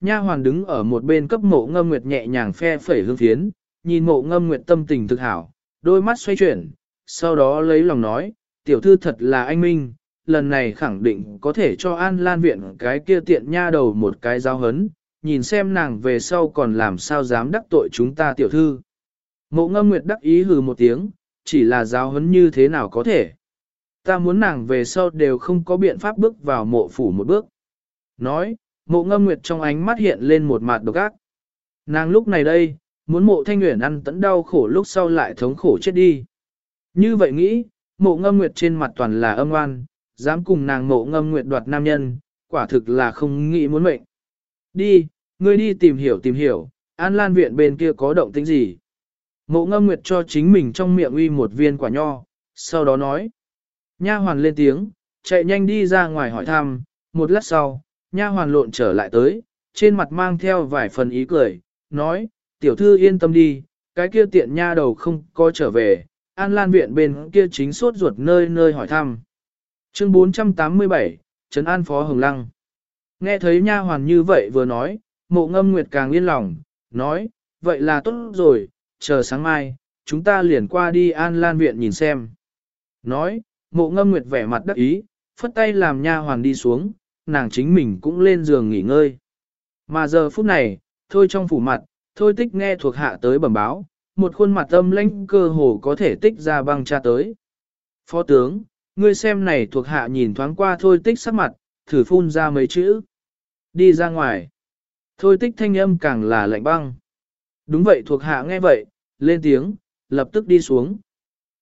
Nha hoàn đứng ở một bên cấp mộ ngâm nguyệt nhẹ nhàng phe phẩy hương phiến, nhìn mộ ngâm nguyệt tâm tình thực hảo, đôi mắt xoay chuyển, sau đó lấy lòng nói, tiểu thư thật là anh minh, lần này khẳng định có thể cho An Lan Viện cái kia tiện nha đầu một cái giáo hấn, nhìn xem nàng về sau còn làm sao dám đắc tội chúng ta tiểu thư. Mộ ngâm nguyệt đắc ý hừ một tiếng, chỉ là giáo hấn như thế nào có thể. Ta muốn nàng về sau đều không có biện pháp bước vào mộ phủ một bước. Nói, mộ ngâm nguyệt trong ánh mắt hiện lên một mặt độc ác. Nàng lúc này đây, muốn mộ thanh nguyện ăn tẫn đau khổ lúc sau lại thống khổ chết đi. Như vậy nghĩ, mộ ngâm nguyệt trên mặt toàn là âm oan, dám cùng nàng mộ ngâm nguyệt đoạt nam nhân, quả thực là không nghĩ muốn mệnh. Đi, ngươi đi tìm hiểu tìm hiểu, an lan viện bên kia có động tĩnh gì. Mộ ngâm nguyệt cho chính mình trong miệng uy một viên quả nho, sau đó nói. Nha hoàn lên tiếng, chạy nhanh đi ra ngoài hỏi thăm, một lát sau, nha hoàn lộn trở lại tới, trên mặt mang theo vài phần ý cười, nói, tiểu thư yên tâm đi, cái kia tiện nha đầu không có trở về, an lan viện bên kia chính suốt ruột nơi nơi hỏi thăm. Chương 487, Trấn An Phó Hồng Lăng Nghe thấy nha hoàn như vậy vừa nói, mộ ngâm nguyệt càng yên lòng, nói, vậy là tốt rồi, chờ sáng mai, chúng ta liền qua đi an lan viện nhìn xem. Nói, mộ ngâm nguyệt vẻ mặt đắc ý, phất tay làm nha hoàn đi xuống, nàng chính mình cũng lên giường nghỉ ngơi. Mà giờ phút này, thôi trong phủ mặt, thôi tích nghe thuộc hạ tới bẩm báo, một khuôn mặt âm lãnh cơ hồ có thể tích ra băng cha tới. Phó tướng, ngươi xem này thuộc hạ nhìn thoáng qua thôi tích sắc mặt, thử phun ra mấy chữ. Đi ra ngoài. Thôi tích thanh âm càng là lạnh băng. Đúng vậy thuộc hạ nghe vậy, lên tiếng, lập tức đi xuống.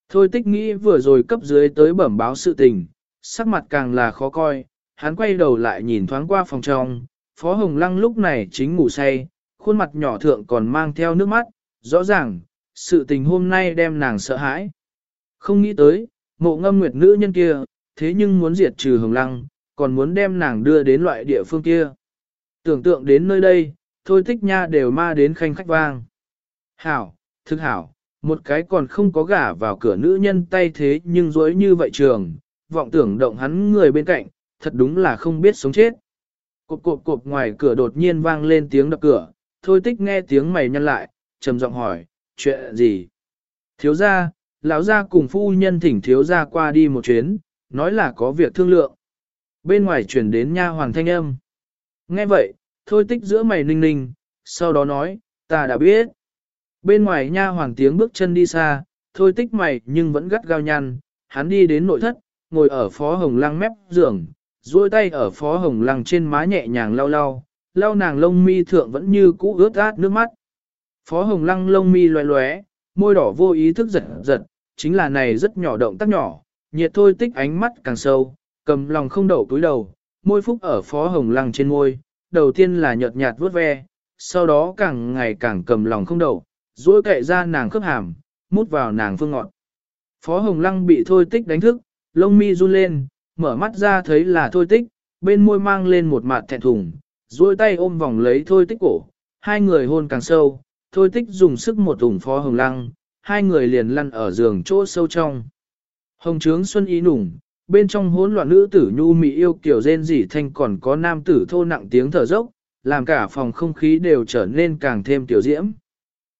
Thôi tích nghĩ vừa rồi cấp dưới tới bẩm báo sự tình, sắc mặt càng là khó coi, hắn quay đầu lại nhìn thoáng qua phòng trong, Phó Hồng Lăng lúc này chính ngủ say, khuôn mặt nhỏ thượng còn mang theo nước mắt, rõ ràng, sự tình hôm nay đem nàng sợ hãi. Không nghĩ tới, mộ ngâm nguyệt nữ nhân kia, thế nhưng muốn diệt trừ Hồng Lăng, còn muốn đem nàng đưa đến loại địa phương kia. Tưởng tượng đến nơi đây, thôi thích nha đều ma đến khanh khách vang. Hảo, thức hảo, một cái còn không có gả vào cửa nữ nhân tay thế nhưng dối như vậy trường, vọng tưởng động hắn người bên cạnh, thật đúng là không biết sống chết. Cộp cộp cộp ngoài cửa đột nhiên vang lên tiếng đập cửa, thôi tích nghe tiếng mày nhăn lại, trầm giọng hỏi, chuyện gì? Thiếu gia, lão gia cùng phu nhân thỉnh thiếu gia qua đi một chuyến, nói là có việc thương lượng. Bên ngoài chuyển đến nha hoàng thanh âm. Nghe vậy, thôi tích giữa mày ninh ninh, sau đó nói, ta đã biết. Bên ngoài nha hoàng tiếng bước chân đi xa, thôi tích mày nhưng vẫn gắt gao nhăn, hắn đi đến nội thất, ngồi ở phó hồng lăng mép giường, duỗi tay ở phó hồng lăng trên má nhẹ nhàng lau lau, lau nàng lông mi thượng vẫn như cũ ướt át nước mắt. Phó hồng lăng lông mi loé loé, môi đỏ vô ý thức giật giật, chính là này rất nhỏ động tác nhỏ, nhiệt thôi tích ánh mắt càng sâu, cầm lòng không đậu túi đầu, môi phúc ở phó hồng lăng trên môi, đầu tiên là nhợt nhạt vuốt ve, sau đó càng ngày càng cầm lòng không đậu, duỗi kệ ra nàng khớp hàm, mút vào nàng phương ngọn. Phó hồng lăng bị thôi tích đánh thức, lông mi run lên, mở mắt ra thấy là thôi tích, bên môi mang lên một mặt thẹn thùng, duỗi tay ôm vòng lấy thôi tích cổ, hai người hôn càng sâu, thôi tích dùng sức một ủng phó hồng lăng, hai người liền lăn ở giường chỗ sâu trong. Hồng trướng xuân ý nủng, bên trong hỗn loạn nữ tử nhu mỹ yêu kiểu rên rỉ thanh còn có nam tử thô nặng tiếng thở dốc, làm cả phòng không khí đều trở nên càng thêm tiểu diễm.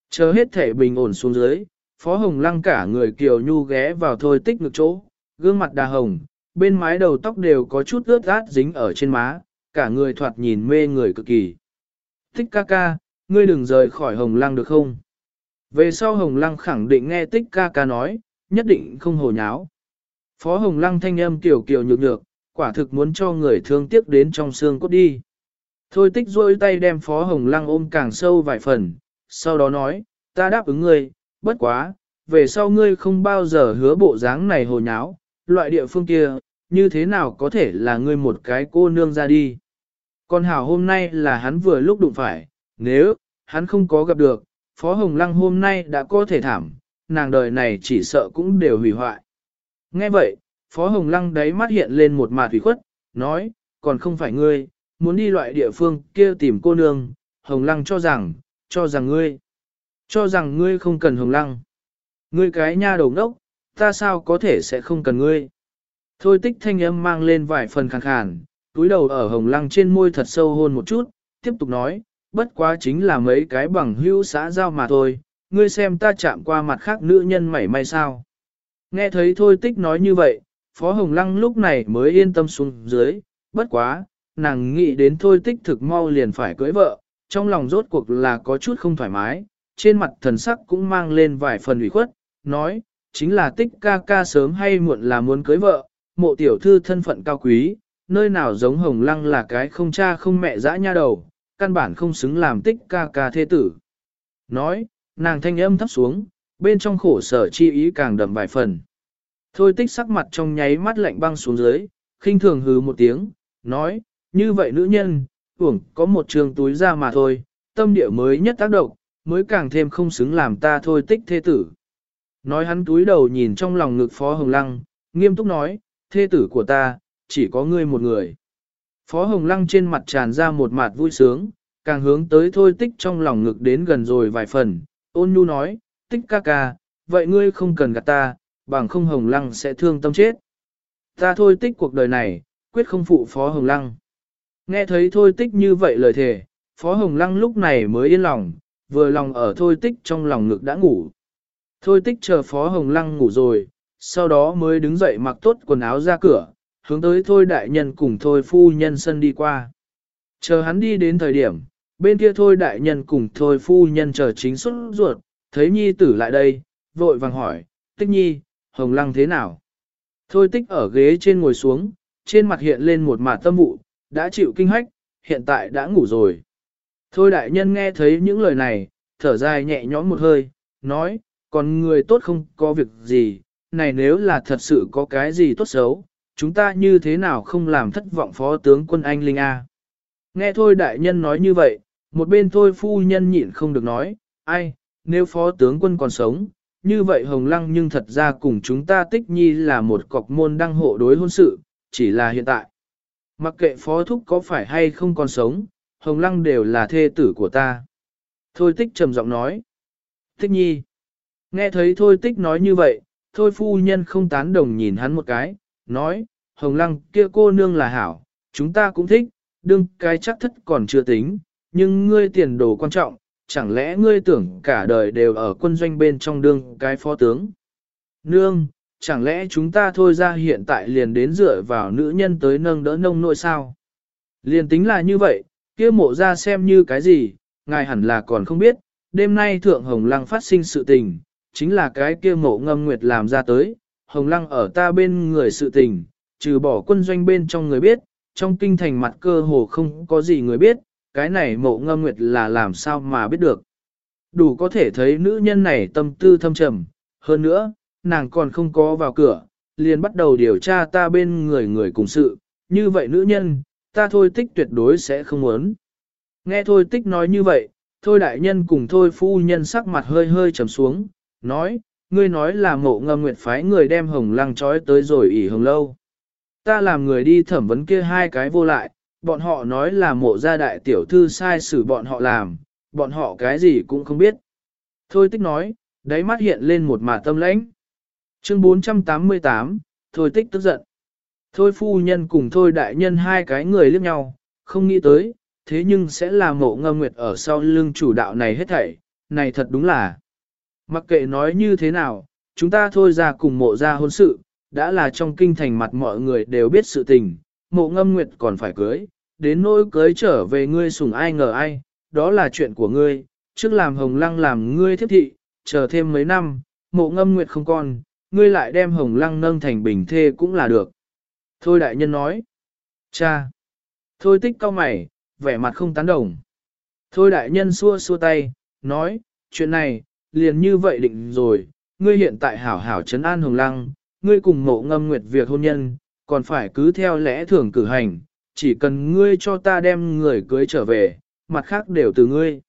Chờ hết thể bình ổn xuống dưới, Phó Hồng Lăng cả người kiều nhu ghé vào thôi tích ngực chỗ, gương mặt đà hồng, bên mái đầu tóc đều có chút ướt át dính ở trên má, cả người thoạt nhìn mê người cực kỳ. Tích ca ca, ngươi đừng rời khỏi Hồng Lăng được không? Về sau Hồng Lăng khẳng định nghe tích ca ca nói, nhất định không hồ nháo. Phó Hồng Lăng thanh âm kiểu kiểu nhược nhược, quả thực muốn cho người thương tiếc đến trong xương cốt đi. Thôi tích rôi tay đem Phó Hồng Lăng ôm càng sâu vài phần, sau đó nói, ta đáp ứng ngươi, bất quá, về sau ngươi không bao giờ hứa bộ dáng này hồ nháo, loại địa phương kia, như thế nào có thể là ngươi một cái cô nương ra đi. Còn hảo hôm nay là hắn vừa lúc đụng phải, nếu, hắn không có gặp được, Phó Hồng Lăng hôm nay đã có thể thảm, nàng đời này chỉ sợ cũng đều hủy hoại. Nghe vậy, Phó Hồng Lăng đáy mắt hiện lên một mạt thủy khuất, nói, còn không phải ngươi, muốn đi loại địa phương kia tìm cô nương, Hồng Lăng cho rằng, cho rằng ngươi, cho rằng ngươi không cần Hồng Lăng. Ngươi cái nha đầu đốc, ta sao có thể sẽ không cần ngươi. Thôi tích thanh âm mang lên vài phần khàn khàn, túi đầu ở Hồng Lăng trên môi thật sâu hôn một chút, tiếp tục nói, bất quá chính là mấy cái bằng hữu xã giao mà thôi, ngươi xem ta chạm qua mặt khác nữ nhân mảy may sao. Nghe thấy thôi tích nói như vậy, Phó Hồng Lăng lúc này mới yên tâm xuống dưới, bất quá, nàng nghĩ đến thôi tích thực mau liền phải cưới vợ, trong lòng rốt cuộc là có chút không thoải mái, trên mặt thần sắc cũng mang lên vài phần ủy khuất, nói, chính là tích ca ca sớm hay muộn là muốn cưới vợ, mộ tiểu thư thân phận cao quý, nơi nào giống hồng lăng là cái không cha không mẹ dã nha đầu, căn bản không xứng làm tích ca ca thế tử. Nói, nàng thanh âm thấp xuống, bên trong khổ sở chi ý càng đậm vài phần. Thôi tích sắc mặt trong nháy mắt lạnh băng xuống dưới, khinh thường hừ một tiếng, nói, như vậy nữ nhân, uổng có một trường túi ra mà thôi, tâm địa mới nhất tác động, mới càng thêm không xứng làm ta thôi tích thế tử. Nói hắn túi đầu nhìn trong lòng ngực Phó Hồng Lăng, nghiêm túc nói, thế tử của ta, chỉ có ngươi một người. Phó Hồng Lăng trên mặt tràn ra một mặt vui sướng, càng hướng tới thôi tích trong lòng ngực đến gần rồi vài phần, ôn nhu nói, tích ca ca, vậy ngươi không cần gạt ta, bằng không Hồng Lăng sẽ thương tâm chết. Ta thôi tích cuộc đời này, quyết không phụ Phó Hồng Lăng. Nghe thấy thôi tích như vậy lời thề, Phó Hồng Lăng lúc này mới yên lòng, vừa lòng ở thôi tích trong lòng ngực đã ngủ. Thôi tích chờ Phó Hồng Lăng ngủ rồi, sau đó mới đứng dậy mặc tốt quần áo ra cửa, hướng tới thôi đại nhân cùng thôi phu nhân sân đi qua. Chờ hắn đi đến thời điểm, bên kia thôi đại nhân cùng thôi phu nhân chờ chính xuất ruột, thấy nhi tử lại đây, vội vàng hỏi, tích nhi, hồng lăng thế nào? Thôi tích ở ghế trên ngồi xuống, trên mặt hiện lên một mặt tâm vụ, đã chịu kinh hách, hiện tại đã ngủ rồi. Thôi đại nhân nghe thấy những lời này, thở dài nhẹ nhõm một hơi, nói, còn người tốt không có việc gì, này nếu là thật sự có cái gì tốt xấu, chúng ta như thế nào không làm thất vọng phó tướng quân anh Linh A. Nghe thôi đại nhân nói như vậy, một bên thôi phu nhân nhịn không được nói, ai, nếu phó tướng quân còn sống, như vậy Hồng Lăng nhưng thật ra cùng chúng ta tích nhi là một cọc môn đăng hộ đối hôn sự, chỉ là hiện tại. Mặc kệ phó thúc có phải hay không còn sống, Hồng Lăng đều là thê tử của ta. Thôi tích trầm giọng nói. Tích nhi. Nghe thấy thôi tích nói như vậy, thôi phu nhân không tán đồng nhìn hắn một cái, nói, Hồng Lăng kia cô nương là hảo, chúng ta cũng thích, đương cái chắc thất còn chưa tính, nhưng ngươi tiền đồ quan trọng, chẳng lẽ ngươi tưởng cả đời đều ở quân doanh bên trong đương cái phó tướng. Nương, chẳng lẽ chúng ta thôi ra hiện tại liền đến dựa vào nữ nhân tới nâng đỡ nông nội sao? Liền tính là như vậy, kia mộ ra xem như cái gì, ngài hẳn là còn không biết, đêm nay thượng hồng lăng phát sinh sự tình, chính là cái kia mộ ngâm nguyệt làm ra tới, hồng lăng ở ta bên người sự tình, trừ bỏ quân doanh bên trong người biết, trong kinh thành mặt cơ hồ không có gì người biết, cái này mộ ngâm nguyệt là làm sao mà biết được. Đủ có thể thấy nữ nhân này tâm tư thâm trầm, hơn nữa, nàng còn không có vào cửa, liền bắt đầu điều tra ta bên người người cùng sự, như vậy nữ nhân, ta thôi tích tuyệt đối sẽ không muốn. Nghe thôi tích nói như vậy, thôi đại nhân cùng thôi phu nhân sắc mặt hơi hơi trầm xuống, nói, ngươi nói là mộ ngâm nguyệt phái người đem hồng lăng trói tới rồi ỉ hồng lâu. Ta làm người đi thẩm vấn kia hai cái vô lại, bọn họ nói là mộ gia đại tiểu thư sai xử bọn họ làm, bọn họ cái gì cũng không biết. Thôi tích nói, đáy mắt hiện lên một mà tâm lãnh. Chương 488, Thôi tích tức giận. Thôi phu nhân cùng thôi đại nhân hai cái người liếc nhau, không nghĩ tới, thế nhưng sẽ là mộ ngâm nguyệt ở sau lưng chủ đạo này hết thảy, này thật đúng là. Mặc kệ nói như thế nào, chúng ta thôi ra cùng mộ ra hôn sự, đã là trong kinh thành mặt mọi người đều biết sự tình, mộ ngâm nguyệt còn phải cưới, đến nỗi cưới trở về ngươi sùng ai ngờ ai, đó là chuyện của ngươi, trước làm hồng lăng làm ngươi thiết thị, chờ thêm mấy năm, mộ ngâm nguyệt không còn, ngươi lại đem hồng lăng nâng thành bình thê cũng là được. Thôi đại nhân nói, cha, thôi tích cao mày, vẻ mặt không tán đồng. Thôi đại nhân xua xua tay, nói, chuyện này, liền như vậy định rồi, ngươi hiện tại hảo hảo trấn an hồng lăng, ngươi cùng mộ ngâm nguyệt việc hôn nhân, còn phải cứ theo lẽ thường cử hành, chỉ cần ngươi cho ta đem người cưới trở về, mặt khác đều từ ngươi.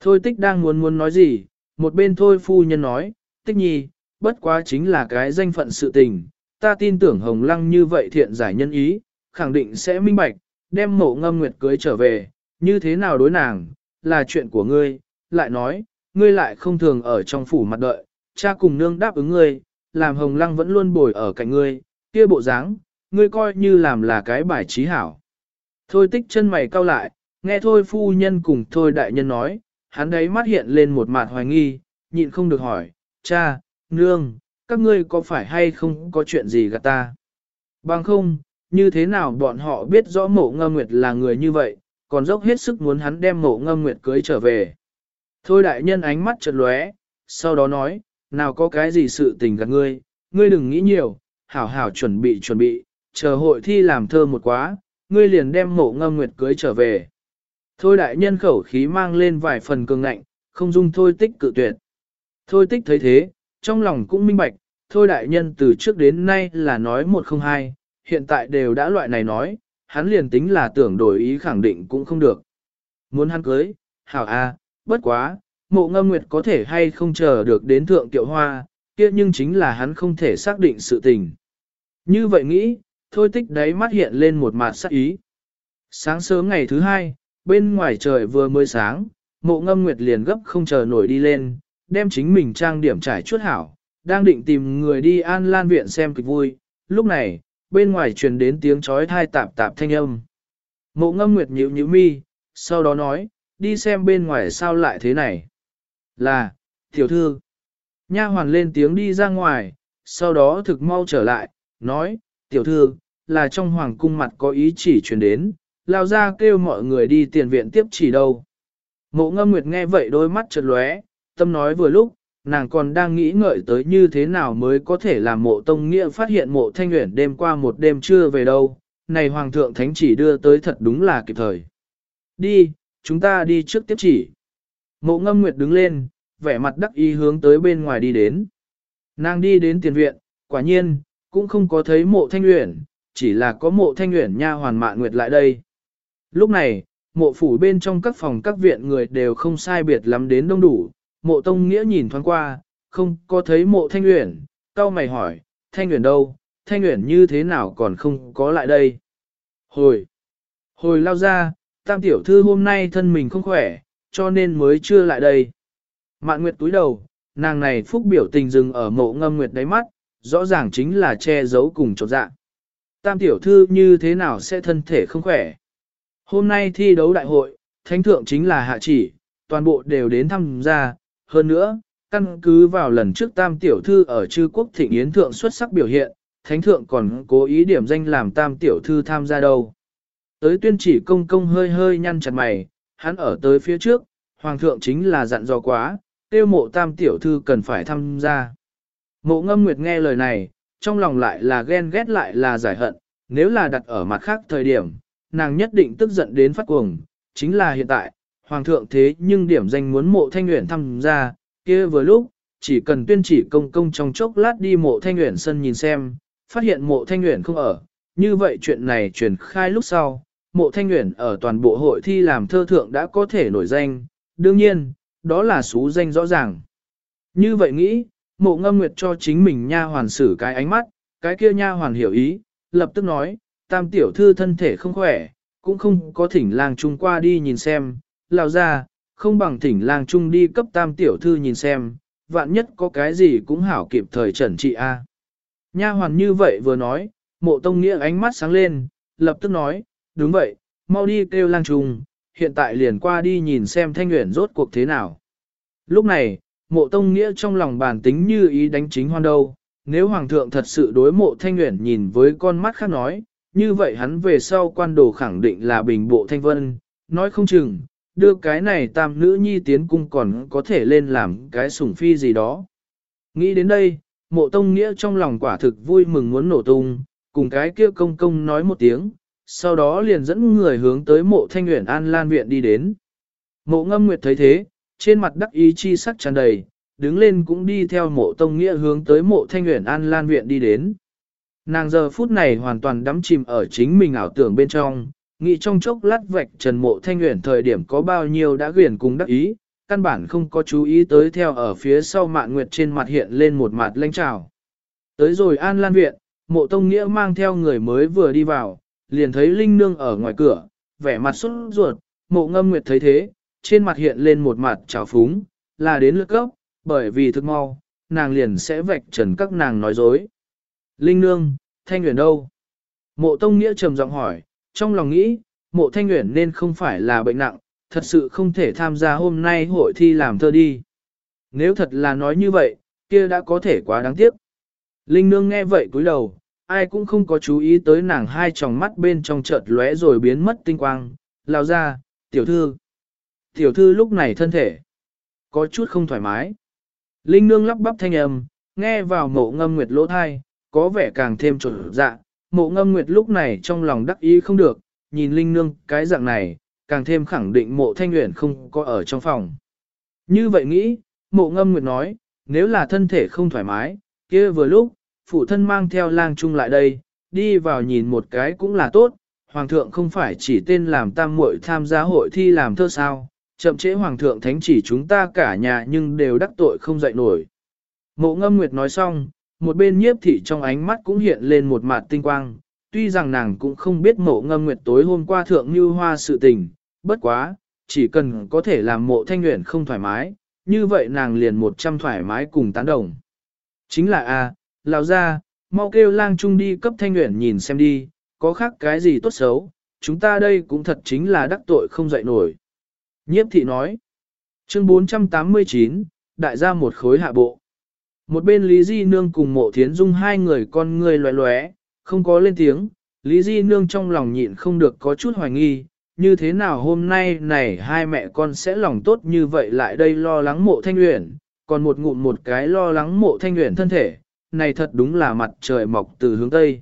Thôi tích đang muốn muốn nói gì, một bên thôi phu nhân nói, tích nhi, bất quá chính là cái danh phận sự tình, ta tin tưởng hồng lăng như vậy thiện giải nhân ý, khẳng định sẽ minh bạch, đem mộ ngâm nguyệt cưới trở về, như thế nào đối nàng, là chuyện của ngươi, lại nói, ngươi lại không thường ở trong phủ mặt đợi, cha cùng nương đáp ứng ngươi, làm hồng lăng vẫn luôn bồi ở cạnh ngươi, kia bộ dáng, ngươi coi như làm là cái bài trí hảo. Thôi tích chân mày cau lại, Nghe thôi phu nhân cùng thôi đại nhân nói, hắn đấy mắt hiện lên một mặt hoài nghi, nhịn không được hỏi, cha, nương, các ngươi có phải hay không có chuyện gì gạt ta? Bằng không, như thế nào bọn họ biết rõ mộ ngâm nguyệt là người như vậy, còn dốc hết sức muốn hắn đem mộ ngâm nguyệt cưới trở về. Thôi đại nhân ánh mắt chợt lóe, sau đó nói, nào có cái gì sự tình gạt ngươi, ngươi đừng nghĩ nhiều, hảo hảo chuẩn bị chuẩn bị, chờ hội thi làm thơ một quá, ngươi liền đem mộ ngâm nguyệt cưới trở về. Thôi đại nhân khẩu khí mang lên vài phần cường ngạnh, không dung thôi tích cự tuyệt. Thôi tích thấy thế, trong lòng cũng minh bạch, thôi đại nhân từ trước đến nay là nói một không hai, hiện tại đều đã loại này nói, hắn liền tính là tưởng đổi ý khẳng định cũng không được. Muốn hắn cưới, hảo a, bất quá, mộ ngâm nguyệt có thể hay không chờ được đến thượng tiệu hoa, kia nhưng chính là hắn không thể xác định sự tình. Như vậy nghĩ, thôi tích đáy mắt hiện lên một mặt sắc ý. Sáng sớm ngày thứ hai, bên ngoài trời vừa mới sáng, mộ ngâm nguyệt liền gấp không chờ nổi đi lên, đem chính mình trang điểm trải chuốt hảo, đang định tìm người đi an lan viện xem kịch vui. Lúc này, bên ngoài truyền đến tiếng chói thai tạp tạp thanh âm. Mộ ngâm nguyệt nhíu nhíu mi, sau đó nói, đi xem bên ngoài sao lại thế này. Là, tiểu thư. Nha hoàn lên tiếng đi ra ngoài, sau đó thực mau trở lại, nói, tiểu thư, là trong hoàng cung mặt có ý chỉ truyền đến, lao ra kêu mọi người đi tiền viện tiếp chỉ đâu. Mộ ngâm nguyệt nghe vậy đôi mắt chợt lóe, tâm nói vừa lúc, nàng còn đang nghĩ ngợi tới như thế nào mới có thể làm mộ tông nghĩa phát hiện mộ thanh nguyện đêm qua một đêm chưa về đâu, này hoàng thượng thánh chỉ đưa tới thật đúng là kịp thời. Đi, chúng ta đi trước tiếp chỉ. Mộ ngâm nguyệt đứng lên, vẻ mặt đắc ý hướng tới bên ngoài đi đến. Nàng đi đến tiền viện, quả nhiên, cũng không có thấy mộ thanh nguyện, chỉ là có mộ thanh nguyện nha hoàn mạn nguyệt lại đây. Lúc này, mộ phủ bên trong các phòng các viện người đều không sai biệt lắm đến đông đủ, mộ tông nghĩa nhìn thoáng qua, không có thấy mộ thanh nguyện, tao mày hỏi, thanh nguyện đâu, thanh nguyện như thế nào còn không có lại đây. Hồi, hồi lao ra, tam tiểu thư hôm nay thân mình không khỏe, cho nên mới chưa lại đây. Mạn nguyệt túi đầu, nàng này phúc biểu tình dừng ở mộ ngâm nguyệt đáy mắt, rõ ràng chính là che giấu cùng trọt dạng. Tam tiểu thư như thế nào sẽ thân thể không khỏe. Hôm nay thi đấu đại hội, thánh thượng chính là hạ chỉ, toàn bộ đều đến tham gia, hơn nữa, căn cứ vào lần trước tam tiểu thư ở chư quốc thịnh yến thượng xuất sắc biểu hiện, thánh thượng còn cố ý điểm danh làm tam tiểu thư tham gia đâu. Tới tuyên chỉ công công hơi hơi nhăn chặt mày, hắn ở tới phía trước, hoàng thượng chính là dặn dò quá, tiêu mộ tam tiểu thư cần phải tham gia. Mộ ngâm nguyệt nghe lời này, trong lòng lại là ghen ghét lại là giải hận, nếu là đặt ở mặt khác thời điểm, nàng nhất định tức giận đến phát cuồng, chính là hiện tại, hoàng thượng thế nhưng điểm danh muốn mộ thanh nguyện tham gia, kia vừa lúc, chỉ cần tuyên chỉ công công trong chốc lát đi mộ thanh nguyện sân nhìn xem, phát hiện mộ thanh nguyện không ở, như vậy chuyện này truyền khai lúc sau, mộ thanh nguyện ở toàn bộ hội thi làm thơ thượng đã có thể nổi danh, đương nhiên, đó là số danh rõ ràng. Như vậy nghĩ, mộ ngâm nguyệt cho chính mình nha hoàn xử cái ánh mắt, cái kia nha hoàn hiểu ý, lập tức nói, tam tiểu thư thân thể không khỏe, cũng không có thỉnh lang trung qua đi nhìn xem, lao ra, không bằng thỉnh lang trung đi cấp tam tiểu thư nhìn xem, vạn nhất có cái gì cũng hảo kịp thời trần trị a. Nha hoàn như vậy vừa nói, mộ tông nghĩa ánh mắt sáng lên, lập tức nói, đúng vậy, mau đi kêu lang trung, hiện tại liền qua đi nhìn xem thanh nguyện rốt cuộc thế nào. Lúc này, mộ tông nghĩa trong lòng bản tính như ý đánh chính hoan đâu, nếu hoàng thượng thật sự đối mộ thanh nguyện nhìn với con mắt khác nói, như vậy hắn về sau quan đồ khẳng định là bình bộ thanh vân, nói không chừng, đưa cái này tam nữ nhi tiến cung còn có thể lên làm cái sủng phi gì đó. Nghĩ đến đây, mộ tông nghĩa trong lòng quả thực vui mừng muốn nổ tung, cùng cái kia công công nói một tiếng, sau đó liền dẫn người hướng tới mộ thanh nguyện an lan viện đi đến. Mộ ngâm nguyệt thấy thế, trên mặt đắc ý chi sắc tràn đầy, đứng lên cũng đi theo mộ tông nghĩa hướng tới mộ thanh nguyện an lan viện đi đến. Nàng giờ phút này hoàn toàn đắm chìm ở chính mình ảo tưởng bên trong, nghĩ trong chốc lát vạch trần mộ thanh nguyện thời điểm có bao nhiêu đã quyển cùng đắc ý, căn bản không có chú ý tới theo ở phía sau mạn nguyệt trên mặt hiện lên một mặt lanh trào. Tới rồi an lan viện, mộ tông nghĩa mang theo người mới vừa đi vào, liền thấy Linh Nương ở ngoài cửa, vẻ mặt xuất ruột, mộ ngâm nguyệt thấy thế, trên mặt hiện lên một mặt trào phúng, là đến lượt cấp, bởi vì thức mau, nàng liền sẽ vạch trần các nàng nói dối. Linh Nương, Thanh Nguyễn đâu? Mộ Tông Nghĩa trầm giọng hỏi, trong lòng nghĩ, mộ thanh Nguyễn nên không phải là bệnh nặng, thật sự không thể tham gia hôm nay hội thi làm thơ đi. Nếu thật là nói như vậy, kia đã có thể quá đáng tiếc. Linh nương nghe vậy cúi đầu, ai cũng không có chú ý tới nàng hai tròng mắt bên trong chợt lóe rồi biến mất tinh quang, lao ra, tiểu thư. Tiểu thư lúc này thân thể, có chút không thoải mái. Linh nương lắp bắp thanh âm, nghe vào mộ ngâm nguyệt lỗ thai, có vẻ càng thêm trộn dạ. Mộ ngâm nguyệt lúc này trong lòng đắc ý không được, nhìn Linh nương cái dạng này, càng thêm khẳng định mộ thanh nguyện không có ở trong phòng. Như vậy nghĩ, mộ ngâm nguyệt nói, nếu là thân thể không thoải mái, kia vừa lúc, phụ thân mang theo lang trung lại đây, đi vào nhìn một cái cũng là tốt, hoàng thượng không phải chỉ tên làm tam muội tham gia hội thi làm thơ sao, chậm chế hoàng thượng thánh chỉ chúng ta cả nhà nhưng đều đắc tội không dậy nổi. Mộ ngâm nguyệt nói xong, một bên nhiếp thị trong ánh mắt cũng hiện lên một mặt tinh quang, tuy rằng nàng cũng không biết mộ ngâm nguyệt tối hôm qua thượng như hoa sự tình, bất quá, chỉ cần có thể làm mộ thanh nguyện không thoải mái, như vậy nàng liền một trăm thoải mái cùng tán đồng. Chính là a, à, lão ra, mau kêu lang trung đi cấp thanh nguyện nhìn xem đi, có khác cái gì tốt xấu, chúng ta đây cũng thật chính là đắc tội không dậy nổi. Nhiếp thị nói, chương 489, đại gia một khối hạ bộ. Một bên Lý Di Nương cùng mộ thiến dung hai người con người loé loé, không có lên tiếng, Lý Di Nương trong lòng nhịn không được có chút hoài nghi, như thế nào hôm nay này hai mẹ con sẽ lòng tốt như vậy lại đây lo lắng mộ thanh uyển, còn một ngụm một cái lo lắng mộ thanh uyển thân thể, này thật đúng là mặt trời mọc từ hướng Tây.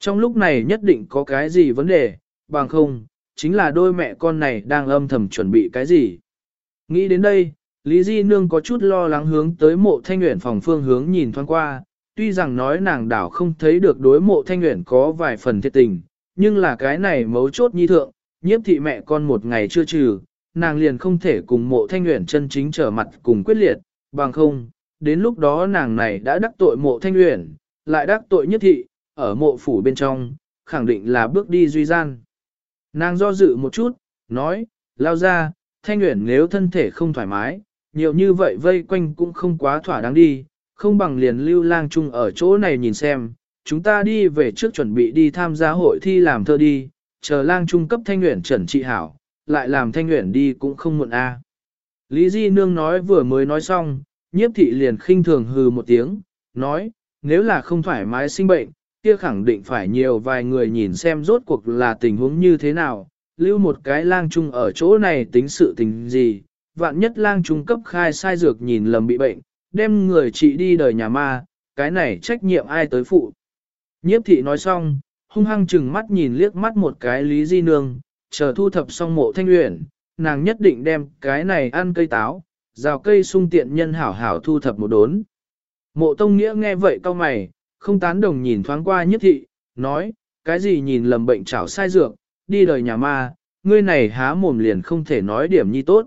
Trong lúc này nhất định có cái gì vấn đề, bằng không, chính là đôi mẹ con này đang âm thầm chuẩn bị cái gì. Nghĩ đến đây, Lý Di Nương có chút lo lắng hướng tới mộ thanh nguyện phòng phương hướng nhìn thoáng qua, tuy rằng nói nàng đảo không thấy được đối mộ thanh nguyện có vài phần thiệt tình, nhưng là cái này mấu chốt nhi thượng, nhiếp thị mẹ con một ngày chưa trừ, nàng liền không thể cùng mộ thanh nguyện chân chính trở mặt cùng quyết liệt, bằng không, đến lúc đó nàng này đã đắc tội mộ thanh uyển, lại đắc tội nhất thị, ở mộ phủ bên trong, khẳng định là bước đi duy gian. Nàng do dự một chút, nói, lao ra, thanh uyển nếu thân thể không thoải mái, nhiều như vậy vây quanh cũng không quá thỏa đáng đi, không bằng liền lưu lang chung ở chỗ này nhìn xem, chúng ta đi về trước chuẩn bị đi tham gia hội thi làm thơ đi, chờ lang trung cấp thanh nguyện trần trị hảo, lại làm thanh nguyện đi cũng không muộn a. Lý Di Nương nói vừa mới nói xong, nhiếp thị liền khinh thường hừ một tiếng, nói, nếu là không thoải mái sinh bệnh, kia khẳng định phải nhiều vài người nhìn xem rốt cuộc là tình huống như thế nào, lưu một cái lang trung ở chỗ này tính sự tình gì, vạn nhất lang trung cấp khai sai dược nhìn lầm bị bệnh, đem người trị đi đời nhà ma, cái này trách nhiệm ai tới phụ. Nhiếp thị nói xong, hung hăng chừng mắt nhìn liếc mắt một cái Lý Di Nương, chờ thu thập xong mộ thanh luyện, nàng nhất định đem cái này ăn cây táo, rào cây sung tiện nhân hảo hảo thu thập một đốn. Mộ Tông Nghĩa nghe vậy cao mày, không tán đồng nhìn thoáng qua nhiếp thị, nói, cái gì nhìn lầm bệnh chảo sai dược, đi đời nhà ma, ngươi này há mồm liền không thể nói điểm nhi tốt.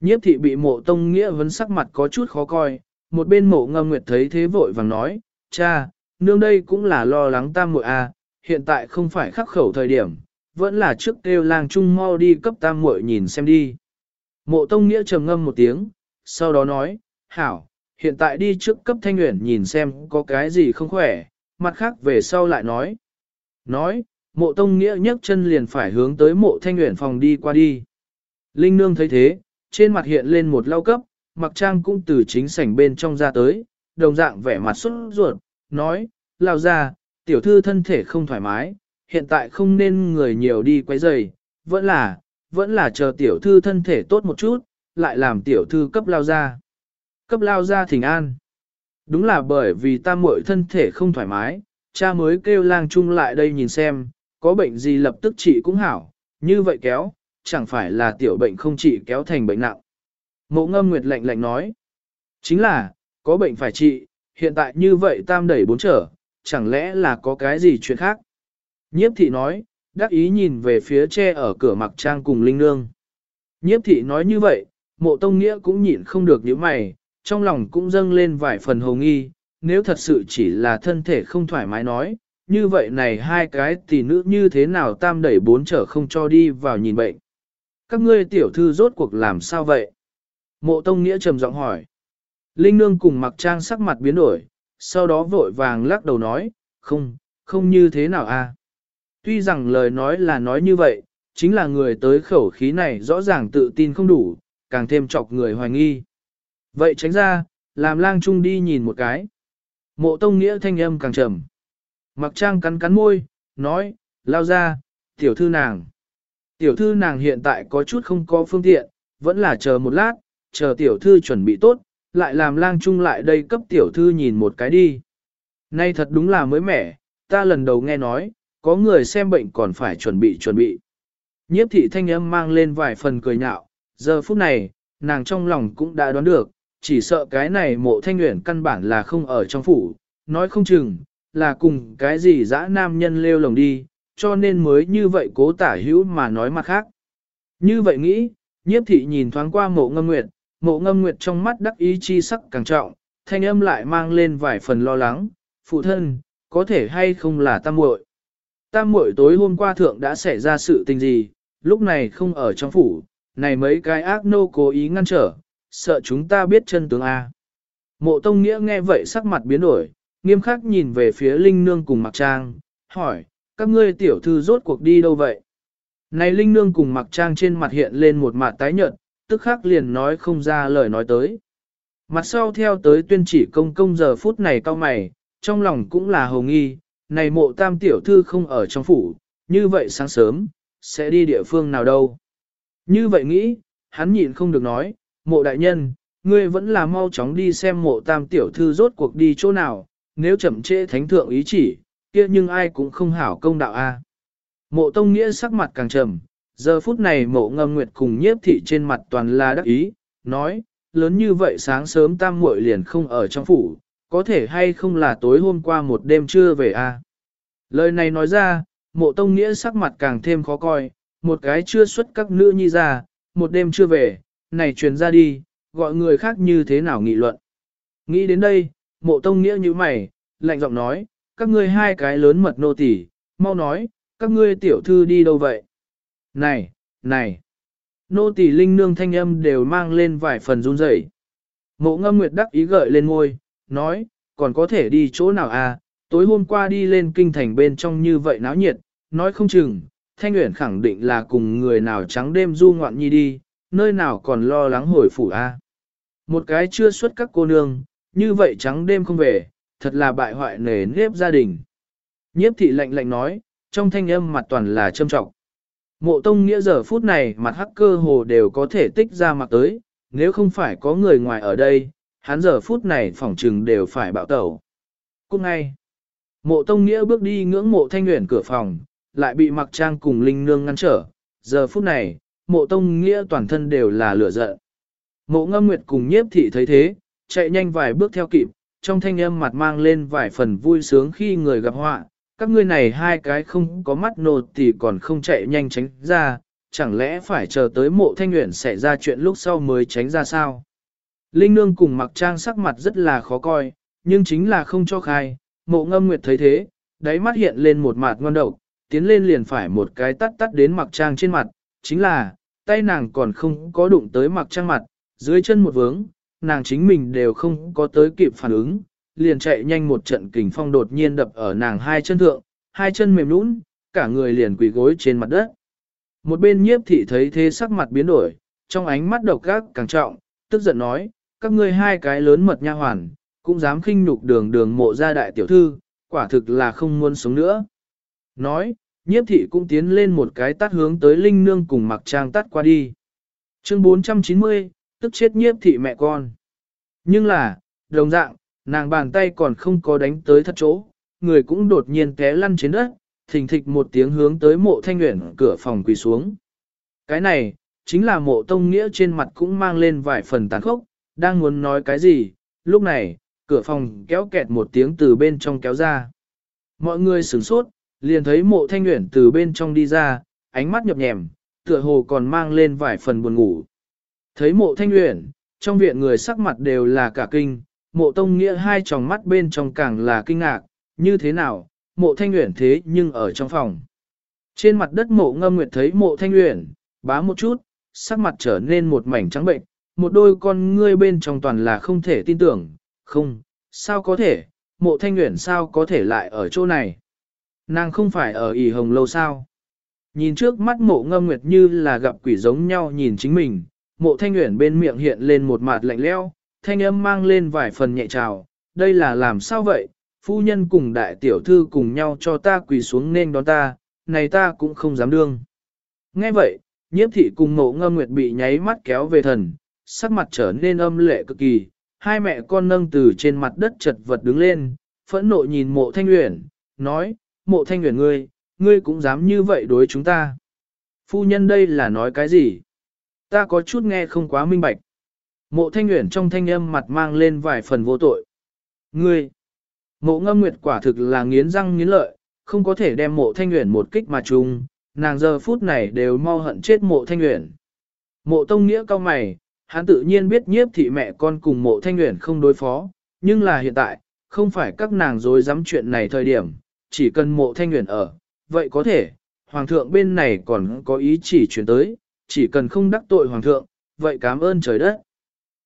Nhiếp thị bị mộ tông nghĩa vấn sắc mặt có chút khó coi, một bên mộ ngâm nguyệt thấy thế vội vàng nói, cha, nương đây cũng là lo lắng tam muội a, à, hiện tại không phải khắc khẩu thời điểm, vẫn là trước kêu lang trung mau đi cấp tam muội nhìn xem đi. Mộ tông nghĩa trầm ngâm một tiếng, sau đó nói, hảo, hiện tại đi trước cấp thanh nguyện nhìn xem có cái gì không khỏe, mặt khác về sau lại nói. Nói, mộ tông nghĩa nhấc chân liền phải hướng tới mộ thanh nguyện phòng đi qua đi. Linh nương thấy thế, trên mặt hiện lên một lau cấp, mặc trang cũng từ chính sảnh bên trong ra tới, đồng dạng vẻ mặt xuất ruột, nói, lao ra, tiểu thư thân thể không thoải mái, hiện tại không nên người nhiều đi quấy rầy, vẫn là, vẫn là chờ tiểu thư thân thể tốt một chút, lại làm tiểu thư cấp lao ra. Cấp lao ra thỉnh an. Đúng là bởi vì ta muội thân thể không thoải mái, cha mới kêu lang chung lại đây nhìn xem, có bệnh gì lập tức trị cũng hảo, như vậy kéo, chẳng phải là tiểu bệnh không trị kéo thành bệnh nặng. Mộ ngâm nguyệt lạnh lạnh nói, chính là, có bệnh phải trị, hiện tại như vậy tam đẩy bốn trở, chẳng lẽ là có cái gì chuyện khác. Nhiếp thị nói, đắc ý nhìn về phía tre ở cửa mặc trang cùng linh nương. Nhiếp thị nói như vậy, mộ tông nghĩa cũng nhịn không được những mày, trong lòng cũng dâng lên vài phần hồ nghi, nếu thật sự chỉ là thân thể không thoải mái nói, như vậy này hai cái tỷ nữ như thế nào tam đẩy bốn trở không cho đi vào nhìn bệnh. Các ngươi tiểu thư rốt cuộc làm sao vậy? Mộ Tông Nghĩa trầm giọng hỏi. Linh Nương cùng mặc trang sắc mặt biến đổi, sau đó vội vàng lắc đầu nói, không, không như thế nào a. À? Tuy rằng lời nói là nói như vậy, chính là người tới khẩu khí này rõ ràng tự tin không đủ, càng thêm chọc người hoài nghi. Vậy tránh ra, làm lang trung đi nhìn một cái. Mộ tông nghĩa thanh âm càng trầm. Mặc trang cắn cắn môi, nói, lao ra, tiểu thư nàng. Tiểu thư nàng hiện tại có chút không có phương tiện, vẫn là chờ một lát, chờ tiểu thư chuẩn bị tốt, lại làm lang trung lại đây cấp tiểu thư nhìn một cái đi. Nay thật đúng là mới mẻ, ta lần đầu nghe nói, có người xem bệnh còn phải chuẩn bị chuẩn bị. Nhiếp thị thanh âm mang lên vài phần cười nhạo, giờ phút này, nàng trong lòng cũng đã đoán được, chỉ sợ cái này mộ thanh nguyện căn bản là không ở trong phủ, nói không chừng, là cùng cái gì dã nam nhân lêu lồng đi, cho nên mới như vậy cố tả hữu mà nói mặt khác. Như vậy nghĩ, nhiếp thị nhìn thoáng qua mộ ngâm nguyệt, mộ ngâm nguyệt trong mắt đắc ý chi sắc càng trọng, thanh âm lại mang lên vài phần lo lắng, phụ thân, có thể hay không là tam muội. Tam muội tối hôm qua thượng đã xảy ra sự tình gì, lúc này không ở trong phủ, này mấy cái ác nô cố ý ngăn trở, sợ chúng ta biết chân tướng A. Mộ Tông Nghĩa nghe vậy sắc mặt biến đổi, nghiêm khắc nhìn về phía Linh Nương cùng Mặc Trang, hỏi, các ngươi tiểu thư rốt cuộc đi đâu vậy? Này Linh Nương cùng Mặc Trang trên mặt hiện lên một mặt tái nhợt, tức khắc liền nói không ra lời nói tới. Mặt sau theo tới tuyên chỉ công công giờ phút này cao mày, trong lòng cũng là hồng nghi, này mộ tam tiểu thư không ở trong phủ, như vậy sáng sớm, sẽ đi địa phương nào đâu. Như vậy nghĩ, hắn nhịn không được nói, mộ đại nhân, ngươi vẫn là mau chóng đi xem mộ tam tiểu thư rốt cuộc đi chỗ nào, nếu chậm trễ thánh thượng ý chỉ, kia nhưng ai cũng không hảo công đạo a. Mộ tông nghĩa sắc mặt càng trầm, giờ phút này mộ ngâm nguyệt cùng nhiếp thị trên mặt toàn là đắc ý, nói, lớn như vậy sáng sớm tam muội liền không ở trong phủ, có thể hay không là tối hôm qua một đêm trưa về a. Lời này nói ra, mộ tông nghĩa sắc mặt càng thêm khó coi, một cái chưa xuất các nữ nhi ra, một đêm chưa về, này truyền ra đi, gọi người khác như thế nào nghị luận. Nghĩ đến đây, mộ tông nghĩa như mày, lạnh giọng nói, các ngươi hai cái lớn mật nô tỳ, mau nói, các ngươi tiểu thư đi đâu vậy? Này, này, nô tỳ linh nương thanh âm đều mang lên vài phần run rẩy. Mộ ngâm nguyệt đắc ý gợi lên ngôi, nói, còn có thể đi chỗ nào à, tối hôm qua đi lên kinh thành bên trong như vậy náo nhiệt, nói không chừng, Thanh Uyển khẳng định là cùng người nào trắng đêm du ngoạn nhi đi, nơi nào còn lo lắng hồi phủ a. Một cái chưa xuất các cô nương, như vậy trắng đêm không về, thật là bại hoại nề nếp gia đình. Nhiếp thị lạnh lạnh nói, trong thanh âm mặt toàn là châm trọng. Mộ tông nghĩa giờ phút này mặt hắc cơ hồ đều có thể tích ra mặt tới, nếu không phải có người ngoài ở đây, hắn giờ phút này phỏng trừng đều phải bạo tẩu. Cũng ngay, mộ tông nghĩa bước đi ngưỡng mộ thanh nguyện cửa phòng, lại bị mặc trang cùng linh nương ngăn trở. Giờ phút này, mộ tông nghĩa toàn thân đều là lửa giận. Mộ ngâm nguyệt cùng nhiếp thị thấy thế, chạy nhanh vài bước theo kịp, trong thanh âm mặt mang lên vài phần vui sướng khi người gặp họa. Các ngươi này hai cái không có mắt nột thì còn không chạy nhanh tránh ra, chẳng lẽ phải chờ tới mộ thanh nguyện xảy ra chuyện lúc sau mới tránh ra sao? Linh nương cùng mặc trang sắc mặt rất là khó coi, nhưng chính là không cho khai, mộ ngâm nguyệt thấy thế, đáy mắt hiện lên một mặt ngon độc, tiến lên liền phải một cái tắt tắt đến mặc trang trên mặt, chính là, tay nàng còn không có đụng tới mặc trang mặt, dưới chân một vướng, nàng chính mình đều không có tới kịp phản ứng, liền chạy nhanh một trận kình phong đột nhiên đập ở nàng hai chân thượng, hai chân mềm nũng, cả người liền quỳ gối trên mặt đất. Một bên nhiếp thị thấy thế sắc mặt biến đổi, trong ánh mắt độc gác càng trọng, tức giận nói, các ngươi hai cái lớn mật nha hoàn, cũng dám khinh nhục đường đường mộ gia đại tiểu thư, quả thực là không muốn sống nữa. Nói, nhiếp thị cũng tiến lên một cái tắt hướng tới Linh Nương cùng mặc trang tắt qua đi. Chương 490, tức chết nhiếp thị mẹ con. Nhưng là, đồng dạng, nàng bàn tay còn không có đánh tới thất chỗ, người cũng đột nhiên té lăn trên đất, thình thịch một tiếng hướng tới mộ thanh nguyện cửa phòng quỳ xuống. Cái này, chính là mộ tông nghĩa trên mặt cũng mang lên vài phần tàn khốc, đang muốn nói cái gì, lúc này, cửa phòng kéo kẹt một tiếng từ bên trong kéo ra. Mọi người sửng sốt, liền thấy mộ thanh nguyện từ bên trong đi ra, ánh mắt nhập nhèm, tựa hồ còn mang lên vài phần buồn ngủ. Thấy mộ thanh nguyện, trong viện người sắc mặt đều là cả kinh, mộ tông nghĩa hai tròng mắt bên trong càng là kinh ngạc, như thế nào, mộ thanh nguyện thế nhưng ở trong phòng. Trên mặt đất mộ ngâm nguyệt thấy mộ thanh nguyện, bá một chút, sắc mặt trở nên một mảnh trắng bệnh, một đôi con ngươi bên trong toàn là không thể tin tưởng, không, sao có thể, mộ thanh nguyện sao có thể lại ở chỗ này. Nàng không phải ở ỉ hồng lâu sao? Nhìn trước mắt mộ ngâm nguyệt như là gặp quỷ giống nhau nhìn chính mình, mộ thanh nguyện bên miệng hiện lên một mặt lạnh leo, thanh âm mang lên vài phần nhẹ trào, đây là làm sao vậy, phu nhân cùng đại tiểu thư cùng nhau cho ta quỳ xuống nên đón ta, này ta cũng không dám đương. Nghe vậy, nhiếp thị cùng mộ ngâm nguyệt bị nháy mắt kéo về thần, sắc mặt trở nên âm lệ cực kỳ, hai mẹ con nâng từ trên mặt đất chật vật đứng lên, phẫn nộ nhìn mộ thanh uyển, nói, mộ thanh uyển ngươi, ngươi cũng dám như vậy đối chúng ta. Phu nhân đây là nói cái gì? Ta có chút nghe không quá minh bạch. Mộ thanh uyển trong thanh âm mặt mang lên vài phần vô tội. Ngươi, mộ ngâm nguyệt quả thực là nghiến răng nghiến lợi, không có thể đem mộ thanh uyển một kích mà chung, nàng giờ phút này đều mau hận chết mộ thanh uyển. Mộ tông nghĩa cao mày, hắn tự nhiên biết nhiếp thị mẹ con cùng mộ thanh uyển không đối phó, nhưng là hiện tại, không phải các nàng dối dám chuyện này thời điểm, chỉ cần mộ thanh uyển ở, vậy có thể, hoàng thượng bên này còn có ý chỉ chuyển tới, chỉ cần không đắc tội hoàng thượng, vậy cảm ơn trời đất.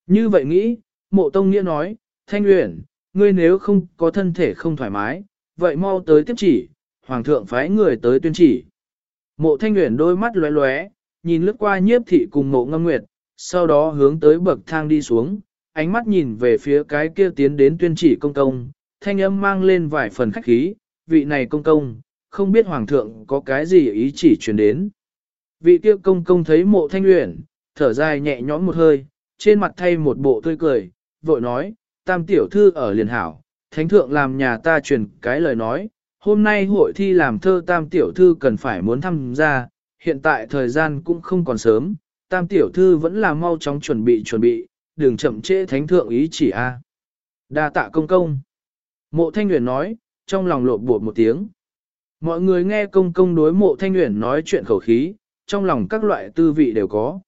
Như vậy nghĩ, mộ tông nghĩa nói, thanh uyển, ngươi nếu không có thân thể không thoải mái, vậy mau tới tiếp chỉ, hoàng thượng phái người tới tuyên chỉ. Mộ thanh uyển đôi mắt lóe lóe, nhìn lướt qua nhiếp thị cùng mộ ngâm nguyệt, sau đó hướng tới bậc thang đi xuống, ánh mắt nhìn về phía cái kia tiến đến tuyên chỉ công công, thanh âm mang lên vài phần khách khí, vị này công công, không biết hoàng thượng có cái gì ý chỉ truyền đến. Vị kia công công thấy mộ thanh uyển, thở dài nhẹ nhõm một hơi, trên mặt thay một bộ tươi cười, vội nói, tam tiểu thư ở liền hảo, thánh thượng làm nhà ta truyền cái lời nói, hôm nay hội thi làm thơ tam tiểu thư cần phải muốn tham gia, hiện tại thời gian cũng không còn sớm, tam tiểu thư vẫn là mau chóng chuẩn bị chuẩn bị, đừng chậm trễ thánh thượng ý chỉ a. Đa tạ công công. Mộ thanh Uyển nói, trong lòng lộ bột một tiếng. Mọi người nghe công công đối mộ thanh Uyển nói chuyện khẩu khí, trong lòng các loại tư vị đều có.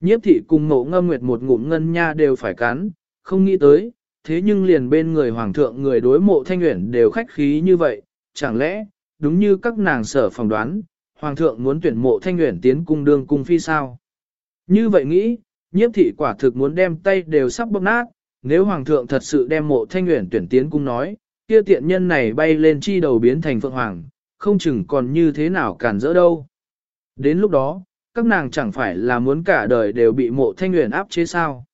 Nhiếp thị cùng mộ ngâm nguyệt một ngụm ngân nha đều phải cắn, không nghĩ tới, thế nhưng liền bên người hoàng thượng người đối mộ thanh Uyển đều khách khí như vậy, chẳng lẽ, đúng như các nàng sở phỏng đoán, hoàng thượng muốn tuyển mộ thanh Uyển tiến cung đương cung phi sao? Như vậy nghĩ, nhiếp thị quả thực muốn đem tay đều sắp bóp nát, nếu hoàng thượng thật sự đem mộ thanh nguyện tuyển tiến cung nói, kia tiện nhân này bay lên chi đầu biến thành phượng hoàng, không chừng còn như thế nào cản rỡ đâu. Đến lúc đó, các nàng chẳng phải là muốn cả đời đều bị mộ thanh nguyện áp chế sao.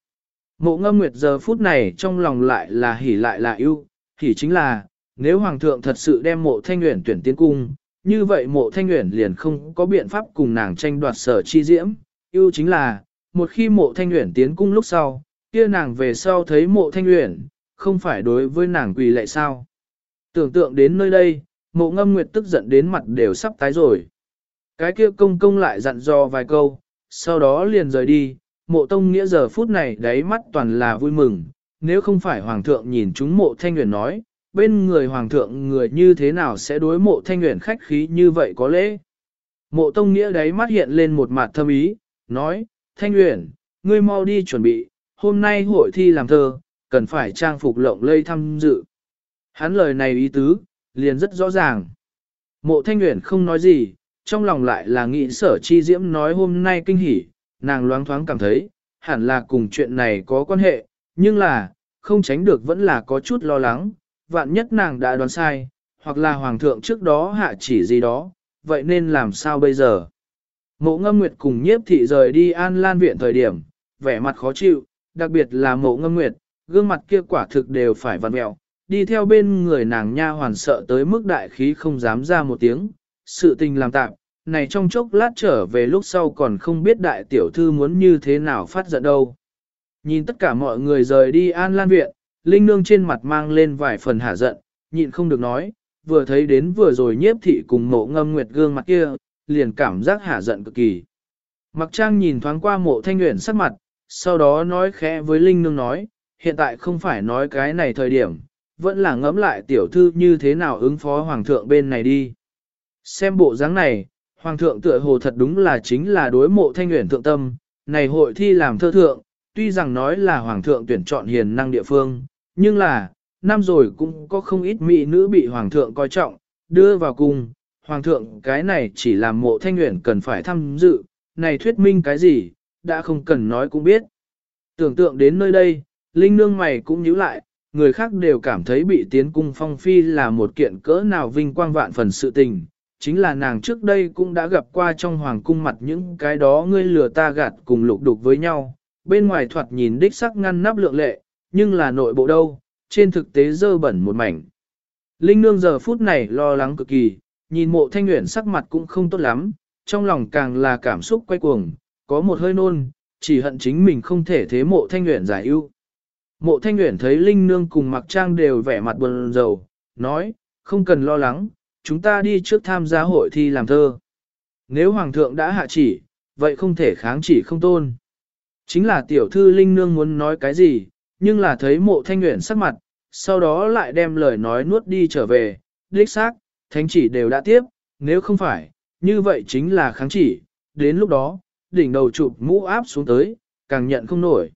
Mộ ngâm nguyệt giờ phút này trong lòng lại là hỉ lại là yêu, hỉ chính là, nếu hoàng thượng thật sự đem mộ thanh nguyện tuyển tiến cung, như vậy mộ thanh nguyện liền không có biện pháp cùng nàng tranh đoạt sở chi diễm, yêu chính là, một khi mộ thanh uyển tiến cung lúc sau, kia nàng về sau thấy mộ thanh uyển, không phải đối với nàng quỳ lại sao. Tưởng tượng đến nơi đây, mộ ngâm nguyệt tức giận đến mặt đều sắp tái rồi. Cái kia công công lại dặn dò vài câu, sau đó liền rời đi, mộ tông nghĩa giờ phút này đáy mắt toàn là vui mừng, nếu không phải hoàng thượng nhìn chúng mộ thanh nguyện nói, bên người hoàng thượng người như thế nào sẽ đối mộ thanh nguyện khách khí như vậy có lẽ. Mộ tông nghĩa đáy mắt hiện lên một mặt thâm ý, nói, Thanh Uyển, ngươi mau đi chuẩn bị, hôm nay hội thi làm thơ, cần phải trang phục lộng lây tham dự. Hắn lời này ý tứ, liền rất rõ ràng. Mộ Thanh Uyển không nói gì, trong lòng lại là nghĩ sở chi diễm nói hôm nay kinh hỉ, nàng loáng thoáng cảm thấy, hẳn là cùng chuyện này có quan hệ, nhưng là, không tránh được vẫn là có chút lo lắng, vạn nhất nàng đã đoán sai, hoặc là hoàng thượng trước đó hạ chỉ gì đó, vậy nên làm sao bây giờ? Mộ ngâm nguyệt cùng nhiếp thị rời đi an lan viện thời điểm, vẻ mặt khó chịu, đặc biệt là mộ ngâm nguyệt, gương mặt kia quả thực đều phải vặn mẹo, đi theo bên người nàng nha hoàn sợ tới mức đại khí không dám ra một tiếng, sự tình làm tạm, này trong chốc lát trở về lúc sau còn không biết đại tiểu thư muốn như thế nào phát giận đâu. Nhìn tất cả mọi người rời đi an lan viện, Linh Nương trên mặt mang lên vài phần hả giận, nhịn không được nói, vừa thấy đến vừa rồi nhiếp thị cùng mộ ngâm nguyệt gương mặt kia, liền cảm giác hạ giận cực kỳ. Mặc trang nhìn thoáng qua mộ thanh nguyện sắc mặt, sau đó nói khẽ với Linh Nương nói, hiện tại không phải nói cái này thời điểm, vẫn là ngẫm lại tiểu thư như thế nào ứng phó hoàng thượng bên này đi. Xem bộ dáng này, hoàng thượng tựa hồ thật đúng là chính là đối mộ thanh nguyện thượng tâm, này hội thi làm thơ thượng, tuy rằng nói là hoàng thượng tuyển chọn hiền năng địa phương, nhưng là, năm rồi cũng có không ít mỹ nữ bị hoàng thượng coi trọng, đưa vào cung, Hoàng thượng cái này chỉ làm mộ thanh nguyện cần phải tham dự, này thuyết minh cái gì, đã không cần nói cũng biết. Tưởng tượng đến nơi đây, Linh nương mày cũng nhíu lại, người khác đều cảm thấy bị tiến cung phong phi là một kiện cỡ nào vinh quang vạn phần sự tình, chính là nàng trước đây cũng đã gặp qua trong hoàng cung mặt những cái đó ngươi lừa ta gạt cùng lục đục với nhau, bên ngoài thoạt nhìn đích sắc ngăn nắp lượng lệ, nhưng là nội bộ đâu, trên thực tế dơ bẩn một mảnh. Linh nương giờ phút này lo lắng cực kỳ, nhìn mộ thanh nguyện sắc mặt cũng không tốt lắm, trong lòng càng là cảm xúc quay cuồng, có một hơi nôn, chỉ hận chính mình không thể thế mộ thanh nguyện giải ưu. Mộ thanh nguyện thấy Linh nương cùng mặc trang đều vẻ mặt buồn rầu, nói, không cần lo lắng, chúng ta đi trước tham gia hội thi làm thơ. Nếu Hoàng thượng đã hạ chỉ, vậy không thể kháng chỉ không tôn. Chính là tiểu thư Linh Nương muốn nói cái gì, nhưng là thấy mộ thanh nguyện sắc mặt, sau đó lại đem lời nói nuốt đi trở về, đích xác, thánh chỉ đều đã tiếp, nếu không phải, như vậy chính là kháng chỉ, đến lúc đó, đỉnh đầu chụp mũ áp xuống tới, càng nhận không nổi.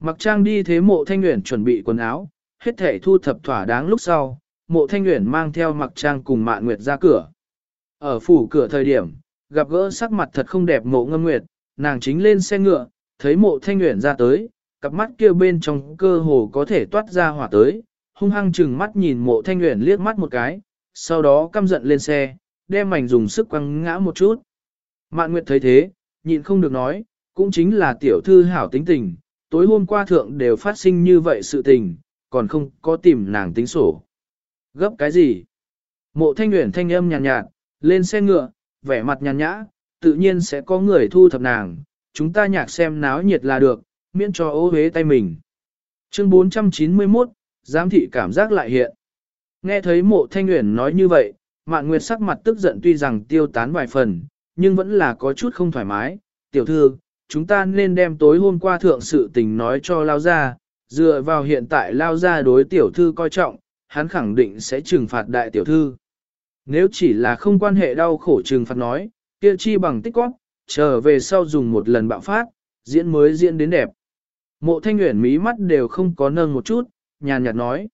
Mặc trang đi thế mộ thanh nguyện chuẩn bị quần áo, hết thể thu thập thỏa đáng lúc sau, mộ thanh nguyện mang theo mặc trang cùng mạn nguyệt ra cửa. Ở phủ cửa thời điểm, gặp gỡ sắc mặt thật không đẹp mộ ngâm nguyệt, nàng chính lên xe ngựa, thấy mộ thanh nguyện ra tới, cặp mắt kia bên trong cơ hồ có thể toát ra hỏa tới, hung hăng chừng mắt nhìn mộ thanh nguyện liếc mắt một cái, sau đó căm giận lên xe, đem mảnh dùng sức quăng ngã một chút. Mạn Nguyệt thấy thế, nhịn không được nói, cũng chính là tiểu thư hảo tính tình, tối hôm qua thượng đều phát sinh như vậy sự tình, còn không có tìm nàng tính sổ. Gấp cái gì? Mộ thanh nguyện thanh âm nhàn nhạt, nhạt, lên xe ngựa, vẻ mặt nhàn nhã, tự nhiên sẽ có người thu thập nàng, chúng ta nhạc xem náo nhiệt là được, miễn cho ô hế tay mình. Chương 491, giám thị cảm giác lại hiện. Nghe thấy mộ thanh nguyện nói như vậy, mạn nguyệt sắc mặt tức giận tuy rằng tiêu tán vài phần, nhưng vẫn là có chút không thoải mái. Tiểu thư, chúng ta nên đem tối hôm qua thượng sự tình nói cho lao ra, dựa vào hiện tại lao ra đối tiểu thư coi trọng, hắn khẳng định sẽ trừng phạt đại tiểu thư. Nếu chỉ là không quan hệ đau khổ trừng phạt nói, kia chi bằng tích quát, trở về sau dùng một lần bạo phát, diễn mới diễn đến đẹp. Mộ thanh nguyện mí mắt đều không có nâng một chút, nhàn nhạt nói.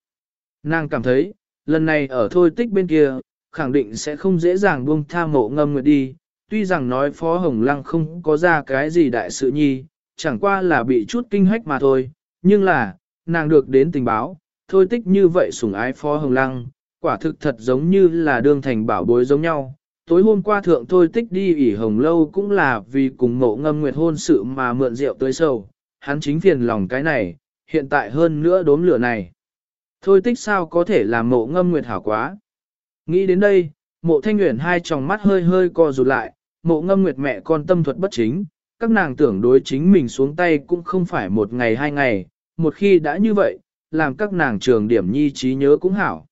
Nàng cảm thấy, lần này ở thôi tích bên kia, khẳng định sẽ không dễ dàng buông tha mộ ngâm nguyệt đi. Tuy rằng nói Phó Hồng Lăng không có ra cái gì đại sự nhi, chẳng qua là bị chút kinh hách mà thôi, nhưng là, nàng được đến tình báo, thôi tích như vậy sủng ái Phó Hồng Lăng, quả thực thật giống như là đương thành bảo bối giống nhau. Tối hôm qua thượng thôi tích đi ỉ hồng lâu cũng là vì cùng mộ ngâm nguyệt hôn sự mà mượn rượu tới sâu, hắn chính phiền lòng cái này, hiện tại hơn nữa đốm lửa này. Thôi tích sao có thể làm mộ ngâm nguyệt hảo quá. Nghĩ đến đây, mộ thanh nguyện hai tròng mắt hơi hơi co rụt lại, mộ ngâm nguyệt mẹ con tâm thuật bất chính, các nàng tưởng đối chính mình xuống tay cũng không phải một ngày hai ngày, một khi đã như vậy, làm các nàng trường điểm nhi trí nhớ cũng hảo.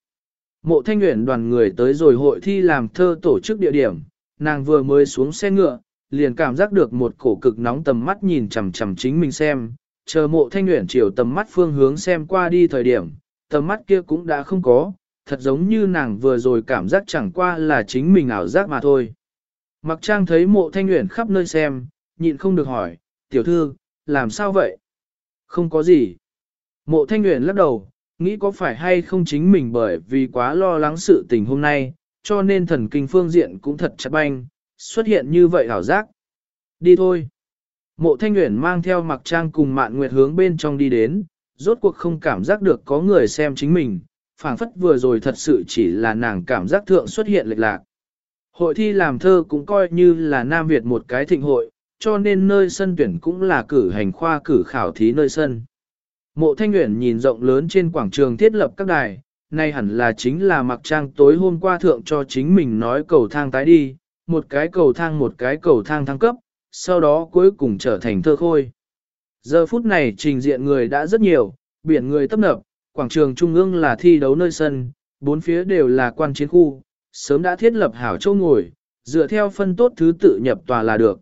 Mộ thanh nguyện đoàn người tới rồi hội thi làm thơ tổ chức địa điểm, nàng vừa mới xuống xe ngựa, liền cảm giác được một cổ cực nóng tầm mắt nhìn chằm chằm chính mình xem, chờ mộ thanh nguyện chiều tầm mắt phương hướng xem qua đi thời điểm, tầm mắt kia cũng đã không có, thật giống như nàng vừa rồi cảm giác chẳng qua là chính mình ảo giác mà thôi. Mặc trang thấy mộ thanh nguyện khắp nơi xem, nhịn không được hỏi, tiểu thư, làm sao vậy? Không có gì. Mộ thanh nguyện lắc đầu, nghĩ có phải hay không chính mình bởi vì quá lo lắng sự tình hôm nay, cho nên thần kinh phương diện cũng thật chặt banh, xuất hiện như vậy ảo giác. Đi thôi. Mộ thanh nguyện mang theo mặc trang cùng mạn nguyệt hướng bên trong đi đến, rốt cuộc không cảm giác được có người xem chính mình, phảng phất vừa rồi thật sự chỉ là nàng cảm giác thượng xuất hiện lệch lạc. Hội thi làm thơ cũng coi như là Nam Việt một cái thịnh hội, cho nên nơi sân tuyển cũng là cử hành khoa cử khảo thí nơi sân. Mộ Thanh Nguyễn nhìn rộng lớn trên quảng trường thiết lập các đài, nay hẳn là chính là mặc trang tối hôm qua thượng cho chính mình nói cầu thang tái đi, một cái cầu thang một cái cầu thang thăng cấp, sau đó cuối cùng trở thành thơ khôi. Giờ phút này trình diện người đã rất nhiều, biển người tấp nập, quảng trường trung ương là thi đấu nơi sân, bốn phía đều là quan chiến khu, sớm đã thiết lập hảo châu ngồi, dựa theo phân tốt thứ tự nhập tòa là được.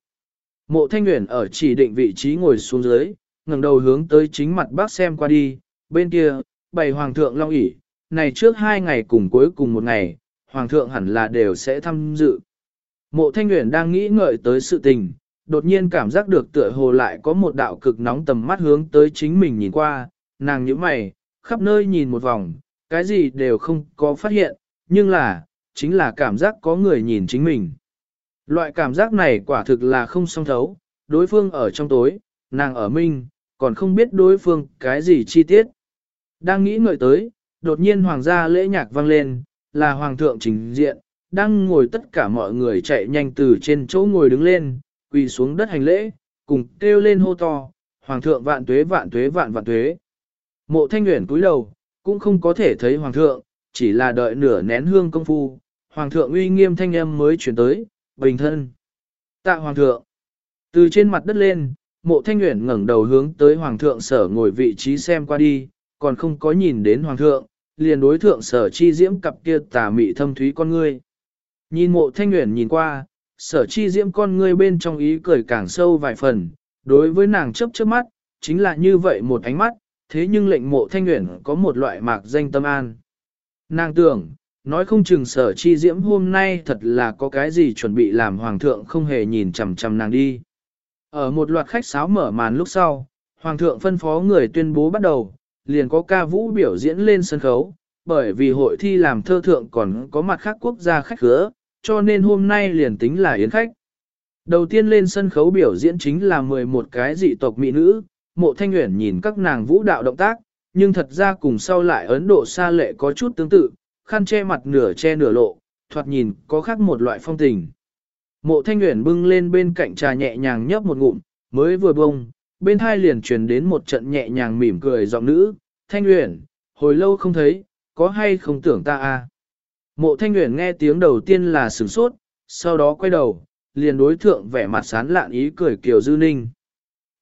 Mộ Thanh Nguyễn ở chỉ định vị trí ngồi xuống dưới, ngẩng đầu hướng tới chính mặt bác xem qua đi, bên kia, bày hoàng thượng long ỉ, này trước hai ngày cùng cuối cùng một ngày, hoàng thượng hẳn là đều sẽ tham dự. Mộ Thanh Nguyễn đang nghĩ ngợi tới sự tình, đột nhiên cảm giác được tựa hồ lại có một đạo cực nóng tầm mắt hướng tới chính mình nhìn qua, nàng nhíu mày, khắp nơi nhìn một vòng, cái gì đều không có phát hiện, nhưng là, chính là cảm giác có người nhìn chính mình. Loại cảm giác này quả thực là không song thấu, đối phương ở trong tối, nàng ở minh, còn không biết đối phương cái gì chi tiết. Đang nghĩ ngợi tới, đột nhiên hoàng gia lễ nhạc vang lên, là hoàng thượng trình diện, đang ngồi tất cả mọi người chạy nhanh từ trên chỗ ngồi đứng lên, quỳ xuống đất hành lễ, cùng kêu lên hô to, Hoàng thượng vạn tuế vạn tuế vạn vạn tuế. Mộ thanh nguyện cúi đầu, cũng không có thể thấy Hoàng thượng, chỉ là đợi nửa nén hương công phu, Hoàng thượng uy nghiêm thanh âm mới chuyển tới, bình thân. Tạ Hoàng thượng. Từ trên mặt đất lên, mộ thanh nguyện ngẩng đầu hướng tới Hoàng thượng sở ngồi vị trí xem qua đi, còn không có nhìn đến Hoàng thượng, liền đối thượng sở chi diễm cặp kia tà mị thâm thúy con ngươi. Nhìn mộ thanh nguyện nhìn qua, sở chi diễm con ngươi bên trong ý cười càng sâu vài phần, đối với nàng chấp trước mắt, chính là như vậy một ánh mắt, thế nhưng lệnh mộ thanh nguyện có một loại mạc danh tâm an. Nàng tưởng, nói không chừng sở chi diễm hôm nay thật là có cái gì chuẩn bị làm hoàng thượng không hề nhìn chằm chằm nàng đi. Ở một loạt khách sáo mở màn lúc sau, hoàng thượng phân phó người tuyên bố bắt đầu, liền có ca vũ biểu diễn lên sân khấu, bởi vì hội thi làm thơ thượng còn có mặt khác quốc gia khách khứa, cho nên hôm nay liền tính là yến khách. Đầu tiên lên sân khấu biểu diễn chính là 11 cái dị tộc mỹ nữ, mộ thanh nguyện nhìn các nàng vũ đạo động tác, nhưng thật ra cùng sau lại Ấn Độ xa lệ có chút tương tự, khăn che mặt nửa che nửa lộ, thoạt nhìn có khác một loại phong tình. Mộ thanh nguyện bưng lên bên cạnh trà nhẹ nhàng nhấp một ngụm, mới vừa bông, bên hai liền truyền đến một trận nhẹ nhàng mỉm cười giọng nữ, thanh nguyện, hồi lâu không thấy, có hay không tưởng ta à. Mộ thanh nguyện nghe tiếng đầu tiên là sửng sốt, sau đó quay đầu, liền đối thượng vẻ mặt sán lạn ý cười Kiều Dư Ninh.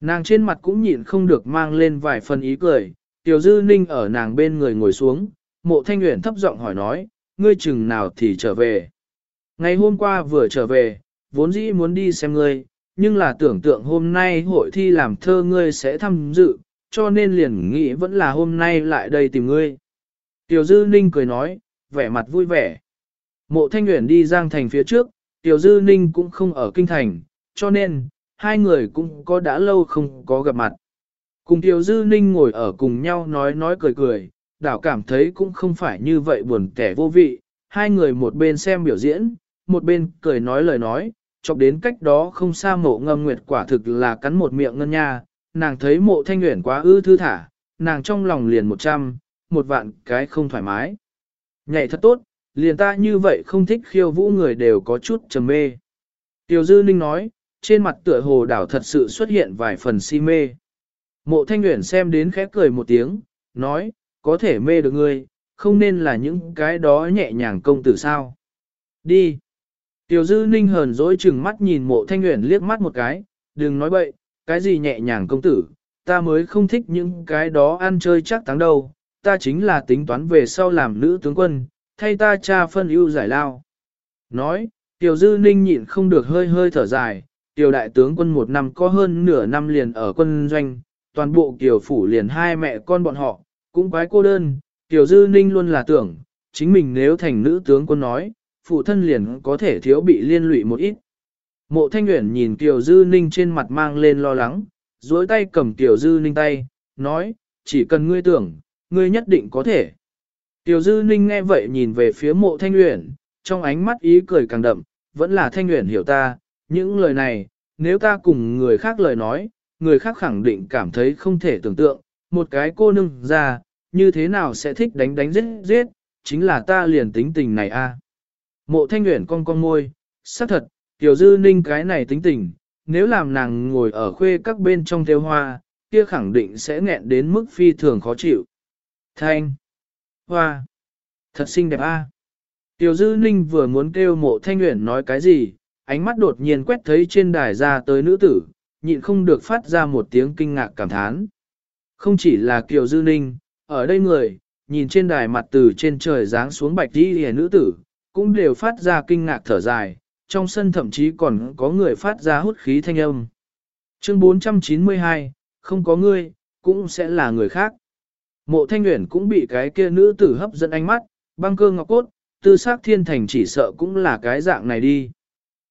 Nàng trên mặt cũng nhịn không được mang lên vài phần ý cười, Kiều Dư Ninh ở nàng bên người ngồi xuống, mộ thanh nguyện thấp giọng hỏi nói, ngươi chừng nào thì trở về. Ngày hôm qua vừa trở về, vốn dĩ muốn đi xem ngươi, nhưng là tưởng tượng hôm nay hội thi làm thơ ngươi sẽ tham dự, cho nên liền nghĩ vẫn là hôm nay lại đây tìm ngươi. Tiểu Dư Ninh cười nói, vẻ mặt vui vẻ. Mộ Thanh Nguyễn đi Giang Thành phía trước, Tiểu Dư Ninh cũng không ở Kinh Thành, cho nên, hai người cũng có đã lâu không có gặp mặt. Cùng Tiểu Dư Ninh ngồi ở cùng nhau nói nói cười cười, đảo cảm thấy cũng không phải như vậy buồn kẻ vô vị, hai người một bên xem biểu diễn, một bên cười nói lời nói, chọc đến cách đó không xa mộ ngâm nguyệt quả thực là cắn một miệng ngân nha, nàng thấy mộ thanh nguyện quá ư thư thả, nàng trong lòng liền một trăm, một vạn cái không thoải mái. Nhảy thật tốt, liền ta như vậy không thích khiêu vũ người đều có chút trầm mê. Tiểu Dư Ninh nói, trên mặt tựa hồ đảo thật sự xuất hiện vài phần si mê. Mộ Thanh Nguyễn xem đến khẽ cười một tiếng, nói, có thể mê được ngươi, không nên là những cái đó nhẹ nhàng công tử sao. Đi. Tiểu Dư Ninh hờn dỗi chừng mắt nhìn mộ Thanh Nguyễn liếc mắt một cái, đừng nói bậy, cái gì nhẹ nhàng công tử, ta mới không thích những cái đó ăn chơi chắc thắng đâu, ta chính là tính toán về sau làm nữ tướng quân, thay ta cha phân ưu giải lao. Nói, Tiểu Dư Ninh nhịn không được hơi hơi thở dài, Tiểu đại tướng quân một năm có hơn nửa năm liền ở quân doanh, toàn bộ tiểu phủ liền hai mẹ con bọn họ, cũng quái cô đơn, Tiểu Dư Ninh luôn là tưởng, chính mình nếu thành nữ tướng quân nói, phụ thân liền có thể thiếu bị liên lụy một ít. Mộ Thanh Uyển nhìn Tiểu Dư Ninh trên mặt mang lên lo lắng, duỗi tay cầm Tiểu Dư Ninh tay, nói, chỉ cần ngươi tưởng, ngươi nhất định có thể. Tiểu Dư Ninh nghe vậy nhìn về phía mộ Thanh uyển, trong ánh mắt ý cười càng đậm, vẫn là Thanh uyển hiểu ta, những lời này, nếu ta cùng người khác lời nói, người khác khẳng định cảm thấy không thể tưởng tượng, một cái cô nương ra, như thế nào sẽ thích đánh đánh giết giết, chính là ta liền tính tình này a. Mộ Thanh uyển cong cong môi, xác thật, Tiểu Dư Ninh cái này tính tình, nếu làm nàng ngồi ở khuê các bên trong theo hoa, kia khẳng định sẽ nghẹn đến mức phi thường khó chịu. Thanh. Hoa. Thật xinh đẹp a. Tiểu Dư Ninh vừa muốn kêu mộ thanh nguyện nói cái gì, ánh mắt đột nhiên quét thấy trên đài ra tới nữ tử, nhịn không được phát ra một tiếng kinh ngạc cảm thán. Không chỉ là Kiều Dư Ninh, ở đây người, nhìn trên đài mặt từ trên trời giáng xuống bạch đi hề nữ tử, cũng đều phát ra kinh ngạc thở dài, trong sân thậm chí còn có người phát ra hút khí thanh âm. Chương 492, không có ngươi, cũng sẽ là người khác. Mộ thanh nguyện cũng bị cái kia nữ tử hấp dẫn ánh mắt, băng cơ ngọc cốt, tư xác thiên thành chỉ sợ cũng là cái dạng này đi.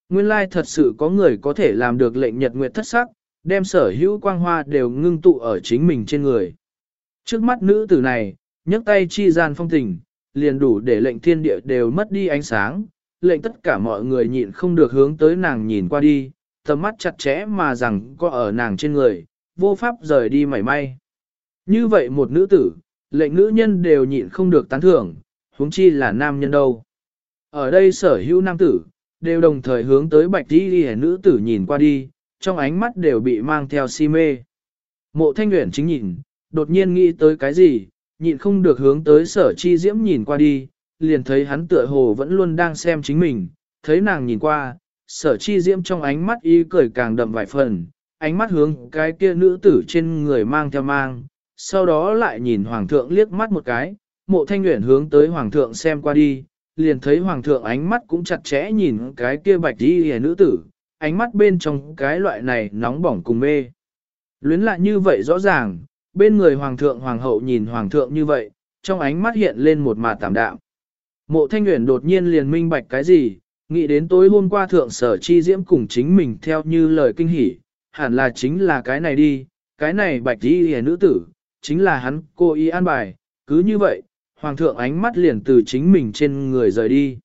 Nguyên lai thật sự có người có thể làm được lệnh nhật nguyệt thất sắc, đem sở hữu quang hoa đều ngưng tụ ở chính mình trên người. Trước mắt nữ tử này, nhấc tay chi gian phong tình, liền đủ để lệnh thiên địa đều mất đi ánh sáng, lệnh tất cả mọi người nhịn không được hướng tới nàng nhìn qua đi, tầm mắt chặt chẽ mà rằng có ở nàng trên người, vô pháp rời đi mảy may. Như vậy một nữ tử, lệnh nữ nhân đều nhịn không được tán thưởng, huống chi là nam nhân đâu. ở đây sở hữu nam tử, đều đồng thời hướng tới bạch đi đi nữ tử nhìn qua đi, trong ánh mắt đều bị mang theo si mê. Mộ thanh nguyện chính nhìn, đột nhiên nghĩ tới cái gì, nhịn không được hướng tới sở chi diễm nhìn qua đi, liền thấy hắn tựa hồ vẫn luôn đang xem chính mình, thấy nàng nhìn qua, sở chi diễm trong ánh mắt y cười càng đậm vài phần, ánh mắt hướng cái kia nữ tử trên người mang theo mang, sau đó lại nhìn hoàng thượng liếc mắt một cái, mộ thanh nguyện hướng tới hoàng thượng xem qua đi, liền thấy hoàng thượng ánh mắt cũng chặt chẽ nhìn cái kia bạch đi hề nữ tử, ánh mắt bên trong cái loại này nóng bỏng cùng mê. Luyến lại như vậy rõ ràng, bên người hoàng thượng hoàng hậu nhìn hoàng thượng như vậy, trong ánh mắt hiện lên một mà tạm đạm. Mộ thanh nguyện đột nhiên liền minh bạch cái gì, nghĩ đến tối hôm qua thượng sở chi diễm cùng chính mình theo như lời kinh hỉ, hẳn là chính là cái này đi, cái này bạch đi hề nữ tử, chính là hắn cô ý an bài, cứ như vậy, hoàng thượng ánh mắt liền từ chính mình trên người rời đi.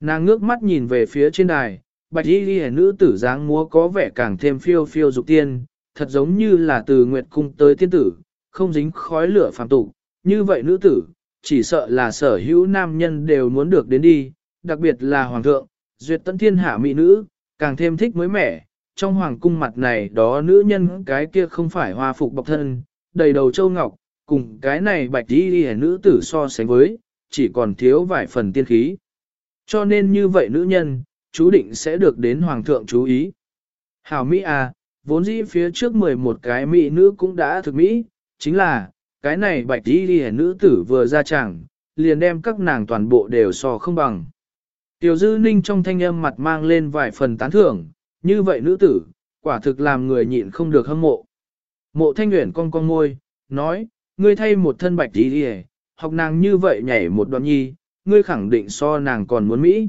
Nàng ngước mắt nhìn về phía trên đài, bạch y ghi nữ tử dáng múa có vẻ càng thêm phiêu phiêu dục tiên, thật giống như là từ nguyệt cung tới tiên tử, không dính khói lửa phàm tục. Như vậy nữ tử, chỉ sợ là sở hữu nam nhân đều muốn được đến đi, đặc biệt là hoàng thượng, duyệt tận thiên hạ mỹ nữ, càng thêm thích mới mẻ. Trong hoàng cung mặt này đó nữ nhân cái kia không phải hoa phục bọc thân, đầy đầu châu ngọc, cùng cái này bạch đi đi nữ tử so sánh với, chỉ còn thiếu vài phần tiên khí. Cho nên như vậy nữ nhân, chú định sẽ được đến hoàng thượng chú ý. Hảo Mỹ à, vốn dĩ phía trước 11 cái Mỹ nữ cũng đã thực Mỹ, chính là, cái này bạch đi đi nữ tử vừa ra chẳng, liền đem các nàng toàn bộ đều so không bằng. Tiểu dư ninh trong thanh âm mặt mang lên vài phần tán thưởng, như vậy nữ tử, quả thực làm người nhịn không được hâm mộ. Mộ thanh nguyện cong cong môi, nói, ngươi thay một thân bạch đi đi học nàng như vậy nhảy một đoạn nhi, ngươi khẳng định so nàng còn muốn Mỹ.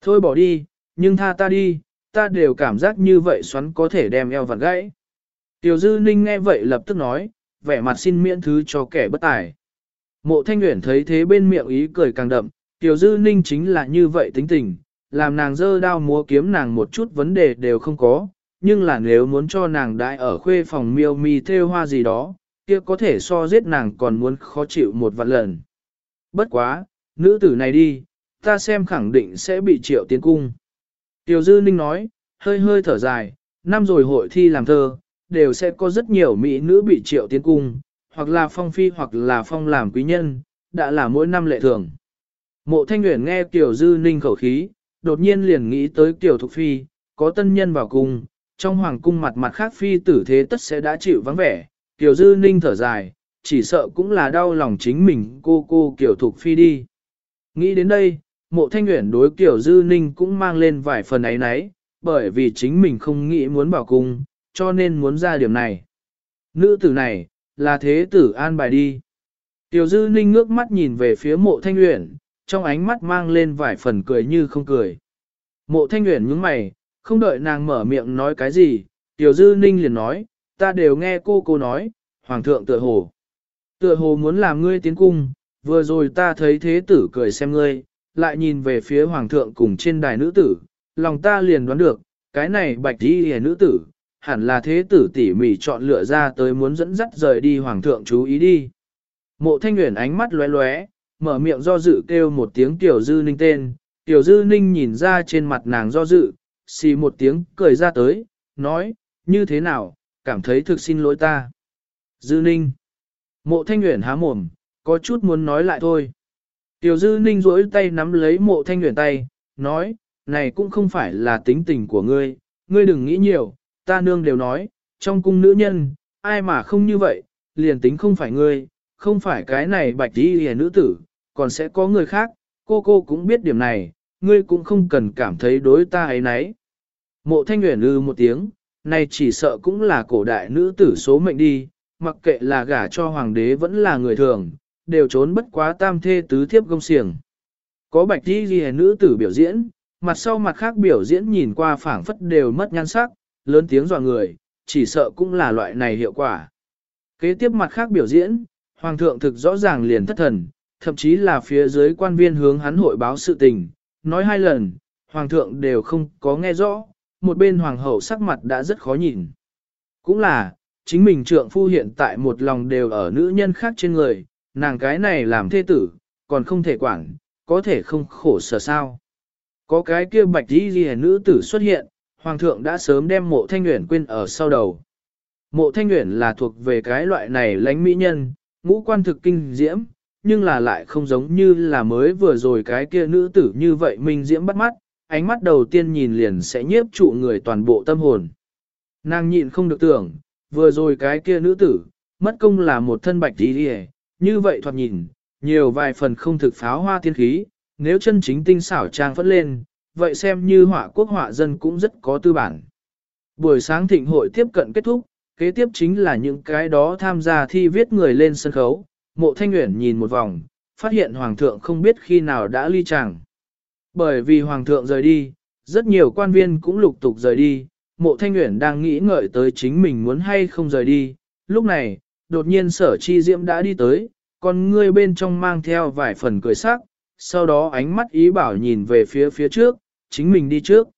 Thôi bỏ đi, nhưng tha ta đi, ta đều cảm giác như vậy xoắn có thể đem eo vặn gãy. Tiểu dư ninh nghe vậy lập tức nói, vẻ mặt xin miễn thứ cho kẻ bất tài. Mộ thanh nguyện thấy thế bên miệng ý cười càng đậm, tiểu dư ninh chính là như vậy tính tình, làm nàng dơ đao múa kiếm nàng một chút vấn đề đều không có, nhưng là nếu muốn cho nàng đại ở khuê phòng miêu mi theo hoa gì đó, kia có thể so giết nàng còn muốn khó chịu một vạn lần. Bất quá, nữ tử này đi, ta xem khẳng định sẽ bị triệu tiến cung. Tiểu Dư Ninh nói, hơi hơi thở dài, năm rồi hội thi làm thơ, đều sẽ có rất nhiều mỹ nữ bị triệu tiến cung, hoặc là phong phi hoặc là phong làm quý nhân, đã là mỗi năm lệ thường. Mộ Thanh Nguyễn nghe Tiểu Dư Ninh khẩu khí, đột nhiên liền nghĩ tới Tiểu Thục Phi, có tân nhân vào cung, trong hoàng cung mặt mặt khác phi tử thế tất sẽ đã chịu vắng vẻ, kiều Dư Ninh thở dài, chỉ sợ cũng là đau lòng chính mình cô cô kiều Thục Phi đi. Nghĩ đến đây, mộ thanh nguyện đối kiều Dư Ninh cũng mang lên vài phần ấy nấy, bởi vì chính mình không nghĩ muốn bảo cung, cho nên muốn ra điểm này. Nữ tử này, là thế tử an bài đi. Tiểu Dư Ninh ngước mắt nhìn về phía mộ thanh uyển trong ánh mắt mang lên vài phần cười như không cười. Mộ thanh uyển nhướng mày, không đợi nàng mở miệng nói cái gì, Tiểu Dư Ninh liền nói, ta đều nghe cô cô nói, Hoàng thượng tựa hồ. Tựa hồ muốn làm ngươi tiến cung, vừa rồi ta thấy thế tử cười xem ngươi, lại nhìn về phía Hoàng thượng cùng trên đài nữ tử, lòng ta liền đoán được, cái này bạch đi hề nữ tử, hẳn là thế tử tỉ mỉ chọn lựa ra tới muốn dẫn dắt rời đi Hoàng thượng chú ý đi. Mộ thanh nguyện ánh mắt lóe lóe, mở miệng do dự kêu một tiếng tiểu dư ninh tên, tiểu dư ninh nhìn ra trên mặt nàng do dự, xì một tiếng cười ra tới, nói, như thế nào, cảm thấy thực xin lỗi ta. Dư ninh. Mộ thanh nguyện há mồm, có chút muốn nói lại thôi. Tiểu dư ninh rỗi tay nắm lấy mộ thanh nguyện tay, nói, này cũng không phải là tính tình của ngươi, ngươi đừng nghĩ nhiều, ta nương đều nói, trong cung nữ nhân, ai mà không như vậy, liền tính không phải ngươi, không phải cái này bạch đi hề nữ tử, còn sẽ có người khác, cô cô cũng biết điểm này, ngươi cũng không cần cảm thấy đối ta ấy nấy. Mộ thanh nguyện ư một tiếng, này chỉ sợ cũng là cổ đại nữ tử số mệnh đi, mặc kệ là gả cho hoàng đế vẫn là người thường, đều trốn bất quá tam thê tứ thiếp công xiềng. Có bạch đi ghi nữ tử biểu diễn, mặt sau mặt khác biểu diễn nhìn qua phảng phất đều mất nhan sắc, lớn tiếng dọa người, chỉ sợ cũng là loại này hiệu quả. Kế tiếp mặt khác biểu diễn, hoàng thượng thực rõ ràng liền thất thần, thậm chí là phía dưới quan viên hướng hắn hội báo sự tình, nói hai lần, hoàng thượng đều không có nghe rõ, một bên hoàng hậu sắc mặt đã rất khó nhìn. Cũng là, chính mình trượng phu hiện tại một lòng đều ở nữ nhân khác trên người, nàng cái này làm thê tử, còn không thể quản, có thể không khổ sở sao. Có cái kia bạch đi ghi nữ tử xuất hiện, hoàng thượng đã sớm đem mộ thanh nguyện quên ở sau đầu. Mộ thanh nguyện là thuộc về cái loại này lãnh mỹ nhân, ngũ quan thực kinh diễm, nhưng là lại không giống như là mới vừa rồi cái kia nữ tử như vậy minh diễm bắt mắt, ánh mắt đầu tiên nhìn liền sẽ nhiếp trụ người toàn bộ tâm hồn. Nàng nhịn không được tưởng, vừa rồi cái kia nữ tử, mất công là một thân bạch đi đi như vậy thoạt nhìn, nhiều vài phần không thực pháo hoa thiên khí, nếu chân chính tinh xảo trang phất lên, vậy xem như họa quốc họa dân cũng rất có tư bản. Buổi sáng thịnh hội tiếp cận kết thúc, kế tiếp chính là những cái đó tham gia thi viết người lên sân khấu, mộ thanh Uyển nhìn một vòng, phát hiện hoàng thượng không biết khi nào đã ly chàng. Bởi vì hoàng thượng rời đi, rất nhiều quan viên cũng lục tục rời đi, mộ thanh Uyển đang nghĩ ngợi tới chính mình muốn hay không rời đi. Lúc này, đột nhiên sở chi diễm đã đi tới, còn ngươi bên trong mang theo vài phần cười sắc, sau đó ánh mắt ý bảo nhìn về phía phía trước, chính mình đi trước.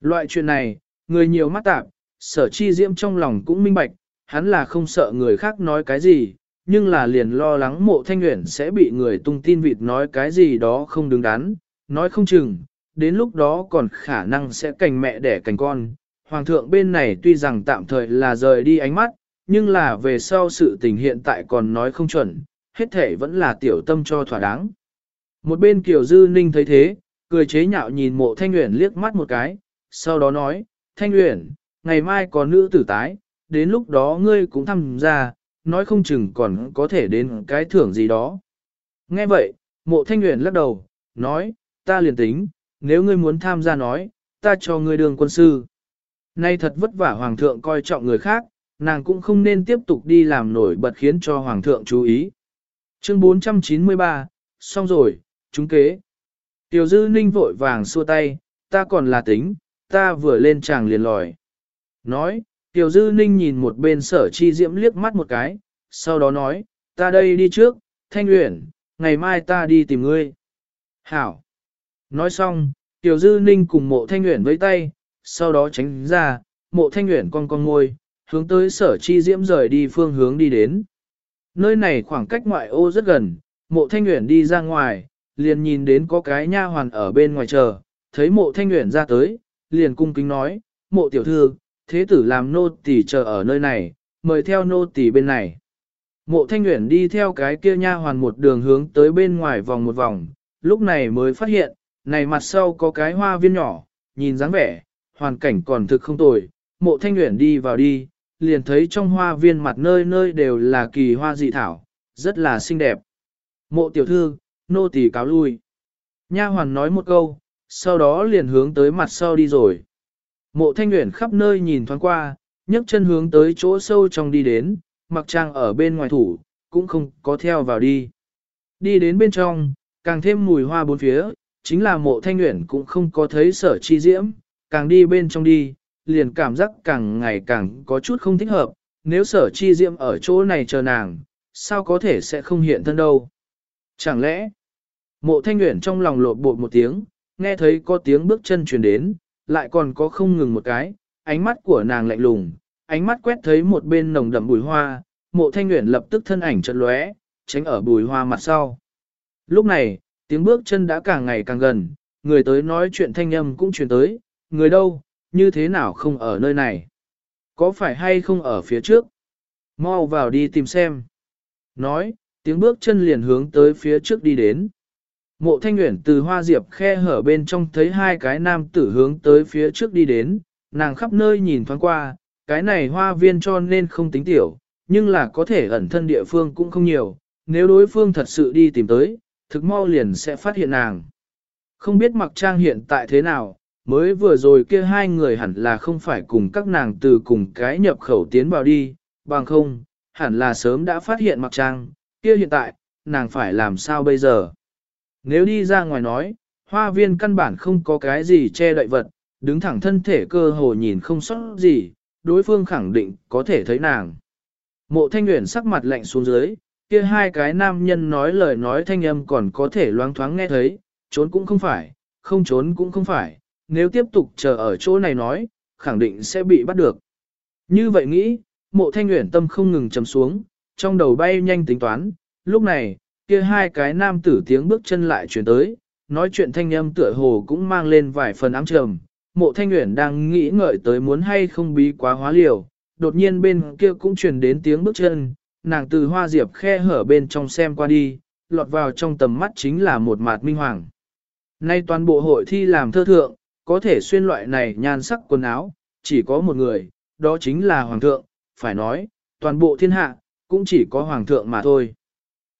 Loại chuyện này, người nhiều mắt tạp, sở chi diễm trong lòng cũng minh bạch, hắn là không sợ người khác nói cái gì, nhưng là liền lo lắng mộ thanh nguyện sẽ bị người tung tin vịt nói cái gì đó không đứng đắn, nói không chừng, đến lúc đó còn khả năng sẽ cành mẹ đẻ cành con. Hoàng thượng bên này tuy rằng tạm thời là rời đi ánh mắt, nhưng là về sau sự tình hiện tại còn nói không chuẩn, hết thể vẫn là tiểu tâm cho thỏa đáng. Một bên Kiều Dư Ninh thấy thế, cười chế nhạo nhìn mộ Thanh Uyển liếc mắt một cái, sau đó nói, Thanh Uyển, ngày mai có nữ tử tái, đến lúc đó ngươi cũng tham gia, nói không chừng còn có thể đến cái thưởng gì đó. Nghe vậy, mộ Thanh nguyện lắc đầu, nói, ta liền tính, nếu ngươi muốn tham gia nói, ta cho ngươi đường quân sư. Nay thật vất vả hoàng thượng coi trọng người khác, nàng cũng không nên tiếp tục đi làm nổi bật khiến cho hoàng thượng chú ý. Chương 493, xong rồi, chúng kế. Tiểu dư ninh vội vàng xua tay, ta còn là tính, ta vừa lên tràng liền lòi. Nói, tiểu dư ninh nhìn một bên sở chi diễm liếc mắt một cái, sau đó nói, ta đây đi trước, thanh uyển, ngày mai ta đi tìm ngươi. Hảo. Nói xong, tiểu dư ninh cùng mộ thanh uyển với tay, sau đó tránh ra, mộ thanh uyển con con ngôi, hướng tới sở chi diễm rời đi phương hướng đi đến. Nơi này khoảng cách ngoại ô rất gần, mộ thanh Uyển đi ra ngoài, liền nhìn đến có cái nha hoàn ở bên ngoài chờ, thấy mộ thanh Uyển ra tới, liền cung kính nói, mộ tiểu thư, thế tử làm nô tỳ chờ ở nơi này, mời theo nô tỳ bên này. Mộ thanh Uyển đi theo cái kia nha hoàn một đường hướng tới bên ngoài vòng một vòng, lúc này mới phát hiện, này mặt sau có cái hoa viên nhỏ, nhìn dáng vẻ, hoàn cảnh còn thực không tồi, mộ thanh Uyển đi vào đi, liền thấy trong hoa viên mặt nơi nơi đều là kỳ hoa dị thảo, rất là xinh đẹp. Mộ tiểu thư, nô tỳ cáo lui. Nha hoàn nói một câu, sau đó liền hướng tới mặt sau đi rồi. Mộ thanh nguyện khắp nơi nhìn thoáng qua, nhấc chân hướng tới chỗ sâu trong đi đến, mặc trang ở bên ngoài thủ, cũng không có theo vào đi. Đi đến bên trong, càng thêm mùi hoa bốn phía, chính là mộ thanh nguyện cũng không có thấy sở chi diễm, càng đi bên trong đi, liền cảm giác càng ngày càng có chút không thích hợp, nếu sở chi diễm ở chỗ này chờ nàng, sao có thể sẽ không hiện thân đâu. Chẳng lẽ, mộ thanh nguyện trong lòng lột bột một tiếng, nghe thấy có tiếng bước chân truyền đến, lại còn có không ngừng một cái, ánh mắt của nàng lạnh lùng, ánh mắt quét thấy một bên nồng đậm bùi hoa, mộ thanh nguyện lập tức thân ảnh chợt lóe, tránh ở bùi hoa mặt sau. Lúc này, tiếng bước chân đã càng ngày càng gần, người tới nói chuyện thanh âm cũng truyền tới, người đâu, như thế nào không ở nơi này? Có phải hay không ở phía trước? Mau vào đi tìm xem. Nói, tiếng bước chân liền hướng tới phía trước đi đến. Mộ thanh nguyện từ hoa diệp khe hở bên trong thấy hai cái nam tử hướng tới phía trước đi đến, nàng khắp nơi nhìn thoáng qua, cái này hoa viên cho nên không tính tiểu, nhưng là có thể ẩn thân địa phương cũng không nhiều, nếu đối phương thật sự đi tìm tới, thực mau liền sẽ phát hiện nàng. Không biết mặc trang hiện tại thế nào, mới vừa rồi kia hai người hẳn là không phải cùng các nàng từ cùng cái nhập khẩu tiến vào đi, bằng không, hẳn là sớm đã phát hiện mặc trang, kia hiện tại, nàng phải làm sao bây giờ? Nếu đi ra ngoài nói, hoa viên căn bản không có cái gì che đậy vật, đứng thẳng thân thể cơ hồ nhìn không sót gì, đối phương khẳng định có thể thấy nàng. Mộ thanh nguyện sắc mặt lạnh xuống dưới, kia hai cái nam nhân nói lời nói thanh âm còn có thể loáng thoáng nghe thấy, trốn cũng không phải, không trốn cũng không phải, nếu tiếp tục chờ ở chỗ này nói, khẳng định sẽ bị bắt được. Như vậy nghĩ, mộ thanh nguyện tâm không ngừng chầm xuống, trong đầu bay nhanh tính toán, lúc này, kia hai cái nam tử tiếng bước chân lại chuyển tới, nói chuyện thanh âm tựa hồ cũng mang lên vài phần ám trầm. Mộ thanh nguyện đang nghĩ ngợi tới muốn hay không bí quá hóa liều, đột nhiên bên kia cũng truyền đến tiếng bước chân, nàng từ hoa diệp khe hở bên trong xem qua đi, lọt vào trong tầm mắt chính là một mạt minh hoàng. Nay toàn bộ hội thi làm thơ thượng, có thể xuyên loại này nhan sắc quần áo, chỉ có một người, đó chính là hoàng thượng, phải nói, toàn bộ thiên hạ, cũng chỉ có hoàng thượng mà thôi.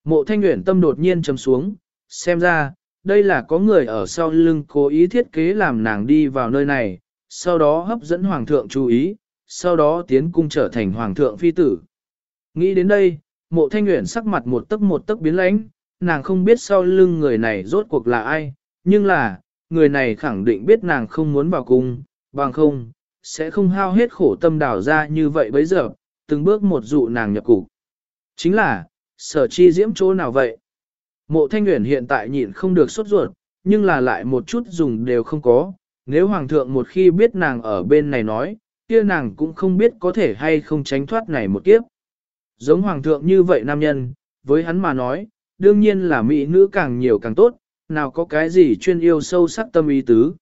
Mộ thanh nguyện tâm đột nhiên chấm xuống, xem ra, đây là có người ở sau lưng cố ý thiết kế làm nàng đi vào nơi này, sau đó hấp dẫn hoàng thượng chú ý, sau đó tiến cung trở thành hoàng thượng phi tử. Nghĩ đến đây, mộ thanh nguyện sắc mặt một tấc một tấc biến lãnh, nàng không biết sau lưng người này rốt cuộc là ai, nhưng là, người này khẳng định biết nàng không muốn vào cung, bằng không, sẽ không hao hết khổ tâm đảo ra như vậy bấy giờ, từng bước một dụ nàng nhập cục. Chính là, sở chi diễm chỗ nào vậy? Mộ thanh nguyện hiện tại nhịn không được sốt ruột, nhưng là lại một chút dùng đều không có. Nếu hoàng thượng một khi biết nàng ở bên này nói, kia nàng cũng không biết có thể hay không tránh thoát này một kiếp. Giống hoàng thượng như vậy nam nhân, với hắn mà nói, đương nhiên là mỹ nữ càng nhiều càng tốt, nào có cái gì chuyên yêu sâu sắc tâm ý tứ.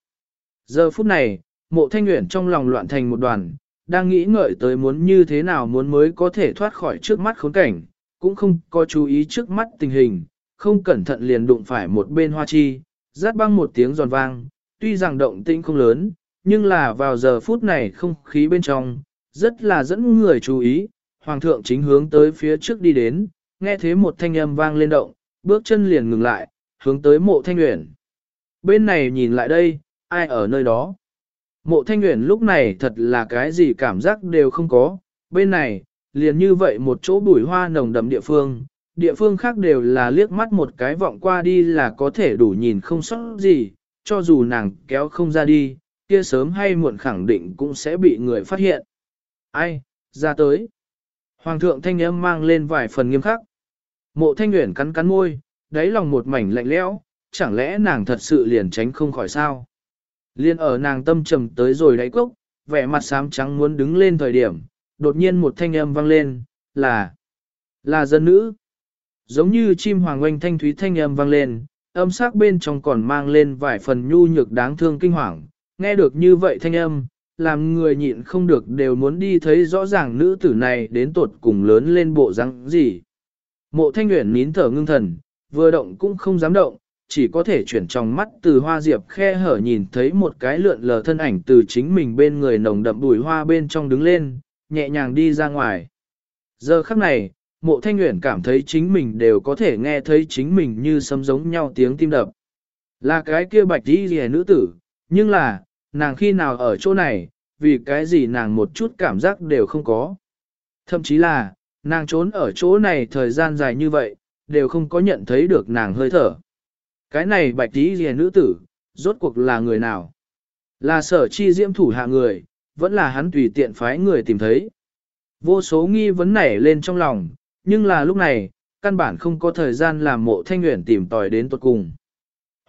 Giờ phút này, mộ thanh nguyện trong lòng loạn thành một đoàn, đang nghĩ ngợi tới muốn như thế nào muốn mới có thể thoát khỏi trước mắt khốn cảnh, cũng không có chú ý trước mắt tình hình, không cẩn thận liền đụng phải một bên hoa chi, rát băng một tiếng giòn vang, tuy rằng động tĩnh không lớn, nhưng là vào giờ phút này không khí bên trong, rất là dẫn người chú ý, hoàng thượng chính hướng tới phía trước đi đến, nghe thế một thanh âm vang lên động, bước chân liền ngừng lại, hướng tới mộ thanh nguyện. Bên này nhìn lại đây, ai ở nơi đó? Mộ thanh nguyện lúc này thật là cái gì cảm giác đều không có, bên này, liền như vậy một chỗ bùi hoa nồng đậm địa phương, địa phương khác đều là liếc mắt một cái vọng qua đi là có thể đủ nhìn không sót gì, cho dù nàng kéo không ra đi, kia sớm hay muộn khẳng định cũng sẽ bị người phát hiện. Ai, ra tới. Hoàng thượng thanh âm mang lên vài phần nghiêm khắc. Mộ thanh nguyện cắn cắn môi, đáy lòng một mảnh lạnh lẽo, chẳng lẽ nàng thật sự liền tránh không khỏi sao? Liên ở nàng tâm trầm tới rồi đáy cốc, vẻ mặt xám trắng muốn đứng lên thời điểm, đột nhiên một thanh âm vang lên, là, là dân nữ. Giống như chim hoàng oanh thanh thúy thanh âm vang lên, âm sắc bên trong còn mang lên vài phần nhu nhược đáng thương kinh hoàng, nghe được như vậy thanh âm, làm người nhịn không được đều muốn đi thấy rõ ràng nữ tử này đến tột cùng lớn lên bộ răng gì. Mộ thanh nguyện nín thở ngưng thần, vừa động cũng không dám động, chỉ có thể chuyển trong mắt từ hoa diệp khe hở nhìn thấy một cái lượn lờ thân ảnh từ chính mình bên người nồng đậm bùi hoa bên trong đứng lên, nhẹ nhàng đi ra ngoài. Giờ khắc này, mộ thanh nguyện cảm thấy chính mình đều có thể nghe thấy chính mình như sấm giống nhau tiếng tim đập. Là cái kia bạch đi rìa nữ tử, nhưng là, nàng khi nào ở chỗ này, vì cái gì nàng một chút cảm giác đều không có. Thậm chí là, nàng trốn ở chỗ này thời gian dài như vậy, đều không có nhận thấy được nàng hơi thở. Cái này bạch tí rìa nữ tử, rốt cuộc là người nào? Là sở chi diễm thủ hạ người, vẫn là hắn tùy tiện phái người tìm thấy. Vô số nghi vấn nảy lên trong lòng, nhưng là lúc này, căn bản không có thời gian làm mộ thanh nguyện tìm tòi đến tuột cùng.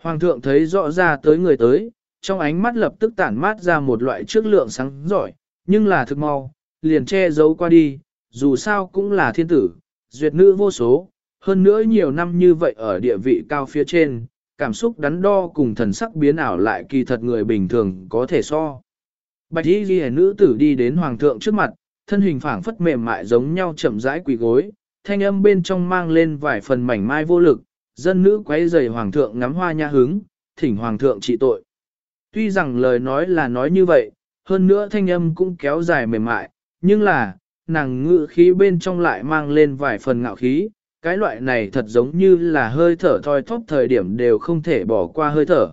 Hoàng thượng thấy rõ ra tới người tới, trong ánh mắt lập tức tản mát ra một loại trước lượng sáng giỏi, nhưng là thực mau, liền che giấu qua đi, dù sao cũng là thiên tử, duyệt nữ vô số, hơn nữa nhiều năm như vậy ở địa vị cao phía trên, cảm xúc đắn đo cùng thần sắc biến ảo lại kỳ thật người bình thường có thể so. Bạch y ghi nữ tử đi đến hoàng thượng trước mặt, thân hình phảng phất mềm mại giống nhau chậm rãi quỳ gối, thanh âm bên trong mang lên vài phần mảnh mai vô lực, dân nữ quấy rầy hoàng thượng ngắm hoa nha hứng, thỉnh hoàng thượng trị tội. Tuy rằng lời nói là nói như vậy, hơn nữa thanh âm cũng kéo dài mềm mại, nhưng là, nàng ngự khí bên trong lại mang lên vài phần ngạo khí, cái loại này thật giống như là hơi thở thoi thóp thời điểm đều không thể bỏ qua hơi thở.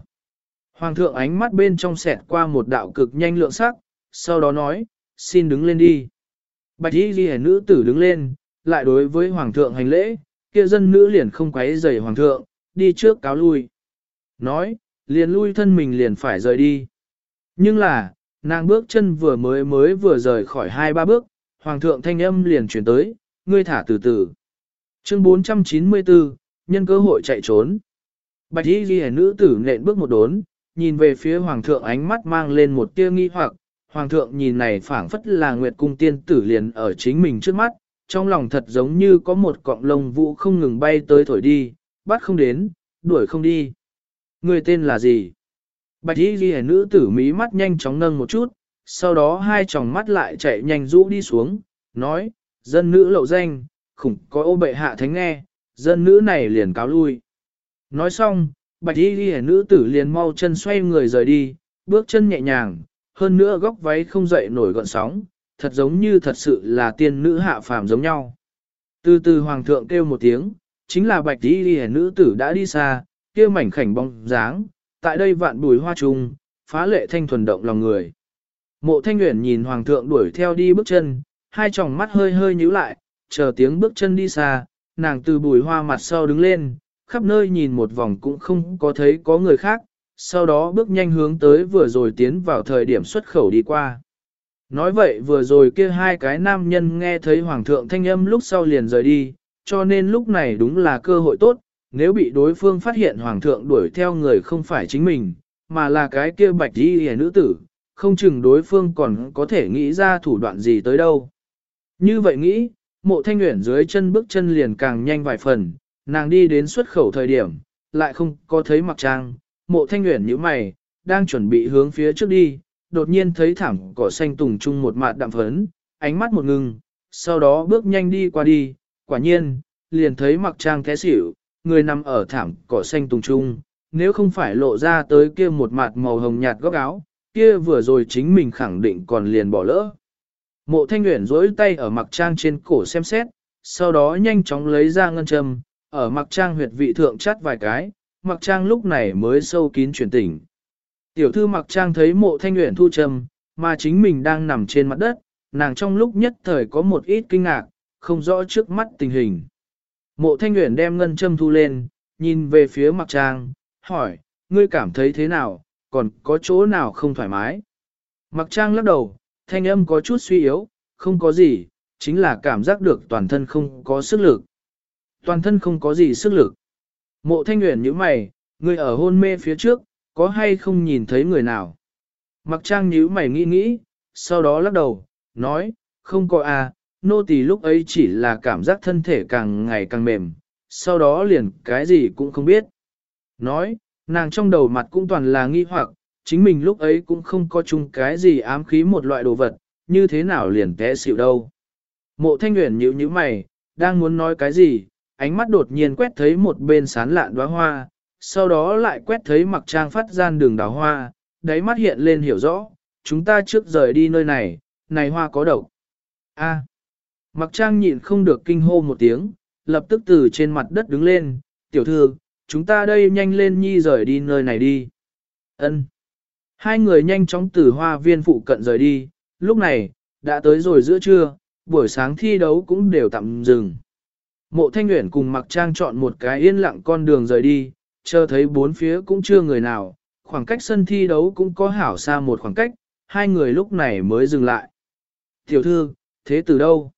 Hoàng thượng ánh mắt bên trong xẹt qua một đạo cực nhanh lượng sắc, sau đó nói, xin đứng lên đi. Bạch y ghi nữ tử đứng lên, lại đối với hoàng thượng hành lễ, kia dân nữ liền không quấy rầy hoàng thượng, đi trước cáo lui. Nói, liền lui thân mình liền phải rời đi. Nhưng là, nàng bước chân vừa mới mới vừa rời khỏi hai ba bước, hoàng thượng thanh âm liền chuyển tới, ngươi thả từ từ. Chương 494, nhân cơ hội chạy trốn. Bạch y ghi nữ tử nện bước một đốn, nhìn về phía hoàng thượng ánh mắt mang lên một tia nghi hoặc, hoàng thượng nhìn này phảng phất là nguyệt cung tiên tử liền ở chính mình trước mắt, trong lòng thật giống như có một cọng lông vũ không ngừng bay tới thổi đi, bắt không đến, đuổi không đi. Người tên là gì? Bạch y ghi nữ tử mí mắt nhanh chóng nâng một chút, sau đó hai tròng mắt lại chạy nhanh rũ đi xuống, nói, dân nữ lậu danh, khủng có ô bệ hạ thánh nghe, dân nữ này liền cáo lui. Nói xong, bạch y ghi nữ tử liền mau chân xoay người rời đi, bước chân nhẹ nhàng, hơn nữa góc váy không dậy nổi gọn sóng, thật giống như thật sự là tiên nữ hạ phàm giống nhau. Từ từ hoàng thượng kêu một tiếng, chính là bạch y ghi nữ tử đã đi xa, kia mảnh khảnh bóng dáng, tại đây vạn bùi hoa trùng, phá lệ thanh thuần động lòng người. Mộ thanh nguyện nhìn hoàng thượng đuổi theo đi bước chân, hai tròng mắt hơi hơi nhíu lại, chờ tiếng bước chân đi xa, nàng từ bùi hoa mặt sau đứng lên, khắp nơi nhìn một vòng cũng không có thấy có người khác, sau đó bước nhanh hướng tới vừa rồi tiến vào thời điểm xuất khẩu đi qua. Nói vậy vừa rồi kia hai cái nam nhân nghe thấy hoàng thượng thanh âm lúc sau liền rời đi, cho nên lúc này đúng là cơ hội tốt, nếu bị đối phương phát hiện hoàng thượng đuổi theo người không phải chính mình, mà là cái kia bạch đi hề nữ tử, không chừng đối phương còn có thể nghĩ ra thủ đoạn gì tới đâu. Như vậy nghĩ, mộ thanh nguyện dưới chân bước chân liền càng nhanh vài phần, nàng đi đến xuất khẩu thời điểm, lại không có thấy mặc trang, mộ thanh nguyện như mày, đang chuẩn bị hướng phía trước đi, đột nhiên thấy thảm cỏ xanh tùng chung một mạt đạm phấn, ánh mắt một ngừng, sau đó bước nhanh đi qua đi, quả nhiên, liền thấy mặc trang té xỉu, người nằm ở thảm cỏ xanh tùng trung, nếu không phải lộ ra tới kia một mặt màu hồng nhạt góc áo, kia vừa rồi chính mình khẳng định còn liền bỏ lỡ. Mộ thanh nguyện rỗi tay ở mặc trang trên cổ xem xét, sau đó nhanh chóng lấy ra ngân châm, ở mặc trang huyệt vị thượng chắt vài cái, mặc trang lúc này mới sâu kín chuyển tỉnh. Tiểu thư mặc trang thấy mộ thanh nguyện thu trầm mà chính mình đang nằm trên mặt đất, nàng trong lúc nhất thời có một ít kinh ngạc, không rõ trước mắt tình hình. Mộ thanh nguyện đem ngân châm thu lên, nhìn về phía mặc trang, hỏi, ngươi cảm thấy thế nào, còn có chỗ nào không thoải mái? Mặc trang lắc đầu, thanh âm có chút suy yếu, không có gì, chính là cảm giác được toàn thân không có sức lực. Toàn thân không có gì sức lực. Mộ thanh nguyện như mày, người ở hôn mê phía trước, có hay không nhìn thấy người nào? Mặc trang nhíu mày nghĩ nghĩ, sau đó lắc đầu, nói, không có à, nô tỳ lúc ấy chỉ là cảm giác thân thể càng ngày càng mềm, sau đó liền cái gì cũng không biết. Nói, nàng trong đầu mặt cũng toàn là nghi hoặc, chính mình lúc ấy cũng không có chung cái gì ám khí một loại đồ vật, như thế nào liền té xịu đâu. Mộ thanh nguyện nhíu nhíu mày, đang muốn nói cái gì, ánh mắt đột nhiên quét thấy một bên sán lạn đóa hoa, sau đó lại quét thấy mặc trang phát gian đường đào hoa, đáy mắt hiện lên hiểu rõ, chúng ta trước rời đi nơi này, này hoa có độc. A. Mặc trang nhịn không được kinh hô một tiếng, lập tức từ trên mặt đất đứng lên, tiểu thư, chúng ta đây nhanh lên nhi rời đi nơi này đi. Ân. Hai người nhanh chóng từ hoa viên phụ cận rời đi, lúc này, đã tới rồi giữa trưa, buổi sáng thi đấu cũng đều tạm dừng. Mộ thanh nguyện cùng mặc trang chọn một cái yên lặng con đường rời đi, chờ thấy bốn phía cũng chưa người nào, khoảng cách sân thi đấu cũng có hảo xa một khoảng cách, hai người lúc này mới dừng lại. Tiểu thư, thế từ đâu?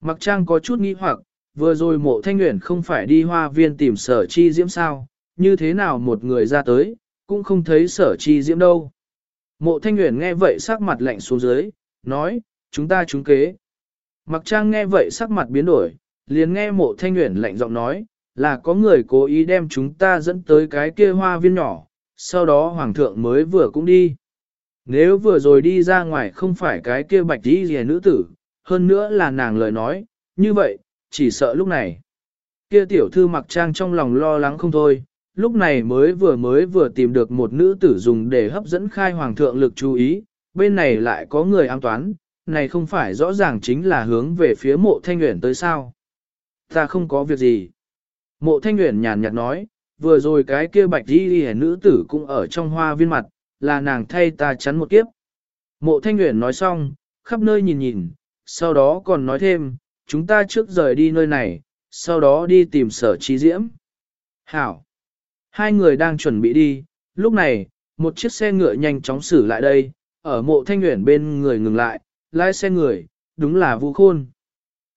Mặc trang có chút nghi hoặc, vừa rồi mộ thanh nguyện không phải đi hoa viên tìm sở chi diễm sao, như thế nào một người ra tới, cũng không thấy sở chi diễm đâu. Mộ thanh nguyện nghe vậy sắc mặt lạnh xuống dưới, nói, chúng ta trúng kế. Mặc trang nghe vậy sắc mặt biến đổi, liền nghe mộ thanh nguyện lạnh giọng nói, là có người cố ý đem chúng ta dẫn tới cái kia hoa viên nhỏ, sau đó hoàng thượng mới vừa cũng đi. Nếu vừa rồi đi ra ngoài không phải cái kia bạch đi rìa nữ tử, hơn nữa là nàng lời nói, như vậy, chỉ sợ lúc này. Kia tiểu thư mặc trang trong lòng lo lắng không thôi, lúc này mới vừa mới vừa tìm được một nữ tử dùng để hấp dẫn khai hoàng thượng lực chú ý, bên này lại có người an toán, này không phải rõ ràng chính là hướng về phía mộ thanh nguyện tới sao. Ta không có việc gì. Mộ thanh nguyện nhàn nhạt nói, vừa rồi cái kia bạch đi hề nữ tử cũng ở trong hoa viên mặt, là nàng thay ta chắn một kiếp. Mộ thanh nguyện nói xong, khắp nơi nhìn nhìn, sau đó còn nói thêm, chúng ta trước rời đi nơi này, sau đó đi tìm sở trí diễm. Hảo! Hai người đang chuẩn bị đi, lúc này, một chiếc xe ngựa nhanh chóng xử lại đây, ở mộ thanh nguyện bên người ngừng lại, lái xe người, đúng là Vu Khôn.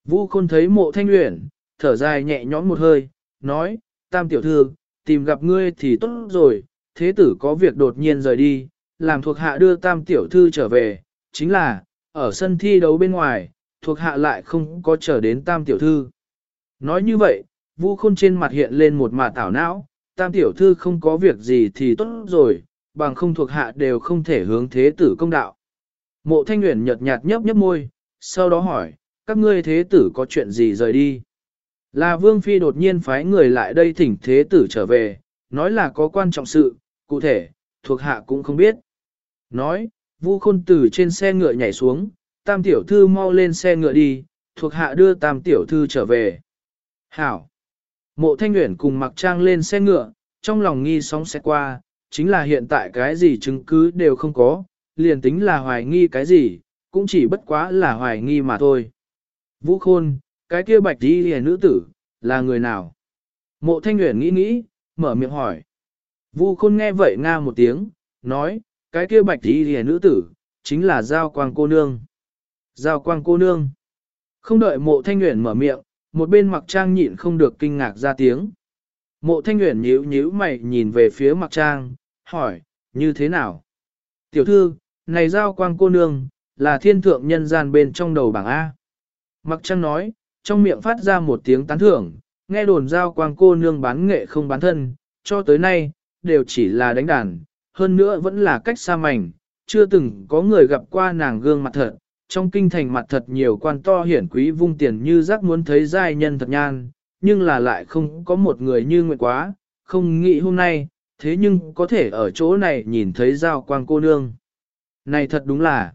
Vu Khôn thấy mộ thanh nguyện, thở dài nhẹ nhõm một hơi, nói, tam tiểu thư, tìm gặp ngươi thì tốt rồi, thế tử có việc đột nhiên rời đi, làm thuộc hạ đưa tam tiểu thư trở về, chính là, ở sân thi đấu bên ngoài, thuộc hạ lại không có chờ đến tam tiểu thư. Nói như vậy, vu khôn trên mặt hiện lên một mà tảo não, tam tiểu thư không có việc gì thì tốt rồi, bằng không thuộc hạ đều không thể hướng thế tử công đạo. Mộ thanh nguyện nhợt nhạt nhấp nhấp môi, sau đó hỏi, các ngươi thế tử có chuyện gì rời đi? Là vương phi đột nhiên phái người lại đây thỉnh thế tử trở về, nói là có quan trọng sự, cụ thể, thuộc hạ cũng không biết. Nói, vu khôn từ trên xe ngựa nhảy xuống, tam tiểu thư mau lên xe ngựa đi, thuộc hạ đưa tam tiểu thư trở về. Hảo! Mộ thanh nguyễn cùng mặc trang lên xe ngựa, trong lòng nghi sóng xe qua, chính là hiện tại cái gì chứng cứ đều không có, liền tính là hoài nghi cái gì, cũng chỉ bất quá là hoài nghi mà thôi. Vũ khôn, cái kia bạch đi hề nữ tử, là người nào? Mộ thanh nguyện nghĩ nghĩ, mở miệng hỏi. Vu khôn nghe vậy nga một tiếng, nói, cái kia bạch đi hề nữ tử, chính là giao quang cô nương. Giao quang cô nương. Không đợi mộ thanh nguyện mở miệng, một bên mặc trang nhịn không được kinh ngạc ra tiếng. Mộ thanh nguyện nhíu nhíu mày nhìn về phía mặc trang, hỏi, như thế nào? Tiểu thư, này giao quang cô nương, là thiên thượng nhân gian bên trong đầu bảng A. Mặc trang nói, trong miệng phát ra một tiếng tán thưởng, nghe đồn giao quang cô nương bán nghệ không bán thân, cho tới nay, đều chỉ là đánh đàn, hơn nữa vẫn là cách xa mảnh, chưa từng có người gặp qua nàng gương mặt thật, trong kinh thành mặt thật nhiều quan to hiển quý vung tiền như rác muốn thấy giai nhân thật nhan, nhưng là lại không có một người như nguyện quá, không nghĩ hôm nay, thế nhưng có thể ở chỗ này nhìn thấy giao quang cô nương. Này thật đúng là,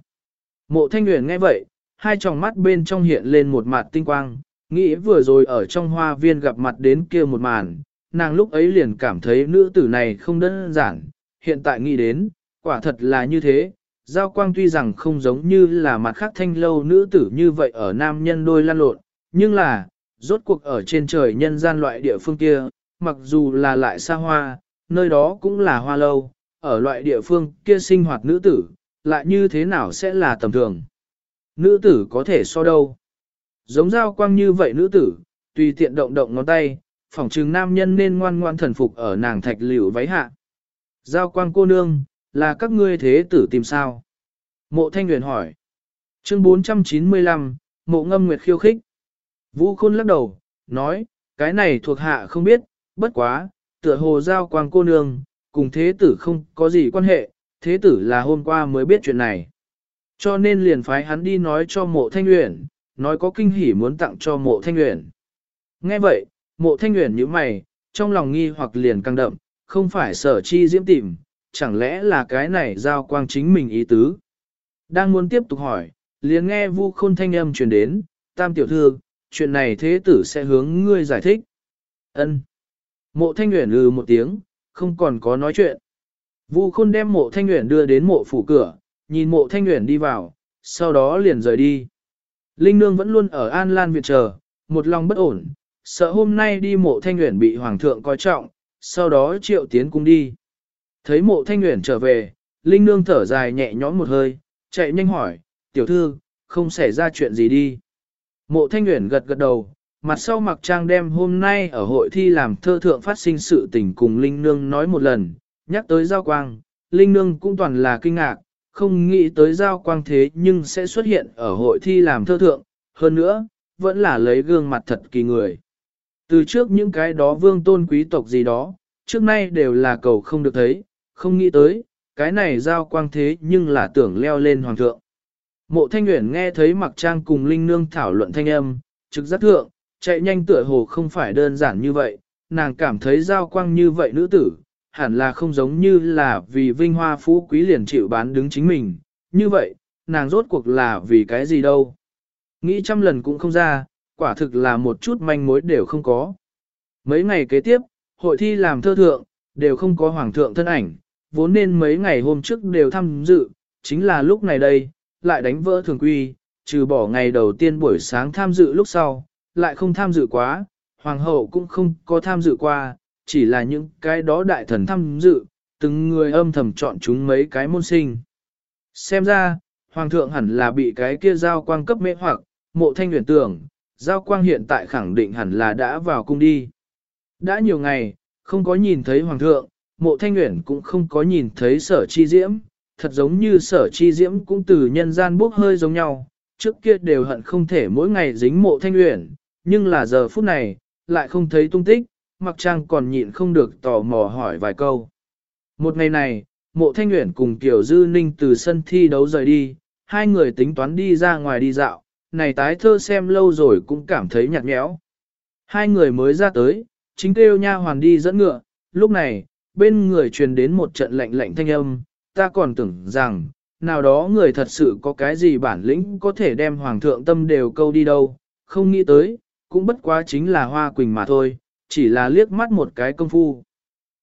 mộ thanh nguyện nghe vậy, hai tròng mắt bên trong hiện lên một mặt tinh quang, nghĩ vừa rồi ở trong hoa viên gặp mặt đến kia một màn, nàng lúc ấy liền cảm thấy nữ tử này không đơn giản, hiện tại nghĩ đến, quả thật là như thế, giao quang tuy rằng không giống như là mặt khác thanh lâu nữ tử như vậy ở nam nhân đôi lan lộn, nhưng là, rốt cuộc ở trên trời nhân gian loại địa phương kia, mặc dù là lại xa hoa, nơi đó cũng là hoa lâu, ở loại địa phương kia sinh hoạt nữ tử, lại như thế nào sẽ là tầm thường. Nữ tử có thể so đâu. Giống giao quang như vậy nữ tử, tùy tiện động động ngón tay, phỏng trừng nam nhân nên ngoan ngoan thần phục ở nàng thạch liễu váy hạ. Giao quang cô nương, là các ngươi thế tử tìm sao? Mộ Thanh nguyện hỏi. Chương 495, Mộ Ngâm Nguyệt khiêu khích. Vũ Khôn lắc đầu, nói, cái này thuộc hạ không biết, bất quá, tựa hồ giao quang cô nương, cùng thế tử không có gì quan hệ, thế tử là hôm qua mới biết chuyện này. Cho nên liền phái hắn đi nói cho mộ thanh uyển nói có kinh hỉ muốn tặng cho mộ thanh uyển Nghe vậy, mộ thanh uyển như mày, trong lòng nghi hoặc liền căng đậm, không phải sở chi diễm tìm, chẳng lẽ là cái này giao quang chính mình ý tứ. Đang muốn tiếp tục hỏi, liền nghe vu khôn thanh âm truyền đến, tam tiểu thư, chuyện này thế tử sẽ hướng ngươi giải thích. ân Mộ thanh uyển lừ một tiếng, không còn có nói chuyện. Vu khôn đem mộ thanh uyển đưa đến mộ phủ cửa, nhìn mộ thanh nguyện đi vào, sau đó liền rời đi. Linh nương vẫn luôn ở An Lan Việt chờ, một lòng bất ổn, sợ hôm nay đi mộ thanh nguyện bị hoàng thượng coi trọng, sau đó triệu tiến cung đi. Thấy mộ thanh nguyện trở về, Linh nương thở dài nhẹ nhõm một hơi, chạy nhanh hỏi, tiểu thư, không xảy ra chuyện gì đi. Mộ thanh nguyện gật gật đầu, mặt sau mặc trang đem hôm nay ở hội thi làm thơ thượng phát sinh sự tình cùng Linh nương nói một lần, nhắc tới giao quang, Linh nương cũng toàn là kinh ngạc, không nghĩ tới giao quang thế nhưng sẽ xuất hiện ở hội thi làm thơ thượng, hơn nữa, vẫn là lấy gương mặt thật kỳ người. Từ trước những cái đó vương tôn quý tộc gì đó, trước nay đều là cầu không được thấy, không nghĩ tới, cái này giao quang thế nhưng là tưởng leo lên hoàng thượng. Mộ thanh nguyện nghe thấy mặc trang cùng linh nương thảo luận thanh âm, trực giác thượng, chạy nhanh tựa hồ không phải đơn giản như vậy, nàng cảm thấy giao quang như vậy nữ tử, hẳn là không giống như là vì vinh hoa phú quý liền chịu bán đứng chính mình, như vậy, nàng rốt cuộc là vì cái gì đâu. Nghĩ trăm lần cũng không ra, quả thực là một chút manh mối đều không có. Mấy ngày kế tiếp, hội thi làm thơ thượng, đều không có hoàng thượng thân ảnh, vốn nên mấy ngày hôm trước đều tham dự, chính là lúc này đây, lại đánh vỡ thường quy, trừ bỏ ngày đầu tiên buổi sáng tham dự lúc sau, lại không tham dự quá, hoàng hậu cũng không có tham dự qua, chỉ là những cái đó đại thần tham dự, từng người âm thầm chọn chúng mấy cái môn sinh. Xem ra, hoàng thượng hẳn là bị cái kia giao quang cấp mê hoặc, mộ thanh huyền tưởng, giao quang hiện tại khẳng định hẳn là đã vào cung đi. Đã nhiều ngày, không có nhìn thấy hoàng thượng, mộ thanh huyền cũng không có nhìn thấy sở chi diễm, thật giống như sở chi diễm cũng từ nhân gian bốc hơi giống nhau, trước kia đều hận không thể mỗi ngày dính mộ thanh uyển, nhưng là giờ phút này, lại không thấy tung tích, mặc trang còn nhịn không được tò mò hỏi vài câu. Một ngày này, mộ thanh uyển cùng Tiểu Dư Ninh từ sân thi đấu rời đi, hai người tính toán đi ra ngoài đi dạo, này tái thơ xem lâu rồi cũng cảm thấy nhạt nhẽo. Hai người mới ra tới, chính kêu nha hoàn đi dẫn ngựa, lúc này, bên người truyền đến một trận lạnh lạnh thanh âm, ta còn tưởng rằng, nào đó người thật sự có cái gì bản lĩnh có thể đem hoàng thượng tâm đều câu đi đâu, không nghĩ tới, cũng bất quá chính là hoa quỳnh mà thôi, chỉ là liếc mắt một cái công phu.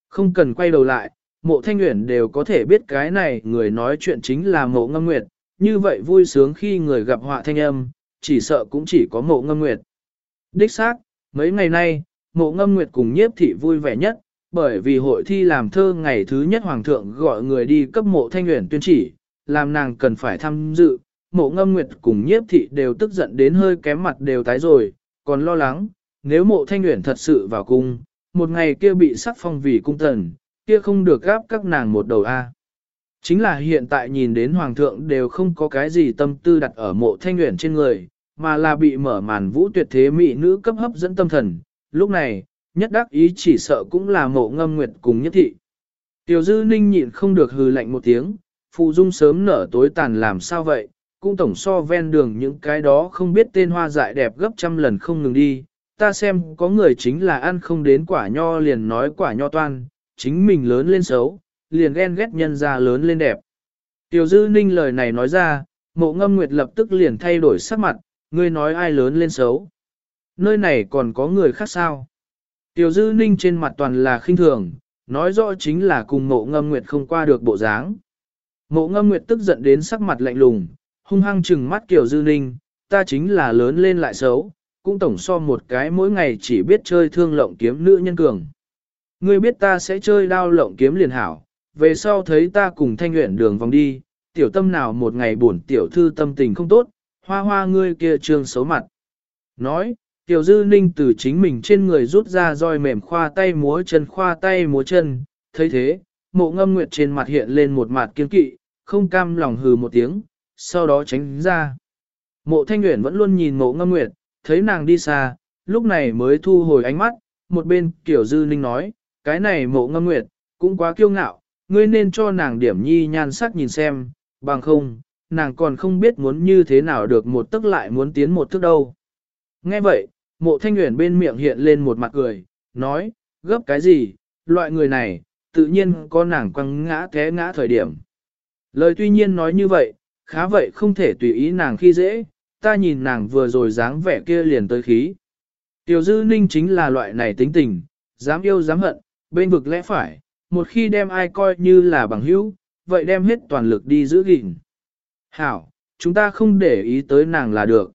Không cần quay đầu lại, mộ thanh nguyện đều có thể biết cái này người nói chuyện chính là mộ ngâm nguyệt, như vậy vui sướng khi người gặp họa thanh âm, chỉ sợ cũng chỉ có mộ ngâm nguyệt. Đích xác, mấy ngày nay, mộ ngâm nguyệt cùng nhiếp thị vui vẻ nhất, bởi vì hội thi làm thơ ngày thứ nhất hoàng thượng gọi người đi cấp mộ thanh nguyện tuyên chỉ, làm nàng cần phải tham dự, mộ ngâm nguyệt cùng nhiếp thị đều tức giận đến hơi kém mặt đều tái rồi, còn lo lắng, nếu mộ thanh nguyện thật sự vào cung, một ngày kia bị sắc phong vì cung tần, kia không được gáp các nàng một đầu A. Chính là hiện tại nhìn đến hoàng thượng đều không có cái gì tâm tư đặt ở mộ thanh nguyện trên người, mà là bị mở màn vũ tuyệt thế mỹ nữ cấp hấp dẫn tâm thần. Lúc này, nhất đắc ý chỉ sợ cũng là mộ ngâm nguyệt cùng nhất thị. Tiểu dư ninh nhịn không được hừ lạnh một tiếng, phụ dung sớm nở tối tàn làm sao vậy, cũng tổng so ven đường những cái đó không biết tên hoa dại đẹp gấp trăm lần không ngừng đi, ta xem có người chính là ăn không đến quả nho liền nói quả nho toan, chính mình lớn lên xấu, liền ghen ghét nhân ra lớn lên đẹp. Tiểu dư ninh lời này nói ra, mộ ngâm nguyệt lập tức liền thay đổi sắc mặt, ngươi nói ai lớn lên xấu. Nơi này còn có người khác sao? Tiểu dư ninh trên mặt toàn là khinh thường, nói rõ chính là cùng mộ ngâm nguyệt không qua được bộ dáng. Mộ ngâm nguyệt tức giận đến sắc mặt lạnh lùng, hung hăng trừng mắt Tiểu dư ninh, ta chính là lớn lên lại xấu, cũng tổng so một cái mỗi ngày chỉ biết chơi thương lộng kiếm nữ nhân cường. Ngươi biết ta sẽ chơi đao lộng kiếm liền hảo, về sau thấy ta cùng thanh nguyện đường vòng đi, tiểu tâm nào một ngày buồn tiểu thư tâm tình không tốt, hoa hoa ngươi kia trương xấu mặt. Nói, tiểu dư ninh từ chính mình trên người rút ra roi mềm khoa tay múa chân khoa tay múa chân, thấy thế, mộ ngâm nguyệt trên mặt hiện lên một mặt kiên kỵ, không cam lòng hừ một tiếng, sau đó tránh ra. Mộ thanh nguyện vẫn luôn nhìn mộ ngâm nguyệt, thấy nàng đi xa, lúc này mới thu hồi ánh mắt, một bên kiểu dư ninh nói, cái này mộ ngâm nguyệt, cũng quá kiêu ngạo, ngươi nên cho nàng điểm nhi nhan sắc nhìn xem, bằng không, nàng còn không biết muốn như thế nào được một tức lại muốn tiến một thức đâu. Nghe vậy, mộ thanh nguyện bên miệng hiện lên một mặt cười, nói, gấp cái gì, loại người này, tự nhiên có nàng quăng ngã té ngã thời điểm. Lời tuy nhiên nói như vậy, khá vậy không thể tùy ý nàng khi dễ, ta nhìn nàng vừa rồi dáng vẻ kia liền tới khí. Tiểu dư ninh chính là loại này tính tình, dám yêu dám hận, bên vực lẽ phải, một khi đem ai coi như là bằng hữu, vậy đem hết toàn lực đi giữ gìn. Hảo, chúng ta không để ý tới nàng là được.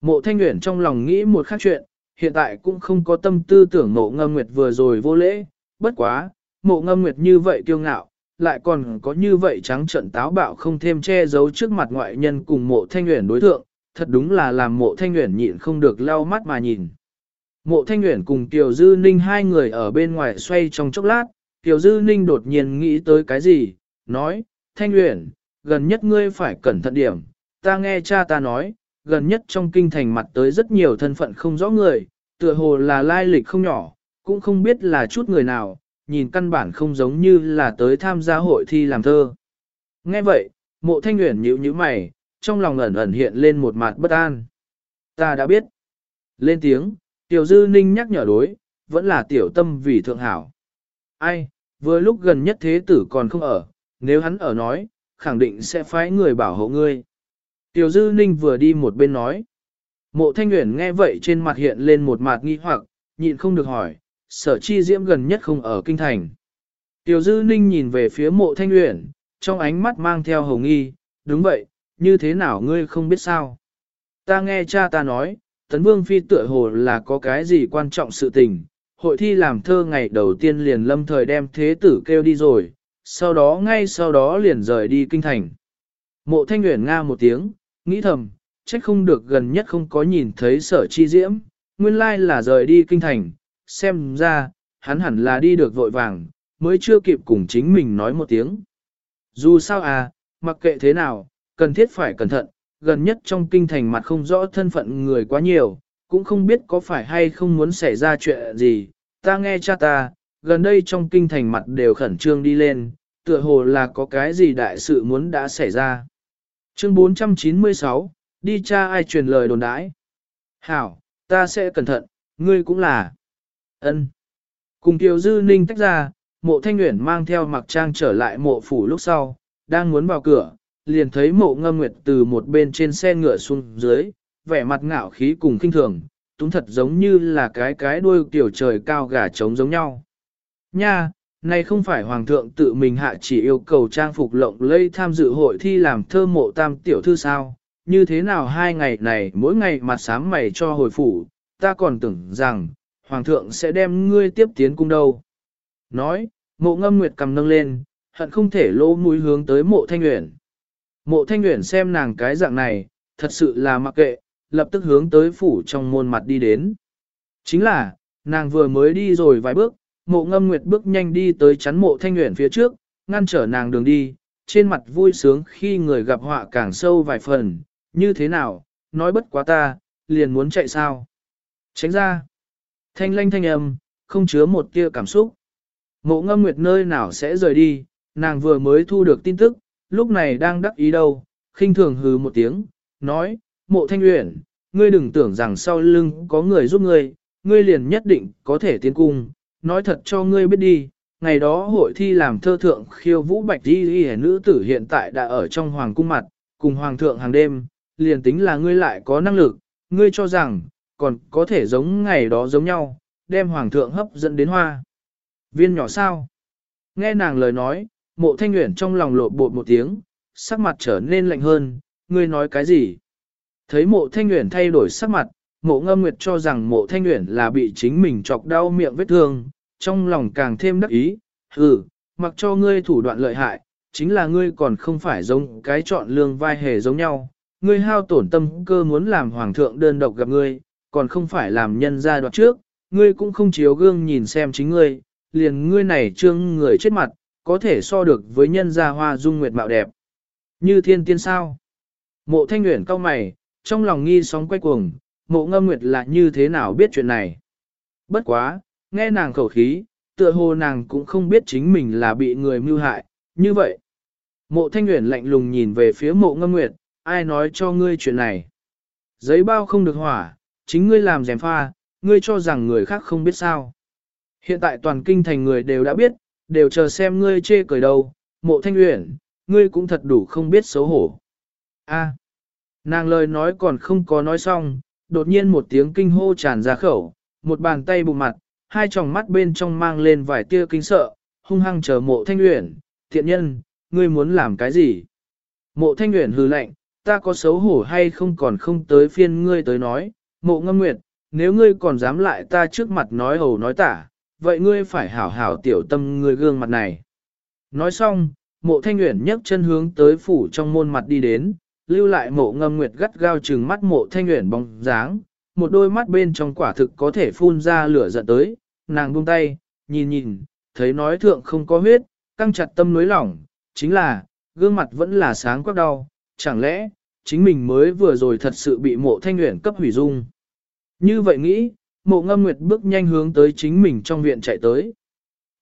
Mộ thanh nguyện trong lòng nghĩ một khác chuyện, hiện tại cũng không có tâm tư tưởng mộ ngâm nguyệt vừa rồi vô lễ, bất quá, mộ ngâm nguyệt như vậy kiêu ngạo, lại còn có như vậy trắng trận táo bạo không thêm che giấu trước mặt ngoại nhân cùng mộ thanh nguyện đối thượng, thật đúng là làm mộ thanh nguyện nhịn không được lau mắt mà nhìn. Mộ thanh nguyện cùng Tiểu Dư Ninh hai người ở bên ngoài xoay trong chốc lát, Tiểu Dư Ninh đột nhiên nghĩ tới cái gì, nói, thanh nguyện, gần nhất ngươi phải cẩn thận điểm, ta nghe cha ta nói, gần nhất trong kinh thành mặt tới rất nhiều thân phận không rõ người, tựa hồ là lai lịch không nhỏ, cũng không biết là chút người nào, nhìn căn bản không giống như là tới tham gia hội thi làm thơ. Nghe vậy, mộ thanh nguyện nhíu nhíu mày, trong lòng ẩn ẩn hiện lên một mặt bất an. Ta đã biết. Lên tiếng, tiểu dư ninh nhắc nhở đối, vẫn là tiểu tâm vì thượng hảo. Ai, vừa lúc gần nhất thế tử còn không ở, nếu hắn ở nói, khẳng định sẽ phái người bảo hộ ngươi. Tiểu dư ninh vừa đi một bên nói. Mộ thanh nguyện nghe vậy trên mặt hiện lên một mặt nghi hoặc, nhịn không được hỏi, sở chi diễm gần nhất không ở kinh thành. Tiểu dư ninh nhìn về phía mộ thanh nguyện, trong ánh mắt mang theo hồng nghi, đúng vậy, như thế nào ngươi không biết sao. Ta nghe cha ta nói, tấn vương phi tựa hồ là có cái gì quan trọng sự tình, hội thi làm thơ ngày đầu tiên liền lâm thời đem thế tử kêu đi rồi, sau đó ngay sau đó liền rời đi kinh thành. Mộ thanh nguyện nga một tiếng, nghĩ thầm, trách không được gần nhất không có nhìn thấy sở chi diễm, nguyên lai là rời đi kinh thành, xem ra, hắn hẳn là đi được vội vàng, mới chưa kịp cùng chính mình nói một tiếng. Dù sao à, mặc kệ thế nào, cần thiết phải cẩn thận, gần nhất trong kinh thành mặt không rõ thân phận người quá nhiều, cũng không biết có phải hay không muốn xảy ra chuyện gì, ta nghe cha ta, gần đây trong kinh thành mặt đều khẩn trương đi lên, tựa hồ là có cái gì đại sự muốn đã xảy ra. Chương 496, đi cha ai truyền lời đồn đãi. Hảo, ta sẽ cẩn thận, ngươi cũng là. ân Cùng Kiều Dư Ninh tách ra, mộ thanh nguyện mang theo mặc trang trở lại mộ phủ lúc sau, đang muốn vào cửa, liền thấy mộ ngâm nguyệt từ một bên trên xe ngựa xuống dưới, vẻ mặt ngạo khí cùng kinh thường, túng thật giống như là cái cái đuôi tiểu trời cao gà trống giống nhau. Nha, này không phải hoàng thượng tự mình hạ chỉ yêu cầu trang phục lộng lây tham dự hội thi làm thơ mộ tam tiểu thư sao, như thế nào hai ngày này mỗi ngày mặt sám mày cho hồi phủ, ta còn tưởng rằng, hoàng thượng sẽ đem ngươi tiếp tiến cung đâu. Nói, mộ ngâm nguyệt cầm nâng lên, hận không thể lỗ mũi hướng tới mộ thanh nguyện. Mộ thanh nguyện xem nàng cái dạng này, thật sự là mặc kệ, lập tức hướng tới phủ trong môn mặt đi đến. Chính là, nàng vừa mới đi rồi vài bước, mộ ngâm nguyệt bước nhanh đi tới chắn mộ thanh nguyện phía trước, ngăn trở nàng đường đi, trên mặt vui sướng khi người gặp họa càng sâu vài phần, như thế nào, nói bất quá ta, liền muốn chạy sao. Tránh ra, thanh lanh thanh âm, không chứa một tia cảm xúc. Mộ ngâm nguyệt nơi nào sẽ rời đi, nàng vừa mới thu được tin tức, lúc này đang đắc ý đâu, khinh thường hừ một tiếng, nói, mộ thanh uyển, ngươi đừng tưởng rằng sau lưng có người giúp ngươi, ngươi liền nhất định có thể tiến cung, nói thật cho ngươi biết đi, ngày đó hội thi làm thơ thượng khiêu vũ bạch đi y nữ tử hiện tại đã ở trong hoàng cung mặt, cùng hoàng thượng hàng đêm, liền tính là ngươi lại có năng lực, ngươi cho rằng, còn có thể giống ngày đó giống nhau, đem hoàng thượng hấp dẫn đến hoa. Viên nhỏ sao? Nghe nàng lời nói, mộ thanh nguyện trong lòng lộ bột một tiếng, sắc mặt trở nên lạnh hơn, ngươi nói cái gì? Thấy mộ thanh nguyện thay đổi sắc mặt, mộ ngâm nguyệt cho rằng mộ thanh nguyện là bị chính mình chọc đau miệng vết thương, trong lòng càng thêm đắc ý, ừ, mặc cho ngươi thủ đoạn lợi hại, chính là ngươi còn không phải giống cái chọn lương vai hề giống nhau, ngươi hao tổn tâm cơ muốn làm hoàng thượng đơn độc gặp ngươi, còn không phải làm nhân gia đoạt trước, ngươi cũng không chiếu gương nhìn xem chính ngươi, liền ngươi này trương người chết mặt, có thể so được với nhân gia hoa dung nguyệt mạo đẹp. Như thiên tiên sao? Mộ thanh nguyện cau mày, trong lòng nghi sóng quay cuồng, mộ ngâm nguyệt là như thế nào biết chuyện này. Bất quá, nghe nàng khẩu khí, tựa hồ nàng cũng không biết chính mình là bị người mưu hại, như vậy. Mộ thanh nguyện lạnh lùng nhìn về phía mộ ngâm nguyệt, ai nói cho ngươi chuyện này. Giấy bao không được hỏa, chính ngươi làm rèm pha, ngươi cho rằng người khác không biết sao. Hiện tại toàn kinh thành người đều đã biết, đều chờ xem ngươi chê cười đâu, mộ thanh uyển, ngươi cũng thật đủ không biết xấu hổ. A, à, nàng lời nói còn không có nói xong, đột nhiên một tiếng kinh hô tràn ra khẩu, một bàn tay bụng mặt, hai tròng mắt bên trong mang lên vài tia kinh sợ, hung hăng chờ mộ thanh uyển, thiện nhân, ngươi muốn làm cái gì? Mộ thanh uyển hừ lạnh, ta có xấu hổ hay không còn không tới phiên ngươi tới nói, mộ ngâm nguyệt, nếu ngươi còn dám lại ta trước mặt nói hầu nói tả, vậy ngươi phải hảo hảo tiểu tâm ngươi gương mặt này. Nói xong, mộ thanh nguyện nhấc chân hướng tới phủ trong môn mặt đi đến, lưu lại mộ ngâm nguyệt gắt gao trừng mắt mộ thanh nguyện bóng dáng, một đôi mắt bên trong quả thực có thể phun ra lửa giận tới, nàng buông tay, nhìn nhìn, thấy nói thượng không có huyết, căng chặt tâm nối lỏng, chính là, gương mặt vẫn là sáng quắc đau, chẳng lẽ, chính mình mới vừa rồi thật sự bị mộ thanh nguyện cấp hủy dung. Như vậy nghĩ, mộ ngâm nguyệt bước nhanh hướng tới chính mình trong viện chạy tới.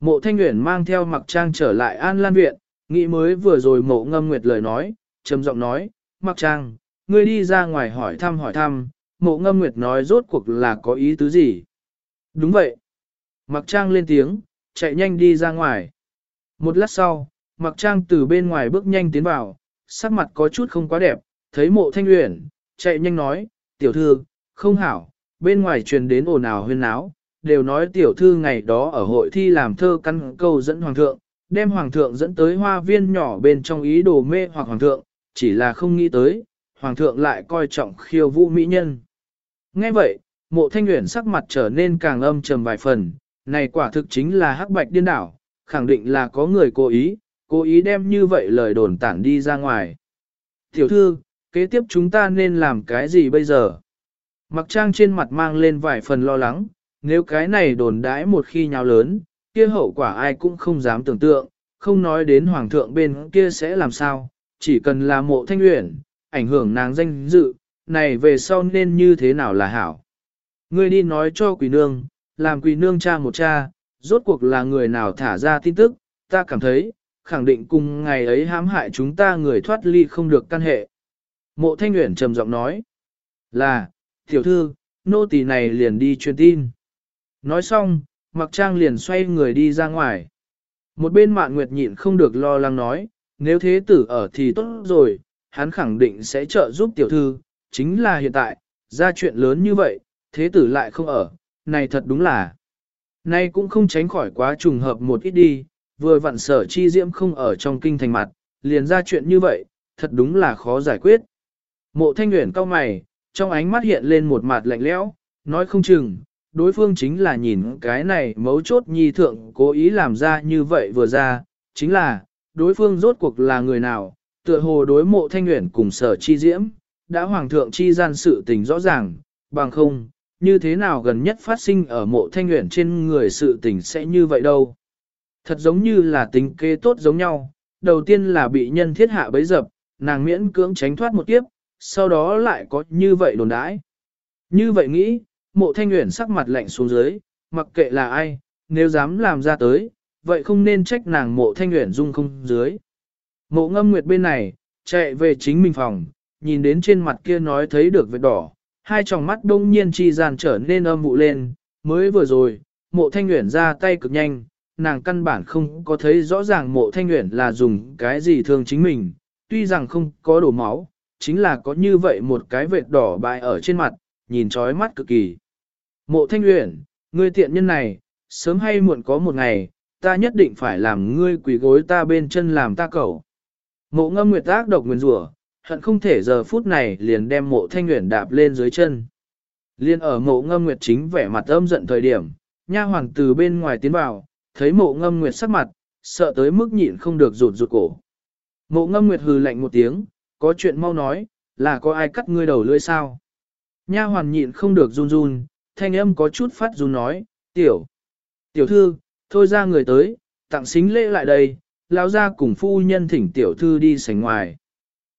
Mộ thanh nguyện mang theo mặc trang trở lại an lan viện, nghĩ mới vừa rồi mộ ngâm nguyệt lời nói, trầm giọng nói, mặc trang, ngươi đi ra ngoài hỏi thăm hỏi thăm, mộ ngâm nguyệt nói rốt cuộc là có ý tứ gì. Đúng vậy. Mặc trang lên tiếng, chạy nhanh đi ra ngoài. Một lát sau, mặc trang từ bên ngoài bước nhanh tiến vào, sắc mặt có chút không quá đẹp, thấy mộ thanh uyển, chạy nhanh nói, tiểu thư, không hảo, bên ngoài truyền đến ồn ào huyên náo, đều nói tiểu thư ngày đó ở hội thi làm thơ căn câu dẫn hoàng thượng, đem hoàng thượng dẫn tới hoa viên nhỏ bên trong ý đồ mê hoặc hoàng thượng, chỉ là không nghĩ tới, hoàng thượng lại coi trọng khiêu vũ mỹ nhân. Nghe vậy, mộ thanh nguyện sắc mặt trở nên càng âm trầm vài phần, này quả thực chính là hắc bạch điên đảo, khẳng định là có người cố ý, cố ý đem như vậy lời đồn tản đi ra ngoài. Tiểu thư, kế tiếp chúng ta nên làm cái gì bây giờ? Mặc trang trên mặt mang lên vài phần lo lắng, nếu cái này đồn đãi một khi nhào lớn, kia hậu quả ai cũng không dám tưởng tượng, không nói đến hoàng thượng bên kia sẽ làm sao, chỉ cần là mộ thanh uyển, ảnh hưởng nàng danh dự, này về sau nên như thế nào là hảo. Ngươi đi nói cho quỷ nương, làm quỷ nương cha một cha, rốt cuộc là người nào thả ra tin tức, ta cảm thấy, khẳng định cùng ngày ấy hãm hại chúng ta người thoát ly không được căn hệ. Mộ Thanh uyển trầm giọng nói, là, tiểu thư, nô tỳ này liền đi truyền tin. Nói xong, Mặc Trang liền xoay người đi ra ngoài. Một bên Mạn Nguyệt nhịn không được lo lắng nói, nếu thế tử ở thì tốt rồi, hắn khẳng định sẽ trợ giúp tiểu thư, chính là hiện tại, ra chuyện lớn như vậy, thế tử lại không ở, này thật đúng là. Nay cũng không tránh khỏi quá trùng hợp một ít đi, vừa vặn sở chi diễm không ở trong kinh thành mặt, liền ra chuyện như vậy, thật đúng là khó giải quyết. Mộ thanh nguyện cao mày, trong ánh mắt hiện lên một mặt lạnh lẽo, nói không chừng, đối phương chính là nhìn cái này mấu chốt nhi thượng cố ý làm ra như vậy vừa ra, chính là, đối phương rốt cuộc là người nào, tựa hồ đối mộ thanh nguyện cùng sở chi diễm, đã hoàng thượng chi gian sự tình rõ ràng, bằng không, như thế nào gần nhất phát sinh ở mộ thanh nguyện trên người sự tình sẽ như vậy đâu. Thật giống như là tính kế tốt giống nhau, đầu tiên là bị nhân thiết hạ bấy dập, nàng miễn cưỡng tránh thoát một kiếp, sau đó lại có như vậy đồn đãi. Như vậy nghĩ, mộ thanh nguyện sắc mặt lạnh xuống dưới, mặc kệ là ai, nếu dám làm ra tới, vậy không nên trách nàng mộ thanh nguyện dung không dưới. Mộ ngâm nguyệt bên này, chạy về chính mình phòng, nhìn đến trên mặt kia nói thấy được vết đỏ, hai tròng mắt đông nhiên chi gian trở nên âm vụ lên, mới vừa rồi, mộ thanh nguyện ra tay cực nhanh, nàng căn bản không có thấy rõ ràng mộ thanh nguyện là dùng cái gì thương chính mình, tuy rằng không có đổ máu, chính là có như vậy một cái vệt đỏ bại ở trên mặt, nhìn trói mắt cực kỳ. Mộ thanh nguyện, ngươi tiện nhân này, sớm hay muộn có một ngày, ta nhất định phải làm ngươi quỳ gối ta bên chân làm ta cẩu. Mộ ngâm nguyệt ác độc nguyên rủa hận không thể giờ phút này liền đem mộ thanh nguyện đạp lên dưới chân. Liên ở mộ ngâm nguyệt chính vẻ mặt âm giận thời điểm, nha hoàng từ bên ngoài tiến vào, thấy mộ ngâm nguyệt sắc mặt, sợ tới mức nhịn không được rụt rụt cổ. Mộ ngâm nguyệt hừ lạnh một tiếng, có chuyện mau nói, là có ai cắt ngươi đầu lưỡi sao? Nha hoàn nhịn không được run run, thanh âm có chút phát run nói, tiểu, tiểu thư, thôi ra người tới, tặng xính lễ lại đây, lão ra cùng phu nhân thỉnh tiểu thư đi sảnh ngoài.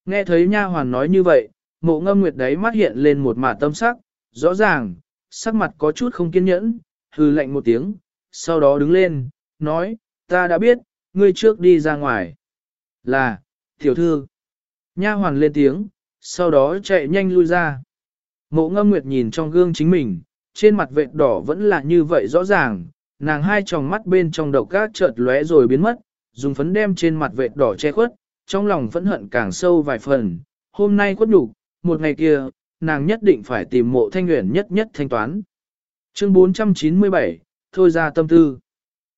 Nghe thấy nha hoàn nói như vậy, mộ ngâm nguyệt đấy mắt hiện lên một mả tâm sắc, rõ ràng, sắc mặt có chút không kiên nhẫn, hư lạnh một tiếng, sau đó đứng lên, nói, ta đã biết, ngươi trước đi ra ngoài. Là, tiểu thư. Nha hoàn lên tiếng, sau đó chạy nhanh lui ra. Mộ ngâm nguyệt nhìn trong gương chính mình, trên mặt vệt đỏ vẫn là như vậy rõ ràng, nàng hai tròng mắt bên trong độc gác chợt lóe rồi biến mất, dùng phấn đem trên mặt vệt đỏ che khuất, trong lòng phẫn hận càng sâu vài phần, hôm nay quất đủ, một ngày kia, nàng nhất định phải tìm mộ thanh nguyện nhất nhất thanh toán. Chương 497, thôi ra tâm tư.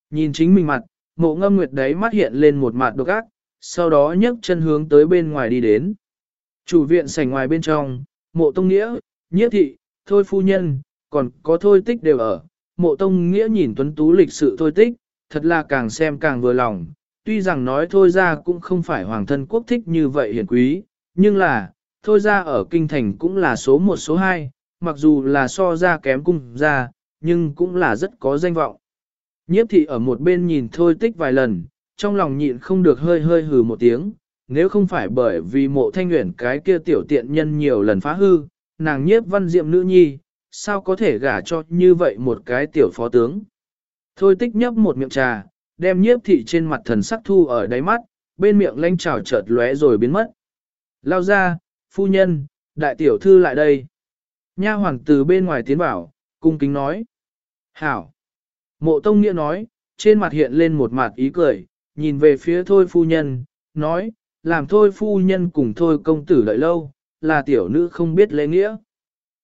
Nhìn chính mình mặt, mộ ngâm nguyệt đấy mắt hiện lên một mặt độc ác, sau đó nhấc chân hướng tới bên ngoài đi đến. Chủ viện sảnh ngoài bên trong, mộ tông nghĩa, nhiếp thị, thôi phu nhân, còn có thôi tích đều ở. Mộ tông nghĩa nhìn tuấn tú lịch sự thôi tích, thật là càng xem càng vừa lòng. Tuy rằng nói thôi ra cũng không phải hoàng thân quốc thích như vậy hiển quý, nhưng là, thôi ra ở kinh thành cũng là số một số hai, mặc dù là so ra kém cung ra, nhưng cũng là rất có danh vọng. Nhiếp thị ở một bên nhìn thôi tích vài lần, trong lòng nhịn không được hơi hơi hừ một tiếng, nếu không phải bởi vì mộ thanh nguyện cái kia tiểu tiện nhân nhiều lần phá hư, nàng nhiếp văn diệm nữ nhi, sao có thể gả cho như vậy một cái tiểu phó tướng. Thôi tích nhấp một miệng trà, đem nhiếp thị trên mặt thần sắc thu ở đáy mắt, bên miệng lanh trào chợt lóe rồi biến mất. Lao ra, phu nhân, đại tiểu thư lại đây. Nha hoàng từ bên ngoài tiến vào, cung kính nói. Hảo. Mộ tông nghĩa nói, trên mặt hiện lên một mặt ý cười, nhìn về phía thôi phu nhân, nói, làm thôi phu nhân cùng thôi công tử đợi lâu, là tiểu nữ không biết lễ nghĩa.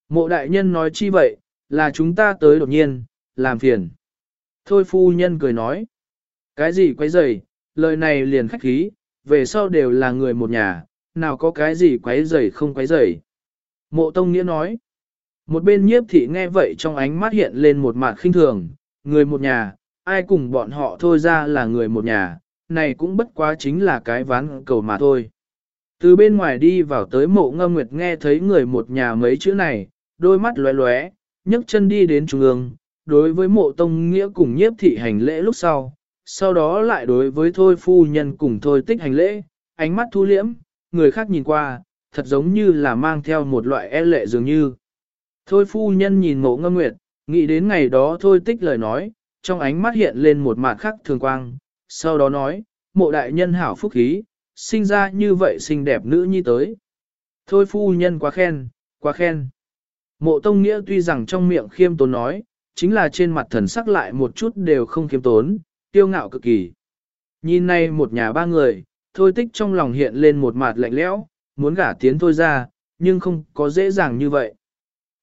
Mộ đại nhân nói chi vậy, là chúng ta tới đột nhiên, làm phiền. Thôi phu nhân cười nói, cái gì quấy rầy, lời này liền khách khí, về sau đều là người một nhà, nào có cái gì quấy rầy không quấy rầy. Mộ tông nghĩa nói, một bên nhiếp thị nghe vậy trong ánh mắt hiện lên một mặt khinh thường, người một nhà, ai cùng bọn họ thôi ra là người một nhà, này cũng bất quá chính là cái ván cầu mà thôi. Từ bên ngoài đi vào tới mộ ngâm nguyệt nghe thấy người một nhà mấy chữ này, đôi mắt lóe lóe, nhấc chân đi đến trung ương, đối với mộ tông nghĩa cùng nhiếp thị hành lễ lúc sau, sau đó lại đối với thôi phu nhân cùng thôi tích hành lễ, ánh mắt thu liễm, người khác nhìn qua, thật giống như là mang theo một loại e lệ dường như. Thôi phu nhân nhìn mộ ngâm nguyệt, nghĩ đến ngày đó thôi tích lời nói, trong ánh mắt hiện lên một mặt khắc thường quang, sau đó nói, mộ đại nhân hảo phúc khí, sinh ra như vậy xinh đẹp nữ nhi tới. Thôi phu nhân quá khen, quá khen. Mộ tông nghĩa tuy rằng trong miệng khiêm tốn nói, chính là trên mặt thần sắc lại một chút đều không khiêm tốn, tiêu ngạo cực kỳ. Nhìn nay một nhà ba người, thôi tích trong lòng hiện lên một mặt lạnh lẽo, muốn gả tiến thôi ra, nhưng không có dễ dàng như vậy.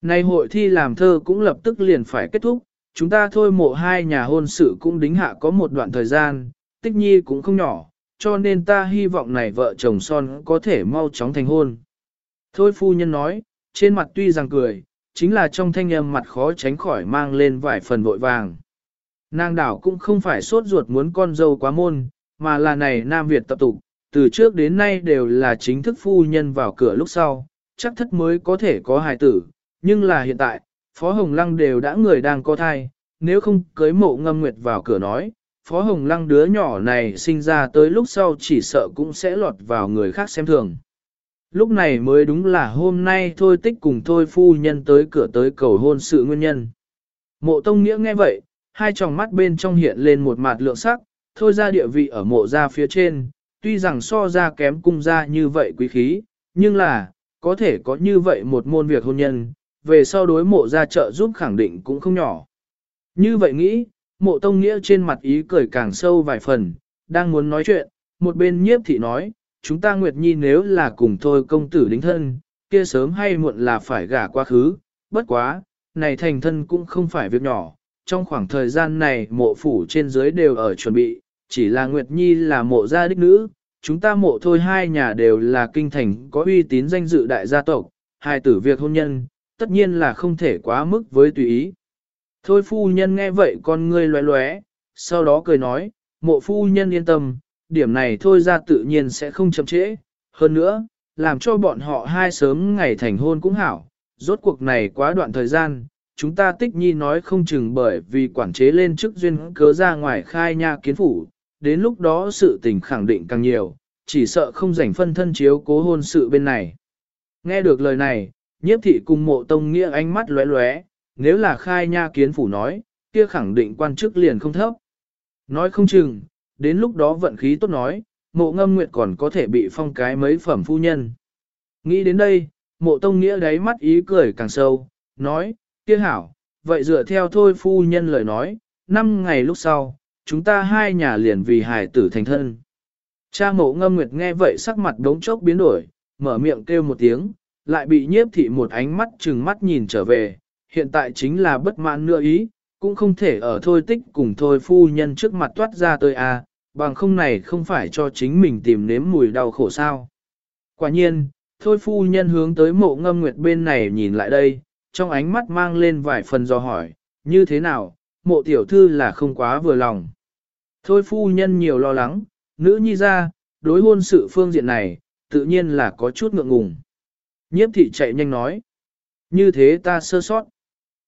Nay hội thi làm thơ cũng lập tức liền phải kết thúc, chúng ta thôi mộ hai nhà hôn sự cũng đính hạ có một đoạn thời gian, tích nhi cũng không nhỏ, cho nên ta hy vọng này vợ chồng son có thể mau chóng thành hôn. Thôi phu nhân nói, trên mặt tuy rằng cười, chính là trong thanh âm mặt khó tránh khỏi mang lên vài phần vội vàng. Nàng đảo cũng không phải sốt ruột muốn con dâu quá môn, mà là này Nam Việt tập tục, từ trước đến nay đều là chính thức phu nhân vào cửa lúc sau, chắc thất mới có thể có hài tử, nhưng là hiện tại, Phó Hồng Lăng đều đã người đang có thai, nếu không cưới mộ ngâm nguyệt vào cửa nói, Phó Hồng Lăng đứa nhỏ này sinh ra tới lúc sau chỉ sợ cũng sẽ lọt vào người khác xem thường. Lúc này mới đúng là hôm nay thôi tích cùng thôi phu nhân tới cửa tới cầu hôn sự nguyên nhân. Mộ Tông Nghĩa nghe vậy, hai tròng mắt bên trong hiện lên một mặt lượng sắc, thôi ra địa vị ở mộ ra phía trên, tuy rằng so ra kém cung ra như vậy quý khí, nhưng là, có thể có như vậy một môn việc hôn nhân, về sau đối mộ ra trợ giúp khẳng định cũng không nhỏ. Như vậy nghĩ, mộ tông nghĩa trên mặt ý cười càng sâu vài phần, đang muốn nói chuyện, một bên nhiếp thị nói, chúng ta Nguyệt Nhi nếu là cùng thôi công tử đính thân, kia sớm hay muộn là phải gả quá khứ, bất quá, này thành thân cũng không phải việc nhỏ, trong khoảng thời gian này mộ phủ trên dưới đều ở chuẩn bị, chỉ là Nguyệt Nhi là mộ gia đích nữ, chúng ta mộ thôi hai nhà đều là kinh thành có uy tín danh dự đại gia tộc, hai tử việc hôn nhân, tất nhiên là không thể quá mức với tùy ý. Thôi phu nhân nghe vậy con ngươi loé loé, sau đó cười nói, mộ phu nhân yên tâm, điểm này thôi ra tự nhiên sẽ không chậm trễ, hơn nữa, làm cho bọn họ hai sớm ngày thành hôn cũng hảo, rốt cuộc này quá đoạn thời gian, chúng ta tích nhi nói không chừng bởi vì quản chế lên chức duyên cớ ra ngoài khai nha kiến phủ, đến lúc đó sự tình khẳng định càng nhiều, chỉ sợ không rảnh phân thân chiếu cố hôn sự bên này. Nghe được lời này, nhiếp thị cùng mộ tông nghĩa ánh mắt lóe lóe, nếu là khai nha kiến phủ nói, kia khẳng định quan chức liền không thấp. Nói không chừng, đến lúc đó vận khí tốt nói, mộ ngâm nguyệt còn có thể bị phong cái mấy phẩm phu nhân. Nghĩ đến đây, mộ tông nghĩa đáy mắt ý cười càng sâu, nói, kia hảo, vậy dựa theo thôi phu nhân lời nói, năm ngày lúc sau, chúng ta hai nhà liền vì hài tử thành thân. Cha mộ ngâm nguyệt nghe vậy sắc mặt đống chốc biến đổi, mở miệng kêu một tiếng, lại bị nhiếp thị một ánh mắt chừng mắt nhìn trở về, hiện tại chính là bất mãn nữa ý, cũng không thể ở thôi tích cùng thôi phu nhân trước mặt toát ra tôi à, bằng không này không phải cho chính mình tìm nếm mùi đau khổ sao. Quả nhiên, thôi phu nhân hướng tới mộ ngâm nguyệt bên này nhìn lại đây, trong ánh mắt mang lên vài phần do hỏi, như thế nào, mộ tiểu thư là không quá vừa lòng. Thôi phu nhân nhiều lo lắng, nữ nhi ra, đối hôn sự phương diện này, tự nhiên là có chút ngượng ngùng. Nhiếp thị chạy nhanh nói, như thế ta sơ sót.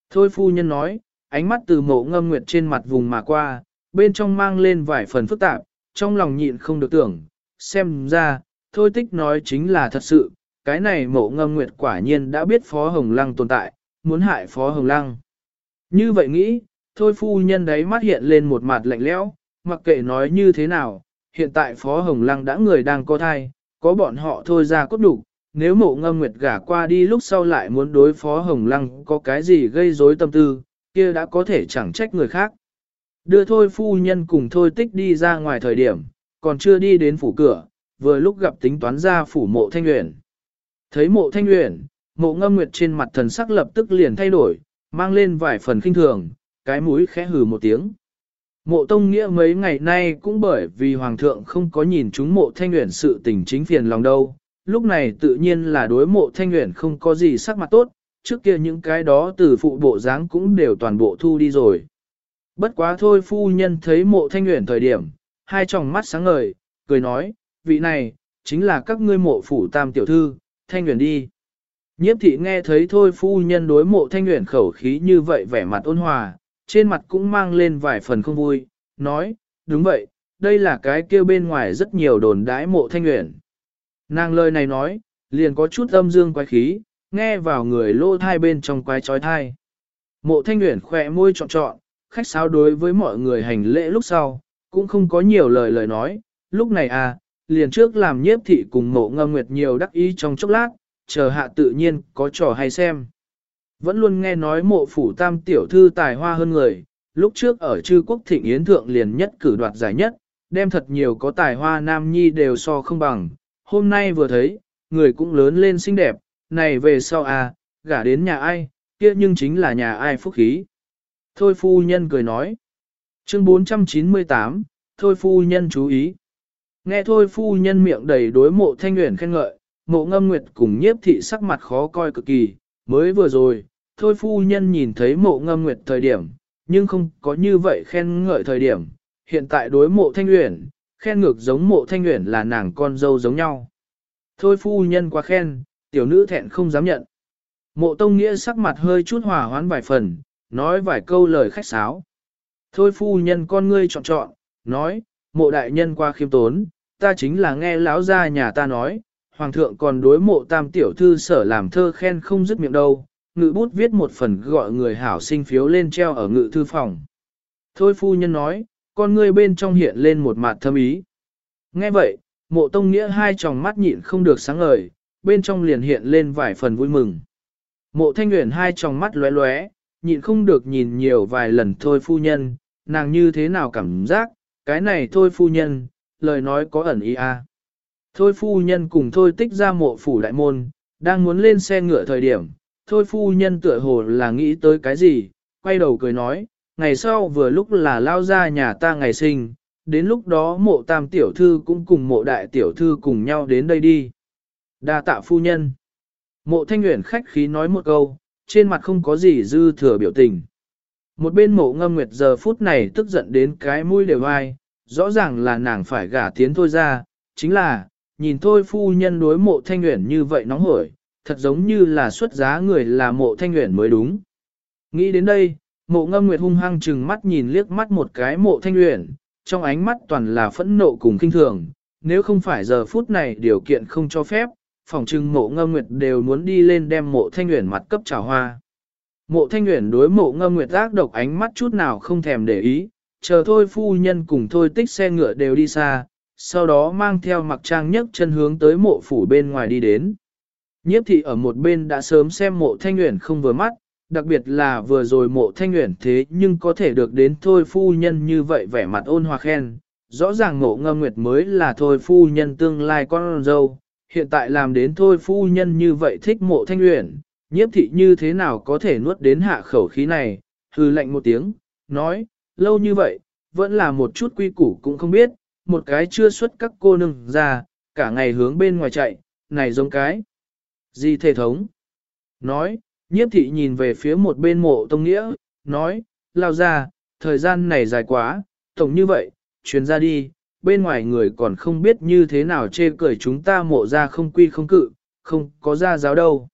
Thôi phu nhân nói, ánh mắt từ mộ ngâm nguyệt trên mặt vùng mà qua, bên trong mang lên vài phần phức tạp, trong lòng nhịn không được tưởng, xem ra, thôi tích nói chính là thật sự, cái này mộ ngâm nguyệt quả nhiên đã biết Phó Hồng Lăng tồn tại, muốn hại Phó Hồng Lăng. Như vậy nghĩ, thôi phu nhân đấy mắt hiện lên một mặt lạnh lẽo, mặc kệ nói như thế nào, hiện tại Phó Hồng Lăng đã người đang có thai, có bọn họ thôi ra cốt đủ, nếu mộ ngâm nguyệt gả qua đi lúc sau lại muốn đối Phó Hồng Lăng có cái gì gây rối tâm tư, kia đã có thể chẳng trách người khác. Đưa thôi phu nhân cùng thôi tích đi ra ngoài thời điểm, còn chưa đi đến phủ cửa, vừa lúc gặp tính toán ra phủ mộ thanh nguyện. Thấy mộ thanh nguyện, mộ ngâm nguyệt trên mặt thần sắc lập tức liền thay đổi, mang lên vài phần kinh thường, cái mũi khẽ hừ một tiếng. Mộ Tông Nghĩa mấy ngày nay cũng bởi vì Hoàng thượng không có nhìn chúng mộ thanh nguyện sự tình chính phiền lòng đâu, lúc này tự nhiên là đối mộ thanh nguyện không có gì sắc mặt tốt, trước kia những cái đó từ phụ bộ dáng cũng đều toàn bộ thu đi rồi. Bất quá thôi phu nhân thấy mộ thanh nguyện thời điểm, hai tròng mắt sáng ngời, cười nói, vị này, chính là các ngươi mộ phủ tam tiểu thư, thanh nguyện đi. Nhiếp thị nghe thấy thôi phu nhân đối mộ thanh nguyện khẩu khí như vậy vẻ mặt ôn hòa, trên mặt cũng mang lên vài phần không vui, nói, đúng vậy, đây là cái kêu bên ngoài rất nhiều đồn đái mộ thanh nguyện. Nàng lời này nói, liền có chút âm dương quái khí, nghe vào người lô thai bên trong quái trói thai. Mộ thanh nguyện khỏe môi trọn trọn, khách sáo đối với mọi người hành lễ lúc sau, cũng không có nhiều lời lời nói, lúc này à, liền trước làm nhiếp thị cùng mộ ngâm nguyệt nhiều đắc ý trong chốc lát, chờ hạ tự nhiên có trò hay xem. Vẫn luôn nghe nói mộ phủ tam tiểu thư tài hoa hơn người, lúc trước ở chư quốc thịnh yến thượng liền nhất cử đoạt giải nhất, đem thật nhiều có tài hoa nam nhi đều so không bằng, hôm nay vừa thấy, người cũng lớn lên xinh đẹp, này về sau à, gả đến nhà ai, kia nhưng chính là nhà ai phúc khí. Thôi phu nhân cười nói. Chương 498, Thôi phu nhân chú ý. Nghe thôi phu nhân miệng đầy đối mộ thanh nguyện khen ngợi, mộ ngâm nguyệt cùng nhiếp thị sắc mặt khó coi cực kỳ, mới vừa rồi, thôi phu nhân nhìn thấy mộ ngâm nguyệt thời điểm, nhưng không có như vậy khen ngợi thời điểm, hiện tại đối mộ thanh nguyện, khen ngược giống mộ thanh nguyện là nàng con dâu giống nhau. Thôi phu nhân quá khen, tiểu nữ thẹn không dám nhận. Mộ tông nghĩa sắc mặt hơi chút hòa hoãn vài phần, nói vài câu lời khách sáo. Thôi phu nhân con ngươi chọn chọn, nói, mộ đại nhân qua khiêm tốn, ta chính là nghe lão gia nhà ta nói, hoàng thượng còn đối mộ tam tiểu thư sở làm thơ khen không dứt miệng đâu, ngự bút viết một phần gọi người hảo sinh phiếu lên treo ở ngự thư phòng. Thôi phu nhân nói, con ngươi bên trong hiện lên một mặt thâm ý. Nghe vậy, mộ tông nghĩa hai tròng mắt nhịn không được sáng ngời, bên trong liền hiện lên vài phần vui mừng. Mộ thanh nguyện hai tròng mắt lóe lóe, nhịn không được nhìn nhiều vài lần thôi phu nhân, nàng như thế nào cảm giác, cái này thôi phu nhân, lời nói có ẩn ý à. Thôi phu nhân cùng thôi tích ra mộ phủ đại môn, đang muốn lên xe ngựa thời điểm, thôi phu nhân tựa hồ là nghĩ tới cái gì, quay đầu cười nói, ngày sau vừa lúc là lao ra nhà ta ngày sinh, đến lúc đó mộ tam tiểu thư cũng cùng mộ đại tiểu thư cùng nhau đến đây đi. đa tạ phu nhân. Mộ thanh nguyện khách khí nói một câu, trên mặt không có gì dư thừa biểu tình. Một bên mộ ngâm nguyệt giờ phút này tức giận đến cái mũi đều ai, rõ ràng là nàng phải gả tiến thôi ra, chính là, nhìn thôi phu nhân đối mộ thanh nguyện như vậy nóng hổi, thật giống như là xuất giá người là mộ thanh nguyện mới đúng. Nghĩ đến đây, mộ ngâm nguyệt hung hăng chừng mắt nhìn liếc mắt một cái mộ thanh Uyển, trong ánh mắt toàn là phẫn nộ cùng kinh thường, nếu không phải giờ phút này điều kiện không cho phép, phòng trưng mộ ngâm nguyệt đều muốn đi lên đem mộ thanh Uyển mặt cấp trào hoa. Mộ thanh Uyển đối mộ ngâm nguyệt ác độc ánh mắt chút nào không thèm để ý, chờ thôi phu nhân cùng thôi tích xe ngựa đều đi xa, sau đó mang theo mặc trang nhấc chân hướng tới mộ phủ bên ngoài đi đến. Nhiếp thị ở một bên đã sớm xem mộ thanh nguyện không vừa mắt, đặc biệt là vừa rồi mộ thanh nguyện thế nhưng có thể được đến thôi phu nhân như vậy vẻ mặt ôn hòa khen. Rõ ràng mộ ngâm nguyệt mới là thôi phu nhân tương lai con dâu, hiện tại làm đến thôi phu nhân như vậy thích mộ thanh nguyện, nhiếp thị như thế nào có thể nuốt đến hạ khẩu khí này, hư lệnh một tiếng, nói, lâu như vậy, vẫn là một chút quy củ cũng không biết, một cái chưa xuất các cô nương ra, cả ngày hướng bên ngoài chạy, này giống cái. Gì thể thống? Nói, nhiếp thị nhìn về phía một bên mộ tông nghĩa, nói, lao ra, thời gian này dài quá, tổng như vậy, chuyến ra đi, bên ngoài người còn không biết như thế nào chê cười chúng ta mộ ra không quy không cự, không có ra giáo đâu.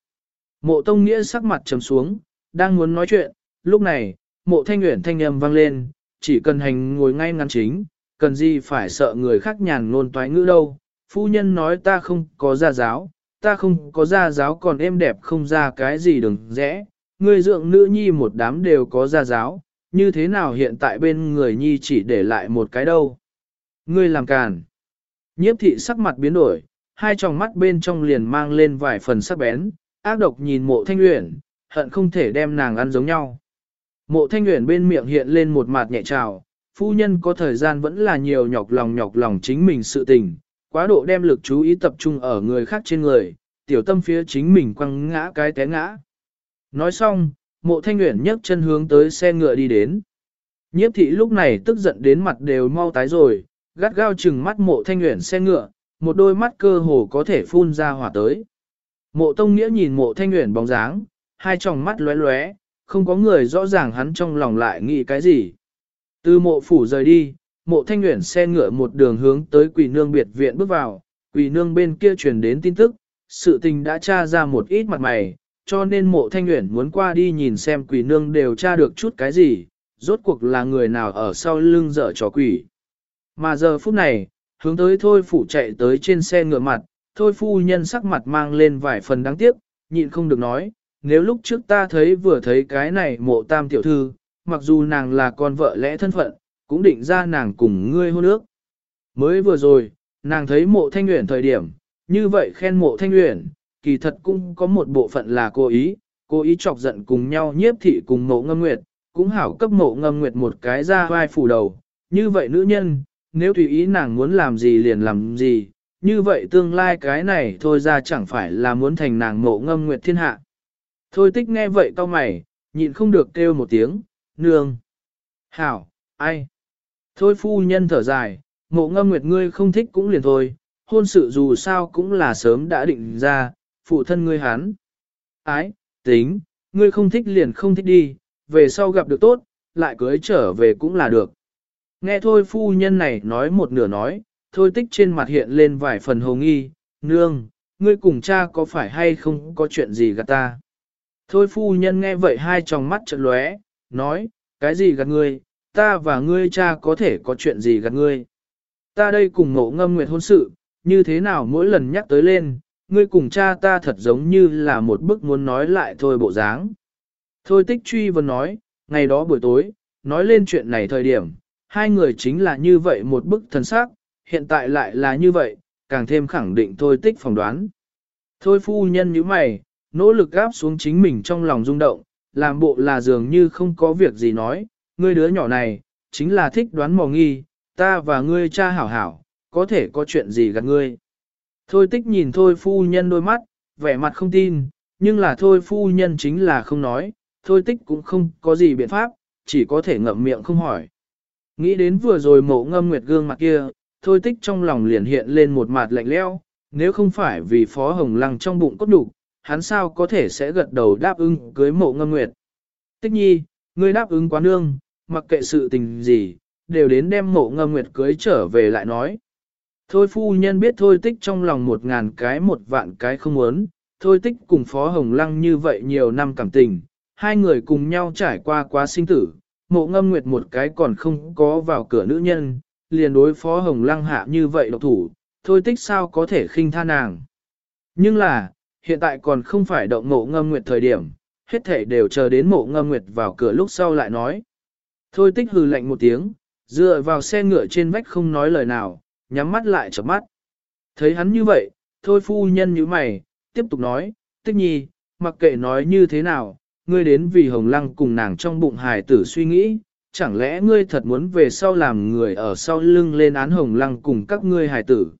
Mộ tông nghĩa sắc mặt trầm xuống, đang muốn nói chuyện, lúc này, mộ thanh nguyện thanh âm vang lên, chỉ cần hành ngồi ngay ngắn chính, cần gì phải sợ người khác nhàn ngôn toái ngữ đâu. Phu nhân nói ta không có ra giáo, ta không có gia giáo còn êm đẹp không ra cái gì đừng rẽ. Người dưỡng nữ nhi một đám đều có gia giáo, như thế nào hiện tại bên người nhi chỉ để lại một cái đâu. Ngươi làm càn. Nhiếp thị sắc mặt biến đổi, hai tròng mắt bên trong liền mang lên vài phần sắc bén, ác độc nhìn mộ thanh luyện, hận không thể đem nàng ăn giống nhau. Mộ thanh uyển bên miệng hiện lên một mặt nhẹ trào, phu nhân có thời gian vẫn là nhiều nhọc lòng nhọc lòng chính mình sự tình, quá độ đem lực chú ý tập trung ở người khác trên người, tiểu tâm phía chính mình quăng ngã cái té ngã. Nói xong, mộ thanh nguyện nhấc chân hướng tới xe ngựa đi đến. Nhiếp thị lúc này tức giận đến mặt đều mau tái rồi, gắt gao chừng mắt mộ thanh nguyện xe ngựa, một đôi mắt cơ hồ có thể phun ra hỏa tới. Mộ tông nghĩa nhìn mộ thanh nguyện bóng dáng, hai tròng mắt lóe lóe, không có người rõ ràng hắn trong lòng lại nghĩ cái gì. Từ mộ phủ rời đi, mộ thanh nguyện xe ngựa một đường hướng tới quỷ nương biệt viện bước vào, quỷ nương bên kia truyền đến tin tức, sự tình đã tra ra một ít mặt mày, cho nên mộ thanh nguyện muốn qua đi nhìn xem quỷ nương đều tra được chút cái gì, rốt cuộc là người nào ở sau lưng dở trò quỷ. Mà giờ phút này, hướng tới thôi phủ chạy tới trên xe ngựa mặt, thôi phu nhân sắc mặt mang lên vài phần đáng tiếc, nhịn không được nói, nếu lúc trước ta thấy vừa thấy cái này mộ tam tiểu thư, mặc dù nàng là con vợ lẽ thân phận, cũng định ra nàng cùng ngươi hôn ước. Mới vừa rồi, nàng thấy mộ thanh nguyện thời điểm, như vậy khen mộ thanh nguyện, kỳ thật cũng có một bộ phận là cố ý, cố ý chọc giận cùng nhau nhiếp thị cùng mộ ngâm nguyệt, cũng hảo cấp mộ ngâm nguyệt một cái ra vai phủ đầu. Như vậy nữ nhân, nếu tùy ý nàng muốn làm gì liền làm gì, như vậy tương lai cái này thôi ra chẳng phải là muốn thành nàng mộ ngâm nguyệt thiên hạ. Thôi tích nghe vậy tao mày, nhịn không được kêu một tiếng, nương. Hảo, ai? Thôi phu nhân thở dài, mộ ngâm nguyệt ngươi không thích cũng liền thôi, hôn sự dù sao cũng là sớm đã định ra, phụ thân ngươi hắn. Ái, tính, ngươi không thích liền không thích đi, về sau gặp được tốt, lại cưới trở về cũng là được. Nghe thôi phu nhân này nói một nửa nói, thôi tích trên mặt hiện lên vài phần hồ nghi, nương, ngươi cùng cha có phải hay không có chuyện gì gạt ta. Thôi phu nhân nghe vậy hai tròng mắt trợn lóe, nói, cái gì gạt ngươi, ta và ngươi cha có thể có chuyện gì gạt ngươi. Ta đây cùng ngộ ngâm nguyệt hôn sự, như thế nào mỗi lần nhắc tới lên, ngươi cùng cha ta thật giống như là một bức muốn nói lại thôi bộ dáng. Thôi tích truy vừa nói, ngày đó buổi tối, nói lên chuyện này thời điểm, hai người chính là như vậy một bức thần sắc, hiện tại lại là như vậy, càng thêm khẳng định thôi tích phỏng đoán. Thôi phu nhân như mày, nỗ lực gáp xuống chính mình trong lòng rung động, làm bộ là dường như không có việc gì nói, ngươi đứa nhỏ này, chính là thích đoán mò nghi, ta và ngươi cha hảo hảo, có thể có chuyện gì gạt ngươi. Thôi tích nhìn thôi phu nhân đôi mắt, vẻ mặt không tin, nhưng là thôi phu nhân chính là không nói, thôi tích cũng không có gì biện pháp, chỉ có thể ngậm miệng không hỏi. Nghĩ đến vừa rồi mộ ngâm nguyệt gương mặt kia, thôi tích trong lòng liền hiện lên một mặt lạnh leo, nếu không phải vì phó hồng lăng trong bụng cốt đủ, hắn sao có thể sẽ gật đầu đáp ứng cưới mộ ngâm nguyệt. Tích nhi, ngươi đáp ứng quá nương, mặc kệ sự tình gì, đều đến đem mộ ngâm nguyệt cưới trở về lại nói. Thôi phu nhân biết thôi tích trong lòng một ngàn cái một vạn cái không muốn, thôi tích cùng Phó Hồng Lăng như vậy nhiều năm cảm tình, hai người cùng nhau trải qua quá sinh tử, mộ ngâm nguyệt một cái còn không có vào cửa nữ nhân, liền đối Phó Hồng Lăng hạ như vậy độc thủ, thôi tích sao có thể khinh tha nàng. Nhưng là, hiện tại còn không phải động mộ ngâm nguyệt thời điểm, hết thể đều chờ đến mộ ngâm nguyệt vào cửa lúc sau lại nói. Thôi tích hừ lạnh một tiếng, dựa vào xe ngựa trên vách không nói lời nào, nhắm mắt lại chợp mắt. Thấy hắn như vậy, thôi phu nhân như mày, tiếp tục nói, tích nhi, mặc kệ nói như thế nào, ngươi đến vì hồng lăng cùng nàng trong bụng hài tử suy nghĩ, chẳng lẽ ngươi thật muốn về sau làm người ở sau lưng lên án hồng lăng cùng các ngươi hài tử.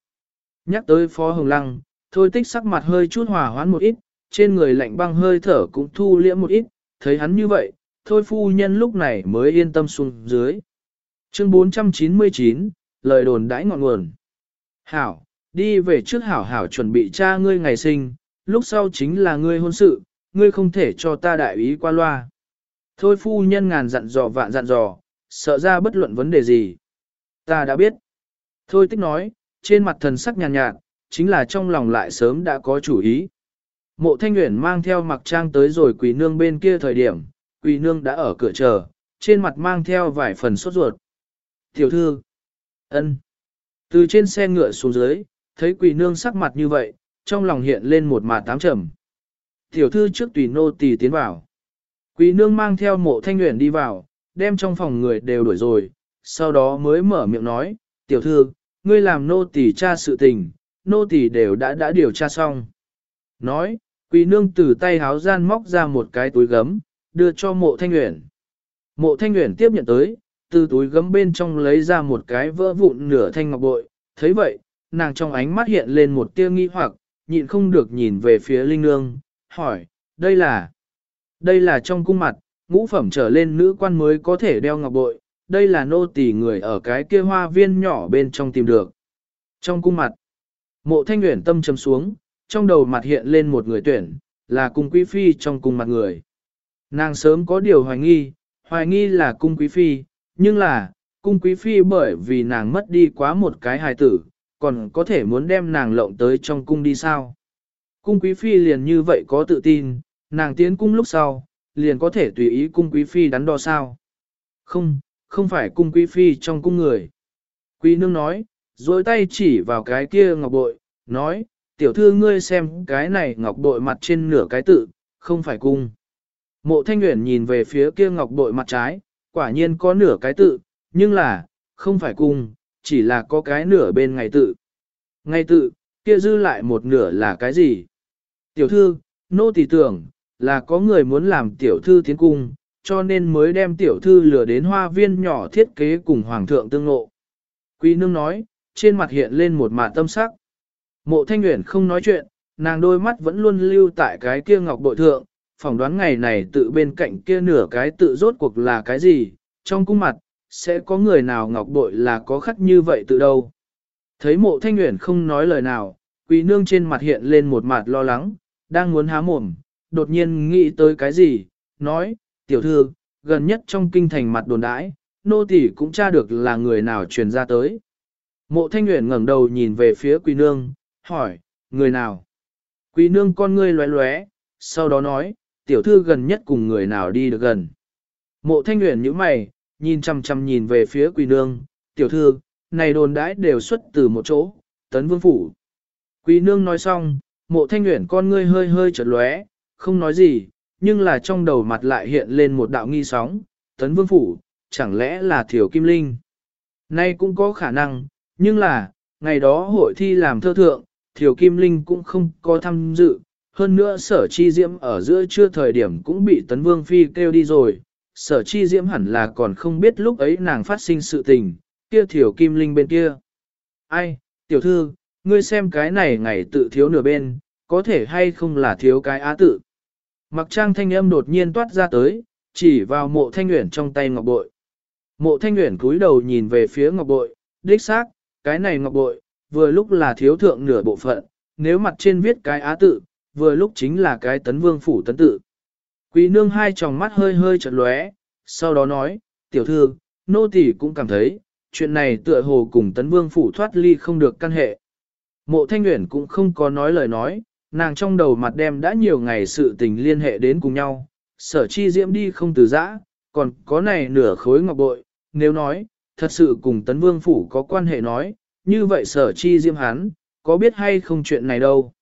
Nhắc tới phó hồng lăng, thôi tích sắc mặt hơi chút hòa hoãn một ít, trên người lạnh băng hơi thở cũng thu liễm một ít, thấy hắn như vậy, thôi phu nhân lúc này mới yên tâm xuống dưới. Chương 499, lời đồn đãi ngọn nguồn. Hảo, đi về trước hảo hảo chuẩn bị cha ngươi ngày sinh, lúc sau chính là ngươi hôn sự, ngươi không thể cho ta đại ý qua loa. Thôi phu nhân ngàn dặn dò vạn dặn dò, sợ ra bất luận vấn đề gì. Ta đã biết. Thôi tích nói, trên mặt thần sắc nhàn nhạt, nhạt, chính là trong lòng lại sớm đã có chủ ý. Mộ thanh nguyện mang theo mặc trang tới rồi quỳ nương bên kia thời điểm, quỳ nương đã ở cửa chờ, trên mặt mang theo vài phần sốt ruột. Tiểu thư, ân. Từ trên xe ngựa xuống dưới, thấy quỳ nương sắc mặt như vậy, trong lòng hiện lên một mà tám trầm. Tiểu thư trước tùy nô tỳ tiến vào. Quỳ nương mang theo mộ thanh nguyện đi vào, đem trong phòng người đều đuổi rồi, sau đó mới mở miệng nói, tiểu thư, ngươi làm nô tỳ tra sự tình, nô tỳ đều đã đã điều tra xong. Nói, quỳ nương từ tay háo gian móc ra một cái túi gấm, đưa cho mộ thanh uyển. Mộ thanh uyển tiếp nhận tới, từ túi gấm bên trong lấy ra một cái vỡ vụn nửa thanh ngọc bội, thấy vậy, nàng trong ánh mắt hiện lên một tia nghi hoặc, nhịn không được nhìn về phía Linh Nương, hỏi, đây là, đây là trong cung mặt, ngũ phẩm trở lên nữ quan mới có thể đeo ngọc bội, đây là nô tỳ người ở cái kia hoa viên nhỏ bên trong tìm được. Trong cung mặt, mộ thanh nguyện tâm chấm xuống, trong đầu mặt hiện lên một người tuyển, là cung quý phi trong cung mặt người. Nàng sớm có điều hoài nghi, hoài nghi là cung quý phi, nhưng là, cung quý phi bởi vì nàng mất đi quá một cái hài tử, còn có thể muốn đem nàng lộng tới trong cung đi sao. Cung quý phi liền như vậy có tự tin, nàng tiến cung lúc sau, liền có thể tùy ý cung quý phi đắn đo sao. Không, không phải cung quý phi trong cung người. Quý nương nói, dối tay chỉ vào cái kia ngọc bội, nói, tiểu thư ngươi xem cái này ngọc bội mặt trên nửa cái tự, không phải cung. Mộ thanh nguyện nhìn về phía kia ngọc bội mặt trái, quả nhiên có nửa cái tự, nhưng là, không phải cung, chỉ là có cái nửa bên ngày tự. Ngày tự, kia dư lại một nửa là cái gì? Tiểu thư, nô tỳ tưởng, là có người muốn làm tiểu thư tiến cung, cho nên mới đem tiểu thư lừa đến hoa viên nhỏ thiết kế cùng hoàng thượng tương ngộ. Quý nương nói, trên mặt hiện lên một mạt tâm sắc. Mộ thanh nguyện không nói chuyện, nàng đôi mắt vẫn luôn lưu tại cái kia ngọc bội thượng, phỏng đoán ngày này tự bên cạnh kia nửa cái tự rốt cuộc là cái gì, trong cung mặt, sẽ có người nào ngọc bội là có khắc như vậy từ đâu. Thấy mộ thanh nguyện không nói lời nào, quý nương trên mặt hiện lên một mặt lo lắng, đang muốn há mồm, đột nhiên nghĩ tới cái gì, nói, tiểu thư, gần nhất trong kinh thành mặt đồn đãi, nô tỳ cũng tra được là người nào truyền ra tới. Mộ thanh nguyện ngẩng đầu nhìn về phía quý nương, hỏi, người nào? Quý nương con ngươi lóe lóe, sau đó nói, tiểu thư gần nhất cùng người nào đi được gần. Mộ thanh nguyện như mày, nhìn chăm chăm nhìn về phía quý nương, tiểu thư, này đồn đãi đều xuất từ một chỗ, tấn vương phủ. Quý nương nói xong, mộ thanh nguyện con ngươi hơi hơi chợt lóe, không nói gì, nhưng là trong đầu mặt lại hiện lên một đạo nghi sóng, tấn vương phủ, chẳng lẽ là thiểu kim linh. Nay cũng có khả năng, nhưng là, ngày đó hội thi làm thơ thượng, thiểu kim linh cũng không có tham dự, hơn nữa sở chi diễm ở giữa chưa thời điểm cũng bị tấn vương phi kêu đi rồi, sở chi diễm hẳn là còn không biết lúc ấy nàng phát sinh sự tình, kia thiểu kim linh bên kia. Ai, tiểu thư, ngươi xem cái này ngày tự thiếu nửa bên, có thể hay không là thiếu cái á tự. Mặc trang thanh âm đột nhiên toát ra tới, chỉ vào mộ thanh nguyện trong tay ngọc bội. Mộ thanh nguyện cúi đầu nhìn về phía ngọc bội, đích xác, cái này ngọc bội, vừa lúc là thiếu thượng nửa bộ phận, nếu mặt trên viết cái á tự, vừa lúc chính là cái tấn vương phủ tấn tự. Quý nương hai tròng mắt hơi hơi chật lóe, sau đó nói, tiểu thư, nô tỳ cũng cảm thấy, chuyện này tựa hồ cùng tấn vương phủ thoát ly không được căn hệ. Mộ thanh nguyện cũng không có nói lời nói, nàng trong đầu mặt đem đã nhiều ngày sự tình liên hệ đến cùng nhau, sở chi diễm đi không từ giã, còn có này nửa khối ngọc bội, nếu nói, thật sự cùng tấn vương phủ có quan hệ nói, như vậy sở chi diễm hắn, có biết hay không chuyện này đâu.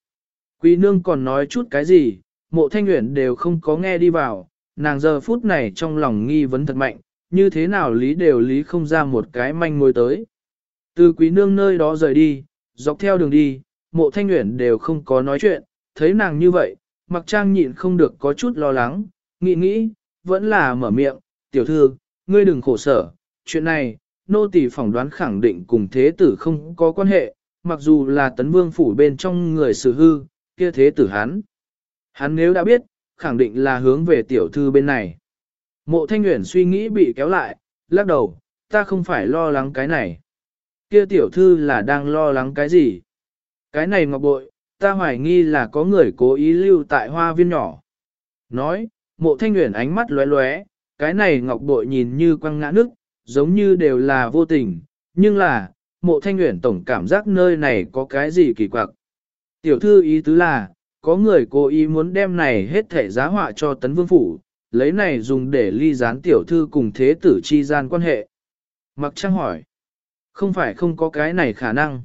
Quý nương còn nói chút cái gì, mộ thanh nguyện đều không có nghe đi vào, nàng giờ phút này trong lòng nghi vấn thật mạnh, như thế nào lý đều lý không ra một cái manh mối tới. Từ quý nương nơi đó rời đi, dọc theo đường đi, mộ thanh nguyện đều không có nói chuyện, thấy nàng như vậy, mặc trang nhịn không được có chút lo lắng, nghĩ nghĩ, vẫn là mở miệng, tiểu thư, ngươi đừng khổ sở, chuyện này, nô tỳ phỏng đoán khẳng định cùng thế tử không có quan hệ, mặc dù là tấn vương phủ bên trong người xử hư, kia thế tử hắn. Hắn nếu đã biết, khẳng định là hướng về tiểu thư bên này. Mộ thanh nguyện suy nghĩ bị kéo lại, lắc đầu, ta không phải lo lắng cái này. Kia tiểu thư là đang lo lắng cái gì? Cái này ngọc bội, ta hoài nghi là có người cố ý lưu tại hoa viên nhỏ. Nói, mộ thanh nguyện ánh mắt lóe lóe, cái này ngọc bội nhìn như quăng ngã nước, giống như đều là vô tình, nhưng là, mộ thanh nguyện tổng cảm giác nơi này có cái gì kỳ quặc. Tiểu thư ý tứ là, có người cố ý muốn đem này hết thể giá họa cho tấn vương phủ, lấy này dùng để ly gián tiểu thư cùng thế tử chi gian quan hệ. Mặc trang hỏi, không phải không có cái này khả năng.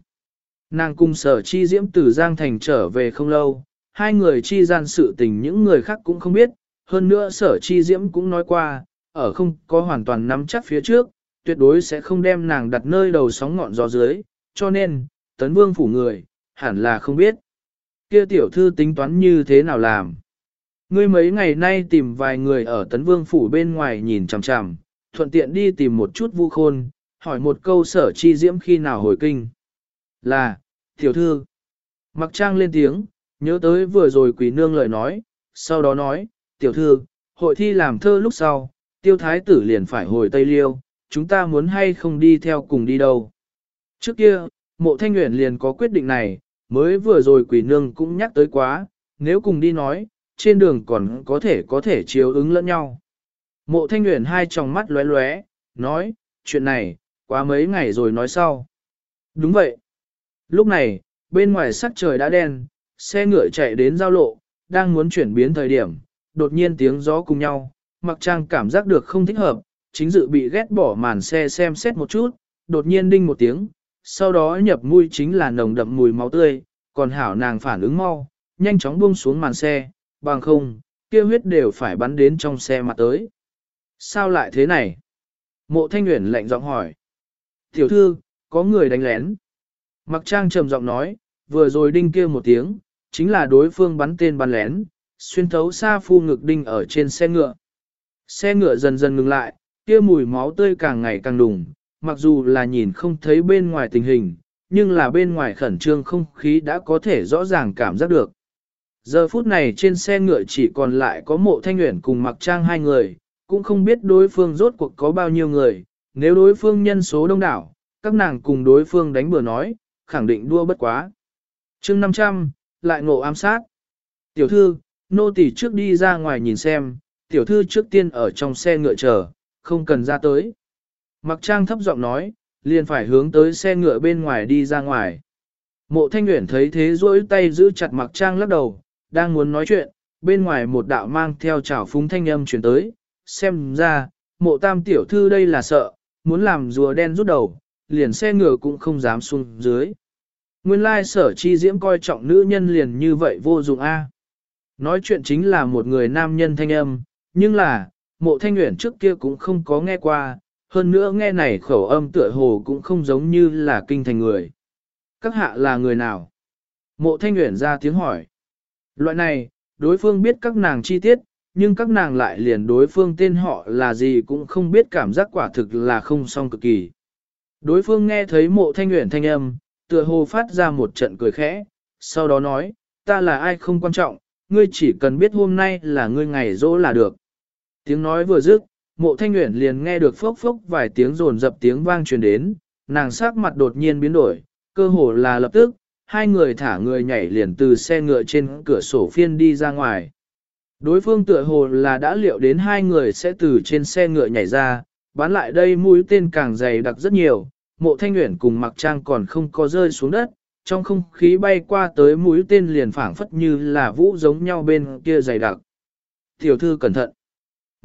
Nàng cùng sở chi diễm từ Giang Thành trở về không lâu, hai người chi gian sự tình những người khác cũng không biết, hơn nữa sở chi diễm cũng nói qua, ở không có hoàn toàn nắm chắc phía trước, tuyệt đối sẽ không đem nàng đặt nơi đầu sóng ngọn gió dưới, cho nên, tấn vương phủ người, hẳn là không biết. Kia tiểu thư tính toán như thế nào làm? Ngươi mấy ngày nay tìm vài người ở tấn vương phủ bên ngoài nhìn chằm chằm, thuận tiện đi tìm một chút vu khôn, hỏi một câu sở chi diễm khi nào hồi kinh. Là, tiểu thư. Mặc trang lên tiếng, nhớ tới vừa rồi quỷ nương lời nói, sau đó nói, tiểu thư, hội thi làm thơ lúc sau, tiêu thái tử liền phải hồi Tây Liêu, chúng ta muốn hay không đi theo cùng đi đâu. Trước kia, mộ thanh nguyện liền có quyết định này, mới vừa rồi quỷ nương cũng nhắc tới quá, nếu cùng đi nói, trên đường còn có thể có thể chiếu ứng lẫn nhau. Mộ thanh nguyện hai tròng mắt lóe lóe, nói, chuyện này, quá mấy ngày rồi nói sau. Đúng vậy. Lúc này, bên ngoài sắc trời đã đen, xe ngựa chạy đến giao lộ, đang muốn chuyển biến thời điểm, đột nhiên tiếng gió cùng nhau, mặc trang cảm giác được không thích hợp, chính dự bị ghét bỏ màn xe xem xét một chút, đột nhiên đinh một tiếng, sau đó nhập mũi chính là nồng đậm mùi máu tươi, còn hảo nàng phản ứng mau, nhanh chóng buông xuống màn xe, bằng không, kia huyết đều phải bắn đến trong xe mặt tới. Sao lại thế này? Mộ thanh Uyển lạnh giọng hỏi. Tiểu thư, có người đánh lén. Mặc trang trầm giọng nói, vừa rồi đinh kia một tiếng, chính là đối phương bắn tên bắn lén, xuyên thấu xa phu ngực đinh ở trên xe ngựa. Xe ngựa dần dần ngừng lại, kia mùi máu tươi càng ngày càng đùng, mặc dù là nhìn không thấy bên ngoài tình hình, nhưng là bên ngoài khẩn trương không khí đã có thể rõ ràng cảm giác được. Giờ phút này trên xe ngựa chỉ còn lại có mộ thanh nguyện cùng mặc trang hai người, cũng không biết đối phương rốt cuộc có bao nhiêu người, nếu đối phương nhân số đông đảo, các nàng cùng đối phương đánh bừa nói, khẳng định đua bất quá. chương 500, lại ngộ ám sát. Tiểu thư, nô tỳ trước đi ra ngoài nhìn xem, tiểu thư trước tiên ở trong xe ngựa chờ, không cần ra tới. Mặc trang thấp giọng nói, liền phải hướng tới xe ngựa bên ngoài đi ra ngoài. Mộ thanh nguyện thấy thế rỗi tay giữ chặt mặc trang lắc đầu, đang muốn nói chuyện, bên ngoài một đạo mang theo chảo phúng thanh âm chuyển tới, xem ra, mộ tam tiểu thư đây là sợ, muốn làm rùa đen rút đầu, liền xe ngựa cũng không dám xuống dưới. Nguyên lai sở chi diễm coi trọng nữ nhân liền như vậy vô dụng a. Nói chuyện chính là một người nam nhân thanh âm, nhưng là, mộ thanh nguyện trước kia cũng không có nghe qua, hơn nữa nghe này khẩu âm tựa hồ cũng không giống như là kinh thành người. Các hạ là người nào? Mộ thanh nguyện ra tiếng hỏi. Loại này, đối phương biết các nàng chi tiết, nhưng các nàng lại liền đối phương tên họ là gì cũng không biết cảm giác quả thực là không song cực kỳ. Đối phương nghe thấy mộ thanh nguyện thanh âm, tựa hồ phát ra một trận cười khẽ, sau đó nói, ta là ai không quan trọng, ngươi chỉ cần biết hôm nay là ngươi ngày rỗ là được. Tiếng nói vừa dứt, mộ thanh nguyện liền nghe được phốc phốc vài tiếng rồn dập tiếng vang truyền đến, nàng sắc mặt đột nhiên biến đổi, cơ hồ là lập tức, hai người thả người nhảy liền từ xe ngựa trên cửa sổ phiên đi ra ngoài. Đối phương tựa hồ là đã liệu đến hai người sẽ từ trên xe ngựa nhảy ra, bán lại đây mũi tên càng dày đặc rất nhiều, mộ thanh nguyện cùng mặc trang còn không có rơi xuống đất, trong không khí bay qua tới mũi tên liền phảng phất như là vũ giống nhau bên kia dày đặc. Tiểu thư cẩn thận.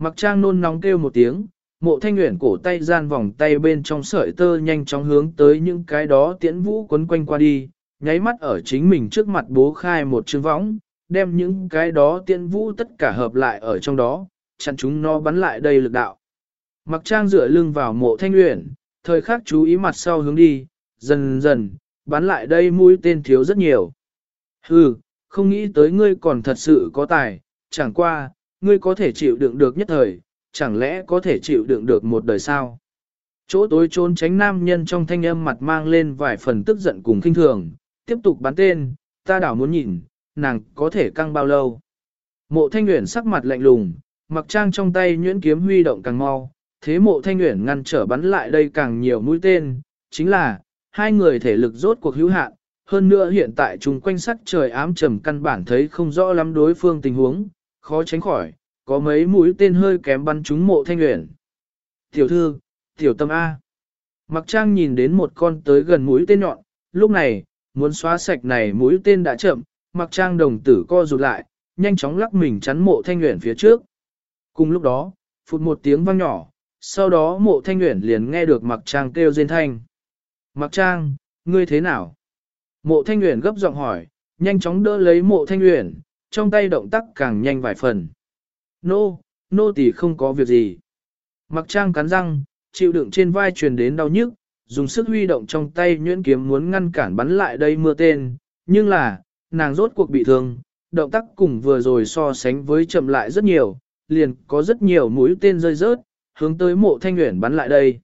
Mặc trang nôn nóng kêu một tiếng, mộ thanh nguyện cổ tay gian vòng tay bên trong sợi tơ nhanh chóng hướng tới những cái đó tiễn vũ quấn quanh qua đi, nháy mắt ở chính mình trước mặt bố khai một chương võng, đem những cái đó tiễn vũ tất cả hợp lại ở trong đó, chặn chúng nó bắn lại đây lực đạo. Mặc trang dựa lưng vào mộ thanh nguyện, thời khắc chú ý mặt sau hướng đi, dần dần, bắn lại đây mũi tên thiếu rất nhiều. Hừ, không nghĩ tới ngươi còn thật sự có tài, chẳng qua, ngươi có thể chịu đựng được nhất thời, chẳng lẽ có thể chịu đựng được một đời sao? Chỗ tối trốn tránh nam nhân trong thanh âm mặt mang lên vài phần tức giận cùng kinh thường, tiếp tục bắn tên, ta đảo muốn nhìn, nàng có thể căng bao lâu. Mộ thanh nguyện sắc mặt lạnh lùng, mặc trang trong tay nhuyễn kiếm huy động càng mau, thế mộ thanh nguyện ngăn trở bắn lại đây càng nhiều mũi tên, chính là, hai người thể lực rốt cuộc hữu hạn, hơn nữa hiện tại chung quanh sắc trời ám trầm căn bản thấy không rõ lắm đối phương tình huống, khó tránh khỏi, có mấy mũi tên hơi kém bắn trúng mộ thanh nguyện. Tiểu thư, tiểu tâm A. Mặc trang nhìn đến một con tới gần mũi tên nhọn, lúc này, muốn xóa sạch này mũi tên đã chậm, mặc trang đồng tử co rụt lại, nhanh chóng lắc mình chắn mộ thanh nguyện phía trước. Cùng lúc đó, phụt một tiếng vang nhỏ, sau đó mộ thanh nguyện liền nghe được mặc trang kêu rên thanh. Mặc trang, ngươi thế nào? Mộ thanh nguyện gấp giọng hỏi, nhanh chóng đỡ lấy mộ thanh nguyện, trong tay động tác càng nhanh vài phần. Nô, nô tỳ không có việc gì. Mặc trang cắn răng, chịu đựng trên vai truyền đến đau nhức, dùng sức huy động trong tay nhuyễn kiếm muốn ngăn cản bắn lại đây mưa tên, nhưng là, nàng rốt cuộc bị thương, động tác cùng vừa rồi so sánh với chậm lại rất nhiều, liền có rất nhiều mũi tên rơi rớt, hướng tới mộ thanh nguyện bắn lại đây.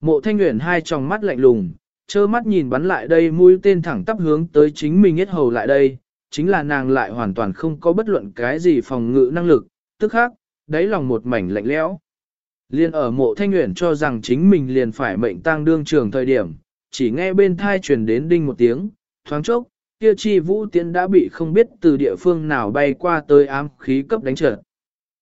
Mộ thanh nguyện hai tròng mắt lạnh lùng, trơ mắt nhìn bắn lại đây mũi tên thẳng tắp hướng tới chính mình hết hầu lại đây, chính là nàng lại hoàn toàn không có bất luận cái gì phòng ngự năng lực, tức khác, đáy lòng một mảnh lạnh lẽo. Liên ở mộ thanh nguyện cho rằng chính mình liền phải mệnh tang đương trường thời điểm, chỉ nghe bên thai truyền đến đinh một tiếng, thoáng chốc, kia chi vũ tiến đã bị không biết từ địa phương nào bay qua tới ám khí cấp đánh trượt.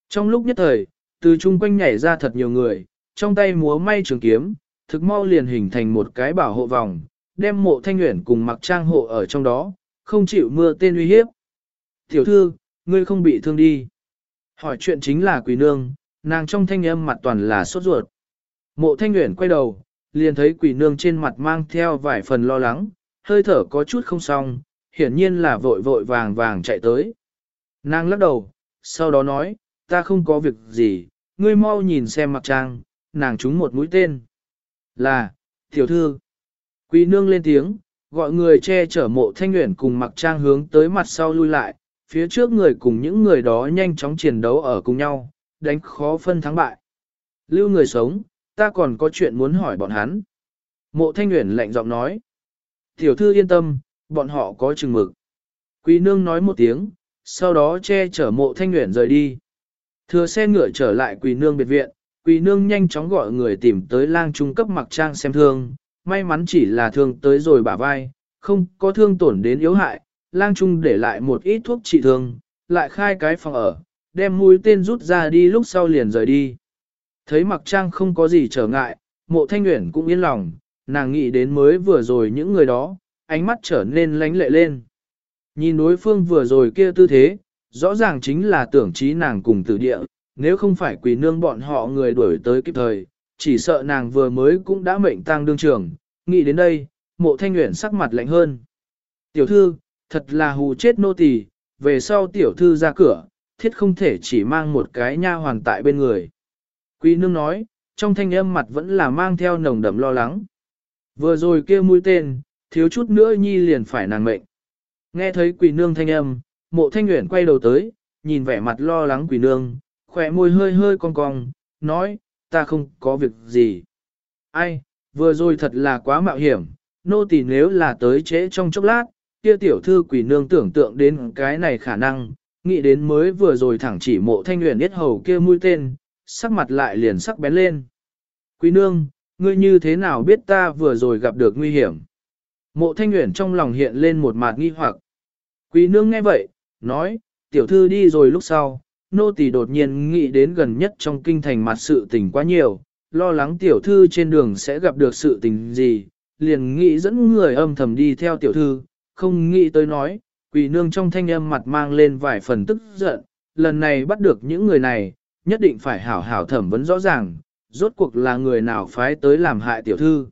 Trong lúc nhất thời, từ chung quanh nhảy ra thật nhiều người, trong tay múa may trường kiếm, thực mau liền hình thành một cái bảo hộ vòng, đem mộ thanh nguyện cùng mặc trang hộ ở trong đó, không chịu mưa tên uy hiếp. Tiểu thư, ngươi không bị thương đi. Hỏi chuyện chính là quỷ nương, nàng trong thanh âm mặt toàn là sốt ruột. Mộ thanh nguyện quay đầu, liền thấy quỷ nương trên mặt mang theo vài phần lo lắng, hơi thở có chút không xong, hiển nhiên là vội vội vàng vàng chạy tới. Nàng lắc đầu, sau đó nói, ta không có việc gì, ngươi mau nhìn xem mặc trang, nàng trúng một mũi tên. Là, tiểu thư. quỷ nương lên tiếng, gọi người che chở mộ thanh nguyện cùng mặc trang hướng tới mặt sau lui lại, phía trước người cùng những người đó nhanh chóng chiến đấu ở cùng nhau, đánh khó phân thắng bại. Lưu người sống, ta còn có chuyện muốn hỏi bọn hắn. Mộ thanh nguyện lạnh giọng nói. Tiểu thư yên tâm, bọn họ có chừng mực. Quý nương nói một tiếng, sau đó che chở mộ thanh nguyện rời đi. Thừa xe ngựa trở lại quỳ nương biệt viện, quỳ nương nhanh chóng gọi người tìm tới lang trung cấp mặc trang xem thương, may mắn chỉ là thương tới rồi bả vai, không có thương tổn đến yếu hại, lang trung để lại một ít thuốc trị thương, lại khai cái phòng ở, đem mũi tên rút ra đi lúc sau liền rời đi. Thấy mặc trang không có gì trở ngại, mộ thanh nguyện cũng yên lòng, nàng nghĩ đến mới vừa rồi những người đó, ánh mắt trở nên lánh lệ lên. Nhìn đối phương vừa rồi kia tư thế, rõ ràng chính là tưởng trí nàng cùng tử địa, nếu không phải quỳ nương bọn họ người đuổi tới kịp thời, chỉ sợ nàng vừa mới cũng đã mệnh tang đương trường, nghĩ đến đây, mộ thanh nguyện sắc mặt lạnh hơn. Tiểu thư, thật là hù chết nô tỳ, về sau tiểu thư ra cửa, thiết không thể chỉ mang một cái nha hoàn tại bên người. Quý nương nói, trong thanh âm mặt vẫn là mang theo nồng đậm lo lắng. Vừa rồi kia mũi tên, thiếu chút nữa nhi liền phải nàng mệnh. Nghe thấy quỷ nương thanh âm, mộ thanh nguyện quay đầu tới, nhìn vẻ mặt lo lắng quỷ nương, khỏe môi hơi hơi cong cong, nói, ta không có việc gì. Ai, vừa rồi thật là quá mạo hiểm, nô tỳ nếu là tới trễ trong chốc lát, kia tiểu thư quỷ nương tưởng tượng đến cái này khả năng, nghĩ đến mới vừa rồi thẳng chỉ mộ thanh nguyện biết hầu kia mũi tên, sắc mặt lại liền sắc bén lên. Quỷ nương, ngươi như thế nào biết ta vừa rồi gặp được nguy hiểm? Mộ thanh nguyện trong lòng hiện lên một mạt nghi hoặc. Quý nương nghe vậy, nói, tiểu thư đi rồi lúc sau, nô tỳ đột nhiên nghĩ đến gần nhất trong kinh thành mặt sự tình quá nhiều, lo lắng tiểu thư trên đường sẽ gặp được sự tình gì, liền nghĩ dẫn người âm thầm đi theo tiểu thư, không nghĩ tới nói, quỷ nương trong thanh âm mặt mang lên vài phần tức giận, lần này bắt được những người này, nhất định phải hảo hảo thẩm vấn rõ ràng, rốt cuộc là người nào phái tới làm hại tiểu thư.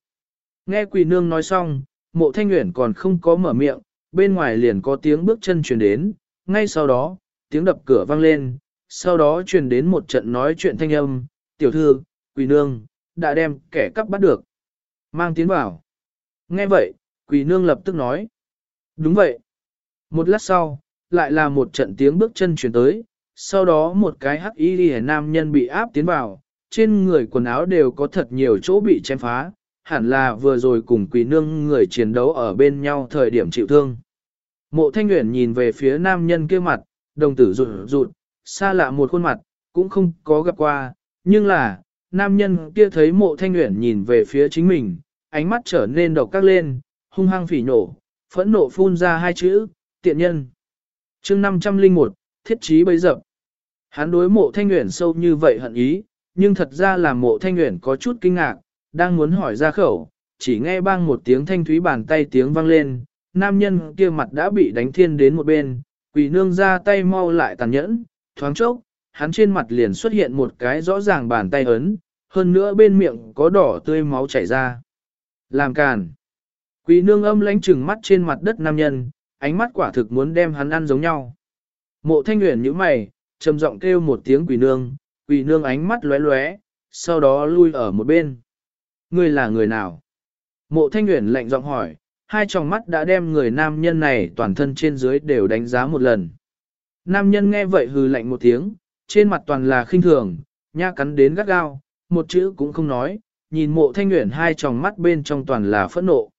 Nghe quỷ nương nói xong, mộ thanh nguyện còn không có mở miệng, bên ngoài liền có tiếng bước chân truyền đến, ngay sau đó, tiếng đập cửa vang lên, sau đó truyền đến một trận nói chuyện thanh âm, tiểu thư, quỷ nương, đã đem kẻ cắp bắt được. Mang tiến vào. Nghe vậy, quỷ nương lập tức nói. Đúng vậy. Một lát sau, lại là một trận tiếng bước chân truyền tới, sau đó một cái hắc y đi nam nhân bị áp tiến vào, trên người quần áo đều có thật nhiều chỗ bị chém phá, hẳn là vừa rồi cùng quỷ nương người chiến đấu ở bên nhau thời điểm chịu thương. Mộ thanh nguyện nhìn về phía nam nhân kia mặt, đồng tử rụt rụt, xa lạ một khuôn mặt, cũng không có gặp qua, nhưng là, nam nhân kia thấy mộ thanh nguyện nhìn về phía chính mình, ánh mắt trở nên độc các lên, hung hăng phỉ nổ, phẫn nộ phun ra hai chữ, tiện nhân. chương 501, thiết trí bấy dập. Hắn đối mộ thanh nguyện sâu như vậy hận ý, nhưng thật ra là mộ thanh nguyện có chút kinh ngạc, đang muốn hỏi ra khẩu, chỉ nghe bang một tiếng thanh thúy bàn tay tiếng vang lên, nam nhân kia mặt đã bị đánh thiên đến một bên, quỷ nương ra tay mau lại tàn nhẫn, thoáng chốc, hắn trên mặt liền xuất hiện một cái rõ ràng bàn tay ấn, hơn nữa bên miệng có đỏ tươi máu chảy ra. Làm càn. Quỷ nương âm lánh chừng mắt trên mặt đất nam nhân, ánh mắt quả thực muốn đem hắn ăn giống nhau. Mộ thanh nguyện như mày, trầm giọng kêu một tiếng quỷ nương, quỷ nương ánh mắt lóe lóe, sau đó lui ở một bên. Ngươi là người nào? Mộ thanh nguyện lạnh giọng hỏi, hai tròng mắt đã đem người nam nhân này toàn thân trên dưới đều đánh giá một lần. Nam nhân nghe vậy hừ lạnh một tiếng, trên mặt toàn là khinh thường, nha cắn đến gắt gao, một chữ cũng không nói, nhìn mộ thanh nguyện hai tròng mắt bên trong toàn là phẫn nộ.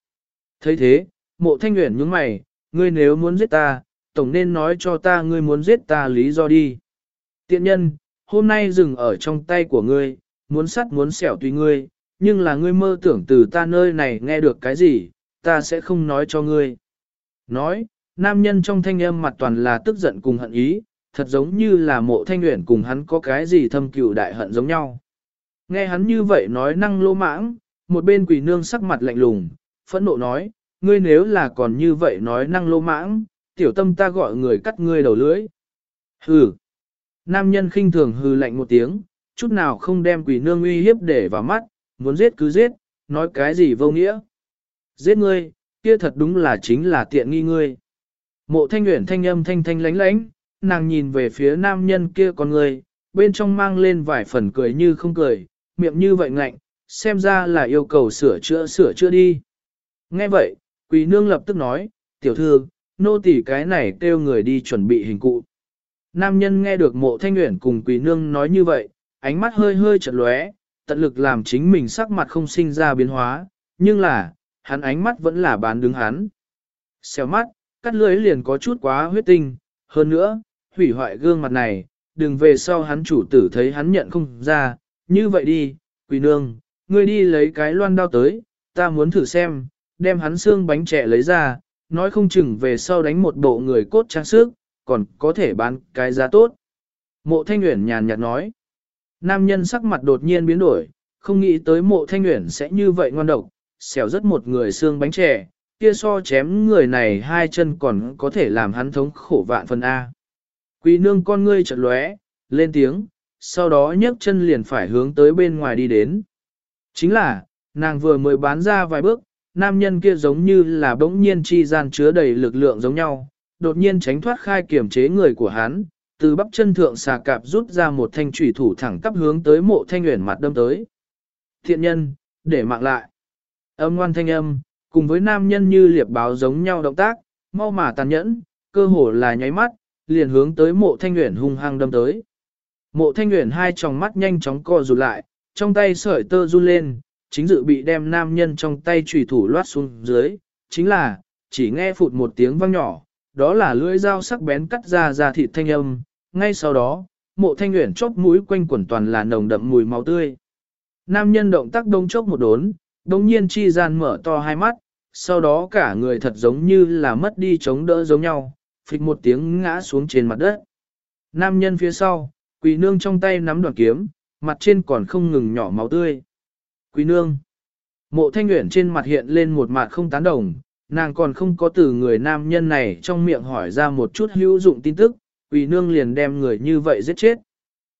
thấy thế, mộ thanh nguyện nhướng mày, ngươi nếu muốn giết ta, tổng nên nói cho ta ngươi muốn giết ta lý do đi. Tiện nhân, hôm nay dừng ở trong tay của ngươi, muốn sắt muốn xẻo tùy ngươi, nhưng là ngươi mơ tưởng từ ta nơi này nghe được cái gì, ta sẽ không nói cho ngươi. Nói, nam nhân trong thanh âm mặt toàn là tức giận cùng hận ý, thật giống như là mộ thanh nguyện cùng hắn có cái gì thâm cừu đại hận giống nhau. Nghe hắn như vậy nói năng lô mãng, một bên quỷ nương sắc mặt lạnh lùng, phẫn nộ nói, ngươi nếu là còn như vậy nói năng lô mãng, tiểu tâm ta gọi người cắt ngươi đầu lưỡi. Hừ. Nam nhân khinh thường hừ lạnh một tiếng, chút nào không đem quỷ nương uy hiếp để vào mắt, muốn giết cứ giết, nói cái gì vô nghĩa. Giết ngươi, kia thật đúng là chính là tiện nghi ngươi. Mộ thanh nguyện thanh âm thanh thanh lánh lánh, nàng nhìn về phía nam nhân kia con người, bên trong mang lên vài phần cười như không cười, miệng như vậy ngạnh, xem ra là yêu cầu sửa chữa sửa chữa đi. Nghe vậy, Quý nương lập tức nói, tiểu thư, nô tỳ cái này kêu người đi chuẩn bị hình cụ. Nam nhân nghe được mộ thanh nguyện cùng Quý nương nói như vậy, ánh mắt hơi hơi chật lóe, tận lực làm chính mình sắc mặt không sinh ra biến hóa, nhưng là, hắn ánh mắt vẫn là bán đứng hắn. Xèo mắt, cắt lưới liền có chút quá huyết tinh, hơn nữa, hủy hoại gương mặt này, đừng về sau hắn chủ tử thấy hắn nhận không ra, như vậy đi, quỷ nương, ngươi đi lấy cái loan đao tới, ta muốn thử xem, đem hắn xương bánh trẻ lấy ra, nói không chừng về sau đánh một bộ người cốt trang sức, còn có thể bán cái giá tốt. Mộ Thanh Uyển nhàn nhạt nói, nam nhân sắc mặt đột nhiên biến đổi, không nghĩ tới mộ Thanh Uyển sẽ như vậy ngon độc, xẻo rất một người xương bánh trẻ, kia so chém người này hai chân còn có thể làm hắn thống khổ vạn phần A. Quý nương con ngươi chợt lóe, lên tiếng, sau đó nhấc chân liền phải hướng tới bên ngoài đi đến. Chính là, nàng vừa mới bán ra vài bước, nam nhân kia giống như là bỗng nhiên chi gian chứa đầy lực lượng giống nhau, đột nhiên tránh thoát khai kiểm chế người của hắn, từ bắp chân thượng xà cạp rút ra một thanh trùy thủ thẳng tắp hướng tới mộ thanh uyển mặt đâm tới. Thiện nhân, để mạng lại. Âm ngoan thanh âm, cùng với nam nhân như liệp báo giống nhau động tác, mau mà tàn nhẫn, cơ hồ là nháy mắt, liền hướng tới mộ thanh nguyện hung hăng đâm tới. Mộ thanh nguyện hai tròng mắt nhanh chóng co rụt lại, trong tay sợi tơ run lên, chính dự bị đem nam nhân trong tay trùy thủ loát xuống dưới, chính là, chỉ nghe phụt một tiếng vang nhỏ, đó là lưỡi dao sắc bén cắt ra ra thịt thanh âm, ngay sau đó, mộ thanh nguyện chóp mũi quanh quẩn toàn là nồng đậm mùi máu tươi. Nam nhân động tác đông chốc một đốn, đồng nhiên chi gian mở to hai mắt, sau đó cả người thật giống như là mất đi chống đỡ giống nhau, phịch một tiếng ngã xuống trên mặt đất. Nam nhân phía sau, quỳ nương trong tay nắm đoạn kiếm, mặt trên còn không ngừng nhỏ máu tươi. Quỳ nương. Mộ thanh nguyện trên mặt hiện lên một mặt không tán đồng, nàng còn không có từ người nam nhân này trong miệng hỏi ra một chút hữu dụng tin tức, quỷ nương liền đem người như vậy giết chết.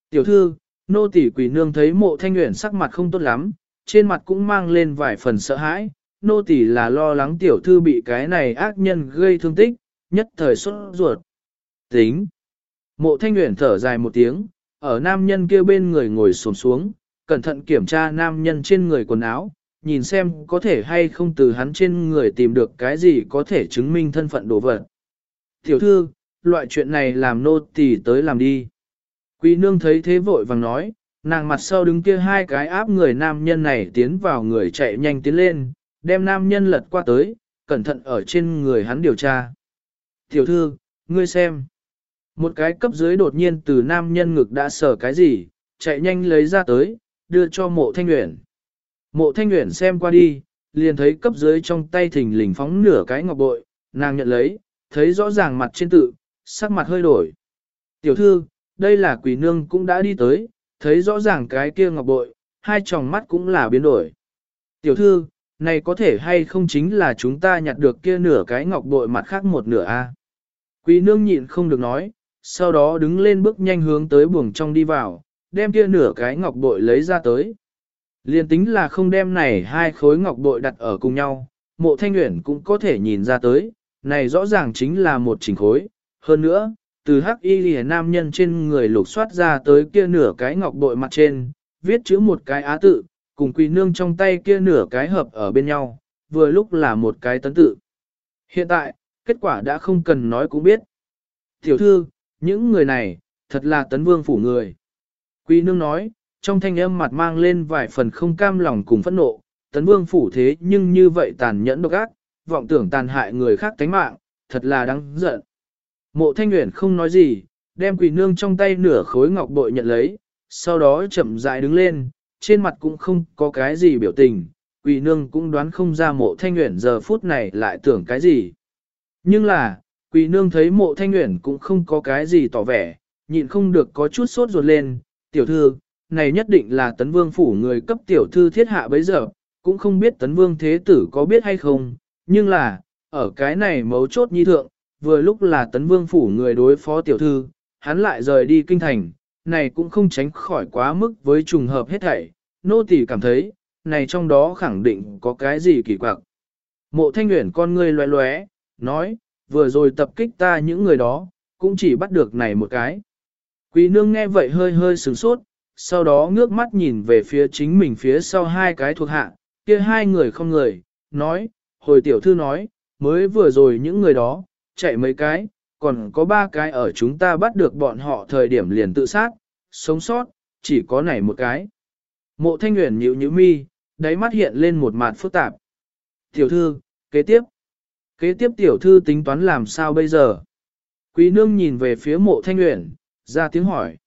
Tiểu thư, nô tỷ quỷ nương thấy mộ thanh nguyện sắc mặt không tốt lắm, trên mặt cũng mang lên vài phần sợ hãi, nô tỳ là lo lắng tiểu thư bị cái này ác nhân gây thương tích, nhất thời xuất ruột. Tính. Mộ thanh nguyện thở dài một tiếng, ở nam nhân kia bên người ngồi xổm xuống, cẩn thận kiểm tra nam nhân trên người quần áo, nhìn xem có thể hay không từ hắn trên người tìm được cái gì có thể chứng minh thân phận đồ vật. Tiểu thư, loại chuyện này làm nô tỳ tới làm đi. Quý nương thấy thế vội vàng nói, nàng mặt sau đứng kia hai cái áp người nam nhân này tiến vào người chạy nhanh tiến lên, đem nam nhân lật qua tới, cẩn thận ở trên người hắn điều tra. Tiểu thư, ngươi xem. Một cái cấp dưới đột nhiên từ nam nhân ngực đã sở cái gì, chạy nhanh lấy ra tới, đưa cho mộ thanh nguyện. Mộ thanh nguyện xem qua đi, liền thấy cấp dưới trong tay thình lình phóng nửa cái ngọc bội, nàng nhận lấy, thấy rõ ràng mặt trên tự, sắc mặt hơi đổi. Tiểu thư, đây là quỷ nương cũng đã đi tới, thấy rõ ràng cái kia ngọc bội, hai tròng mắt cũng là biến đổi. Tiểu thư, này có thể hay không chính là chúng ta nhặt được kia nửa cái ngọc bội mặt khác một nửa a? quý nương nhịn không được nói, sau đó đứng lên bước nhanh hướng tới buồng trong đi vào, đem kia nửa cái ngọc bội lấy ra tới. Liên tính là không đem này hai khối ngọc bội đặt ở cùng nhau, mộ thanh nguyện cũng có thể nhìn ra tới, này rõ ràng chính là một chỉnh khối. Hơn nữa, từ hắc y lìa nam nhân trên người lục soát ra tới kia nửa cái ngọc bội mặt trên, viết chữ một cái á tự, cùng quỳ nương trong tay kia nửa cái hợp ở bên nhau, vừa lúc là một cái tấn tự. Hiện tại, kết quả đã không cần nói cũng biết. Tiểu thư, những người này, thật là tấn vương phủ người. Quỳ nương nói, trong thanh âm mặt mang lên vài phần không cam lòng cùng phẫn nộ, tấn vương phủ thế nhưng như vậy tàn nhẫn độc ác, vọng tưởng tàn hại người khác tánh mạng, thật là đáng giận. Mộ thanh nguyện không nói gì, đem quỷ nương trong tay nửa khối ngọc bội nhận lấy, sau đó chậm rãi đứng lên, trên mặt cũng không có cái gì biểu tình, quỷ nương cũng đoán không ra mộ thanh nguyện giờ phút này lại tưởng cái gì. Nhưng là, quỷ nương thấy mộ thanh nguyện cũng không có cái gì tỏ vẻ, nhịn không được có chút sốt ruột lên, tiểu thư, này nhất định là tấn vương phủ người cấp tiểu thư thiết hạ bấy giờ, cũng không biết tấn vương thế tử có biết hay không, nhưng là, ở cái này mấu chốt nhi thượng, vừa lúc là tấn vương phủ người đối phó tiểu thư, hắn lại rời đi kinh thành, này cũng không tránh khỏi quá mức với trùng hợp hết thảy, nô tỳ cảm thấy, này trong đó khẳng định có cái gì kỳ quặc. Mộ thanh nguyện con ngươi loé loé, nói, vừa rồi tập kích ta những người đó, cũng chỉ bắt được này một cái. Quý nương nghe vậy hơi hơi sửng sốt, sau đó ngước mắt nhìn về phía chính mình phía sau hai cái thuộc hạ, kia hai người không người, nói, hồi tiểu thư nói, mới vừa rồi những người đó, chạy mấy cái, còn có ba cái ở chúng ta bắt được bọn họ thời điểm liền tự sát, sống sót, chỉ có này một cái. Mộ thanh nguyện nhịu nhịu mi, đáy mắt hiện lên một mặt phức tạp. Tiểu thư, kế tiếp. Kế tiếp tiểu thư tính toán làm sao bây giờ? Quý nương nhìn về phía mộ thanh nguyện, ra tiếng hỏi.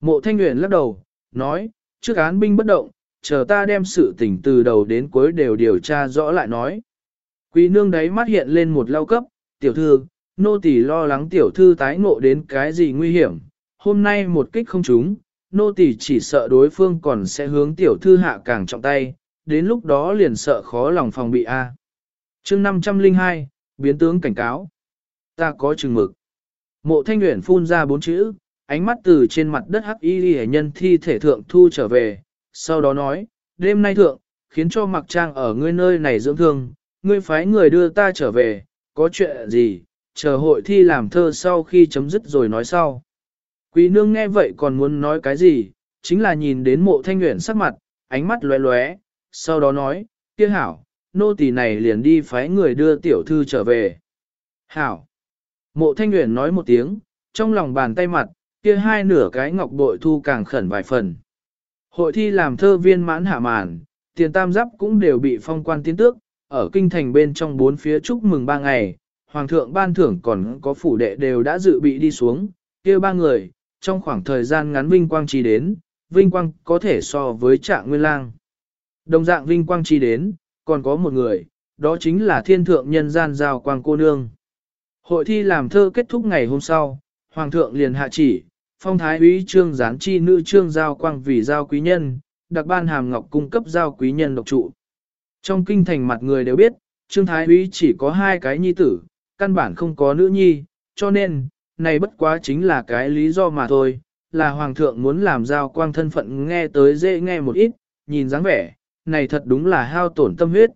Mộ thanh nguyện lắc đầu, nói, trước án binh bất động, chờ ta đem sự tình từ đầu đến cuối đều điều tra rõ lại nói. Quý nương đấy mắt hiện lên một lao cấp, tiểu thư, nô tỳ lo lắng tiểu thư tái ngộ đến cái gì nguy hiểm, hôm nay một kích không trúng, nô tỳ chỉ sợ đối phương còn sẽ hướng tiểu thư hạ càng trọng tay, đến lúc đó liền sợ khó lòng phòng bị a. À. Chương 502, biến tướng cảnh cáo. Ta có chừng mực. Mộ Thanh Uyển phun ra bốn chữ, ánh mắt từ trên mặt đất hắc y hệ nhân thi thể thượng thu trở về, sau đó nói, đêm nay thượng, khiến cho mặc trang ở ngươi nơi này dưỡng thương, ngươi phái người đưa ta trở về, có chuyện gì, chờ hội thi làm thơ sau khi chấm dứt rồi nói sau. Quý nương nghe vậy còn muốn nói cái gì, chính là nhìn đến mộ thanh nguyện sắc mặt, ánh mắt lóe lóe, sau đó nói, kia hảo, nô tỳ này liền đi phái người đưa tiểu thư trở về. Hảo. Mộ thanh nguyện nói một tiếng, trong lòng bàn tay mặt, kia hai nửa cái ngọc bội thu càng khẩn vài phần. Hội thi làm thơ viên mãn hạ màn, tiền tam giáp cũng đều bị phong quan tiến tước, ở kinh thành bên trong bốn phía chúc mừng ba ngày, hoàng thượng ban thưởng còn có phủ đệ đều đã dự bị đi xuống, kia ba người, trong khoảng thời gian ngắn vinh quang chi đến, vinh quang có thể so với trạng nguyên lang. Đồng dạng vinh quang chi đến, còn có một người, đó chính là thiên thượng nhân gian giao quang cô nương. Hội thi làm thơ kết thúc ngày hôm sau, hoàng thượng liền hạ chỉ, phong thái úy trương gián chi nữ trương giao quang vì giao quý nhân, đặc ban hàm ngọc cung cấp giao quý nhân độc trụ. Trong kinh thành mặt người đều biết, trương thái úy chỉ có hai cái nhi tử, căn bản không có nữ nhi, cho nên, này bất quá chính là cái lý do mà thôi, là hoàng thượng muốn làm giao quang thân phận nghe tới dễ nghe một ít, nhìn dáng vẻ, này thật đúng là hao tổn tâm huyết.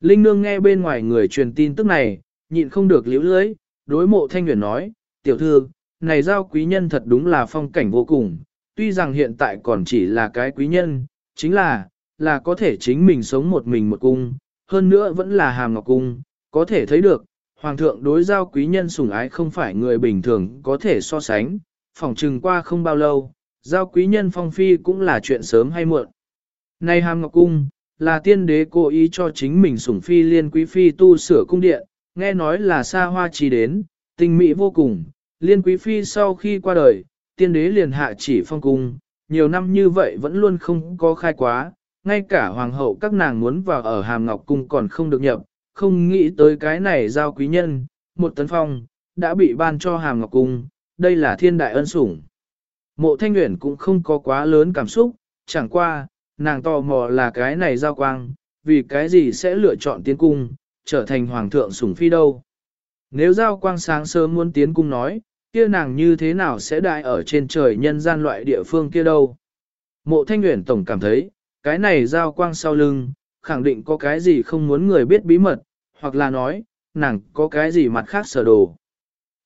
Linh nương nghe bên ngoài người truyền tin tức này, nhịn không được liễu lưới, đối mộ thanh nguyện nói, tiểu thư, này giao quý nhân thật đúng là phong cảnh vô cùng, tuy rằng hiện tại còn chỉ là cái quý nhân, chính là, là có thể chính mình sống một mình một cung, hơn nữa vẫn là hàm ngọc cung, có thể thấy được, hoàng thượng đối giao quý nhân sủng ái không phải người bình thường có thể so sánh, phỏng trừng qua không bao lâu, giao quý nhân phong phi cũng là chuyện sớm hay muộn. Này hàm ngọc cung, là tiên đế cố ý cho chính mình sủng phi liên quý phi tu sửa cung điện, nghe nói là xa hoa chỉ đến, tình mỹ vô cùng, liên quý phi sau khi qua đời, tiên đế liền hạ chỉ phong cung, nhiều năm như vậy vẫn luôn không có khai quá, ngay cả hoàng hậu các nàng muốn vào ở hàm ngọc cung còn không được nhập, không nghĩ tới cái này giao quý nhân, một tấn phong, đã bị ban cho hàm ngọc cung, đây là thiên đại ân sủng. Mộ thanh nguyện cũng không có quá lớn cảm xúc, chẳng qua, nàng tò mò là cái này giao quang, vì cái gì sẽ lựa chọn tiến cung, trở thành hoàng thượng sủng phi đâu. Nếu giao quang sáng sớm muốn tiến cung nói, kia nàng như thế nào sẽ đại ở trên trời nhân gian loại địa phương kia đâu. Mộ thanh nguyện tổng cảm thấy, cái này giao quang sau lưng, khẳng định có cái gì không muốn người biết bí mật, hoặc là nói, nàng có cái gì mặt khác sở đồ.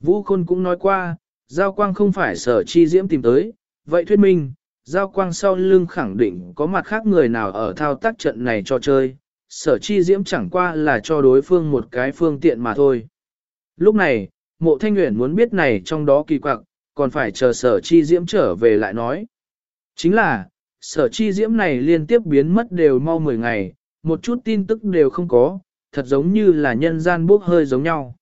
Vũ Khôn cũng nói qua, giao quang không phải sở chi diễm tìm tới, vậy thuyết minh, giao quang sau lưng khẳng định có mặt khác người nào ở thao tác trận này cho chơi, sở chi diễm chẳng qua là cho đối phương một cái phương tiện mà thôi. Lúc này, mộ thanh nguyện muốn biết này trong đó kỳ quặc, còn phải chờ sở chi diễm trở về lại nói. Chính là, sở chi diễm này liên tiếp biến mất đều mau 10 ngày, một chút tin tức đều không có, thật giống như là nhân gian bốc hơi giống nhau.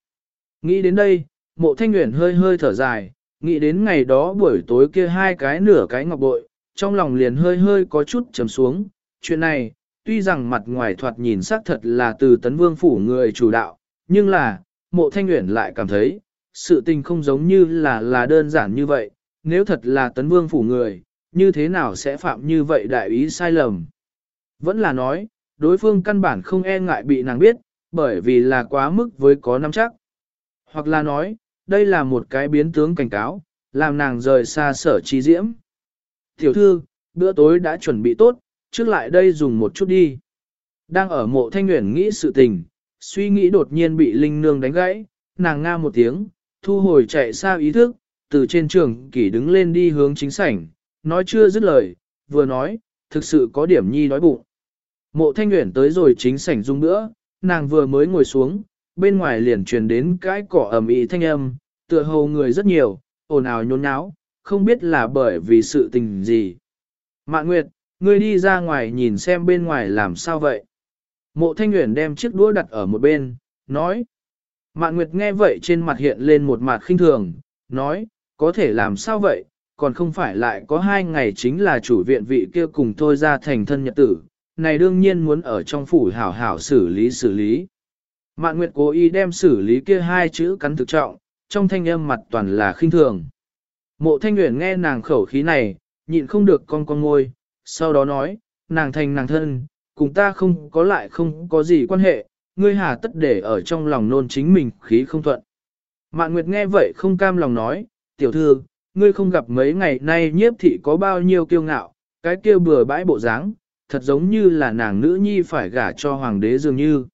Nghĩ đến đây, mộ thanh nguyện hơi hơi thở dài, nghĩ đến ngày đó buổi tối kia hai cái nửa cái ngọc bội, trong lòng liền hơi hơi có chút trầm xuống. Chuyện này, tuy rằng mặt ngoài thoạt nhìn xác thật là từ tấn vương phủ người chủ đạo, nhưng là, mộ thanh nguyện lại cảm thấy, sự tình không giống như là là đơn giản như vậy, nếu thật là tấn vương phủ người, như thế nào sẽ phạm như vậy đại ý sai lầm. Vẫn là nói, đối phương căn bản không e ngại bị nàng biết, bởi vì là quá mức với có nắm chắc. Hoặc là nói, đây là một cái biến tướng cảnh cáo, làm nàng rời xa sở trí diễm. Tiểu thư, bữa tối đã chuẩn bị tốt, trước lại đây dùng một chút đi. Đang ở mộ thanh nguyện nghĩ sự tình, suy nghĩ đột nhiên bị Linh Nương đánh gãy, nàng nga một tiếng, thu hồi chạy xa ý thức, từ trên trường kỷ đứng lên đi hướng chính sảnh, nói chưa dứt lời, vừa nói, thực sự có điểm nhi đói bụng. Mộ thanh nguyện tới rồi chính sảnh dung nữa, nàng vừa mới ngồi xuống, bên ngoài liền truyền đến cái cỏ ẩm ý thanh âm, tựa hồ người rất nhiều, ồn ào nhốn nháo, không biết là bởi vì sự tình gì. Mạn Nguyệt, ngươi đi ra ngoài nhìn xem bên ngoài làm sao vậy. Mộ Thanh Nguyễn đem chiếc đũa đặt ở một bên, nói. Mạn Nguyệt nghe vậy trên mặt hiện lên một mặt khinh thường, nói, có thể làm sao vậy, còn không phải lại có hai ngày chính là chủ viện vị kia cùng tôi ra thành thân nhật tử, này đương nhiên muốn ở trong phủ hảo hảo xử lý xử lý. Mạn Nguyệt cố ý đem xử lý kia hai chữ cắn thực trọng, trong thanh âm mặt toàn là khinh thường. Mộ thanh nguyện nghe nàng khẩu khí này, nhịn không được con con ngôi, sau đó nói, nàng thành nàng thân, cùng ta không có lại không có gì quan hệ, ngươi hà tất để ở trong lòng nôn chính mình khí không thuận. Mạn Nguyệt nghe vậy không cam lòng nói, tiểu thư, ngươi không gặp mấy ngày nay nhiếp thị có bao nhiêu kiêu ngạo, cái kia bừa bãi bộ dáng, thật giống như là nàng nữ nhi phải gả cho hoàng đế dường như.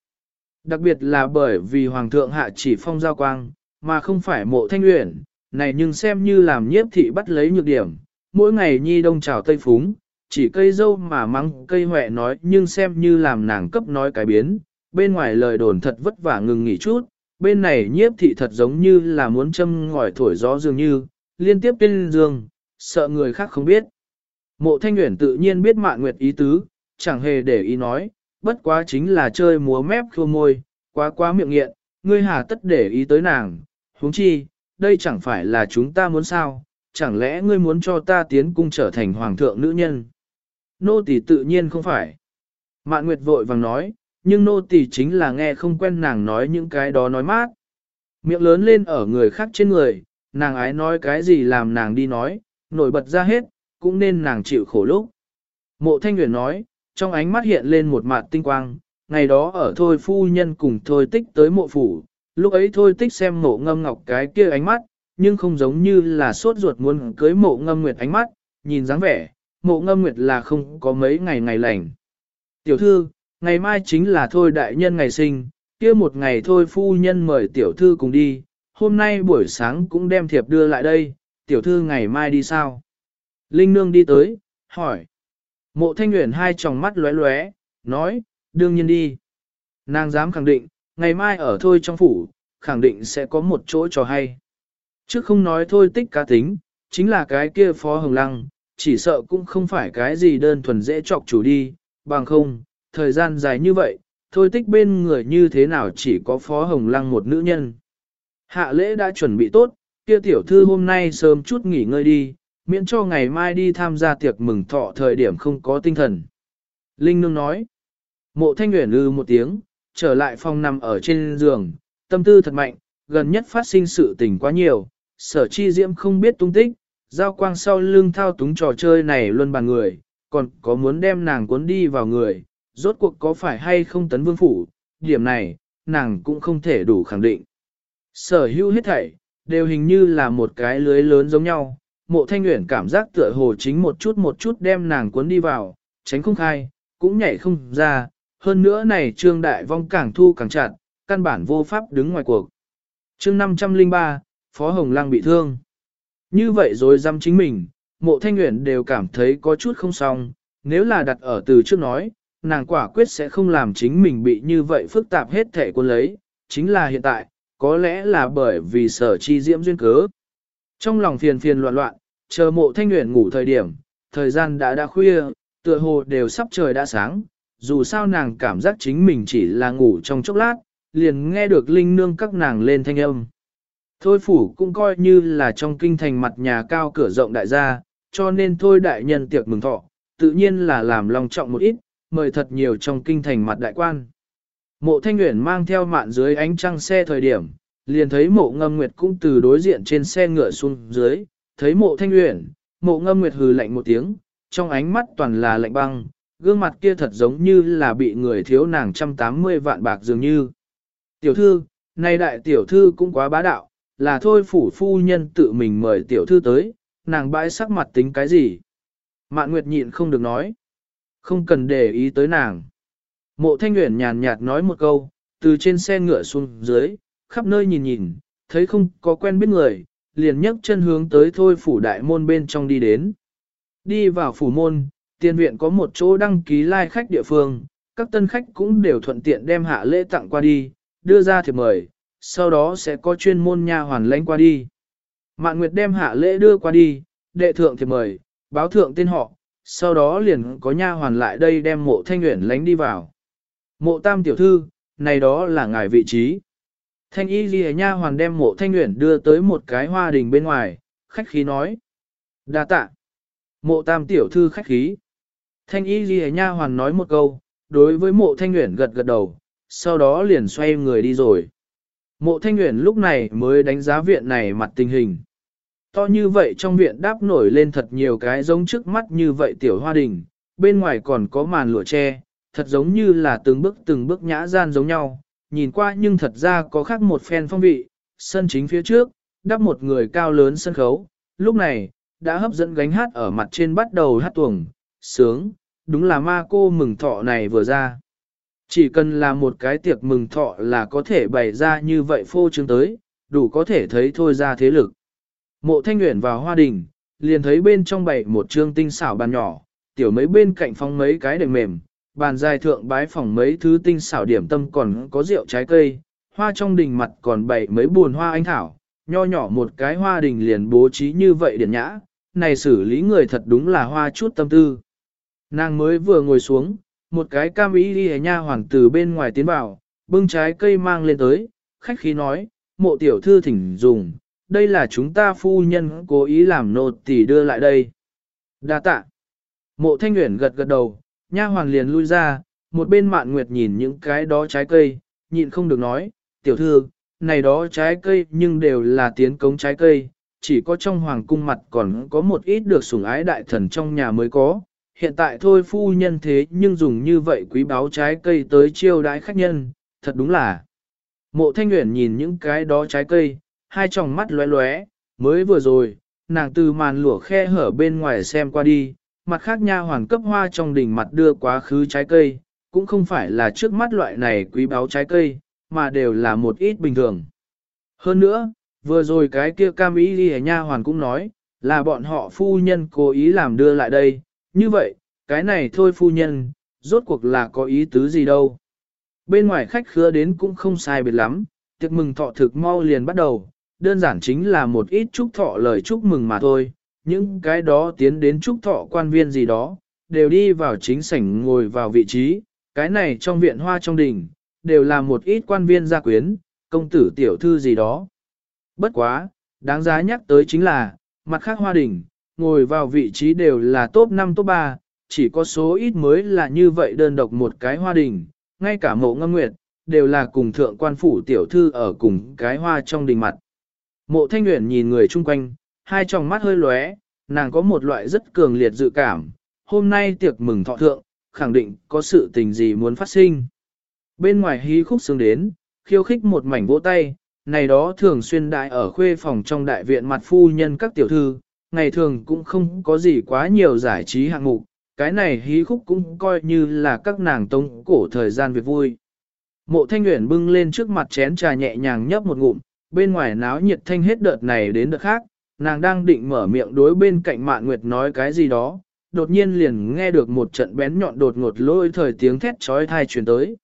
Đặc biệt là bởi vì hoàng thượng hạ chỉ phong giao quang, mà không phải mộ thanh uyển, này nhưng xem như làm nhiếp thị bắt lấy nhược điểm, mỗi ngày nhi đông trào tây phúng, chỉ cây dâu mà mắng cây huệ nói nhưng xem như làm nàng cấp nói cái biến, bên ngoài lời đồn thật vất vả ngừng nghỉ chút, bên này nhiếp thị thật giống như là muốn châm ngòi thổi gió dường như, liên tiếp tuyên dương, sợ người khác không biết. Mộ thanh nguyện tự nhiên biết mạn nguyệt ý tứ, chẳng hề để ý nói, bất quá chính là chơi múa mép khô môi, quá quá miệng nghiện, ngươi hà tất để ý tới nàng, huống chi, đây chẳng phải là chúng ta muốn sao, chẳng lẽ ngươi muốn cho ta tiến cung trở thành hoàng thượng nữ nhân? Nô tỳ tự nhiên không phải. Mạn Nguyệt vội vàng nói, nhưng nô tỳ chính là nghe không quen nàng nói những cái đó nói mát. Miệng lớn lên ở người khác trên người, nàng ái nói cái gì làm nàng đi nói, nổi bật ra hết, cũng nên nàng chịu khổ lúc. Mộ Thanh Nguyễn nói, trong ánh mắt hiện lên một mặt tinh quang, ngày đó ở thôi phu nhân cùng thôi tích tới mộ phủ, lúc ấy thôi tích xem mộ ngâm ngọc cái kia ánh mắt, nhưng không giống như là sốt ruột muốn cưới mộ ngâm nguyệt ánh mắt, nhìn dáng vẻ, mộ ngâm nguyệt là không có mấy ngày ngày lành. Tiểu thư, ngày mai chính là thôi đại nhân ngày sinh, kia một ngày thôi phu nhân mời tiểu thư cùng đi, hôm nay buổi sáng cũng đem thiệp đưa lại đây, tiểu thư ngày mai đi sao? Linh nương đi tới, hỏi. Mộ thanh Nguyễn hai tròng mắt lóe lóe, nói, đương nhiên đi. Nàng dám khẳng định, ngày mai ở thôi trong phủ, khẳng định sẽ có một chỗ trò hay. Chứ không nói thôi tích cá tính, chính là cái kia phó hồng lăng, chỉ sợ cũng không phải cái gì đơn thuần dễ chọc chủ đi, bằng không, thời gian dài như vậy, thôi tích bên người như thế nào chỉ có phó hồng lăng một nữ nhân. Hạ lễ đã chuẩn bị tốt, kia tiểu thư hôm nay sớm chút nghỉ ngơi đi, miễn cho ngày mai đi tham gia tiệc mừng thọ thời điểm không có tinh thần. Linh Nương nói, mộ thanh nguyện ư ừ một tiếng, trở lại phòng nằm ở trên giường, tâm tư thật mạnh, gần nhất phát sinh sự tình quá nhiều, sở chi diễm không biết tung tích, giao quang sau lưng thao túng trò chơi này luôn bàn người, còn có muốn đem nàng cuốn đi vào người, rốt cuộc có phải hay không tấn vương phủ, điểm này, nàng cũng không thể đủ khẳng định. Sở hữu hết thảy, đều hình như là một cái lưới lớn giống nhau, mộ thanh nguyện cảm giác tựa hồ chính một chút một chút đem nàng cuốn đi vào, tránh không khai, cũng nhảy không ra, hơn nữa này trương đại vong càng thu càng chặt, căn bản vô pháp đứng ngoài cuộc. Chương 503, Phó Hồng Lăng bị thương. Như vậy rồi dăm chính mình, mộ thanh nguyện đều cảm thấy có chút không xong, nếu là đặt ở từ trước nói, nàng quả quyết sẽ không làm chính mình bị như vậy phức tạp hết thể quân lấy, chính là hiện tại, có lẽ là bởi vì sở chi diễm duyên cớ. Trong lòng phiền phiền loạn loạn, chờ mộ thanh nguyện ngủ thời điểm, thời gian đã đã khuya, tựa hồ đều sắp trời đã sáng, dù sao nàng cảm giác chính mình chỉ là ngủ trong chốc lát, liền nghe được linh nương các nàng lên thanh âm. Thôi phủ cũng coi như là trong kinh thành mặt nhà cao cửa rộng đại gia, cho nên thôi đại nhân tiệc mừng thọ, tự nhiên là làm lòng trọng một ít, mời thật nhiều trong kinh thành mặt đại quan. Mộ thanh Uyển mang theo mạn dưới ánh trăng xe thời điểm, liền thấy mộ ngâm nguyệt cũng từ đối diện trên xe ngựa xuống dưới, thấy mộ thanh Uyển, mộ ngâm nguyệt hừ lạnh một tiếng, trong ánh mắt toàn là lạnh băng, gương mặt kia thật giống như là bị người thiếu nàng trăm tám mươi vạn bạc dường như. Tiểu thư, nay đại tiểu thư cũng quá bá đạo, là thôi phủ phu nhân tự mình mời tiểu thư tới, nàng bãi sắc mặt tính cái gì. Mạn Nguyệt nhịn không được nói. Không cần để ý tới nàng. Mộ Thanh Uyển nhàn nhạt nói một câu, từ trên xe ngựa xuống dưới, khắp nơi nhìn nhìn, thấy không có quen biết người, liền nhấc chân hướng tới thôi phủ đại môn bên trong đi đến. Đi vào phủ môn, tiền viện có một chỗ đăng ký lai like khách địa phương, các tân khách cũng đều thuận tiện đem hạ lễ tặng qua đi, đưa ra thiệp mời, sau đó sẽ có chuyên môn nha hoàn lãnh qua đi. Mạn Nguyệt đem hạ lễ đưa qua đi, đệ thượng thiệp mời, báo thượng tên họ, sau đó liền có nha hoàn lại đây đem mộ thanh nguyện lánh đi vào. Mộ tam tiểu thư, này đó là ngài vị trí. Thanh y ghi nha hoàn đem mộ thanh nguyện đưa tới một cái hoa đình bên ngoài, khách khí nói. đa tạ. Mộ tam tiểu thư khách khí. Thanh y ghi nha hoàn nói một câu, đối với mộ thanh nguyện gật gật đầu, sau đó liền xoay người đi rồi. Mộ thanh nguyện lúc này mới đánh giá viện này mặt tình hình. To như vậy trong viện đáp nổi lên thật nhiều cái giống trước mắt như vậy tiểu hoa đình, bên ngoài còn có màn lụa tre, thật giống như là từng bước từng bước nhã gian giống nhau, nhìn qua nhưng thật ra có khác một phen phong vị, sân chính phía trước, đắp một người cao lớn sân khấu, lúc này, đã hấp dẫn gánh hát ở mặt trên bắt đầu hát tuồng, sướng, đúng là ma cô mừng thọ này vừa ra. Chỉ cần là một cái tiệc mừng thọ là có thể bày ra như vậy phô trương tới, đủ có thể thấy thôi ra thế lực. Mộ thanh nguyện vào hoa đình, liền thấy bên trong bày một trương tinh xảo bàn nhỏ, tiểu mấy bên cạnh phong mấy cái đệm mềm, bàn dài thượng bái phòng mấy thứ tinh xảo điểm tâm còn có rượu trái cây, hoa trong đình mặt còn bày mấy buồn hoa anh thảo, nho nhỏ một cái hoa đình liền bố trí như vậy điển nhã, này xử lý người thật đúng là hoa chút tâm tư. Nàng mới vừa ngồi xuống, một cái cam ý đi nha hoàng từ bên ngoài tiến vào, bưng trái cây mang lên tới, khách khí nói, mộ tiểu thư thỉnh dùng, đây là chúng ta phu nhân cố ý làm nô tỳ đưa lại đây. Đa tạ. Mộ thanh nguyện gật gật đầu, nha hoàng liền lui ra, một bên mạn nguyệt nhìn những cái đó trái cây, nhịn không được nói, tiểu thư, này đó trái cây nhưng đều là tiến cống trái cây, chỉ có trong hoàng cung mặt còn có một ít được sủng ái đại thần trong nhà mới có. Hiện tại thôi phu nhân thế nhưng dùng như vậy quý báo trái cây tới chiêu đãi khách nhân, thật đúng là. Mộ thanh nguyện nhìn những cái đó trái cây, hai tròng mắt lóe lóe, mới vừa rồi, nàng từ màn lụa khe hở bên ngoài xem qua đi, mặt khác nha hoàn cấp hoa trong đỉnh mặt đưa quá khứ trái cây, cũng không phải là trước mắt loại này quý báu trái cây, mà đều là một ít bình thường. Hơn nữa, vừa rồi cái kia cam ý đi nha hoàn cũng nói, là bọn họ phu nhân cố ý làm đưa lại đây, như vậy, cái này thôi phu nhân, rốt cuộc là có ý tứ gì đâu. Bên ngoài khách khứa đến cũng không sai biệt lắm, tiệc mừng thọ thực mau liền bắt đầu, đơn giản chính là một ít chúc thọ lời chúc mừng mà thôi, những cái đó tiến đến trúc thọ quan viên gì đó, đều đi vào chính sảnh ngồi vào vị trí, cái này trong viện hoa trong đình, đều là một ít quan viên gia quyến, công tử tiểu thư gì đó. Bất quá, đáng giá nhắc tới chính là, mặt khác hoa đình, ngồi vào vị trí đều là top 5 top 3, chỉ có số ít mới là như vậy đơn độc một cái hoa đình, ngay cả mộ ngâm nguyệt, đều là cùng thượng quan phủ tiểu thư ở cùng cái hoa trong đình mặt. Mộ thanh nguyện nhìn người chung quanh, hai tròng mắt hơi lóe, nàng có một loại rất cường liệt dự cảm, hôm nay tiệc mừng thọ thượng, khẳng định có sự tình gì muốn phát sinh. Bên ngoài hí khúc sướng đến, khiêu khích một mảnh vỗ tay, này đó thường xuyên đại ở khuê phòng trong đại viện mặt phu nhân các tiểu thư, ngày thường cũng không có gì quá nhiều giải trí hạng mục, cái này hí khúc cũng coi như là các nàng tông cổ thời gian việc vui. Mộ thanh nguyện bưng lên trước mặt chén trà nhẹ nhàng nhấp một ngụm, bên ngoài náo nhiệt thanh hết đợt này đến đợt khác, nàng đang định mở miệng đối bên cạnh mạn nguyệt nói cái gì đó, đột nhiên liền nghe được một trận bén nhọn đột ngột lôi thời tiếng thét trói thai truyền tới.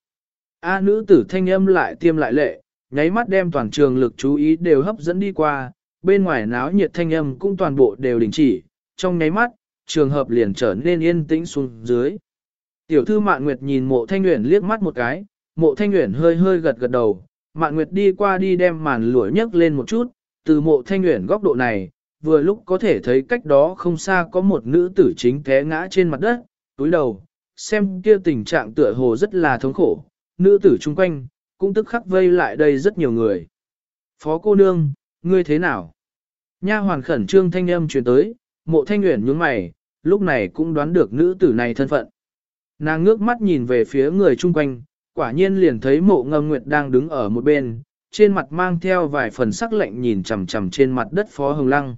A nữ tử thanh âm lại tiêm lại lệ, nháy mắt đem toàn trường lực chú ý đều hấp dẫn đi qua, bên ngoài náo nhiệt thanh âm cũng toàn bộ đều đình chỉ, trong nháy mắt, trường hợp liền trở nên yên tĩnh xuống dưới. Tiểu thư Mạn Nguyệt nhìn mộ thanh Uyển liếc mắt một cái, mộ thanh Uyển hơi hơi gật gật đầu, Mạn Nguyệt đi qua đi đem màn lụa nhấc lên một chút, từ mộ thanh nguyện góc độ này, vừa lúc có thể thấy cách đó không xa có một nữ tử chính té ngã trên mặt đất, túi đầu, xem kia tình trạng tựa hồ rất là thống khổ, nữ tử chung quanh, cũng tức khắc vây lại đây rất nhiều người. Phó cô nương, ngươi thế nào? Nha hoàn khẩn trương thanh âm truyền tới, mộ thanh nguyện nhướng mày, lúc này cũng đoán được nữ tử này thân phận. Nàng ngước mắt nhìn về phía người chung quanh, quả nhiên liền thấy mộ ngâm nguyệt đang đứng ở một bên, trên mặt mang theo vài phần sắc lạnh nhìn chằm chằm trên mặt đất phó hồng lăng.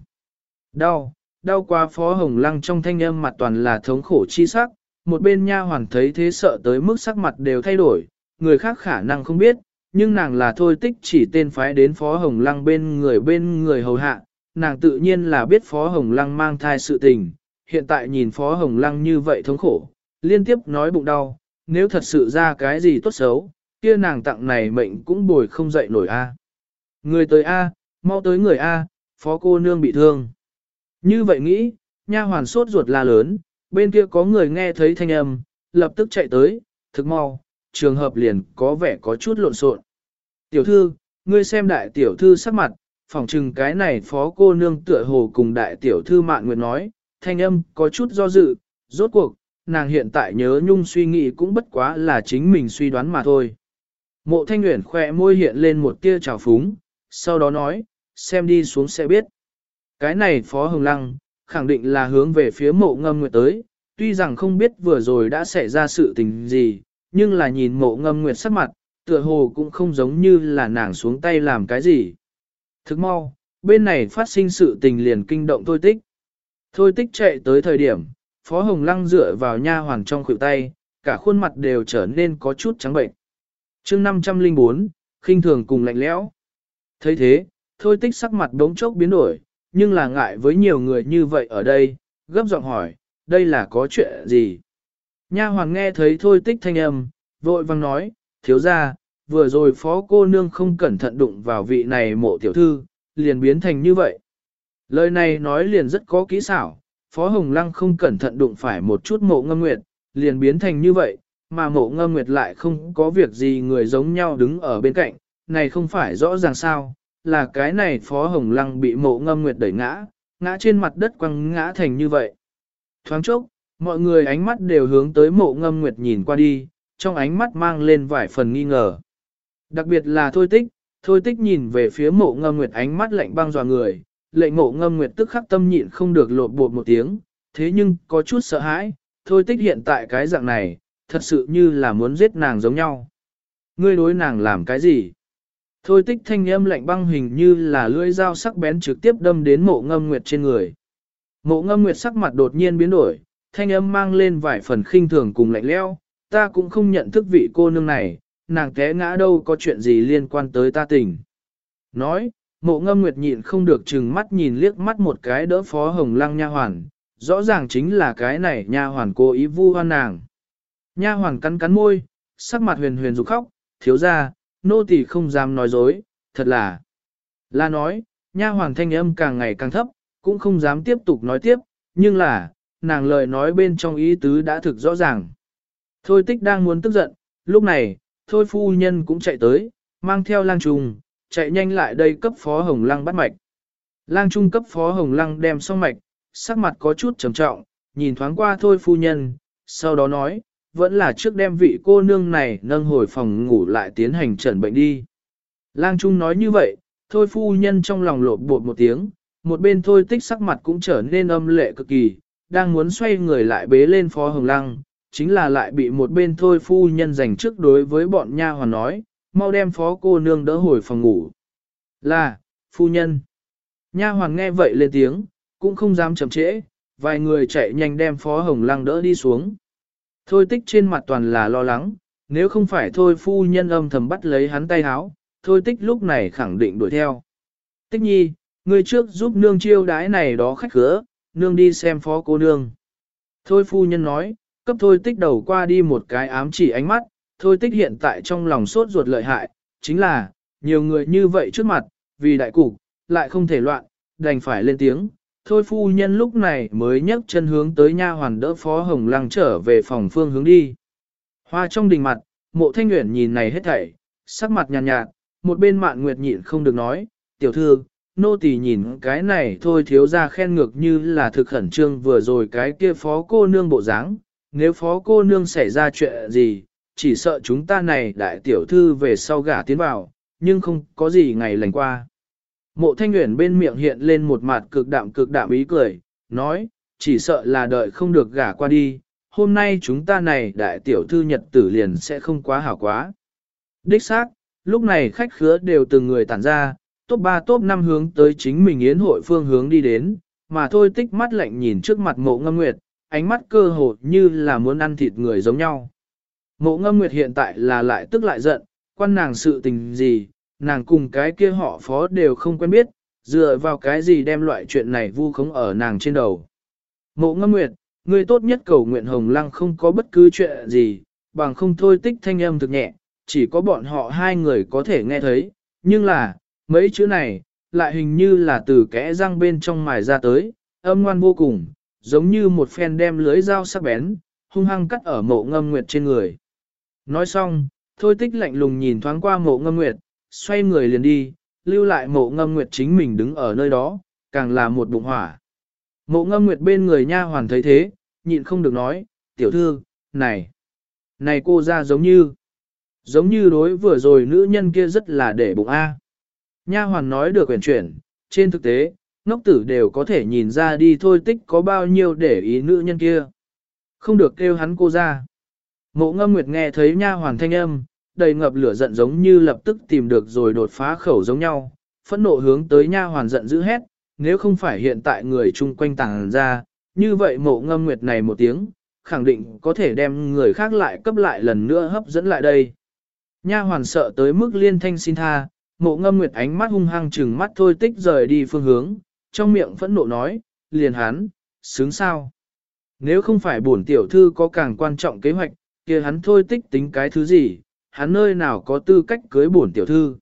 Đau, đau quá phó hồng lăng trong thanh âm mặt toàn là thống khổ chi sắc, một bên nha hoàn thấy thế sợ tới mức sắc mặt đều thay đổi, người khác khả năng không biết, nhưng nàng là thôi tích chỉ tên phái đến Phó Hồng Lăng bên người bên người hầu hạ, nàng tự nhiên là biết Phó Hồng Lăng mang thai sự tình, hiện tại nhìn Phó Hồng Lăng như vậy thống khổ, liên tiếp nói bụng đau, nếu thật sự ra cái gì tốt xấu, kia nàng tặng này mệnh cũng bồi không dậy nổi a. Người tới a, mau tới người a, phó cô nương bị thương. Như vậy nghĩ, nha hoàn sốt ruột la lớn, bên kia có người nghe thấy thanh âm, lập tức chạy tới, thực mau, trường hợp liền có vẻ có chút lộn xộn. Tiểu thư, ngươi xem đại tiểu thư sắc mặt, phỏng chừng cái này phó cô nương tựa hồ cùng đại tiểu thư mạn nguyện nói, thanh âm có chút do dự, rốt cuộc, nàng hiện tại nhớ nhung suy nghĩ cũng bất quá là chính mình suy đoán mà thôi. Mộ thanh nguyện khỏe môi hiện lên một tia trào phúng, sau đó nói, xem đi xuống sẽ biết. Cái này Phó Hồng Lăng, khẳng định là hướng về phía mộ ngâm nguyệt tới, tuy rằng không biết vừa rồi đã xảy ra sự tình gì, nhưng là nhìn mộ ngâm nguyệt sắc mặt, tựa hồ cũng không giống như là nàng xuống tay làm cái gì. Thức mau, bên này phát sinh sự tình liền kinh động thôi tích. Thôi tích chạy tới thời điểm, Phó Hồng Lăng dựa vào nha hoàng trong khuỷu tay, cả khuôn mặt đều trở nên có chút trắng bệnh chương 504, khinh thường cùng lạnh lẽo. thấy thế, thôi tích sắc mặt đống chốc biến đổi, nhưng là ngại với nhiều người như vậy ở đây, gấp giọng hỏi, đây là có chuyện gì? Nha hoàng nghe thấy thôi tích thanh âm, vội vang nói, thiếu ra, vừa rồi phó cô nương không cẩn thận đụng vào vị này mộ tiểu thư, liền biến thành như vậy. Lời này nói liền rất có kỹ xảo, phó hồng lăng không cẩn thận đụng phải một chút mộ ngâm nguyệt, liền biến thành như vậy, mà mộ ngâm nguyệt lại không có việc gì người giống nhau đứng ở bên cạnh, này không phải rõ ràng sao, là cái này Phó Hồng Lăng bị mộ ngâm nguyệt đẩy ngã, ngã trên mặt đất quăng ngã thành như vậy. Thoáng chốc, mọi người ánh mắt đều hướng tới mộ ngâm nguyệt nhìn qua đi, trong ánh mắt mang lên vài phần nghi ngờ. Đặc biệt là thôi tích, thôi tích nhìn về phía mộ ngâm nguyệt ánh mắt lạnh băng dò người, lệnh mộ ngâm nguyệt tức khắc tâm nhịn không được lột bột một tiếng, thế nhưng có chút sợ hãi, thôi tích hiện tại cái dạng này, thật sự như là muốn giết nàng giống nhau. Ngươi đối nàng làm cái gì? Thôi tích thanh âm lạnh băng hình như là lưỡi dao sắc bén trực tiếp đâm đến mộ ngâm nguyệt trên người. Mộ ngâm nguyệt sắc mặt đột nhiên biến đổi, thanh âm mang lên vài phần khinh thường cùng lạnh leo, ta cũng không nhận thức vị cô nương này, nàng té ngã đâu có chuyện gì liên quan tới ta tình. Nói, mộ ngâm nguyệt nhịn không được chừng mắt nhìn liếc mắt một cái đỡ phó hồng lăng nha hoàn, rõ ràng chính là cái này nha hoàn cố ý vu hoan nàng. Nha Hoàng cắn cắn môi, sắc mặt huyền huyền rục khóc, thiếu ra, nô tỳ không dám nói dối, thật là. Là nói, nha hoàng thanh âm càng ngày càng thấp, cũng không dám tiếp tục nói tiếp, nhưng là, nàng lời nói bên trong ý tứ đã thực rõ ràng. Thôi tích đang muốn tức giận, lúc này, thôi phu nhân cũng chạy tới, mang theo lang trùng, chạy nhanh lại đây cấp phó hồng lăng bắt mạch. Lang trung cấp phó hồng lăng đem xong mạch, sắc mặt có chút trầm trọng, nhìn thoáng qua thôi phu nhân, sau đó nói, vẫn là trước đem vị cô nương này nâng hồi phòng ngủ lại tiến hành trần bệnh đi. Lang Trung nói như vậy, thôi phu nhân trong lòng lột bột một tiếng, một bên thôi tích sắc mặt cũng trở nên âm lệ cực kỳ, đang muốn xoay người lại bế lên phó hồng lăng, chính là lại bị một bên thôi phu nhân giành trước đối với bọn nha hoàn nói, mau đem phó cô nương đỡ hồi phòng ngủ. Là, phu nhân. Nha hoàn nghe vậy lên tiếng, cũng không dám chậm trễ, vài người chạy nhanh đem phó hồng lăng đỡ đi xuống. Thôi tích trên mặt toàn là lo lắng, nếu không phải thôi phu nhân âm thầm bắt lấy hắn tay háo, thôi tích lúc này khẳng định đuổi theo. Tích nhi, người trước giúp nương chiêu đái này đó khách khứa, nương đi xem phó cô nương. Thôi phu nhân nói, cấp thôi tích đầu qua đi một cái ám chỉ ánh mắt, thôi tích hiện tại trong lòng sốt ruột lợi hại, chính là, nhiều người như vậy trước mặt, vì đại cục, lại không thể loạn, đành phải lên tiếng, thôi phu nhân lúc này mới nhấc chân hướng tới nha hoàn đỡ phó hồng lăng trở về phòng phương hướng đi. Hoa trong đình mặt, mộ thanh nguyện nhìn này hết thảy, sắc mặt nhàn nhạt, nhạt, một bên mạn nguyệt nhịn không được nói, tiểu thư, nô tỳ nhìn cái này thôi thiếu ra khen ngược như là thực khẩn trương vừa rồi cái kia phó cô nương bộ dáng nếu phó cô nương xảy ra chuyện gì, chỉ sợ chúng ta này đại tiểu thư về sau gả tiến vào, nhưng không có gì ngày lành qua. Mộ thanh nguyện bên miệng hiện lên một mặt cực đạm cực đạm ý cười, nói, chỉ sợ là đợi không được gả qua đi, hôm nay chúng ta này đại tiểu thư nhật tử liền sẽ không quá hảo quá. Đích xác, lúc này khách khứa đều từng người tản ra, top 3 top 5 hướng tới chính mình yến hội phương hướng đi đến, mà thôi tích mắt lạnh nhìn trước mặt mộ ngâm nguyệt, ánh mắt cơ hồ như là muốn ăn thịt người giống nhau. Mộ ngâm nguyệt hiện tại là lại tức lại giận, quan nàng sự tình gì, nàng cùng cái kia họ phó đều không quen biết, dựa vào cái gì đem loại chuyện này vu khống ở nàng trên đầu. Mộ ngâm nguyệt, người tốt nhất cầu nguyện hồng lăng không có bất cứ chuyện gì, bằng không thôi tích thanh âm thực nhẹ, chỉ có bọn họ hai người có thể nghe thấy, nhưng là, mấy chữ này, lại hình như là từ kẽ răng bên trong mài ra tới, âm ngoan vô cùng, giống như một phen đem lưới dao sắc bén, hung hăng cắt ở mộ ngâm nguyệt trên người. Nói xong, thôi tích lạnh lùng nhìn thoáng qua mộ ngâm nguyệt, xoay người liền đi, lưu lại mộ ngâm nguyệt chính mình đứng ở nơi đó, càng là một bụng hỏa. Mộ ngâm nguyệt bên người nha hoàn thấy thế, nhịn không được nói, tiểu thư, này, này cô ra giống như, giống như đối vừa rồi nữ nhân kia rất là để bụng A. Nha hoàn nói được quyển chuyển, trên thực tế, ngốc tử đều có thể nhìn ra đi thôi tích có bao nhiêu để ý nữ nhân kia. Không được kêu hắn cô ra. Mộ ngâm nguyệt nghe thấy nha hoàn thanh âm, đầy ngập lửa giận giống như lập tức tìm được rồi đột phá khẩu giống nhau, phẫn nộ hướng tới nha hoàn giận dữ hét, nếu không phải hiện tại người chung quanh tàng ra, như vậy mộ ngâm nguyệt này một tiếng, khẳng định có thể đem người khác lại cấp lại lần nữa hấp dẫn lại đây. Nha hoàn sợ tới mức liên thanh xin tha, mộ ngâm nguyệt ánh mắt hung hăng chừng mắt thôi tích rời đi phương hướng, trong miệng phẫn nộ nói, liền hắn, sướng sao. Nếu không phải bổn tiểu thư có càng quan trọng kế hoạch, kia hắn thôi tích tính cái thứ gì, hắn nơi nào có tư cách cưới bổn tiểu thư.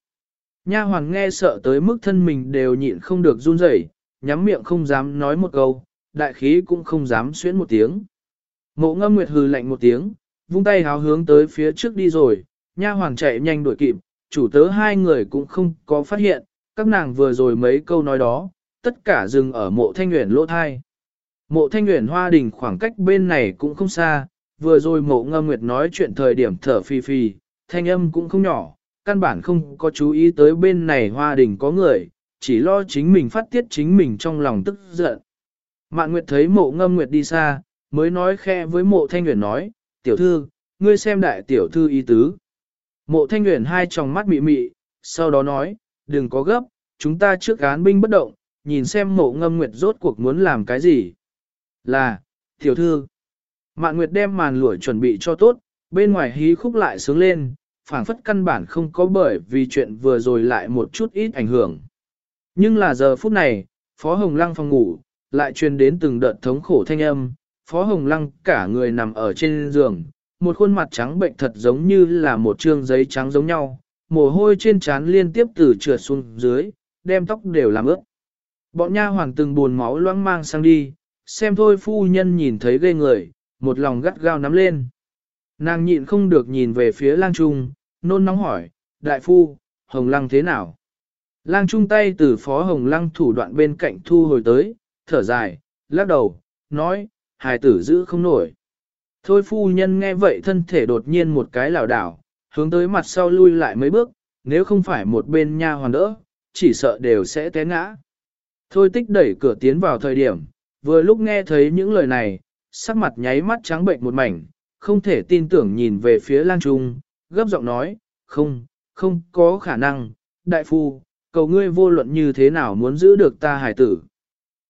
Nha hoàng nghe sợ tới mức thân mình đều nhịn không được run rẩy, nhắm miệng không dám nói một câu, đại khí cũng không dám xuyến một tiếng. Mộ ngâm nguyệt hừ lạnh một tiếng, vung tay háo hướng tới phía trước đi rồi, nha hoàng chạy nhanh đuổi kịp, chủ tớ hai người cũng không có phát hiện, các nàng vừa rồi mấy câu nói đó, tất cả dừng ở mộ thanh nguyện lỗ thai. Mộ thanh nguyện hoa đình khoảng cách bên này cũng không xa, vừa rồi mộ ngâm nguyệt nói chuyện thời điểm thở phì phì, thanh âm cũng không nhỏ, căn bản không có chú ý tới bên này hoa đình có người, chỉ lo chính mình phát tiết chính mình trong lòng tức giận. Mạn Nguyệt thấy mộ ngâm nguyệt đi xa, mới nói khe với mộ thanh nguyệt nói, tiểu thư, ngươi xem đại tiểu thư ý tứ. Mộ thanh nguyệt hai tròng mắt mị mị, sau đó nói, đừng có gấp, chúng ta trước án binh bất động, nhìn xem mộ ngâm nguyệt rốt cuộc muốn làm cái gì. Là, tiểu thư. Mạn Nguyệt đem màn lụa chuẩn bị cho tốt, bên ngoài hí khúc lại sướng lên, phảng phất căn bản không có bởi vì chuyện vừa rồi lại một chút ít ảnh hưởng. Nhưng là giờ phút này, Phó Hồng Lăng phòng ngủ, lại truyền đến từng đợt thống khổ thanh âm, Phó Hồng Lăng cả người nằm ở trên giường, một khuôn mặt trắng bệnh thật giống như là một trương giấy trắng giống nhau, mồ hôi trên trán liên tiếp từ trượt xuống dưới, đem tóc đều làm ướt. Bọn nha hoàng từng buồn máu loãng mang sang đi, xem thôi phu nhân nhìn thấy ghê người, một lòng gắt gao nắm lên. Nàng nhịn không được nhìn về phía lang trung, nôn nóng hỏi, đại phu, hồng lăng thế nào? Lang trung tay từ phó hồng lăng thủ đoạn bên cạnh thu hồi tới, thở dài, lắc đầu, nói, hài tử giữ không nổi. Thôi phu nhân nghe vậy thân thể đột nhiên một cái lảo đảo, hướng tới mặt sau lui lại mấy bước, nếu không phải một bên nha hoàn đỡ, chỉ sợ đều sẽ té ngã. Thôi tích đẩy cửa tiến vào thời điểm, vừa lúc nghe thấy những lời này, sắc mặt nháy mắt trắng bệnh một mảnh, không thể tin tưởng nhìn về phía lang trung, gấp giọng nói, không, không có khả năng, đại phu, cầu ngươi vô luận như thế nào muốn giữ được ta hải tử.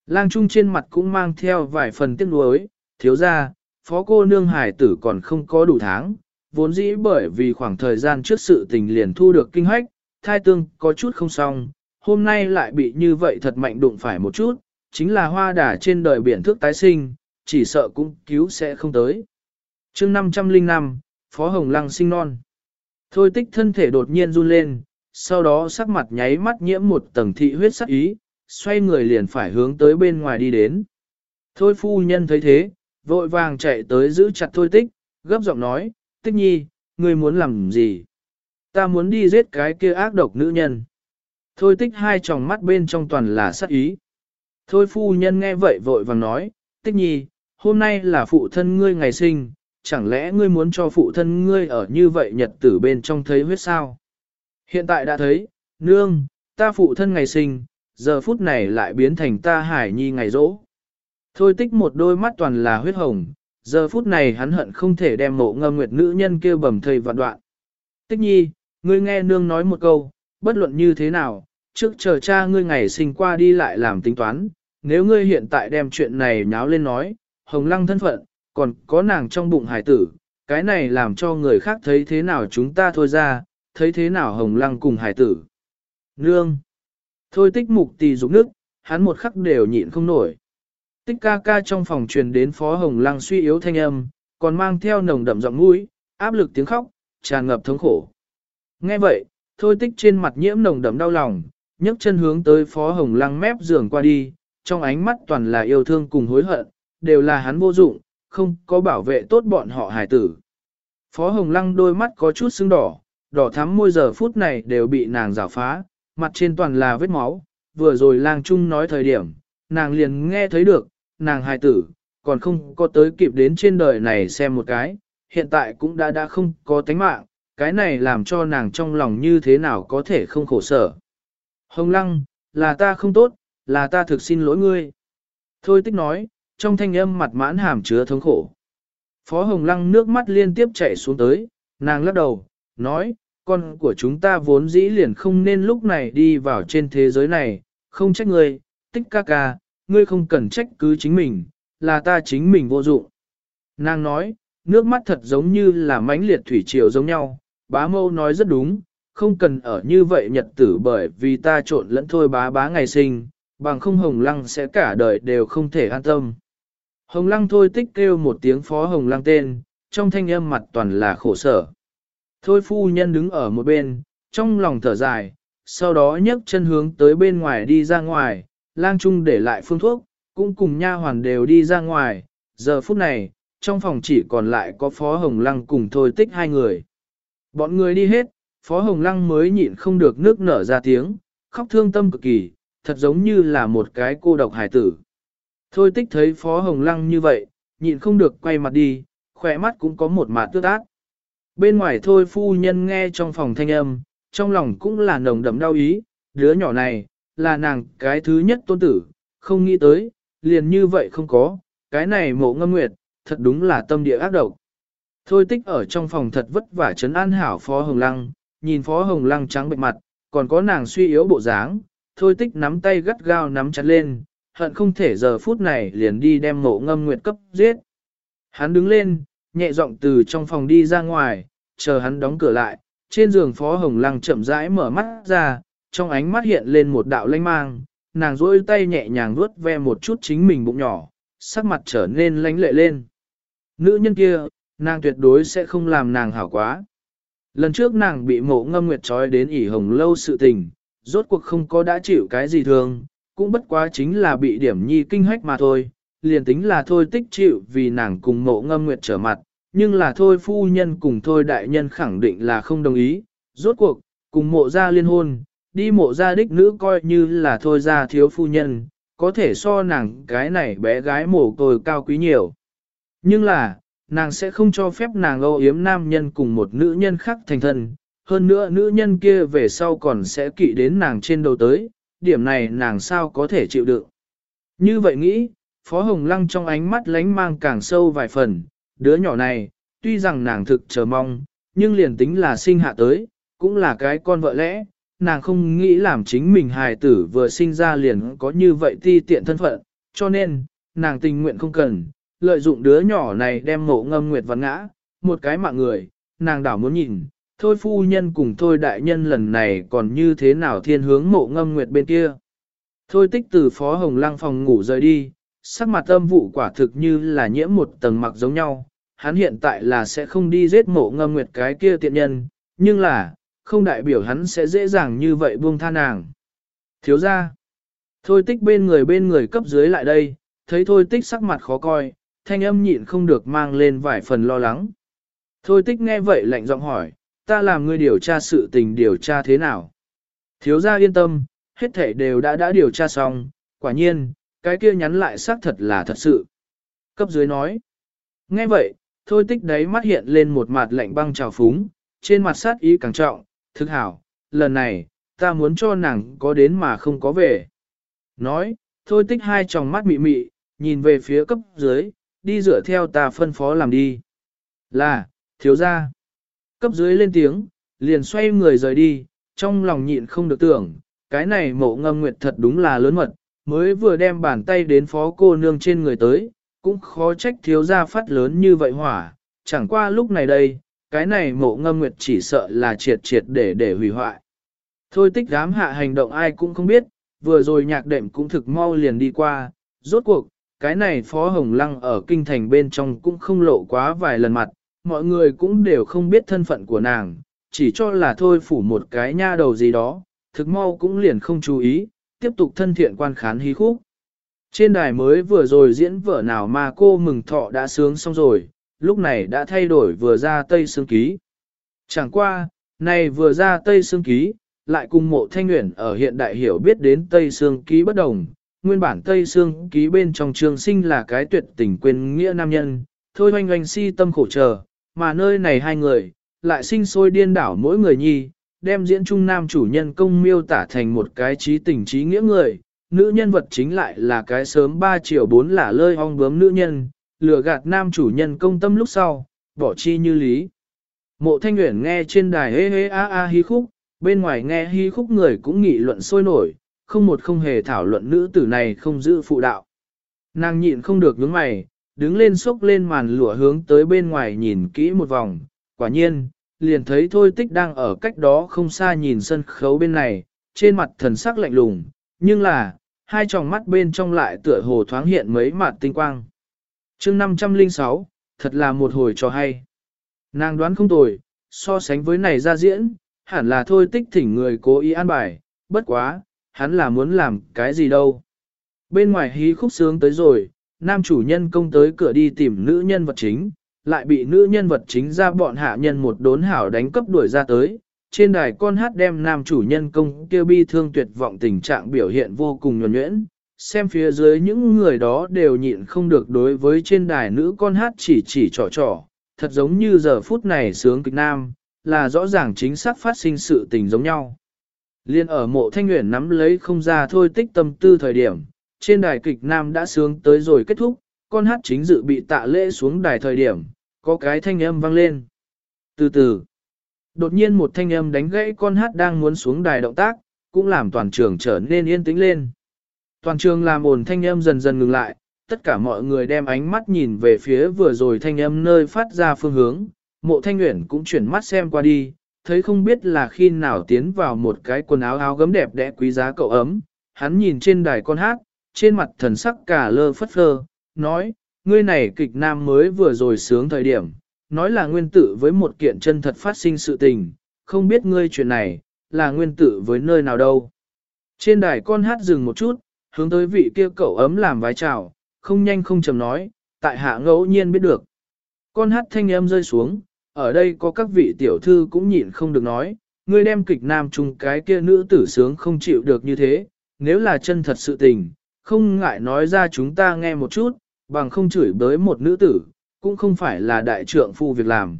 Lang trung trên mặt cũng mang theo vài phần tiếc nuối, thiếu ra, phó cô nương hải tử còn không có đủ tháng, vốn dĩ bởi vì khoảng thời gian trước sự tình liền thu được kinh hoách, thai tương có chút không xong, hôm nay lại bị như vậy thật mạnh đụng phải một chút, chính là hoa đà trên đời biển thước tái sinh, chỉ sợ cũng cứu sẽ không tới chương 505, Phó Hồng Lăng sinh non. Thôi tích thân thể đột nhiên run lên, sau đó sắc mặt nháy mắt nhiễm một tầng thị huyết sắc ý, xoay người liền phải hướng tới bên ngoài đi đến. Thôi phu nhân thấy thế, vội vàng chạy tới giữ chặt thôi tích, gấp giọng nói, tích nhi, ngươi muốn làm gì? Ta muốn đi giết cái kia ác độc nữ nhân. Thôi tích hai tròng mắt bên trong toàn là sắc ý. Thôi phu nhân nghe vậy vội vàng nói, tích nhi, hôm nay là phụ thân ngươi ngày sinh, chẳng lẽ ngươi muốn cho phụ thân ngươi ở như vậy nhật tử bên trong thấy huyết sao? Hiện tại đã thấy, nương, ta phụ thân ngày sinh, giờ phút này lại biến thành ta hải nhi ngày rỗ. Thôi tích một đôi mắt toàn là huyết hồng, giờ phút này hắn hận không thể đem mộ ngâm nguyệt nữ nhân kêu bầm thầy vạn đoạn. Tích nhi, ngươi nghe nương nói một câu, bất luận như thế nào, trước chờ cha ngươi ngày sinh qua đi lại làm tính toán, nếu ngươi hiện tại đem chuyện này nháo lên nói, hồng lăng thân phận, còn có nàng trong bụng hải tử, cái này làm cho người khác thấy thế nào chúng ta thôi ra, thấy thế nào hồng lăng cùng hải tử. Nương! Thôi tích mục tì dục nước, hắn một khắc đều nhịn không nổi. Tích ca ca trong phòng truyền đến phó hồng lăng suy yếu thanh âm, còn mang theo nồng đậm giọng mũi, áp lực tiếng khóc, tràn ngập thống khổ. Nghe vậy, thôi tích trên mặt nhiễm nồng đậm đau lòng, nhấc chân hướng tới phó hồng lăng mép giường qua đi, trong ánh mắt toàn là yêu thương cùng hối hận, đều là hắn vô dụng, không có bảo vệ tốt bọn họ hải tử. Phó hồng lăng đôi mắt có chút sưng đỏ, đỏ thắm môi giờ phút này đều bị nàng rào phá, mặt trên toàn là vết máu, vừa rồi lang trung nói thời điểm, nàng liền nghe thấy được, nàng hài tử, còn không có tới kịp đến trên đời này xem một cái, hiện tại cũng đã đã không có tánh mạng, cái này làm cho nàng trong lòng như thế nào có thể không khổ sở. Hồng lăng, là ta không tốt, là ta thực xin lỗi ngươi. Thôi tích nói, trong thanh âm mặt mãn hàm chứa thống khổ. Phó Hồng Lăng nước mắt liên tiếp chảy xuống tới, nàng lắc đầu, nói, con của chúng ta vốn dĩ liền không nên lúc này đi vào trên thế giới này, không trách ngươi, tích ca ca, ngươi không cần trách cứ chính mình, là ta chính mình vô dụng. Nàng nói, nước mắt thật giống như là mãnh liệt thủy triều giống nhau, bá mâu nói rất đúng, không cần ở như vậy nhật tử bởi vì ta trộn lẫn thôi bá bá ngày sinh, bằng không hồng lăng sẽ cả đời đều không thể an tâm. Hồng lăng thôi tích kêu một tiếng phó hồng lăng tên, trong thanh âm mặt toàn là khổ sở. Thôi phu nhân đứng ở một bên, trong lòng thở dài, sau đó nhấc chân hướng tới bên ngoài đi ra ngoài, lang trung để lại phương thuốc, cũng cùng nha hoàn đều đi ra ngoài, giờ phút này, trong phòng chỉ còn lại có Phó Hồng Lăng cùng Thôi Tích hai người. Bọn người đi hết, Phó Hồng Lăng mới nhịn không được nước nở ra tiếng, khóc thương tâm cực kỳ, thật giống như là một cái cô độc hải tử. Thôi Tích thấy Phó Hồng Lăng như vậy, nhịn không được quay mặt đi, khỏe mắt cũng có một mạt tước ác. Bên ngoài thôi phu nhân nghe trong phòng thanh âm, trong lòng cũng là nồng đậm đau ý, đứa nhỏ này, là nàng cái thứ nhất tôn tử, không nghĩ tới, liền như vậy không có, cái này mộ ngâm nguyệt, thật đúng là tâm địa ác độc. Thôi tích ở trong phòng thật vất vả chấn an hảo Phó Hồng Lăng, nhìn Phó Hồng Lăng trắng bệnh mặt, còn có nàng suy yếu bộ dáng, thôi tích nắm tay gắt gao nắm chặt lên, hận không thể giờ phút này liền đi đem mộ ngâm nguyệt cấp giết. Hắn đứng lên, nhẹ giọng từ trong phòng đi ra ngoài, chờ hắn đóng cửa lại, trên giường Phó Hồng Lăng chậm rãi mở mắt ra, trong ánh mắt hiện lên một đạo lanh mang, nàng duỗi tay nhẹ nhàng vuốt ve một chút chính mình bụng nhỏ, sắc mặt trở nên lánh lệ lên. Nữ nhân kia, nàng tuyệt đối sẽ không làm nàng hảo quá. Lần trước nàng bị mộ ngâm nguyệt trói đến ỉ hồng lâu sự tình, rốt cuộc không có đã chịu cái gì thường cũng bất quá chính là bị điểm nhi kinh hách mà thôi, liền tính là thôi tích chịu vì nàng cùng mộ ngâm nguyệt trở mặt, nhưng là thôi phu nhân cùng thôi đại nhân khẳng định là không đồng ý, rốt cuộc, cùng mộ gia liên hôn, đi mộ gia đích nữ coi như là thôi gia thiếu phu nhân, có thể so nàng cái này bé gái mổ côi cao quý nhiều. Nhưng là, nàng sẽ không cho phép nàng âu yếm nam nhân cùng một nữ nhân khác thành thân, hơn nữa nữ nhân kia về sau còn sẽ kỵ đến nàng trên đầu tới, điểm này nàng sao có thể chịu đựng. Như vậy nghĩ, Phó Hồng Lăng trong ánh mắt lánh mang càng sâu vài phần, đứa nhỏ này, tuy rằng nàng thực chờ mong, nhưng liền tính là sinh hạ tới, cũng là cái con vợ lẽ, nàng không nghĩ làm chính mình hài tử vừa sinh ra liền có như vậy ti tiện thân phận, cho nên, nàng tình nguyện không cần, lợi dụng đứa nhỏ này đem mộ ngâm nguyệt văn ngã, một cái mạng người, nàng đảo muốn nhìn, thôi phu nhân cùng thôi đại nhân lần này còn như thế nào thiên hướng mộ ngâm nguyệt bên kia. Thôi tích từ phó hồng lăng phòng ngủ rời đi, sắc mặt âm vụ quả thực như là nhiễm một tầng mặc giống nhau, hắn hiện tại là sẽ không đi giết mộ ngâm nguyệt cái kia tiện nhân, nhưng là, không đại biểu hắn sẽ dễ dàng như vậy buông tha nàng. Thiếu ra, thôi tích bên người bên người cấp dưới lại đây, thấy thôi tích sắc mặt khó coi, thanh âm nhịn không được mang lên vài phần lo lắng. Thôi tích nghe vậy lạnh giọng hỏi, ta làm ngươi điều tra sự tình điều tra thế nào? Thiếu gia yên tâm, hết thể đều đã đã điều tra xong, quả nhiên, cái kia nhắn lại xác thật là thật sự. Cấp dưới nói, nghe vậy, thôi tích đấy mắt hiện lên một mặt lạnh băng trào phúng, trên mặt sát ý càng trọng, thực hảo, lần này, ta muốn cho nàng có đến mà không có về. Nói, thôi tích hai tròng mắt mị mị, nhìn về phía cấp dưới, đi dựa theo ta phân phó làm đi. Là, thiếu ra. Cấp dưới lên tiếng, liền xoay người rời đi, trong lòng nhịn không được tưởng, cái này mộ ngâm nguyệt thật đúng là lớn mật, mới vừa đem bàn tay đến phó cô nương trên người tới, cũng khó trách thiếu gia phát lớn như vậy hỏa, chẳng qua lúc này đây, cái này mộ ngâm nguyệt chỉ sợ là triệt triệt để để hủy hoại. Thôi tích dám hạ hành động ai cũng không biết, vừa rồi nhạc đệm cũng thực mau liền đi qua, rốt cuộc, cái này Phó Hồng Lăng ở kinh thành bên trong cũng không lộ quá vài lần mặt, mọi người cũng đều không biết thân phận của nàng, chỉ cho là thôi phủ một cái nha đầu gì đó, thực mau cũng liền không chú ý, tiếp tục thân thiện quan khán hí khúc. Trên đài mới vừa rồi diễn vở nào mà cô mừng thọ đã sướng xong rồi, lúc này đã thay đổi vừa ra Tây Sương Ký. Chẳng qua, này vừa ra Tây Sương Ký, lại cùng mộ thanh nguyện ở hiện đại hiểu biết đến Tây Sương Ký bất đồng. Nguyên bản Tây Sương Ký bên trong trường sinh là cái tuyệt tình quên nghĩa nam nhân, thôi oanh oanh si tâm khổ chờ, mà nơi này hai người, lại sinh sôi điên đảo mỗi người nhi, đem diễn trung nam chủ nhân công miêu tả thành một cái trí tình trí nghĩa người, nữ nhân vật chính lại là cái sớm 3 triệu 4 lả lơi ong bướm nữ nhân, lừa gạt nam chủ nhân công tâm lúc sau, bỏ chi như lý. Mộ thanh nguyện nghe trên đài hê hê a a hí khúc, bên ngoài nghe hí khúc người cũng nghị luận sôi nổi, không một không hề thảo luận nữ tử này không giữ phụ đạo. Nàng nhịn không được nhướng mày, đứng lên xốc lên màn lụa hướng tới bên ngoài nhìn kỹ một vòng, quả nhiên, liền thấy thôi tích đang ở cách đó không xa nhìn sân khấu bên này, trên mặt thần sắc lạnh lùng, nhưng là, hai tròng mắt bên trong lại tựa hồ thoáng hiện mấy mặt tinh quang. chương 506, thật là một hồi trò hay. Nàng đoán không tồi, so sánh với này ra diễn, hẳn là thôi tích thỉnh người cố ý an bài, bất quá, hắn là muốn làm cái gì đâu. Bên ngoài hí khúc sướng tới rồi, nam chủ nhân công tới cửa đi tìm nữ nhân vật chính, lại bị nữ nhân vật chính ra bọn hạ nhân một đốn hảo đánh cấp đuổi ra tới. Trên đài con hát đem nam chủ nhân công kêu bi thương tuyệt vọng tình trạng biểu hiện vô cùng nhuẩn nhuyễn, xem phía dưới những người đó đều nhịn không được đối với trên đài nữ con hát chỉ chỉ trò trò, thật giống như giờ phút này sướng kịch nam, là rõ ràng chính xác phát sinh sự tình giống nhau. Liên ở mộ thanh nguyện nắm lấy không ra thôi tích tâm tư thời điểm, trên đài kịch nam đã sướng tới rồi kết thúc, con hát chính dự bị tạ lễ xuống đài thời điểm, có cái thanh âm vang lên. Từ từ, đột nhiên một thanh âm đánh gãy con hát đang muốn xuống đài động tác, cũng làm toàn trường trở nên yên tĩnh lên. Toàn trường làm ồn thanh âm dần dần ngừng lại, tất cả mọi người đem ánh mắt nhìn về phía vừa rồi thanh âm nơi phát ra phương hướng, mộ thanh nguyện cũng chuyển mắt xem qua đi, thấy không biết là khi nào tiến vào một cái quần áo áo gấm đẹp đẽ quý giá cậu ấm, hắn nhìn trên đài con hát, trên mặt thần sắc cả lơ phất phơ, nói, ngươi này kịch nam mới vừa rồi sướng thời điểm, nói là nguyên tử với một kiện chân thật phát sinh sự tình, không biết ngươi chuyện này, là nguyên tử với nơi nào đâu. Trên đài con hát dừng một chút, hướng tới vị kia cậu ấm làm vái chào, không nhanh không chầm nói, tại hạ ngẫu nhiên biết được. Con hát thanh âm rơi xuống, ở đây có các vị tiểu thư cũng nhịn không được nói, ngươi đem kịch nam chung cái kia nữ tử sướng không chịu được như thế, nếu là chân thật sự tình, không ngại nói ra chúng ta nghe một chút, bằng không chửi bới một nữ tử, cũng không phải là đại trượng phu việc làm.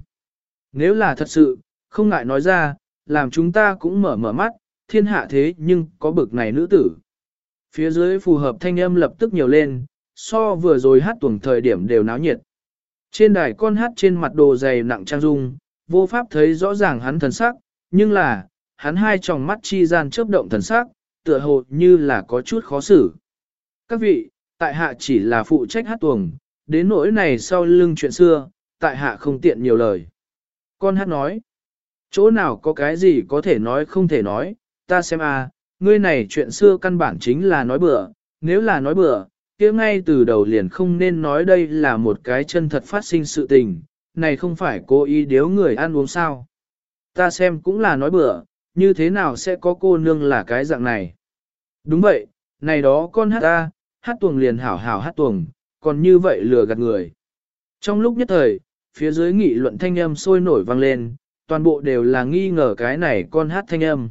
Nếu là thật sự, không ngại nói ra, làm chúng ta cũng mở mở mắt, thiên hạ thế nhưng có bực này nữ tử. Phía dưới phù hợp thanh âm lập tức nhiều lên, so vừa rồi hát tuồng thời điểm đều náo nhiệt. Trên đài con hát trên mặt đồ dày nặng trang dung, vô pháp thấy rõ ràng hắn thần sắc, nhưng là, hắn hai tròng mắt chi gian chớp động thần sắc, tựa hồ như là có chút khó xử. Các vị, tại hạ chỉ là phụ trách hát tuồng, đến nỗi này sau lưng chuyện xưa, tại hạ không tiện nhiều lời. Con hát nói, chỗ nào có cái gì có thể nói không thể nói, ta xem a, ngươi này chuyện xưa căn bản chính là nói bừa, nếu là nói bừa, kia ngay từ đầu liền không nên nói đây là một cái chân thật phát sinh sự tình, này không phải cố ý điếu người ăn uống sao. Ta xem cũng là nói bừa, như thế nào sẽ có cô nương là cái dạng này. Đúng vậy, này đó con hát ta, hát tuồng liền hảo hảo hát tuồng, còn như vậy lừa gạt người. Trong lúc nhất thời, phía dưới nghị luận thanh âm sôi nổi vang lên, toàn bộ đều là nghi ngờ cái này con hát thanh âm.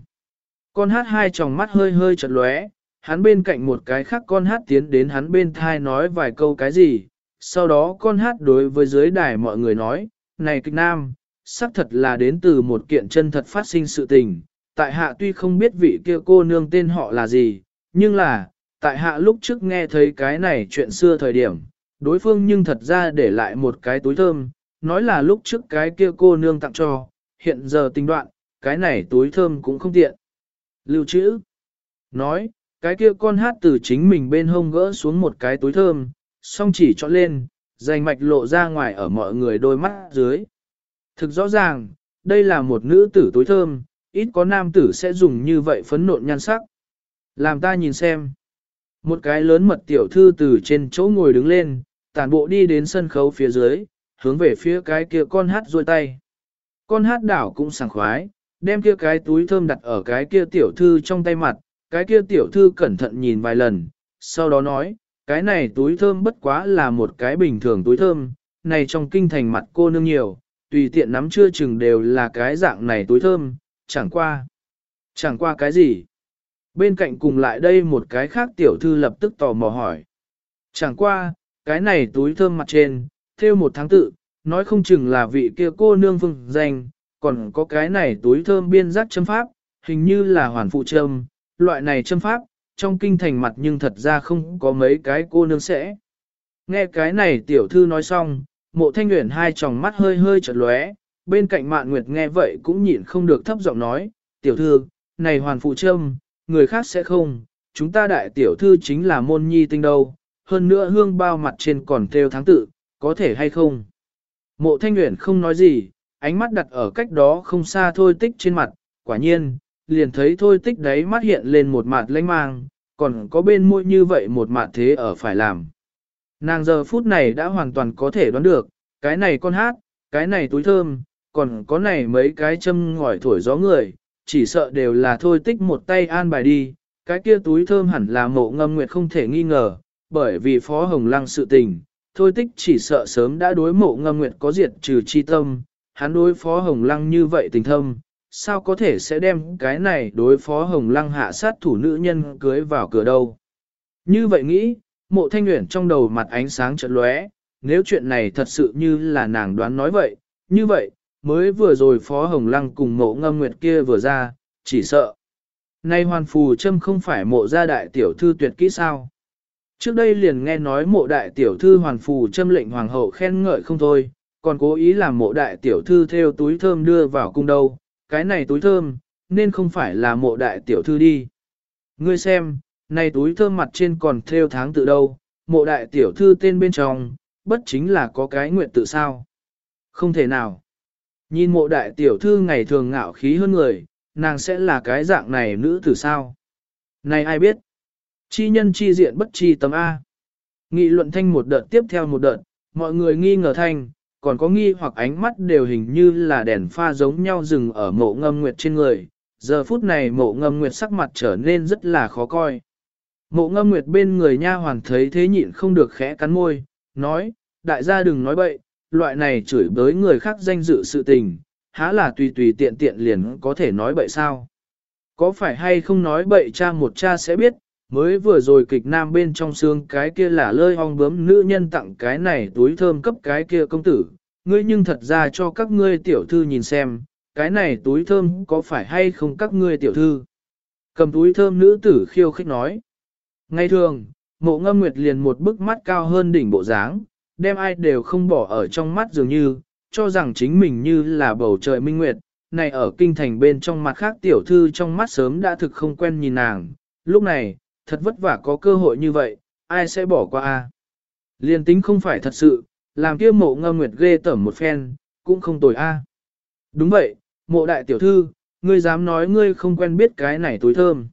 Con hát hai tròng mắt hơi hơi chật lóe, hắn bên cạnh một cái khác con hát tiến đến hắn bên thai nói vài câu cái gì, sau đó con hát đối với dưới đài mọi người nói, này kịch nam, xác thật là đến từ một kiện chân thật phát sinh sự tình, tại hạ tuy không biết vị kia cô nương tên họ là gì, nhưng là, tại hạ lúc trước nghe thấy cái này chuyện xưa thời điểm, đối phương nhưng thật ra để lại một cái túi thơm, nói là lúc trước cái kia cô nương tặng cho, hiện giờ tình đoạn, cái này túi thơm cũng không tiện. Lưu trữ, nói, cái kia con hát từ chính mình bên hông gỡ xuống một cái túi thơm, song chỉ chọn lên, dành mạch lộ ra ngoài ở mọi người đôi mắt dưới. Thực rõ ràng, đây là một nữ tử túi thơm, ít có nam tử sẽ dùng như vậy phấn nộn nhan sắc. Làm ta nhìn xem. Một cái lớn mật tiểu thư từ trên chỗ ngồi đứng lên, tản bộ đi đến sân khấu phía dưới, hướng về phía cái kia con hát ruôi tay. Con hát đảo cũng sảng khoái, đem kia cái túi thơm đặt ở cái kia tiểu thư trong tay mặt, cái kia tiểu thư cẩn thận nhìn vài lần, sau đó nói, cái này túi thơm bất quá là một cái bình thường túi thơm, này trong kinh thành mặt cô nương nhiều, tùy tiện nắm chưa chừng đều là cái dạng này túi thơm, chẳng qua. Chẳng qua cái gì? Bên cạnh cùng lại đây một cái khác tiểu thư lập tức tò mò hỏi. Chẳng qua, cái này túi thơm mặt trên, theo một tháng tự, nói không chừng là vị kia cô nương phương danh, còn có cái này túi thơm biên giác châm pháp, hình như là hoàn phụ châm, loại này châm pháp, trong kinh thành mặt nhưng thật ra không có mấy cái cô nương sẽ. Nghe cái này tiểu thư nói xong, mộ thanh nguyện hai tròng mắt hơi hơi chợt lóe, bên cạnh mạn nguyệt nghe vậy cũng nhịn không được thấp giọng nói, tiểu thư, này hoàn phụ châm, người khác sẽ không, chúng ta đại tiểu thư chính là môn nhi tinh đâu, hơn nữa hương bao mặt trên còn theo tháng tự, có thể hay không. Mộ thanh nguyện không nói gì, ánh mắt đặt ở cách đó không xa thôi tích trên mặt, quả nhiên, liền thấy thôi tích đấy mắt hiện lên một mặt lanh mang, còn có bên môi như vậy một mặt thế ở phải làm. Nàng giờ phút này đã hoàn toàn có thể đoán được, cái này con hát, cái này túi thơm, còn có này mấy cái châm ngòi thổi gió người, chỉ sợ đều là thôi tích một tay an bài đi, cái kia túi thơm hẳn là mộ ngâm nguyệt không thể nghi ngờ, bởi vì phó hồng lăng sự tình, thôi tích chỉ sợ sớm đã đối mộ ngâm nguyệt có diệt trừ chi tâm, hắn đối phó hồng lăng như vậy tình thâm, sao có thể sẽ đem cái này đối phó hồng lăng hạ sát thủ nữ nhân cưới vào cửa đâu. Như vậy nghĩ, mộ thanh nguyện trong đầu mặt ánh sáng chợt lóe, nếu chuyện này thật sự như là nàng đoán nói vậy, như vậy, mới vừa rồi phó hồng lăng cùng mộ ngâm nguyệt kia vừa ra, chỉ sợ. Nay hoàn phù châm không phải mộ gia đại tiểu thư tuyệt kỹ sao. Trước đây liền nghe nói mộ đại tiểu thư hoàn phù châm lệnh hoàng hậu khen ngợi không thôi, còn cố ý làm mộ đại tiểu thư theo túi thơm đưa vào cung đâu, cái này túi thơm, nên không phải là mộ đại tiểu thư đi. Ngươi xem, này túi thơm mặt trên còn theo tháng tự đâu, mộ đại tiểu thư tên bên trong, bất chính là có cái nguyện tự sao. Không thể nào. Nhìn mộ đại tiểu thư ngày thường ngạo khí hơn người, nàng sẽ là cái dạng này nữ tử sao. Này ai biết? Chi nhân chi diện bất chi tâm A. Nghị luận thanh một đợt tiếp theo một đợt, mọi người nghi ngờ thanh, còn có nghi hoặc ánh mắt đều hình như là đèn pha giống nhau dừng ở mộ ngâm nguyệt trên người. Giờ phút này mộ ngâm nguyệt sắc mặt trở nên rất là khó coi. Mộ ngâm nguyệt bên người nha hoàn thấy thế nhịn không được khẽ cắn môi, nói, đại gia đừng nói bậy, loại này chửi bới người khác danh dự sự tình, há là tùy tùy tiện tiện liền có thể nói bậy sao. Có phải hay không nói bậy cha một cha sẽ biết, mới vừa rồi kịch nam bên trong xương cái kia là lơi ong bướm nữ nhân tặng cái này túi thơm cấp cái kia công tử, ngươi nhưng thật ra cho các ngươi tiểu thư nhìn xem, cái này túi thơm có phải hay không các ngươi tiểu thư. Cầm túi thơm nữ tử khiêu khích nói. Ngay thường, mộ ngâm nguyệt liền một bức mắt cao hơn đỉnh bộ dáng, đem ai đều không bỏ ở trong mắt dường như, cho rằng chính mình như là bầu trời minh nguyệt, này ở kinh thành bên trong mặt khác tiểu thư trong mắt sớm đã thực không quen nhìn nàng, lúc này, thật vất vả có cơ hội như vậy, ai sẽ bỏ qua a? Liên tính không phải thật sự, làm kia mộ ngâm nguyệt ghê tởm một phen, cũng không tồi a. Đúng vậy, mộ đại tiểu thư, ngươi dám nói ngươi không quen biết cái này túi thơm.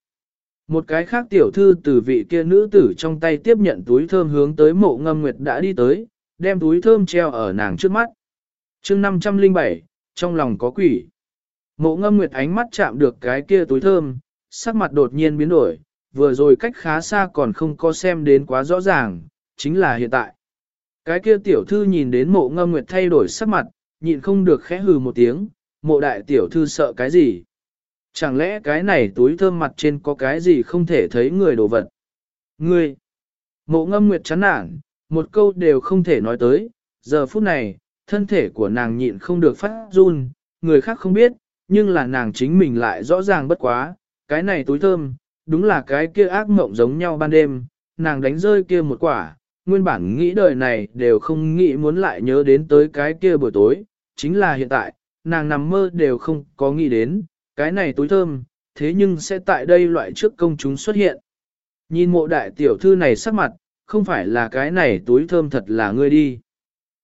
Một cái khác tiểu thư từ vị kia nữ tử trong tay tiếp nhận túi thơm hướng tới mộ ngâm nguyệt đã đi tới, đem túi thơm treo ở nàng trước mắt. chương 507, trong lòng có quỷ. Mộ ngâm nguyệt ánh mắt chạm được cái kia túi thơm, sắc mặt đột nhiên biến đổi, vừa rồi cách khá xa còn không có xem đến quá rõ ràng, chính là hiện tại. Cái kia tiểu thư nhìn đến mộ ngâm nguyệt thay đổi sắc mặt, nhịn không được khẽ hừ một tiếng, mộ đại tiểu thư sợ cái gì? Chẳng lẽ cái này túi thơm mặt trên có cái gì không thể thấy người đồ vật? Ngươi! Mộ ngâm nguyệt chán nản, một câu đều không thể nói tới, giờ phút này, thân thể của nàng nhịn không được phát run, người khác không biết, nhưng là nàng chính mình lại rõ ràng bất quá, cái này túi thơm, đúng là cái kia ác mộng giống nhau ban đêm, nàng đánh rơi kia một quả, nguyên bản nghĩ đời này đều không nghĩ muốn lại nhớ đến tới cái kia buổi tối, chính là hiện tại, nàng nằm mơ đều không có nghĩ đến, cái này túi thơm, thế nhưng sẽ tại đây loại trước công chúng xuất hiện. Nhìn mộ đại tiểu thư này sắc mặt, không phải là cái này túi thơm thật là ngươi đi.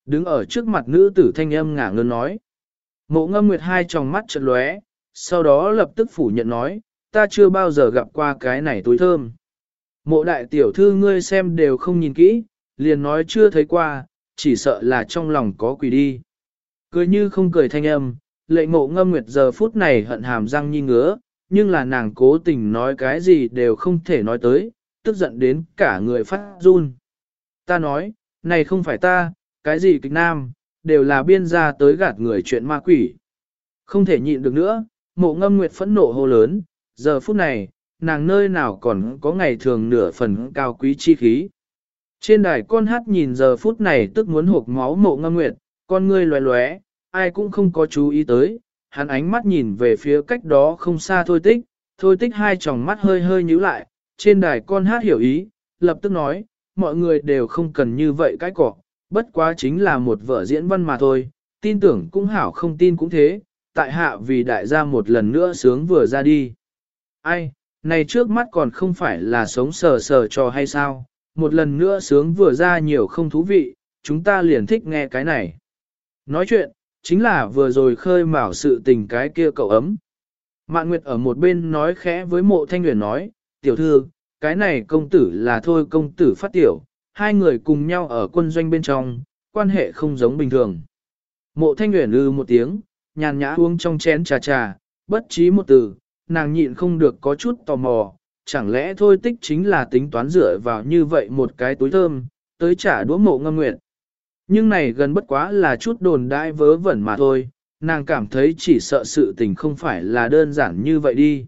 Đứng ở trước mặt nữ tử thanh âm ngả ngơn nói. Mộ ngâm nguyệt hai tròng mắt chợt lóe, sau đó lập tức phủ nhận nói, ta chưa bao giờ gặp qua cái này túi thơm. Mộ đại tiểu thư ngươi xem đều không nhìn kỹ, liền nói chưa thấy qua, chỉ sợ là trong lòng có quỷ đi. Cười như không cười thanh âm, lệ mộ ngâm nguyệt giờ phút này hận hàm răng nhi ngứa, nhưng là nàng cố tình nói cái gì đều không thể nói tới, tức giận đến cả người phát run. Ta nói, này không phải ta, cái gì kịch nam, đều là biên gia tới gạt người chuyện ma quỷ. Không thể nhịn được nữa, mộ ngâm nguyệt phẫn nộ hô lớn, giờ phút này, nàng nơi nào còn có ngày thường nửa phần cao quý chi khí. Trên đài con hát nhìn giờ phút này tức muốn hộp máu mộ ngâm nguyệt, con ngươi loé loé, ai cũng không có chú ý tới, hắn ánh mắt nhìn về phía cách đó không xa thôi tích, thôi tích hai tròng mắt hơi hơi nhíu lại, trên đài con hát hiểu ý, lập tức nói, mọi người đều không cần như vậy cái cỏ, bất quá chính là một vở diễn văn mà thôi, tin tưởng cũng hảo không tin cũng thế, tại hạ vì đại gia một lần nữa sướng vừa ra đi. Ai, này trước mắt còn không phải là sống sờ sờ cho hay sao, một lần nữa sướng vừa ra nhiều không thú vị, chúng ta liền thích nghe cái này. Nói chuyện, chính là vừa rồi khơi mào sự tình cái kia cậu ấm. Mạn Nguyệt ở một bên nói khẽ với mộ thanh huyền nói, tiểu thư, cái này công tử là thôi công tử phát tiểu, hai người cùng nhau ở quân doanh bên trong, quan hệ không giống bình thường. Mộ thanh nguyện ư ừ một tiếng, nhàn nhã uống trong chén trà trà, bất trí một từ, nàng nhịn không được có chút tò mò, chẳng lẽ thôi tích chính là tính toán dựa vào như vậy một cái túi thơm, tới trả đũa mộ ngâm nguyệt. Nhưng này gần bất quá là chút đồn đại vớ vẩn mà thôi, nàng cảm thấy chỉ sợ sự tình không phải là đơn giản như vậy đi.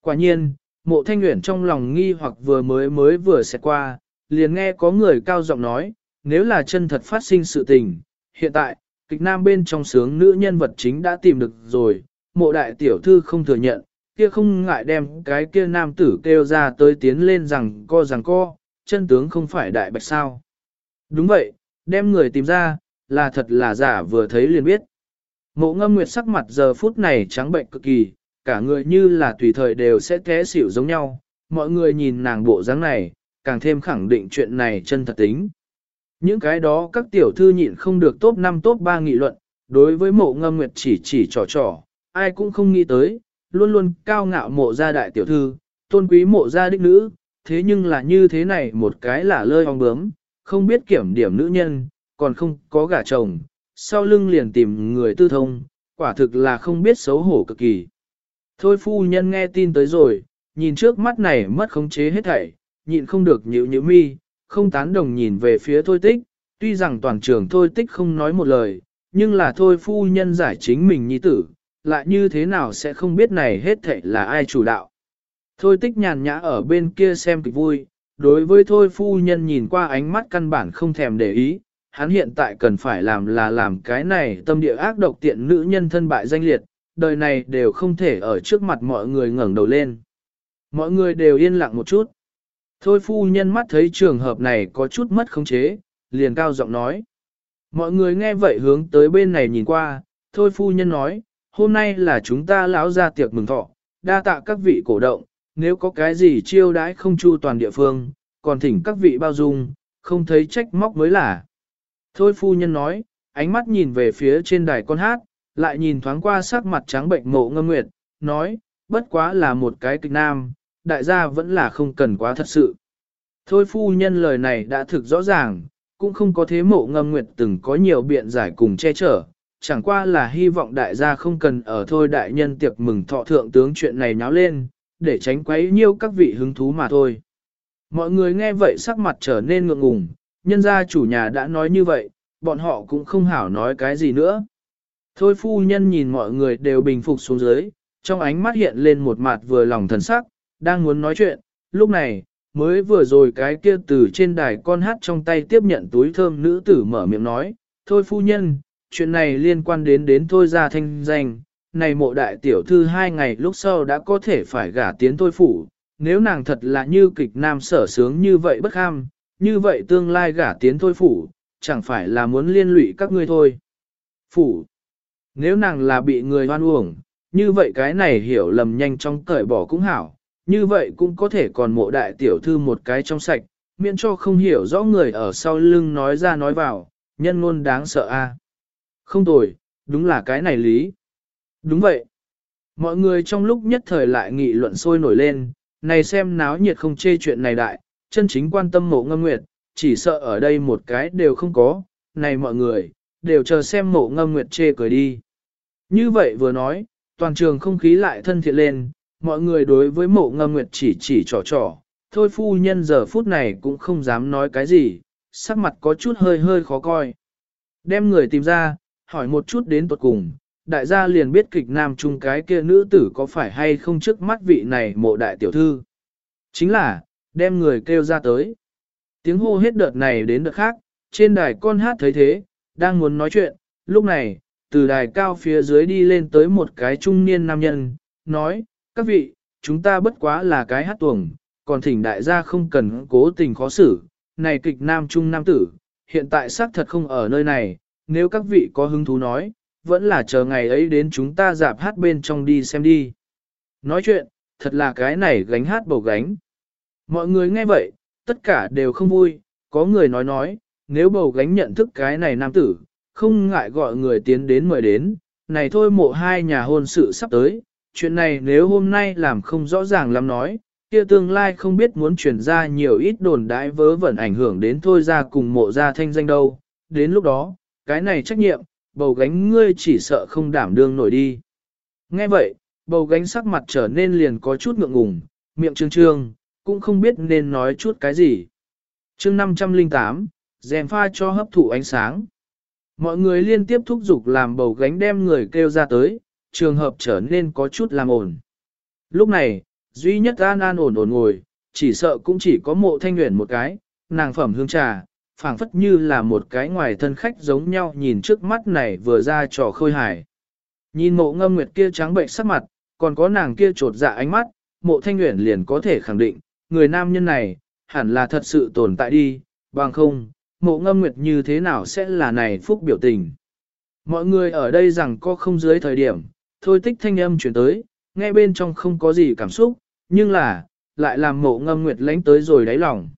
Quả nhiên, mộ thanh nguyện trong lòng nghi hoặc vừa mới mới vừa sẽ qua, liền nghe có người cao giọng nói, nếu là chân thật phát sinh sự tình, hiện tại, kịch nam bên trong sướng nữ nhân vật chính đã tìm được rồi, mộ đại tiểu thư không thừa nhận, kia không ngại đem cái kia nam tử kêu ra tới tiến lên rằng co rằng co, chân tướng không phải đại bạch sao. Đúng vậy, đem người tìm ra, là thật là giả vừa thấy liền biết. Mộ ngâm nguyệt sắc mặt giờ phút này trắng bệnh cực kỳ, cả người như là tùy thời đều sẽ té xỉu giống nhau, mọi người nhìn nàng bộ dáng này, càng thêm khẳng định chuyện này chân thật tính. Những cái đó các tiểu thư nhịn không được top 5 top 3 nghị luận, đối với mộ ngâm nguyệt chỉ chỉ trò trò, ai cũng không nghĩ tới, luôn luôn cao ngạo mộ gia đại tiểu thư, tôn quý mộ gia đích nữ, thế nhưng là như thế này một cái là lơi ong bướm, không biết kiểm điểm nữ nhân, còn không có gả chồng, sau lưng liền tìm người tư thông, quả thực là không biết xấu hổ cực kỳ. Thôi phu nhân nghe tin tới rồi, nhìn trước mắt này mất khống chế hết thảy, nhịn không được nhíu nhíu mi, không tán đồng nhìn về phía thôi tích, tuy rằng toàn trường thôi tích không nói một lời, nhưng là thôi phu nhân giải chính mình nhi tử, lại như thế nào sẽ không biết này hết thảy là ai chủ đạo. Thôi tích nhàn nhã ở bên kia xem kịch vui, đối với thôi phu nhân nhìn qua ánh mắt căn bản không thèm để ý, hắn hiện tại cần phải làm là làm cái này tâm địa ác độc tiện nữ nhân thân bại danh liệt, đời này đều không thể ở trước mặt mọi người ngẩng đầu lên. Mọi người đều yên lặng một chút. Thôi phu nhân mắt thấy trường hợp này có chút mất khống chế, liền cao giọng nói. Mọi người nghe vậy hướng tới bên này nhìn qua, thôi phu nhân nói, hôm nay là chúng ta lão ra tiệc mừng thọ, đa tạ các vị cổ động, nếu có cái gì chiêu đãi không chu toàn địa phương, còn thỉnh các vị bao dung, không thấy trách móc mới là. Thôi phu nhân nói, ánh mắt nhìn về phía trên đài con hát, lại nhìn thoáng qua sắc mặt trắng bệnh mộ ngâm nguyệt, nói, bất quá là một cái kịch nam, đại gia vẫn là không cần quá thật sự. Thôi phu nhân lời này đã thực rõ ràng, cũng không có thế mộ ngâm nguyệt từng có nhiều biện giải cùng che chở, chẳng qua là hy vọng đại gia không cần ở thôi đại nhân tiệc mừng thọ thượng tướng chuyện này nháo lên, để tránh quấy nhiêu các vị hứng thú mà thôi. Mọi người nghe vậy sắc mặt trở nên ngượng ngùng, nhân gia chủ nhà đã nói như vậy, bọn họ cũng không hảo nói cái gì nữa. Thôi phu nhân nhìn mọi người đều bình phục xuống dưới, trong ánh mắt hiện lên một mặt vừa lòng thần sắc, đang muốn nói chuyện, lúc này, mới vừa rồi cái kia từ trên đài con hát trong tay tiếp nhận túi thơm nữ tử mở miệng nói, thôi phu nhân, chuyện này liên quan đến đến thôi ra thanh danh, này mộ đại tiểu thư hai ngày lúc sau đã có thể phải gả tiến thôi phủ, nếu nàng thật là như kịch nam sở sướng như vậy bất ham, như vậy tương lai gả tiến thôi phủ, chẳng phải là muốn liên lụy các ngươi thôi. Phủ, nếu nàng là bị người hoan uổng, như vậy cái này hiểu lầm nhanh trong cởi bỏ cũng hảo, như vậy cũng có thể còn mộ đại tiểu thư một cái trong sạch, miễn cho không hiểu rõ người ở sau lưng nói ra nói vào, nhân ngôn đáng sợ a. Không tồi, đúng là cái này lý. Đúng vậy. Mọi người trong lúc nhất thời lại nghị luận sôi nổi lên, này xem náo nhiệt không chê chuyện này đại, chân chính quan tâm mộ ngâm nguyệt, chỉ sợ ở đây một cái đều không có, này mọi người, đều chờ xem mộ ngâm nguyệt chê cười đi. Như vậy vừa nói, toàn trường không khí lại thân thiện lên, mọi người đối với mộ ngâm nguyệt chỉ chỉ trò trò, thôi phu nhân giờ phút này cũng không dám nói cái gì, sắc mặt có chút hơi hơi khó coi. Đem người tìm ra, hỏi một chút đến tuột cùng, đại gia liền biết kịch nam trung cái kia nữ tử có phải hay không trước mắt vị này mộ đại tiểu thư. Chính là, đem người kêu ra tới. Tiếng hô hết đợt này đến đợt khác, trên đài con hát thấy thế, đang muốn nói chuyện, lúc này, từ đài cao phía dưới đi lên tới một cái trung niên nam nhân, nói, các vị, chúng ta bất quá là cái hát tuồng, còn thỉnh đại gia không cần cố tình khó xử, này kịch nam trung nam tử, hiện tại xác thật không ở nơi này, nếu các vị có hứng thú nói, vẫn là chờ ngày ấy đến chúng ta dạp hát bên trong đi xem đi. Nói chuyện, thật là cái này gánh hát bầu gánh. Mọi người nghe vậy, tất cả đều không vui, có người nói nói, nếu bầu gánh nhận thức cái này nam tử, không ngại gọi người tiến đến mời đến, này thôi mộ hai nhà hôn sự sắp tới, chuyện này nếu hôm nay làm không rõ ràng lắm nói, kia tương lai không biết muốn truyền ra nhiều ít đồn đãi vớ vẩn ảnh hưởng đến thôi ra cùng mộ ra thanh danh đâu, đến lúc đó, cái này trách nhiệm, bầu gánh ngươi chỉ sợ không đảm đương nổi đi. Nghe vậy, bầu gánh sắc mặt trở nên liền có chút ngượng ngùng, miệng trương trương, cũng không biết nên nói chút cái gì. chương 508, dèm pha cho hấp thụ ánh sáng. Mọi người liên tiếp thúc giục làm bầu gánh đem người kêu ra tới, trường hợp trở nên có chút làm ổn. Lúc này, duy nhất an an ổn ổn ngồi, chỉ sợ cũng chỉ có mộ thanh nguyện một cái, nàng phẩm hương trà, phảng phất như là một cái ngoài thân khách giống nhau nhìn trước mắt này vừa ra trò khôi hài. Nhìn mộ ngâm nguyệt kia trắng bệnh sắc mặt, còn có nàng kia trột dạ ánh mắt, mộ thanh nguyện liền có thể khẳng định, người nam nhân này, hẳn là thật sự tồn tại đi, bằng không, mộ ngâm nguyệt như thế nào sẽ là này phúc biểu tình. Mọi người ở đây rằng có không dưới thời điểm, thôi tích thanh âm chuyển tới, nghe bên trong không có gì cảm xúc, nhưng là, lại làm mộ ngâm nguyệt lánh tới rồi đáy lòng.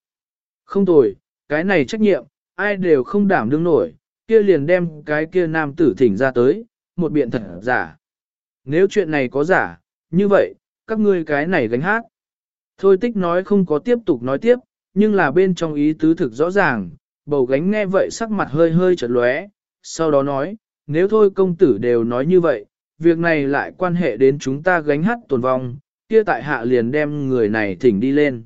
Không tồi, cái này trách nhiệm, ai đều không đảm đương nổi, kia liền đem cái kia nam tử thỉnh ra tới, một biện thật giả. Nếu chuyện này có giả, như vậy, các ngươi cái này gánh hát. Thôi tích nói không có tiếp tục nói tiếp, nhưng là bên trong ý tứ thực rõ ràng, bầu gánh nghe vậy sắc mặt hơi hơi chợt lóe, sau đó nói, nếu thôi công tử đều nói như vậy, việc này lại quan hệ đến chúng ta gánh hát tồn vong, kia tại hạ liền đem người này thỉnh đi lên.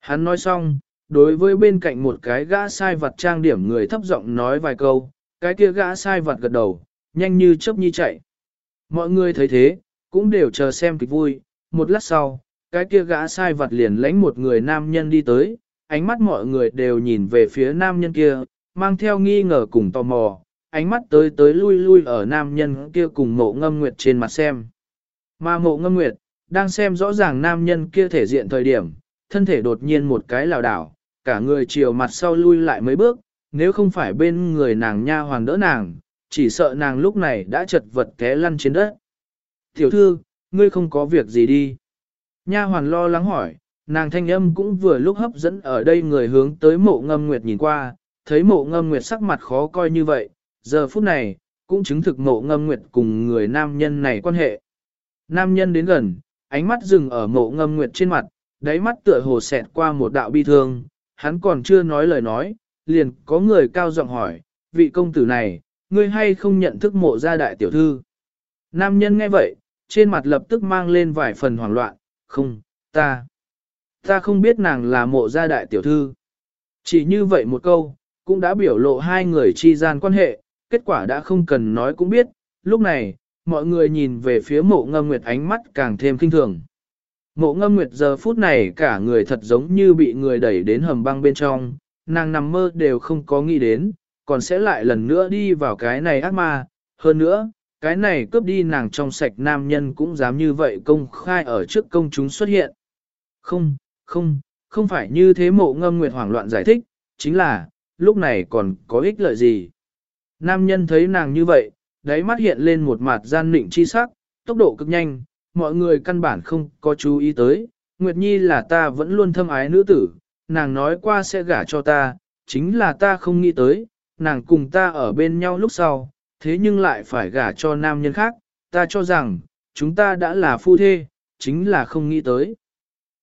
Hắn nói xong, đối với bên cạnh một cái gã sai vật trang điểm người thấp giọng nói vài câu, cái kia gã sai vật gật đầu, nhanh như chớp nhi chạy. Mọi người thấy thế, cũng đều chờ xem kịch vui, một lát sau, cái kia gã sai vật liền lãnh một người nam nhân đi tới, ánh mắt mọi người đều nhìn về phía nam nhân kia, mang theo nghi ngờ cùng tò mò, ánh mắt tới tới lui lui ở nam nhân kia cùng mộ ngâm nguyệt trên mặt xem. Mà mộ ngâm nguyệt, đang xem rõ ràng nam nhân kia thể diện thời điểm, thân thể đột nhiên một cái lảo đảo, cả người chiều mặt sau lui lại mấy bước, nếu không phải bên người nàng nha hoàn đỡ nàng, chỉ sợ nàng lúc này đã chật vật té lăn trên đất. Tiểu thư, ngươi không có việc gì đi. Nha hoàn lo lắng hỏi, nàng thanh âm cũng vừa lúc hấp dẫn ở đây người hướng tới mộ ngâm nguyệt nhìn qua, thấy mộ ngâm nguyệt sắc mặt khó coi như vậy, giờ phút này, cũng chứng thực mộ ngâm nguyệt cùng người nam nhân này quan hệ. Nam nhân đến gần, ánh mắt dừng ở mộ ngâm nguyệt trên mặt, đáy mắt tựa hồ xẹt qua một đạo bi thương, hắn còn chưa nói lời nói, liền có người cao giọng hỏi, vị công tử này, ngươi hay không nhận thức mộ gia đại tiểu thư? Nam nhân nghe vậy, trên mặt lập tức mang lên vài phần hoảng loạn, không, ta, ta không biết nàng là mộ gia đại tiểu thư. Chỉ như vậy một câu, cũng đã biểu lộ hai người chi gian quan hệ, kết quả đã không cần nói cũng biết, lúc này, mọi người nhìn về phía mộ ngâm nguyệt ánh mắt càng thêm kinh thường. Mộ ngâm nguyệt giờ phút này cả người thật giống như bị người đẩy đến hầm băng bên trong, nàng nằm mơ đều không có nghĩ đến, còn sẽ lại lần nữa đi vào cái này ác ma. Hơn nữa, cái này cướp đi nàng trong sạch nam nhân cũng dám như vậy công khai ở trước công chúng xuất hiện. Không, không, không phải như thế mộ ngâm nguyệt hoảng loạn giải thích, chính là, lúc này còn có ích lợi gì. Nam nhân thấy nàng như vậy, đáy mắt hiện lên một mặt gian nịnh chi sắc, tốc độ cực nhanh, mọi người căn bản không có chú ý tới, Nguyệt Nhi là ta vẫn luôn thâm ái nữ tử, nàng nói qua sẽ gả cho ta, chính là ta không nghĩ tới, nàng cùng ta ở bên nhau lúc sau, thế nhưng lại phải gả cho nam nhân khác, ta cho rằng, chúng ta đã là phu thê, chính là không nghĩ tới.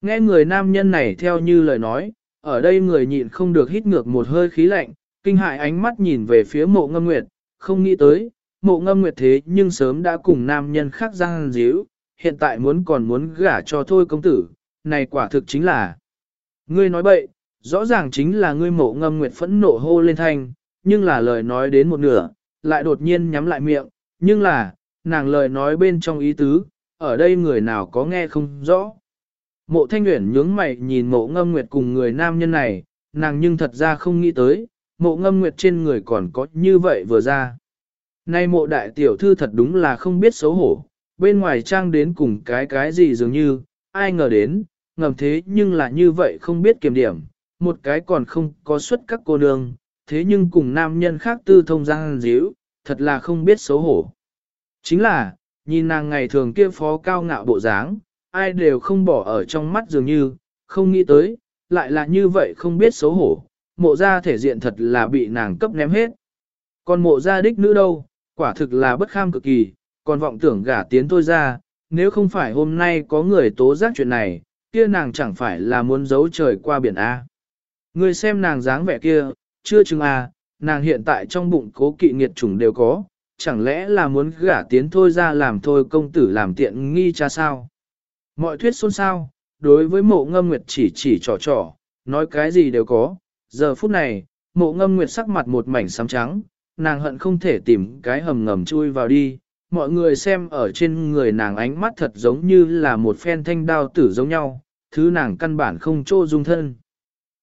Nghe người nam nhân này theo như lời nói, ở đây người nhịn không được hít ngược một hơi khí lạnh, kinh hại ánh mắt nhìn về phía mộ ngâm nguyệt, không nghĩ tới, mộ ngâm nguyệt thế nhưng sớm đã cùng nam nhân khác giang díu, hiện tại muốn còn muốn gả cho thôi công tử, này quả thực chính là. Ngươi nói bậy, rõ ràng chính là ngươi mộ ngâm nguyệt phẫn nộ hô lên thanh, nhưng là lời nói đến một nửa, lại đột nhiên nhắm lại miệng, nhưng là, nàng lời nói bên trong ý tứ, ở đây người nào có nghe không rõ. Mộ thanh nguyện nhướng mày nhìn mộ ngâm nguyệt cùng người nam nhân này, nàng nhưng thật ra không nghĩ tới, mộ ngâm nguyệt trên người còn có như vậy vừa ra. Nay mộ đại tiểu thư thật đúng là không biết xấu hổ, bên ngoài trang đến cùng cái cái gì dường như, ai ngờ đến, ngầm thế nhưng là như vậy không biết kiểm điểm, một cái còn không có xuất các cô nương, thế nhưng cùng nam nhân khác tư thông giang díu, thật là không biết xấu hổ. Chính là, nhìn nàng ngày thường kia phó cao ngạo bộ dáng, ai đều không bỏ ở trong mắt dường như, không nghĩ tới, lại là như vậy không biết xấu hổ, mộ ra thể diện thật là bị nàng cấp ném hết. Còn mộ ra đích nữ đâu, quả thực là bất kham cực kỳ, còn vọng tưởng gả tiến tôi ra, nếu không phải hôm nay có người tố giác chuyện này, kia nàng chẳng phải là muốn giấu trời qua biển A. Người xem nàng dáng vẻ kia, chưa chừng A, nàng hiện tại trong bụng cố kỵ nghiệt chủng đều có, chẳng lẽ là muốn gả tiến thôi ra làm thôi công tử làm tiện nghi cha sao? Mọi thuyết xôn xao, đối với mộ ngâm nguyệt chỉ chỉ trò trò, nói cái gì đều có. Giờ phút này, mộ ngâm nguyệt sắc mặt một mảnh xám trắng, nàng hận không thể tìm cái hầm ngầm chui vào đi. Mọi người xem ở trên người nàng ánh mắt thật giống như là một phen thanh đao tử giống nhau, thứ nàng căn bản không trô dung thân.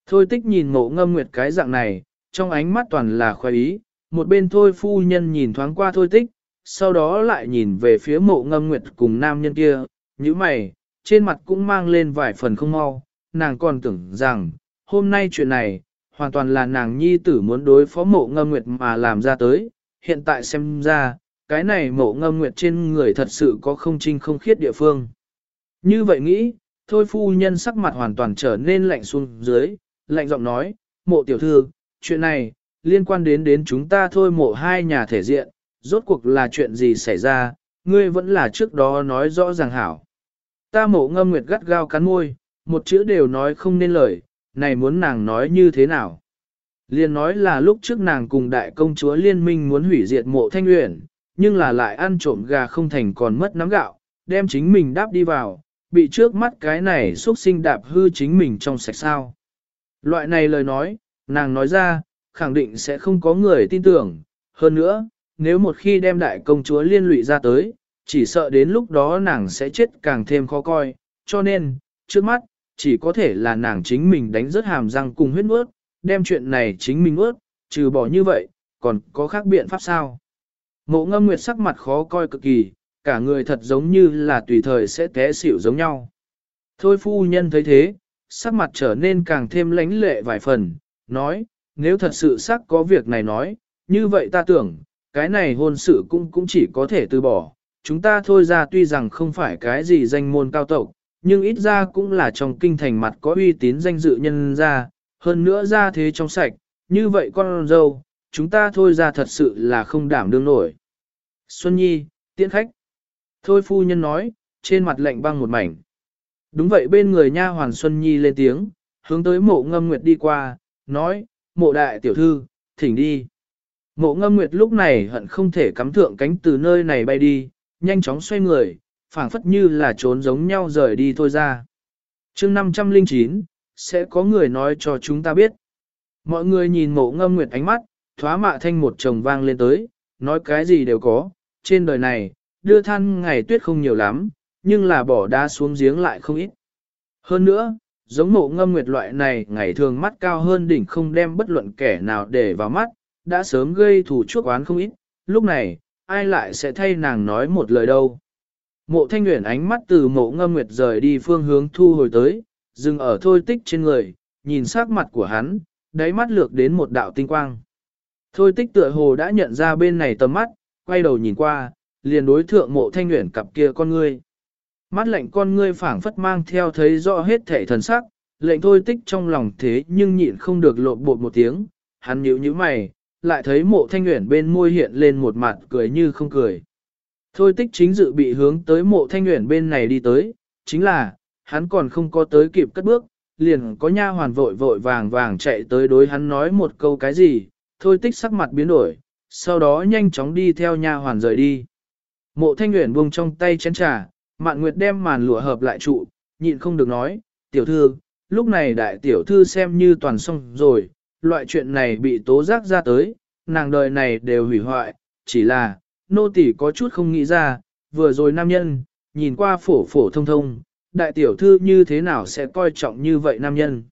Thôi tích nhìn mộ ngâm nguyệt cái dạng này, trong ánh mắt toàn là khoái ý, một bên thôi phu nhân nhìn thoáng qua thôi tích, sau đó lại nhìn về phía mộ ngâm nguyệt cùng nam nhân kia, như mày, trên mặt cũng mang lên vài phần không mau, nàng còn tưởng rằng, hôm nay chuyện này, hoàn toàn là nàng nhi tử muốn đối phó mộ ngâm nguyệt mà làm ra tới, hiện tại xem ra, cái này mộ ngâm nguyệt trên người thật sự có không trinh không khiết địa phương. Như vậy nghĩ, thôi phu nhân sắc mặt hoàn toàn trở nên lạnh xuống dưới, lạnh giọng nói, mộ tiểu thư, chuyện này, liên quan đến đến chúng ta thôi mộ hai nhà thể diện, rốt cuộc là chuyện gì xảy ra, ngươi vẫn là trước đó nói rõ ràng hảo. Ta mộ ngâm nguyệt gắt gao cắn môi, một chữ đều nói không nên lời, này muốn nàng nói như thế nào. Liên nói là lúc trước nàng cùng đại công chúa liên minh muốn hủy diệt mộ thanh luyện, nhưng là lại ăn trộm gà không thành còn mất nắm gạo, đem chính mình đáp đi vào, bị trước mắt cái này xuất sinh đạp hư chính mình trong sạch sao. Loại này lời nói, nàng nói ra, khẳng định sẽ không có người tin tưởng. Hơn nữa, nếu một khi đem đại công chúa liên lụy ra tới, chỉ sợ đến lúc đó nàng sẽ chết càng thêm khó coi, cho nên, trước mắt, chỉ có thể là nàng chính mình đánh rớt hàm răng cùng huyết nuốt, đem chuyện này chính mình ướt, trừ bỏ như vậy, còn có khác biện pháp sao? Mộ ngâm nguyệt sắc mặt khó coi cực kỳ, cả người thật giống như là tùy thời sẽ té xỉu giống nhau. Thôi phu nhân thấy thế, sắc mặt trở nên càng thêm lãnh lệ vài phần, nói, nếu thật sự sắc có việc này nói, như vậy ta tưởng, cái này hôn sự cũng cũng chỉ có thể từ bỏ, chúng ta thôi ra tuy rằng không phải cái gì danh môn cao tộc, nhưng ít ra cũng là trong kinh thành mặt có uy tín danh dự nhân ra, hơn nữa ra thế trong sạch, như vậy con dâu, chúng ta thôi ra thật sự là không đảm đương nổi. Xuân Nhi, tiễn khách. Thôi phu nhân nói, trên mặt lạnh băng một mảnh. Đúng vậy bên người nha hoàn Xuân Nhi lên tiếng, hướng tới mộ ngâm nguyệt đi qua, nói, mộ đại tiểu thư, thỉnh đi. Mộ ngâm nguyệt lúc này hận không thể cắm thượng cánh từ nơi này bay đi, nhanh chóng xoay người, phảng phất như là trốn giống nhau rời đi thôi ra. chương 509, sẽ có người nói cho chúng ta biết. Mọi người nhìn mộ ngâm nguyệt ánh mắt, thoá mạ thanh một chồng vang lên tới, nói cái gì đều có, trên đời này, đưa than ngày tuyết không nhiều lắm, nhưng là bỏ đá xuống giếng lại không ít. Hơn nữa, giống mộ ngâm nguyệt loại này ngày thường mắt cao hơn đỉnh không đem bất luận kẻ nào để vào mắt, đã sớm gây thủ chuốc oán không ít, lúc này, ai lại sẽ thay nàng nói một lời đâu. Mộ thanh nguyện ánh mắt từ mộ ngâm nguyệt rời đi phương hướng thu hồi tới, dừng ở thôi tích trên người, nhìn sắc mặt của hắn, đáy mắt lược đến một đạo tinh quang. Thôi tích tựa hồ đã nhận ra bên này tầm mắt, quay đầu nhìn qua, liền đối thượng mộ thanh nguyện cặp kia con ngươi. Mắt lạnh con ngươi phảng phất mang theo thấy rõ hết thể thần sắc, lệnh thôi tích trong lòng thế nhưng nhịn không được lộn bột một tiếng, hắn nhíu như mày, lại thấy mộ thanh nguyện bên môi hiện lên một mặt cười như không cười. Thôi tích chính dự bị hướng tới mộ thanh nguyện bên này đi tới, chính là, hắn còn không có tới kịp cất bước, liền có nha hoàn vội vội vàng vàng chạy tới đối hắn nói một câu cái gì, thôi tích sắc mặt biến đổi, sau đó nhanh chóng đi theo nha hoàn rời đi. Mộ thanh nguyện buông trong tay chén trà, mạn nguyệt đem màn lụa hợp lại trụ, nhịn không được nói, tiểu thư, lúc này đại tiểu thư xem như toàn xong rồi, loại chuyện này bị tố giác ra tới, nàng đời này đều hủy hoại, chỉ là, nô tỳ có chút không nghĩ ra, vừa rồi nam nhân, nhìn qua phổ phổ thông thông, đại tiểu thư như thế nào sẽ coi trọng như vậy nam nhân.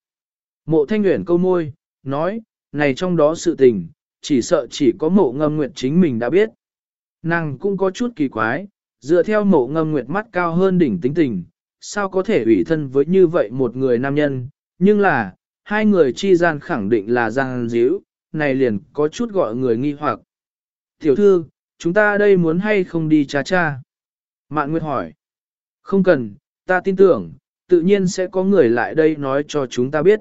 Mộ thanh nguyện câu môi, nói, này trong đó sự tình, chỉ sợ chỉ có mộ ngâm nguyệt chính mình đã biết. Nàng cũng có chút kỳ quái, dựa theo mộ ngâm nguyệt mắt cao hơn đỉnh tính tình, sao có thể ủy thân với như vậy một người nam nhân, nhưng là, hai người chi gian khẳng định là giang díu, này liền có chút gọi người nghi hoặc. Tiểu thư, chúng ta đây muốn hay không đi cha cha? Mạn Nguyệt hỏi. Không cần, ta tin tưởng, tự nhiên sẽ có người lại đây nói cho chúng ta biết.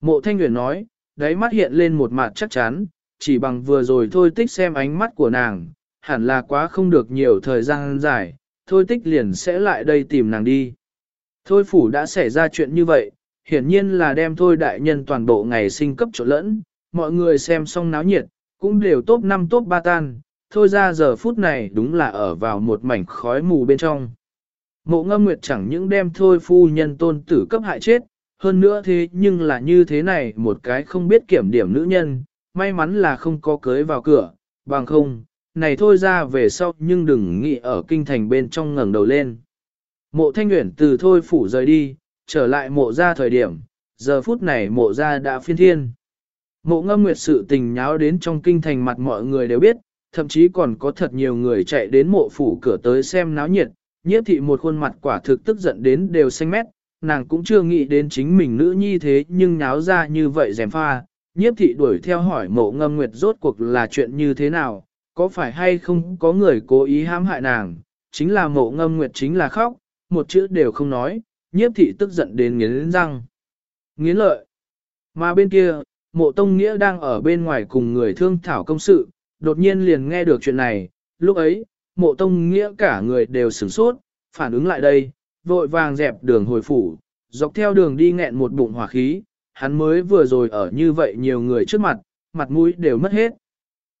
Mộ Thanh Nguyễn nói, đáy mắt hiện lên một mặt chắc chắn, chỉ bằng vừa rồi thôi tích xem ánh mắt của nàng, hẳn là quá không được nhiều thời gian dài, thôi tích liền sẽ lại đây tìm nàng đi. Thôi phủ đã xảy ra chuyện như vậy, hiển nhiên là đem thôi đại nhân toàn bộ ngày sinh cấp trộn lẫn, mọi người xem xong náo nhiệt, cũng đều top 5 top 3 tan, thôi ra giờ phút này đúng là ở vào một mảnh khói mù bên trong. Mộ ngâm nguyệt chẳng những đem thôi phu nhân tôn tử cấp hại chết, hơn nữa thế nhưng là như thế này một cái không biết kiểm điểm nữ nhân, may mắn là không có cưới vào cửa, bằng không, này thôi ra về sau nhưng đừng nghĩ ở kinh thành bên trong ngẩng đầu lên. Mộ thanh nguyện từ thôi phủ rời đi, trở lại mộ ra thời điểm, giờ phút này mộ ra đã phiên thiên. Mộ ngâm nguyệt sự tình nháo đến trong kinh thành mặt mọi người đều biết, thậm chí còn có thật nhiều người chạy đến mộ phủ cửa tới xem náo nhiệt, nhiếp thị một khuôn mặt quả thực tức giận đến đều xanh mét, nàng cũng chưa nghĩ đến chính mình nữ nhi thế nhưng nháo ra như vậy dèm pha, nhiếp thị đuổi theo hỏi mộ ngâm nguyệt rốt cuộc là chuyện như thế nào, có phải hay không có người cố ý hãm hại nàng, chính là mộ ngâm nguyệt chính là khóc, một chữ đều không nói, nhiếp thị tức giận đến nghiến răng. Nghiến lợi. Mà bên kia, mộ tông nghĩa đang ở bên ngoài cùng người thương thảo công sự, đột nhiên liền nghe được chuyện này, lúc ấy, mộ tông nghĩa cả người đều sửng sốt, phản ứng lại đây, vội vàng dẹp đường hồi phủ, dọc theo đường đi nghẹn một bụng hỏa khí, hắn mới vừa rồi ở như vậy nhiều người trước mặt, mặt mũi đều mất hết.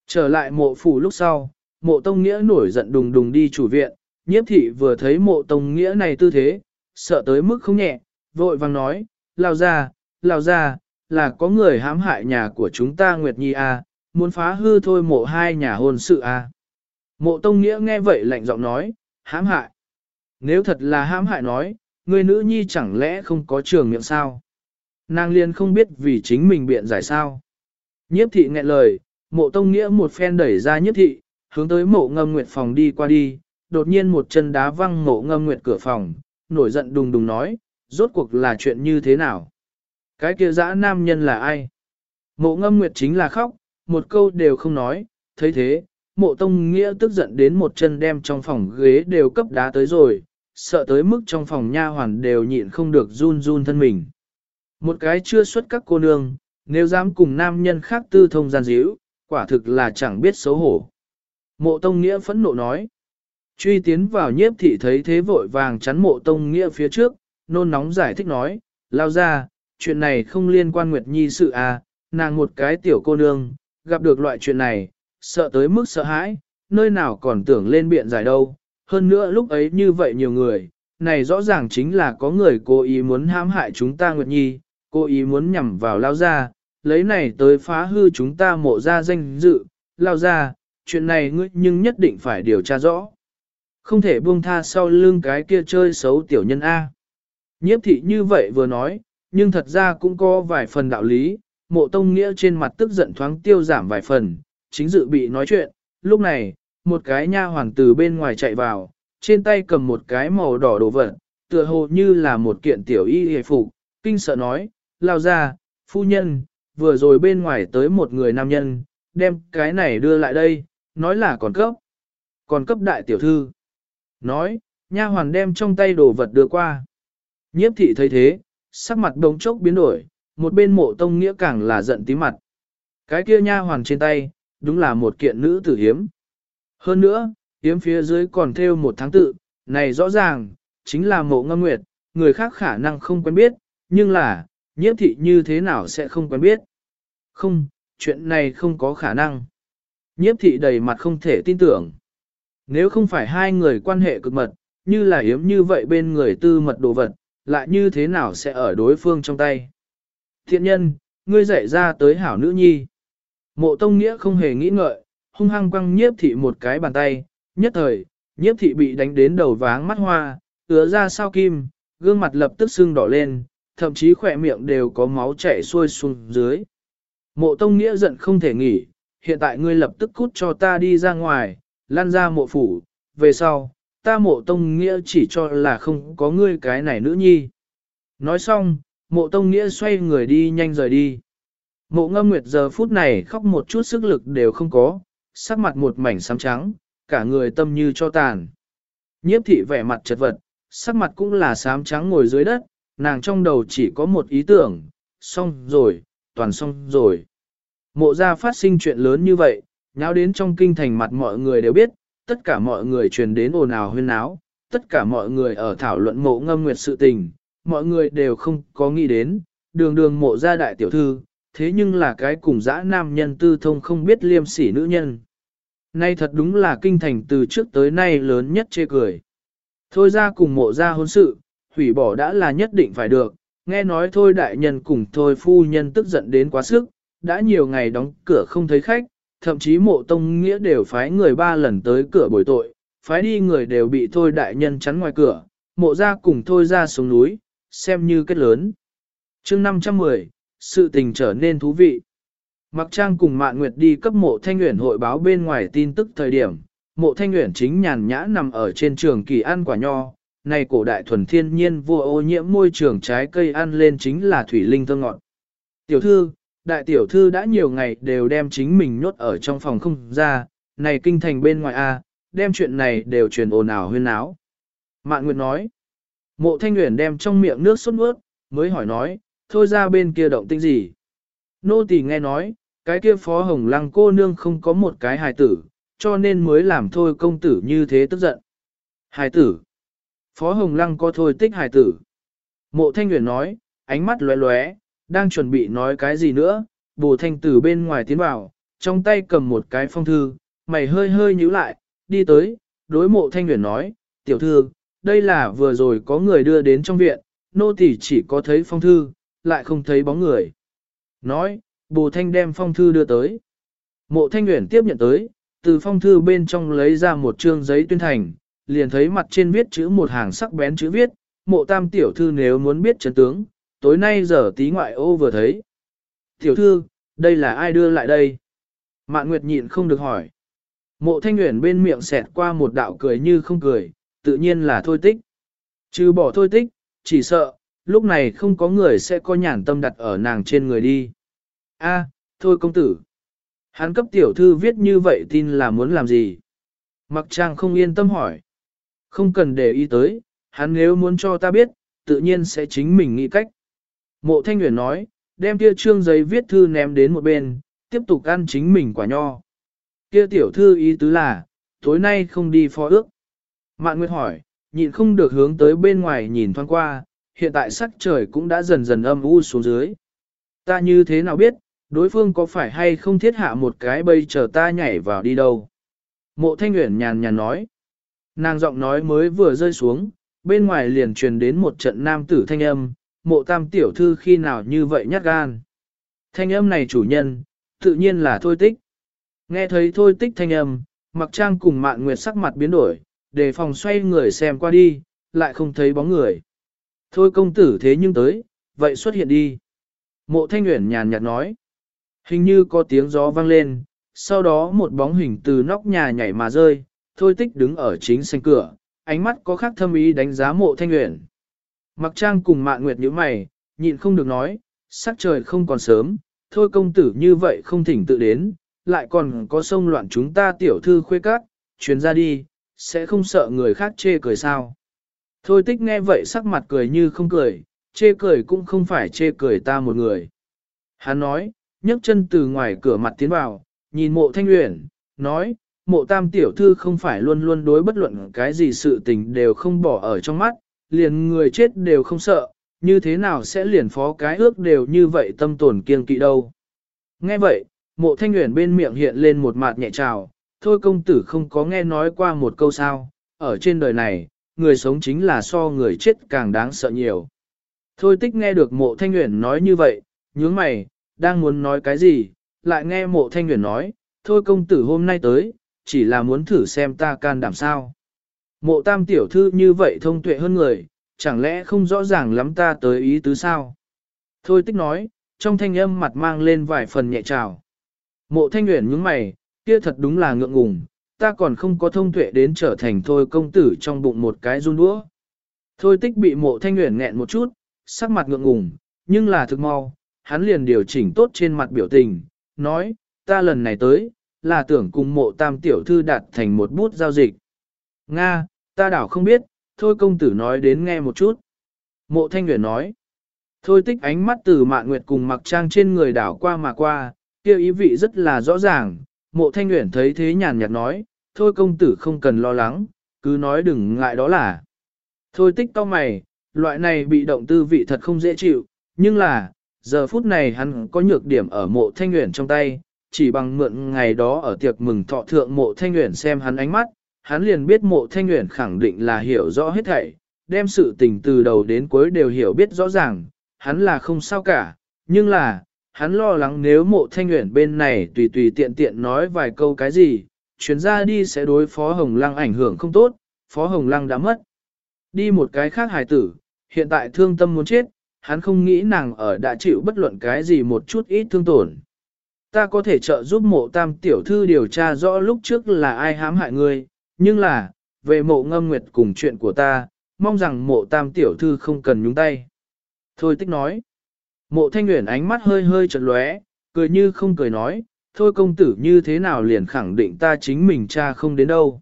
Trở lại mộ phủ lúc sau, mộ tông nghĩa nổi giận đùng đùng đi chủ viện, nhiếp thị vừa thấy mộ tông nghĩa này tư thế, sợ tới mức không nhẹ, vội vàng nói, lao ra, lao ra, là có người hãm hại nhà của chúng ta Nguyệt Nhi a, à, muốn phá hư thôi mộ hai nhà hôn sự a. À. Mộ Tông Nghĩa nghe vậy lạnh giọng nói, hãm hại. Nếu thật là hãm hại nói, người nữ nhi chẳng lẽ không có trường miệng sao? Nàng liên không biết vì chính mình biện giải sao. Nhiếp thị nghẹn lời, mộ Tông Nghĩa một phen đẩy ra nhiếp thị, hướng tới mộ ngâm nguyệt phòng đi qua đi, đột nhiên một chân đá văng mộ ngâm nguyệt cửa phòng, nổi giận đùng đùng nói, rốt cuộc là chuyện như thế nào? Cái kia dã nam nhân là ai? Mộ ngâm nguyệt chính là khóc, một câu đều không nói, thấy thế, mộ tông nghĩa tức giận đến một chân đem trong phòng ghế đều cấp đá tới rồi, sợ tới mức trong phòng nha hoàn đều nhịn không được run run thân mình. Một cái chưa xuất các cô nương, nếu dám cùng nam nhân khác tư thông gian díu, quả thực là chẳng biết xấu hổ. Mộ tông nghĩa phẫn nộ nói. Truy tiến vào nhiếp thị thấy thế vội vàng chắn mộ tông nghĩa phía trước, nôn nóng giải thích nói, lao ra, chuyện này không liên quan Nguyệt Nhi sự à, nàng một cái tiểu cô nương, gặp được loại chuyện này, sợ tới mức sợ hãi, nơi nào còn tưởng lên biện giải đâu. Hơn nữa lúc ấy như vậy nhiều người, này rõ ràng chính là có người cố ý muốn hãm hại chúng ta Nguyệt Nhi, cố ý muốn nhằm vào lao ra, lấy này tới phá hư chúng ta mộ ra danh dự, lao ra, chuyện này ngươi nhưng nhất định phải điều tra rõ. Không thể buông tha sau lưng cái kia chơi xấu tiểu nhân A. Nhiếp thị như vậy vừa nói, nhưng thật ra cũng có vài phần đạo lý, mộ tông nghĩa trên mặt tức giận thoáng tiêu giảm vài phần, chính dự bị nói chuyện, lúc này, một cái nha hoàng từ bên ngoài chạy vào, trên tay cầm một cái màu đỏ đồ vật, tựa hồ như là một kiện tiểu y hề phục, kinh sợ nói, lao ra, phu nhân, vừa rồi bên ngoài tới một người nam nhân, đem cái này đưa lại đây, nói là còn cấp, còn cấp đại tiểu thư. Nói, nha hoàn đem trong tay đồ vật đưa qua. Nhiếp thị thấy thế, sắc mặt đống chốc biến đổi, một bên mộ tông nghĩa càng là giận tí mặt. Cái kia nha hoàn trên tay, đúng là một kiện nữ tử hiếm. Hơn nữa, hiếm phía dưới còn theo một tháng tự, này rõ ràng, chính là mộ ngâm nguyệt, người khác khả năng không quen biết, nhưng là, nhiếp thị như thế nào sẽ không quen biết. Không, chuyện này không có khả năng. Nhiếp thị đầy mặt không thể tin tưởng. Nếu không phải hai người quan hệ cực mật, như là hiếm như vậy bên người tư mật đồ vật, lại như thế nào sẽ ở đối phương trong tay. Thiện nhân, ngươi dạy ra tới hảo nữ nhi. Mộ Tông Nghĩa không hề nghĩ ngợi, hung hăng quăng nhiếp thị một cái bàn tay, nhất thời, nhiếp thị bị đánh đến đầu váng mắt hoa, ứa ra sao kim, gương mặt lập tức sưng đỏ lên, thậm chí khỏe miệng đều có máu chảy xuôi xuống dưới. Mộ Tông Nghĩa giận không thể nghỉ, hiện tại ngươi lập tức cút cho ta đi ra ngoài, lan ra mộ phủ, về sau, ta mộ Tông Nghĩa chỉ cho là không có ngươi cái này nữ nhi. Nói xong, mộ Tông Nghĩa xoay người đi nhanh rời đi. Mộ ngâm nguyệt giờ phút này khóc một chút sức lực đều không có, sắc mặt một mảnh xám trắng, cả người tâm như cho tàn. Nhiếp thị vẻ mặt chật vật, sắc mặt cũng là xám trắng ngồi dưới đất, nàng trong đầu chỉ có một ý tưởng, xong rồi, toàn xong rồi. Mộ ra phát sinh chuyện lớn như vậy, nháo đến trong kinh thành mặt mọi người đều biết, tất cả mọi người truyền đến ồn ào huyên náo, tất cả mọi người ở thảo luận mộ ngâm nguyệt sự tình, mọi người đều không có nghĩ đến, đường đường mộ ra đại tiểu thư, thế nhưng là cái cùng dã nam nhân tư thông không biết liêm sỉ nữ nhân. Nay thật đúng là kinh thành từ trước tới nay lớn nhất chê cười. Thôi ra cùng mộ ra hôn sự, hủy bỏ đã là nhất định phải được, nghe nói thôi đại nhân cùng thôi phu nhân tức giận đến quá sức, đã nhiều ngày đóng cửa không thấy khách, thậm chí mộ tông nghĩa đều phái người ba lần tới cửa bồi tội, phái đi người đều bị thôi đại nhân chắn ngoài cửa, mộ ra cùng thôi ra xuống núi, xem như kết lớn. chương 510, sự tình trở nên thú vị. Mặc trang cùng Mạn Nguyệt đi cấp mộ thanh nguyện hội báo bên ngoài tin tức thời điểm, mộ thanh nguyện chính nhàn nhã nằm ở trên trường kỳ ăn quả nho, này cổ đại thuần thiên nhiên vô ô nhiễm môi trường trái cây ăn lên chính là thủy linh thơ ngọt. Tiểu thư, đại tiểu thư đã nhiều ngày đều đem chính mình nhốt ở trong phòng không ra, này kinh thành bên ngoài A, đem chuyện này đều truyền ồn ào huyên áo. Mạn Nguyệt nói, mộ thanh nguyện đem trong miệng nước sốt nuốt, mới hỏi nói, thôi ra bên kia động tinh gì. Nô tỳ nghe nói, cái kia phó hồng lăng cô nương không có một cái hài tử, cho nên mới làm thôi công tử như thế tức giận. Hài tử. Phó hồng lăng có thôi tích hài tử. Mộ thanh nguyện nói, ánh mắt lóe lóe, đang chuẩn bị nói cái gì nữa, bồ thanh tử bên ngoài tiến vào, trong tay cầm một cái phong thư, mày hơi hơi nhíu lại, đi tới, đối mộ thanh nguyện nói, tiểu thư, đây là vừa rồi có người đưa đến trong viện, nô tỳ chỉ có thấy phong thư, lại không thấy bóng người. Nói, bồ thanh đem phong thư đưa tới. Mộ thanh nguyện tiếp nhận tới, từ phong thư bên trong lấy ra một trương giấy tuyên thành, liền thấy mặt trên viết chữ một hàng sắc bén chữ viết, mộ tam tiểu thư nếu muốn biết chấn tướng, tối nay giờ tí ngoại ô vừa thấy. Tiểu thư, đây là ai đưa lại đây? Mạn Nguyệt nhịn không được hỏi. Mộ thanh Uyển bên miệng xẹt qua một đạo cười như không cười, tự nhiên là thôi tích. Trừ bỏ thôi tích, chỉ sợ, lúc này không có người sẽ có nhàn tâm đặt ở nàng trên người đi. A, thôi công tử. Hắn cấp tiểu thư viết như vậy tin là muốn làm gì? Mặc trang không yên tâm hỏi. Không cần để ý tới, hắn nếu muốn cho ta biết, tự nhiên sẽ chính mình nghĩ cách. Mộ thanh nguyện nói, đem kia trương giấy viết thư ném đến một bên, tiếp tục ăn chính mình quả nho. Kia tiểu thư ý tứ là, tối nay không đi phó ước. Mạn Nguyệt hỏi, nhịn không được hướng tới bên ngoài nhìn thoáng qua, hiện tại sắc trời cũng đã dần dần âm u xuống dưới. Ta như thế nào biết, đối phương có phải hay không thiết hạ một cái bây chờ ta nhảy vào đi đâu. Mộ thanh nguyện nhàn nhàn nói. Nàng giọng nói mới vừa rơi xuống, bên ngoài liền truyền đến một trận nam tử thanh âm, mộ tam tiểu thư khi nào như vậy nhát gan. Thanh âm này chủ nhân, tự nhiên là thôi tích. Nghe thấy thôi tích thanh âm, mặc trang cùng mạn nguyệt sắc mặt biến đổi, để phòng xoay người xem qua đi, lại không thấy bóng người. Thôi công tử thế nhưng tới, vậy xuất hiện đi. Mộ thanh nguyện nhàn nhạt nói. Hình như có tiếng gió vang lên, sau đó một bóng hình từ nóc nhà nhảy mà rơi, thôi tích đứng ở chính sân cửa, ánh mắt có khác thâm ý đánh giá mộ thanh nguyện. Mặc trang cùng mạn nguyệt như mày, nhịn không được nói, sắc trời không còn sớm, thôi công tử như vậy không thỉnh tự đến, lại còn có sông loạn chúng ta tiểu thư khuê cát, chuyến ra đi, sẽ không sợ người khác chê cười sao. Thôi tích nghe vậy sắc mặt cười như không cười, chê cười cũng không phải chê cười ta một người. Hắn nói, nhấc chân từ ngoài cửa mặt tiến vào, nhìn mộ thanh uyển, nói, mộ tam tiểu thư không phải luôn luôn đối bất luận cái gì sự tình đều không bỏ ở trong mắt, liền người chết đều không sợ, như thế nào sẽ liền phó cái ước đều như vậy tâm tổn kiêng kỵ đâu. Nghe vậy, mộ thanh uyển bên miệng hiện lên một mặt nhẹ trào, thôi công tử không có nghe nói qua một câu sao, ở trên đời này, người sống chính là so người chết càng đáng sợ nhiều. Thôi tích nghe được mộ thanh uyển nói như vậy, nhướng mày, đang muốn nói cái gì, lại nghe mộ thanh uyển nói, thôi công tử hôm nay tới, chỉ là muốn thử xem ta can đảm sao. Mộ tam tiểu thư như vậy thông tuệ hơn người, chẳng lẽ không rõ ràng lắm ta tới ý tứ sao? Thôi tích nói, trong thanh âm mặt mang lên vài phần nhẹ trào. Mộ thanh nguyện nhướng mày, kia thật đúng là ngượng ngùng, ta còn không có thông tuệ đến trở thành thôi công tử trong bụng một cái run đũa. Thôi tích bị mộ thanh nguyện nghẹn một chút, sắc mặt ngượng ngùng, nhưng là thực mau, hắn liền điều chỉnh tốt trên mặt biểu tình, nói, ta lần này tới, là tưởng cùng mộ tam tiểu thư đạt thành một bút giao dịch. Nga, ta đảo không biết, thôi công tử nói đến nghe một chút. Mộ thanh nguyện nói, thôi tích ánh mắt từ mạn nguyệt cùng mặc trang trên người đảo qua mà qua, kia ý vị rất là rõ ràng, mộ thanh nguyện thấy thế nhàn nhạt nói, thôi công tử không cần lo lắng, cứ nói đừng ngại đó là. Thôi tích cao mày, loại này bị động tư vị thật không dễ chịu, nhưng là, giờ phút này hắn có nhược điểm ở mộ thanh nguyện trong tay, chỉ bằng mượn ngày đó ở tiệc mừng thọ thượng mộ thanh nguyện xem hắn ánh mắt, hắn liền biết mộ thanh nguyện khẳng định là hiểu rõ hết thảy, đem sự tình từ đầu đến cuối đều hiểu biết rõ ràng, hắn là không sao cả, nhưng là, hắn lo lắng nếu mộ thanh nguyện bên này tùy tùy tiện tiện nói vài câu cái gì, chuyến ra đi sẽ đối Phó Hồng Lăng ảnh hưởng không tốt, Phó Hồng Lăng đã mất. Đi một cái khác hài tử, hiện tại thương tâm muốn chết, hắn không nghĩ nàng ở đã chịu bất luận cái gì một chút ít thương tổn. Ta có thể trợ giúp mộ tam tiểu thư điều tra rõ lúc trước là ai hãm hại ngươi, nhưng là, về mộ ngâm nguyệt cùng chuyện của ta, mong rằng mộ tam tiểu thư không cần nhúng tay. Thôi tích nói. Mộ thanh nguyện ánh mắt hơi hơi chật lóe, cười như không cười nói, thôi công tử như thế nào liền khẳng định ta chính mình cha không đến đâu.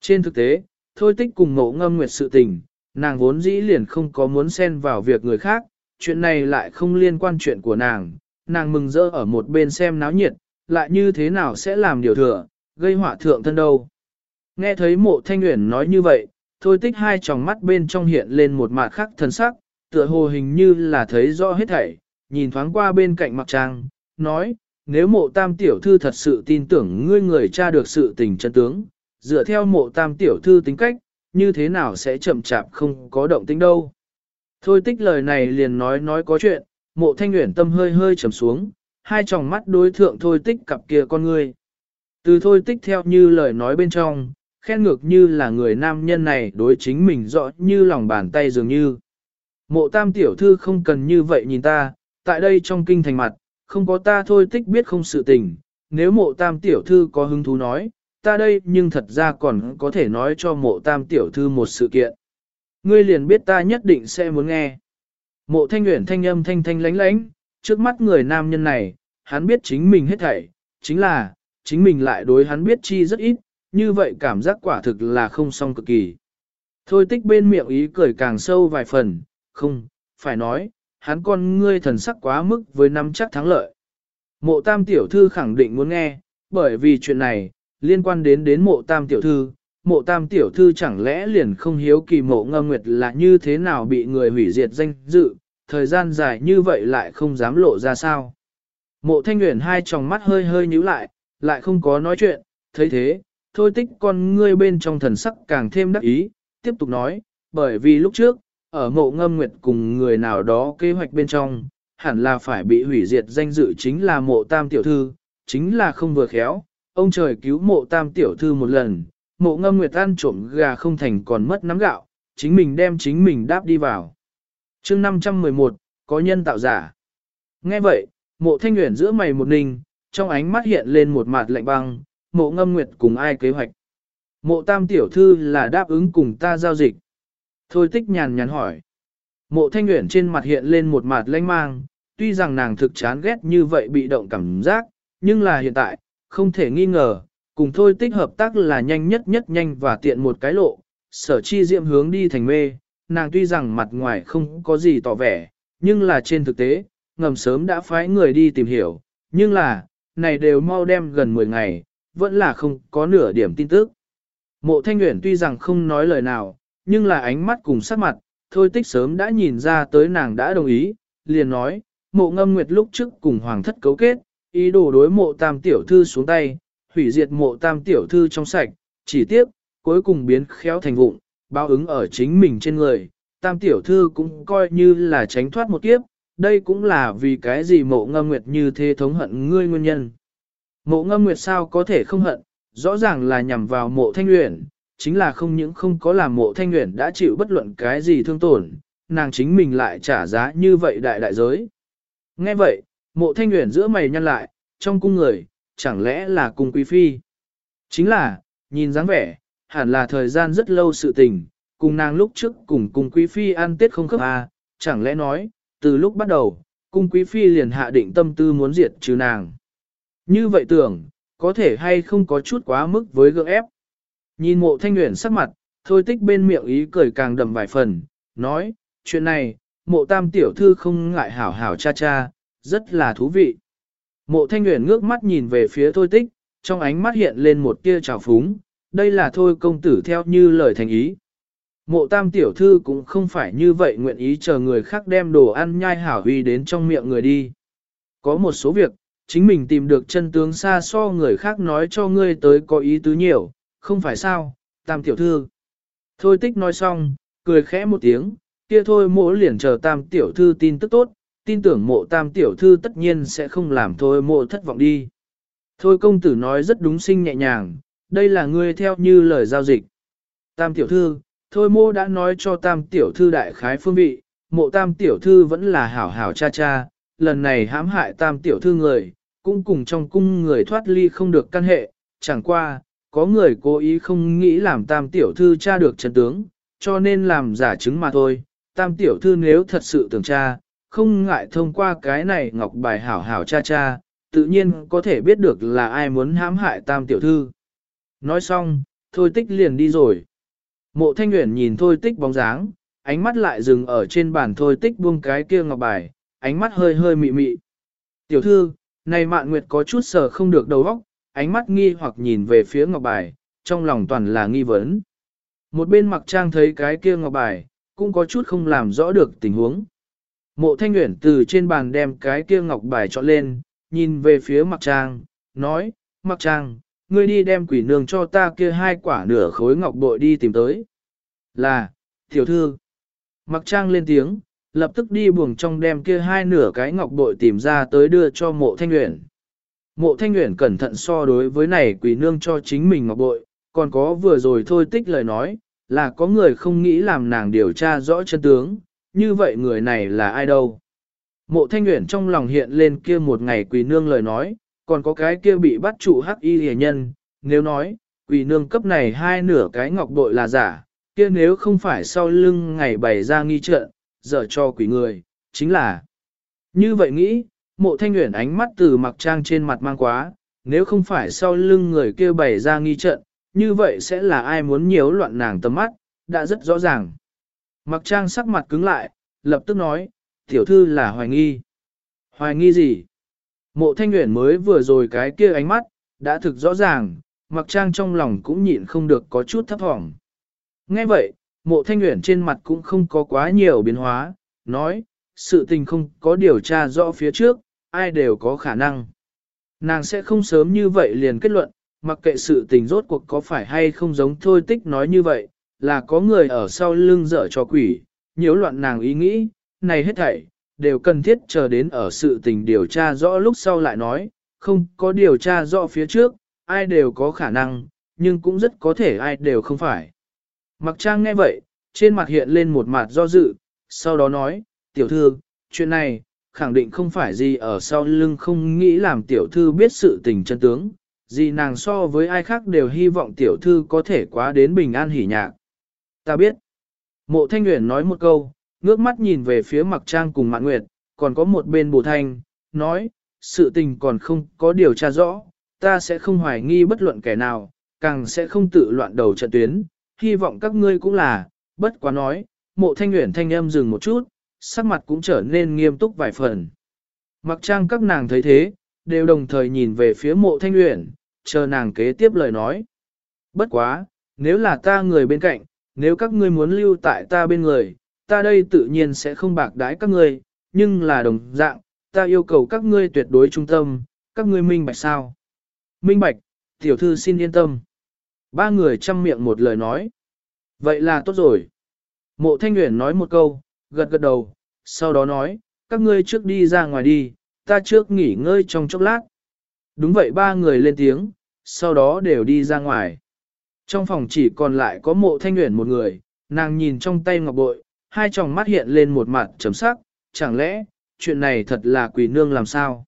Trên thực tế, thôi tích cùng mộ ngâm nguyệt sự tình, nàng vốn dĩ liền không có muốn xen vào việc người khác, chuyện này lại không liên quan chuyện của nàng, nàng mừng rỡ ở một bên xem náo nhiệt, lại như thế nào sẽ làm điều thừa, gây họa thượng thân đâu. Nghe thấy mộ thanh nguyện nói như vậy, thôi tích hai tròng mắt bên trong hiện lên một mặt khắc thần sắc, tựa hồ hình như là thấy rõ hết thảy, nhìn thoáng qua bên cạnh mặc trang, nói, nếu mộ tam tiểu thư thật sự tin tưởng ngươi người cha được sự tình chân tướng, dựa theo mộ tam tiểu thư tính cách, như thế nào sẽ chậm chạp không có động tính đâu. Thôi tích lời này liền nói nói có chuyện, mộ thanh nguyện tâm hơi hơi trầm xuống, hai tròng mắt đối thượng thôi tích cặp kia con ngươi. Từ thôi tích theo như lời nói bên trong, khen ngược như là người nam nhân này đối chính mình rõ như lòng bàn tay dường như. Mộ tam tiểu thư không cần như vậy nhìn ta, tại đây trong kinh thành mặt, không có ta thôi tích biết không sự tình, nếu mộ tam tiểu thư có hứng thú nói, ta đây nhưng thật ra còn có thể nói cho mộ tam tiểu thư một sự kiện. Ngươi liền biết ta nhất định sẽ muốn nghe. Mộ thanh nguyện thanh âm thanh thanh lánh lánh, trước mắt người nam nhân này, hắn biết chính mình hết thảy, chính là, chính mình lại đối hắn biết chi rất ít, như vậy cảm giác quả thực là không song cực kỳ. Thôi tích bên miệng ý cười càng sâu vài phần, không, phải nói, hắn con ngươi thần sắc quá mức với năm chắc thắng lợi. Mộ tam tiểu thư khẳng định muốn nghe, bởi vì chuyện này, liên quan đến đến mộ tam tiểu thư, mộ tam tiểu thư chẳng lẽ liền không hiếu kỳ mộ ngâm nguyệt là như thế nào bị người hủy diệt danh dự, thời gian dài như vậy lại không dám lộ ra sao. Mộ thanh nguyện hai tròng mắt hơi hơi nhíu lại, lại không có nói chuyện, thấy thế, thôi tích con ngươi bên trong thần sắc càng thêm đắc ý, tiếp tục nói, bởi vì lúc trước, ở mộ ngâm nguyệt cùng người nào đó kế hoạch bên trong, hẳn là phải bị hủy diệt danh dự chính là mộ tam tiểu thư, chính là không vừa khéo, ông trời cứu mộ tam tiểu thư một lần, mộ ngâm nguyệt ăn trộm gà không thành còn mất nắm gạo, chính mình đem chính mình đáp đi vào. chương 511, có nhân tạo giả. Nghe vậy, mộ thanh nguyện giữa mày một ninh, trong ánh mắt hiện lên một mặt lạnh băng, mộ ngâm nguyệt cùng ai kế hoạch. Mộ tam tiểu thư là đáp ứng cùng ta giao dịch. Thôi tích nhàn nhàn hỏi. Mộ thanh nguyện trên mặt hiện lên một mặt lanh mang, tuy rằng nàng thực chán ghét như vậy bị động cảm giác, nhưng là hiện tại, không thể nghi ngờ, cùng thôi tích hợp tác là nhanh nhất nhất nhanh và tiện một cái lộ, sở chi diệm hướng đi thành mê, nàng tuy rằng mặt ngoài không có gì tỏ vẻ, nhưng là trên thực tế, ngầm sớm đã phái người đi tìm hiểu, nhưng là, này đều mau đem gần 10 ngày, vẫn là không có nửa điểm tin tức. Mộ Thanh Uyển tuy rằng không nói lời nào, nhưng là ánh mắt cùng sắc mặt, thôi tích sớm đã nhìn ra tới nàng đã đồng ý, liền nói, mộ ngâm nguyệt lúc trước cùng hoàng thất cấu kết, ý đồ đối mộ tam tiểu thư xuống tay, hủy diệt mộ tam tiểu thư trong sạch, chỉ tiếc, cuối cùng biến khéo thành vụng, báo ứng ở chính mình trên người, tam tiểu thư cũng coi như là tránh thoát một kiếp, đây cũng là vì cái gì mộ ngâm nguyệt như thế thống hận ngươi nguyên nhân. Mộ ngâm nguyệt sao có thể không hận, rõ ràng là nhằm vào mộ thanh luyện, chính là không những không có làm mộ thanh luyện đã chịu bất luận cái gì thương tổn, nàng chính mình lại trả giá như vậy đại đại giới. Nghe vậy, mộ thanh luyện giữa mày nhăn lại, trong cung người, chẳng lẽ là cung quý phi? Chính là, nhìn dáng vẻ, hẳn là thời gian rất lâu sự tình, cùng nàng lúc trước cùng cung quý phi ăn tết không khớp à, chẳng lẽ nói, từ lúc bắt đầu, cung quý phi liền hạ định tâm tư muốn diệt trừ nàng. Như vậy tưởng, có thể hay không có chút quá mức với gượng ép. Nhìn mộ thanh nguyện sắc mặt, thôi tích bên miệng ý cười càng đậm vài phần, nói, chuyện này, mộ tam tiểu thư không ngại hảo hảo cha cha, rất là thú vị. Mộ thanh nguyện ngước mắt nhìn về phía thôi tích, trong ánh mắt hiện lên một tia trào phúng, đây là thôi công tử theo như lời thành ý. Mộ tam tiểu thư cũng không phải như vậy nguyện ý chờ người khác đem đồ ăn nhai hảo huy đến trong miệng người đi. Có một số việc, chính mình tìm được chân tướng xa so người khác nói cho ngươi tới có ý tứ nhiều, không phải sao, tam tiểu thư. Thôi tích nói xong, cười khẽ một tiếng, kia thôi mộ liền chờ tam tiểu thư tin tức tốt, tin tưởng mộ tam tiểu thư tất nhiên sẽ không làm thôi mộ thất vọng đi. Thôi công tử nói rất đúng sinh nhẹ nhàng, đây là ngươi theo như lời giao dịch. Tam tiểu thư, thôi mô đã nói cho tam tiểu thư đại khái phương vị, mộ tam tiểu thư vẫn là hảo hảo cha cha, lần này hãm hại tam tiểu thư người, cũng cùng trong cung người thoát ly không được căn hệ, chẳng qua, có người cố ý không nghĩ làm tam tiểu thư tra được chân tướng, cho nên làm giả chứng mà thôi. Tam tiểu thư nếu thật sự tưởng tra, không ngại thông qua cái này ngọc bài hảo hảo cha cha, tự nhiên có thể biết được là ai muốn hãm hại tam tiểu thư. Nói xong, thôi tích liền đi rồi. Mộ thanh nguyện nhìn thôi tích bóng dáng, ánh mắt lại dừng ở trên bàn thôi tích buông cái kia ngọc bài, ánh mắt hơi hơi mị mị. Tiểu thư, này mạn nguyệt có chút sờ không được đầu óc, ánh mắt nghi hoặc nhìn về phía ngọc bài, trong lòng toàn là nghi vấn. Một bên mặc trang thấy cái kia ngọc bài, cũng có chút không làm rõ được tình huống. Mộ thanh nguyện từ trên bàn đem cái kia ngọc bài chọn lên, nhìn về phía mặc trang, nói, mặc trang, ngươi đi đem quỷ nương cho ta kia hai quả nửa khối ngọc bội đi tìm tới. Là, tiểu thư. Mặc trang lên tiếng, lập tức đi buồng trong đem kia hai nửa cái ngọc bội tìm ra tới đưa cho mộ thanh nguyện. Mộ thanh nguyện cẩn thận so đối với này quỷ nương cho chính mình ngọc bội, còn có vừa rồi thôi tích lời nói, là có người không nghĩ làm nàng điều tra rõ chân tướng, như vậy người này là ai đâu. Mộ thanh nguyện trong lòng hiện lên kia một ngày quỷ nương lời nói, còn có cái kia bị bắt trụ hắc y hề nhân, nếu nói, quỷ nương cấp này hai nửa cái ngọc bội là giả, kia nếu không phải sau lưng ngày bày ra nghi trận, dở cho quỷ người, chính là. Như vậy nghĩ, mộ thanh nguyện ánh mắt từ mặc trang trên mặt mang quá, nếu không phải sau lưng người kia bày ra nghi trận, như vậy sẽ là ai muốn nhiễu loạn nàng tầm mắt, đã rất rõ ràng. Mặc trang sắc mặt cứng lại, lập tức nói, tiểu thư là hoài nghi. Hoài nghi gì? Mộ thanh nguyện mới vừa rồi cái kia ánh mắt, đã thực rõ ràng, mặc trang trong lòng cũng nhịn không được có chút thấp thỏm. Nghe vậy, mộ thanh nguyện trên mặt cũng không có quá nhiều biến hóa, nói, sự tình không có điều tra rõ phía trước, ai đều có khả năng. Nàng sẽ không sớm như vậy liền kết luận, mặc kệ sự tình rốt cuộc có phải hay không giống thôi tích nói như vậy, là có người ở sau lưng dở cho quỷ, nhiễu loạn nàng ý nghĩ, này hết thảy, đều cần thiết chờ đến ở sự tình điều tra rõ lúc sau lại nói, không có điều tra rõ phía trước, ai đều có khả năng, nhưng cũng rất có thể ai đều không phải. Mặc trang nghe vậy, trên mặt hiện lên một mặt do dự, sau đó nói, tiểu thư, chuyện này, khẳng định không phải gì ở sau lưng không nghĩ làm tiểu thư biết sự tình chân tướng, gì nàng so với ai khác đều hy vọng tiểu thư có thể quá đến bình an hỉ nhạc. Ta biết. Mộ Thanh nguyện nói một câu, ngước mắt nhìn về phía mặc trang cùng Mạn Nguyệt, còn có một bên bồ thanh, nói, sự tình còn không có điều tra rõ, ta sẽ không hoài nghi bất luận kẻ nào, càng sẽ không tự loạn đầu trận tuyến, hy vọng các ngươi cũng là, bất quá nói, mộ thanh nguyện thanh âm dừng một chút, sắc mặt cũng trở nên nghiêm túc vài phần. Mặc trang các nàng thấy thế, đều đồng thời nhìn về phía mộ thanh nguyện, chờ nàng kế tiếp lời nói. Bất quá, nếu là ta người bên cạnh, nếu các ngươi muốn lưu tại ta bên người, ta đây tự nhiên sẽ không bạc đái các ngươi, nhưng là đồng dạng, ta yêu cầu các ngươi tuyệt đối trung tâm, các ngươi minh bạch sao. Minh bạch, tiểu thư xin yên tâm. Ba người chăm miệng một lời nói. Vậy là tốt rồi. Mộ Thanh Nguyễn nói một câu, gật gật đầu, sau đó nói, các ngươi trước đi ra ngoài đi, ta trước nghỉ ngơi trong chốc lát. Đúng vậy ba người lên tiếng, sau đó đều đi ra ngoài. Trong phòng chỉ còn lại có mộ thanh nguyện một người, nàng nhìn trong tay ngọc bội, hai tròng mắt hiện lên một mặt chấm sắc, chẳng lẽ, chuyện này thật là quỷ nương làm sao?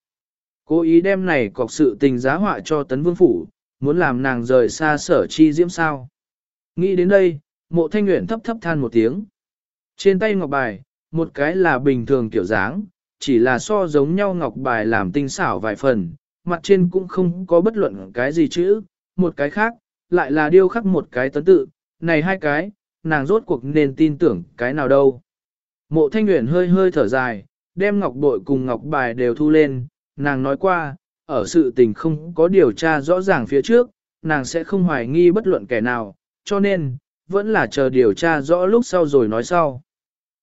Cố ý đem này cọc sự tình giá họa cho tấn vương phủ, muốn làm nàng rời xa sở chi diễm sao? Nghĩ đến đây, mộ thanh nguyện thấp thấp than một tiếng. Trên tay ngọc bài, một cái là bình thường kiểu dáng, chỉ là so giống nhau ngọc bài làm tinh xảo vài phần, mặt trên cũng không có bất luận cái gì chữ, một cái khác, lại là điêu khắc một cái tấn tự, này hai cái, nàng rốt cuộc nên tin tưởng cái nào đâu. Mộ thanh nguyện hơi hơi thở dài, đem ngọc bội cùng ngọc bài đều thu lên, nàng nói qua, ở sự tình không có điều tra rõ ràng phía trước, nàng sẽ không hoài nghi bất luận kẻ nào, cho nên, vẫn là chờ điều tra rõ lúc sau rồi nói sau.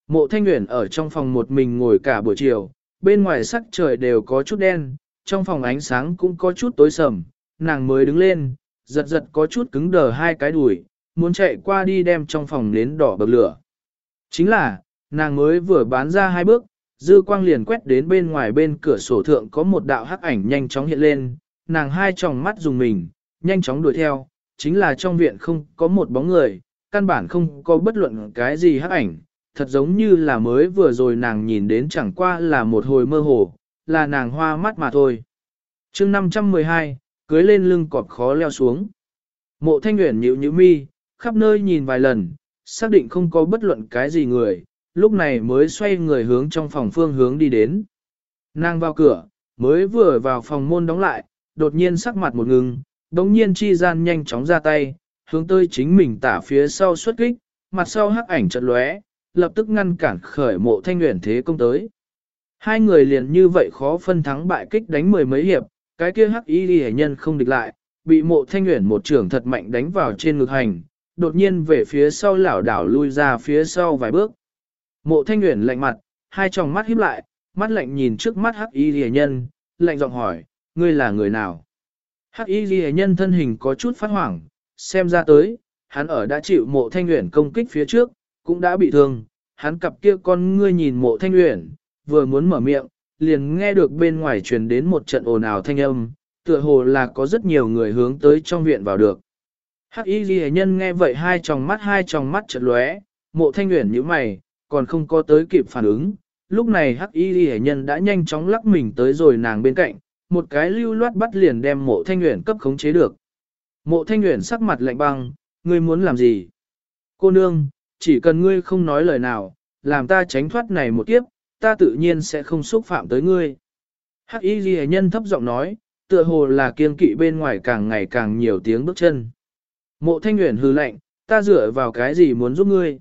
Mộ thanh Nguyễn ở trong phòng một mình ngồi cả buổi chiều, bên ngoài sắc trời đều có chút đen, trong phòng ánh sáng cũng có chút tối sầm, nàng mới đứng lên, giật giật có chút cứng đờ hai cái đùi, muốn chạy qua đi đem trong phòng nến đỏ bậc lửa. Chính là, nàng mới vừa bán ra hai bước, dư quang liền quét đến bên ngoài bên cửa sổ thượng có một đạo hắc ảnh nhanh chóng hiện lên, nàng hai tròng mắt dùng mình, nhanh chóng đuổi theo, chính là trong viện không có một bóng người, căn bản không có bất luận cái gì hắc ảnh, thật giống như là mới vừa rồi nàng nhìn đến chẳng qua là một hồi mơ hồ, là nàng hoa mắt mà thôi. chương 512, cưới lên lưng cọp khó leo xuống. Mộ thanh nguyện nhịu nhịu mi, khắp nơi nhìn vài lần, xác định không có bất luận cái gì người, lúc này mới xoay người hướng trong phòng phương hướng đi đến. Nàng vào cửa, mới vừa vào phòng môn đóng lại, đột nhiên sắc mặt một ngừng, đống nhiên chi gian nhanh chóng ra tay, hướng tới chính mình tả phía sau xuất kích, mặt sau hắc ảnh chợt lóe, lập tức ngăn cản khởi mộ thanh nguyện thế công tới. Hai người liền như vậy khó phân thắng bại kích đánh mười mấy hiệp, cái kia hắc y ghi nhân không địch lại, bị mộ thanh nguyện một trưởng thật mạnh đánh vào trên ngực hành, đột nhiên về phía sau lảo đảo lui ra phía sau vài bước. Mộ thanh nguyện lạnh mặt, hai tròng mắt híp lại, mắt lạnh nhìn trước mắt hắc y Lệ nhân, lạnh giọng hỏi, ngươi là người nào? Hắc y Lệ nhân thân hình có chút phát hoảng, xem ra tới, hắn ở đã chịu mộ thanh nguyện công kích phía trước, cũng đã bị thương, hắn cặp kia con ngươi nhìn mộ thanh uyển, vừa muốn mở miệng, liền nghe được bên ngoài truyền đến một trận ồn ào thanh âm, tựa hồ là có rất nhiều người hướng tới trong viện vào được. Hắc y ghi nhân nghe vậy hai tròng mắt hai tròng mắt chợt lóe, mộ thanh uyển như mày, còn không có tới kịp phản ứng. Lúc này hắc y ghi nhân đã nhanh chóng lắc mình tới rồi nàng bên cạnh, một cái lưu loát bắt liền đem mộ thanh uyển cấp khống chế được. Mộ thanh uyển sắc mặt lạnh băng, ngươi muốn làm gì? Cô nương, chỉ cần ngươi không nói lời nào, làm ta tránh thoát này một kiếp, ta tự nhiên sẽ không xúc phạm tới ngươi. Hắc y ghi nhân thấp giọng nói, tựa hồ là kiên kỵ bên ngoài càng ngày càng nhiều tiếng bước chân. Mộ thanh nguyện hư lạnh, ta dựa vào cái gì muốn giúp ngươi?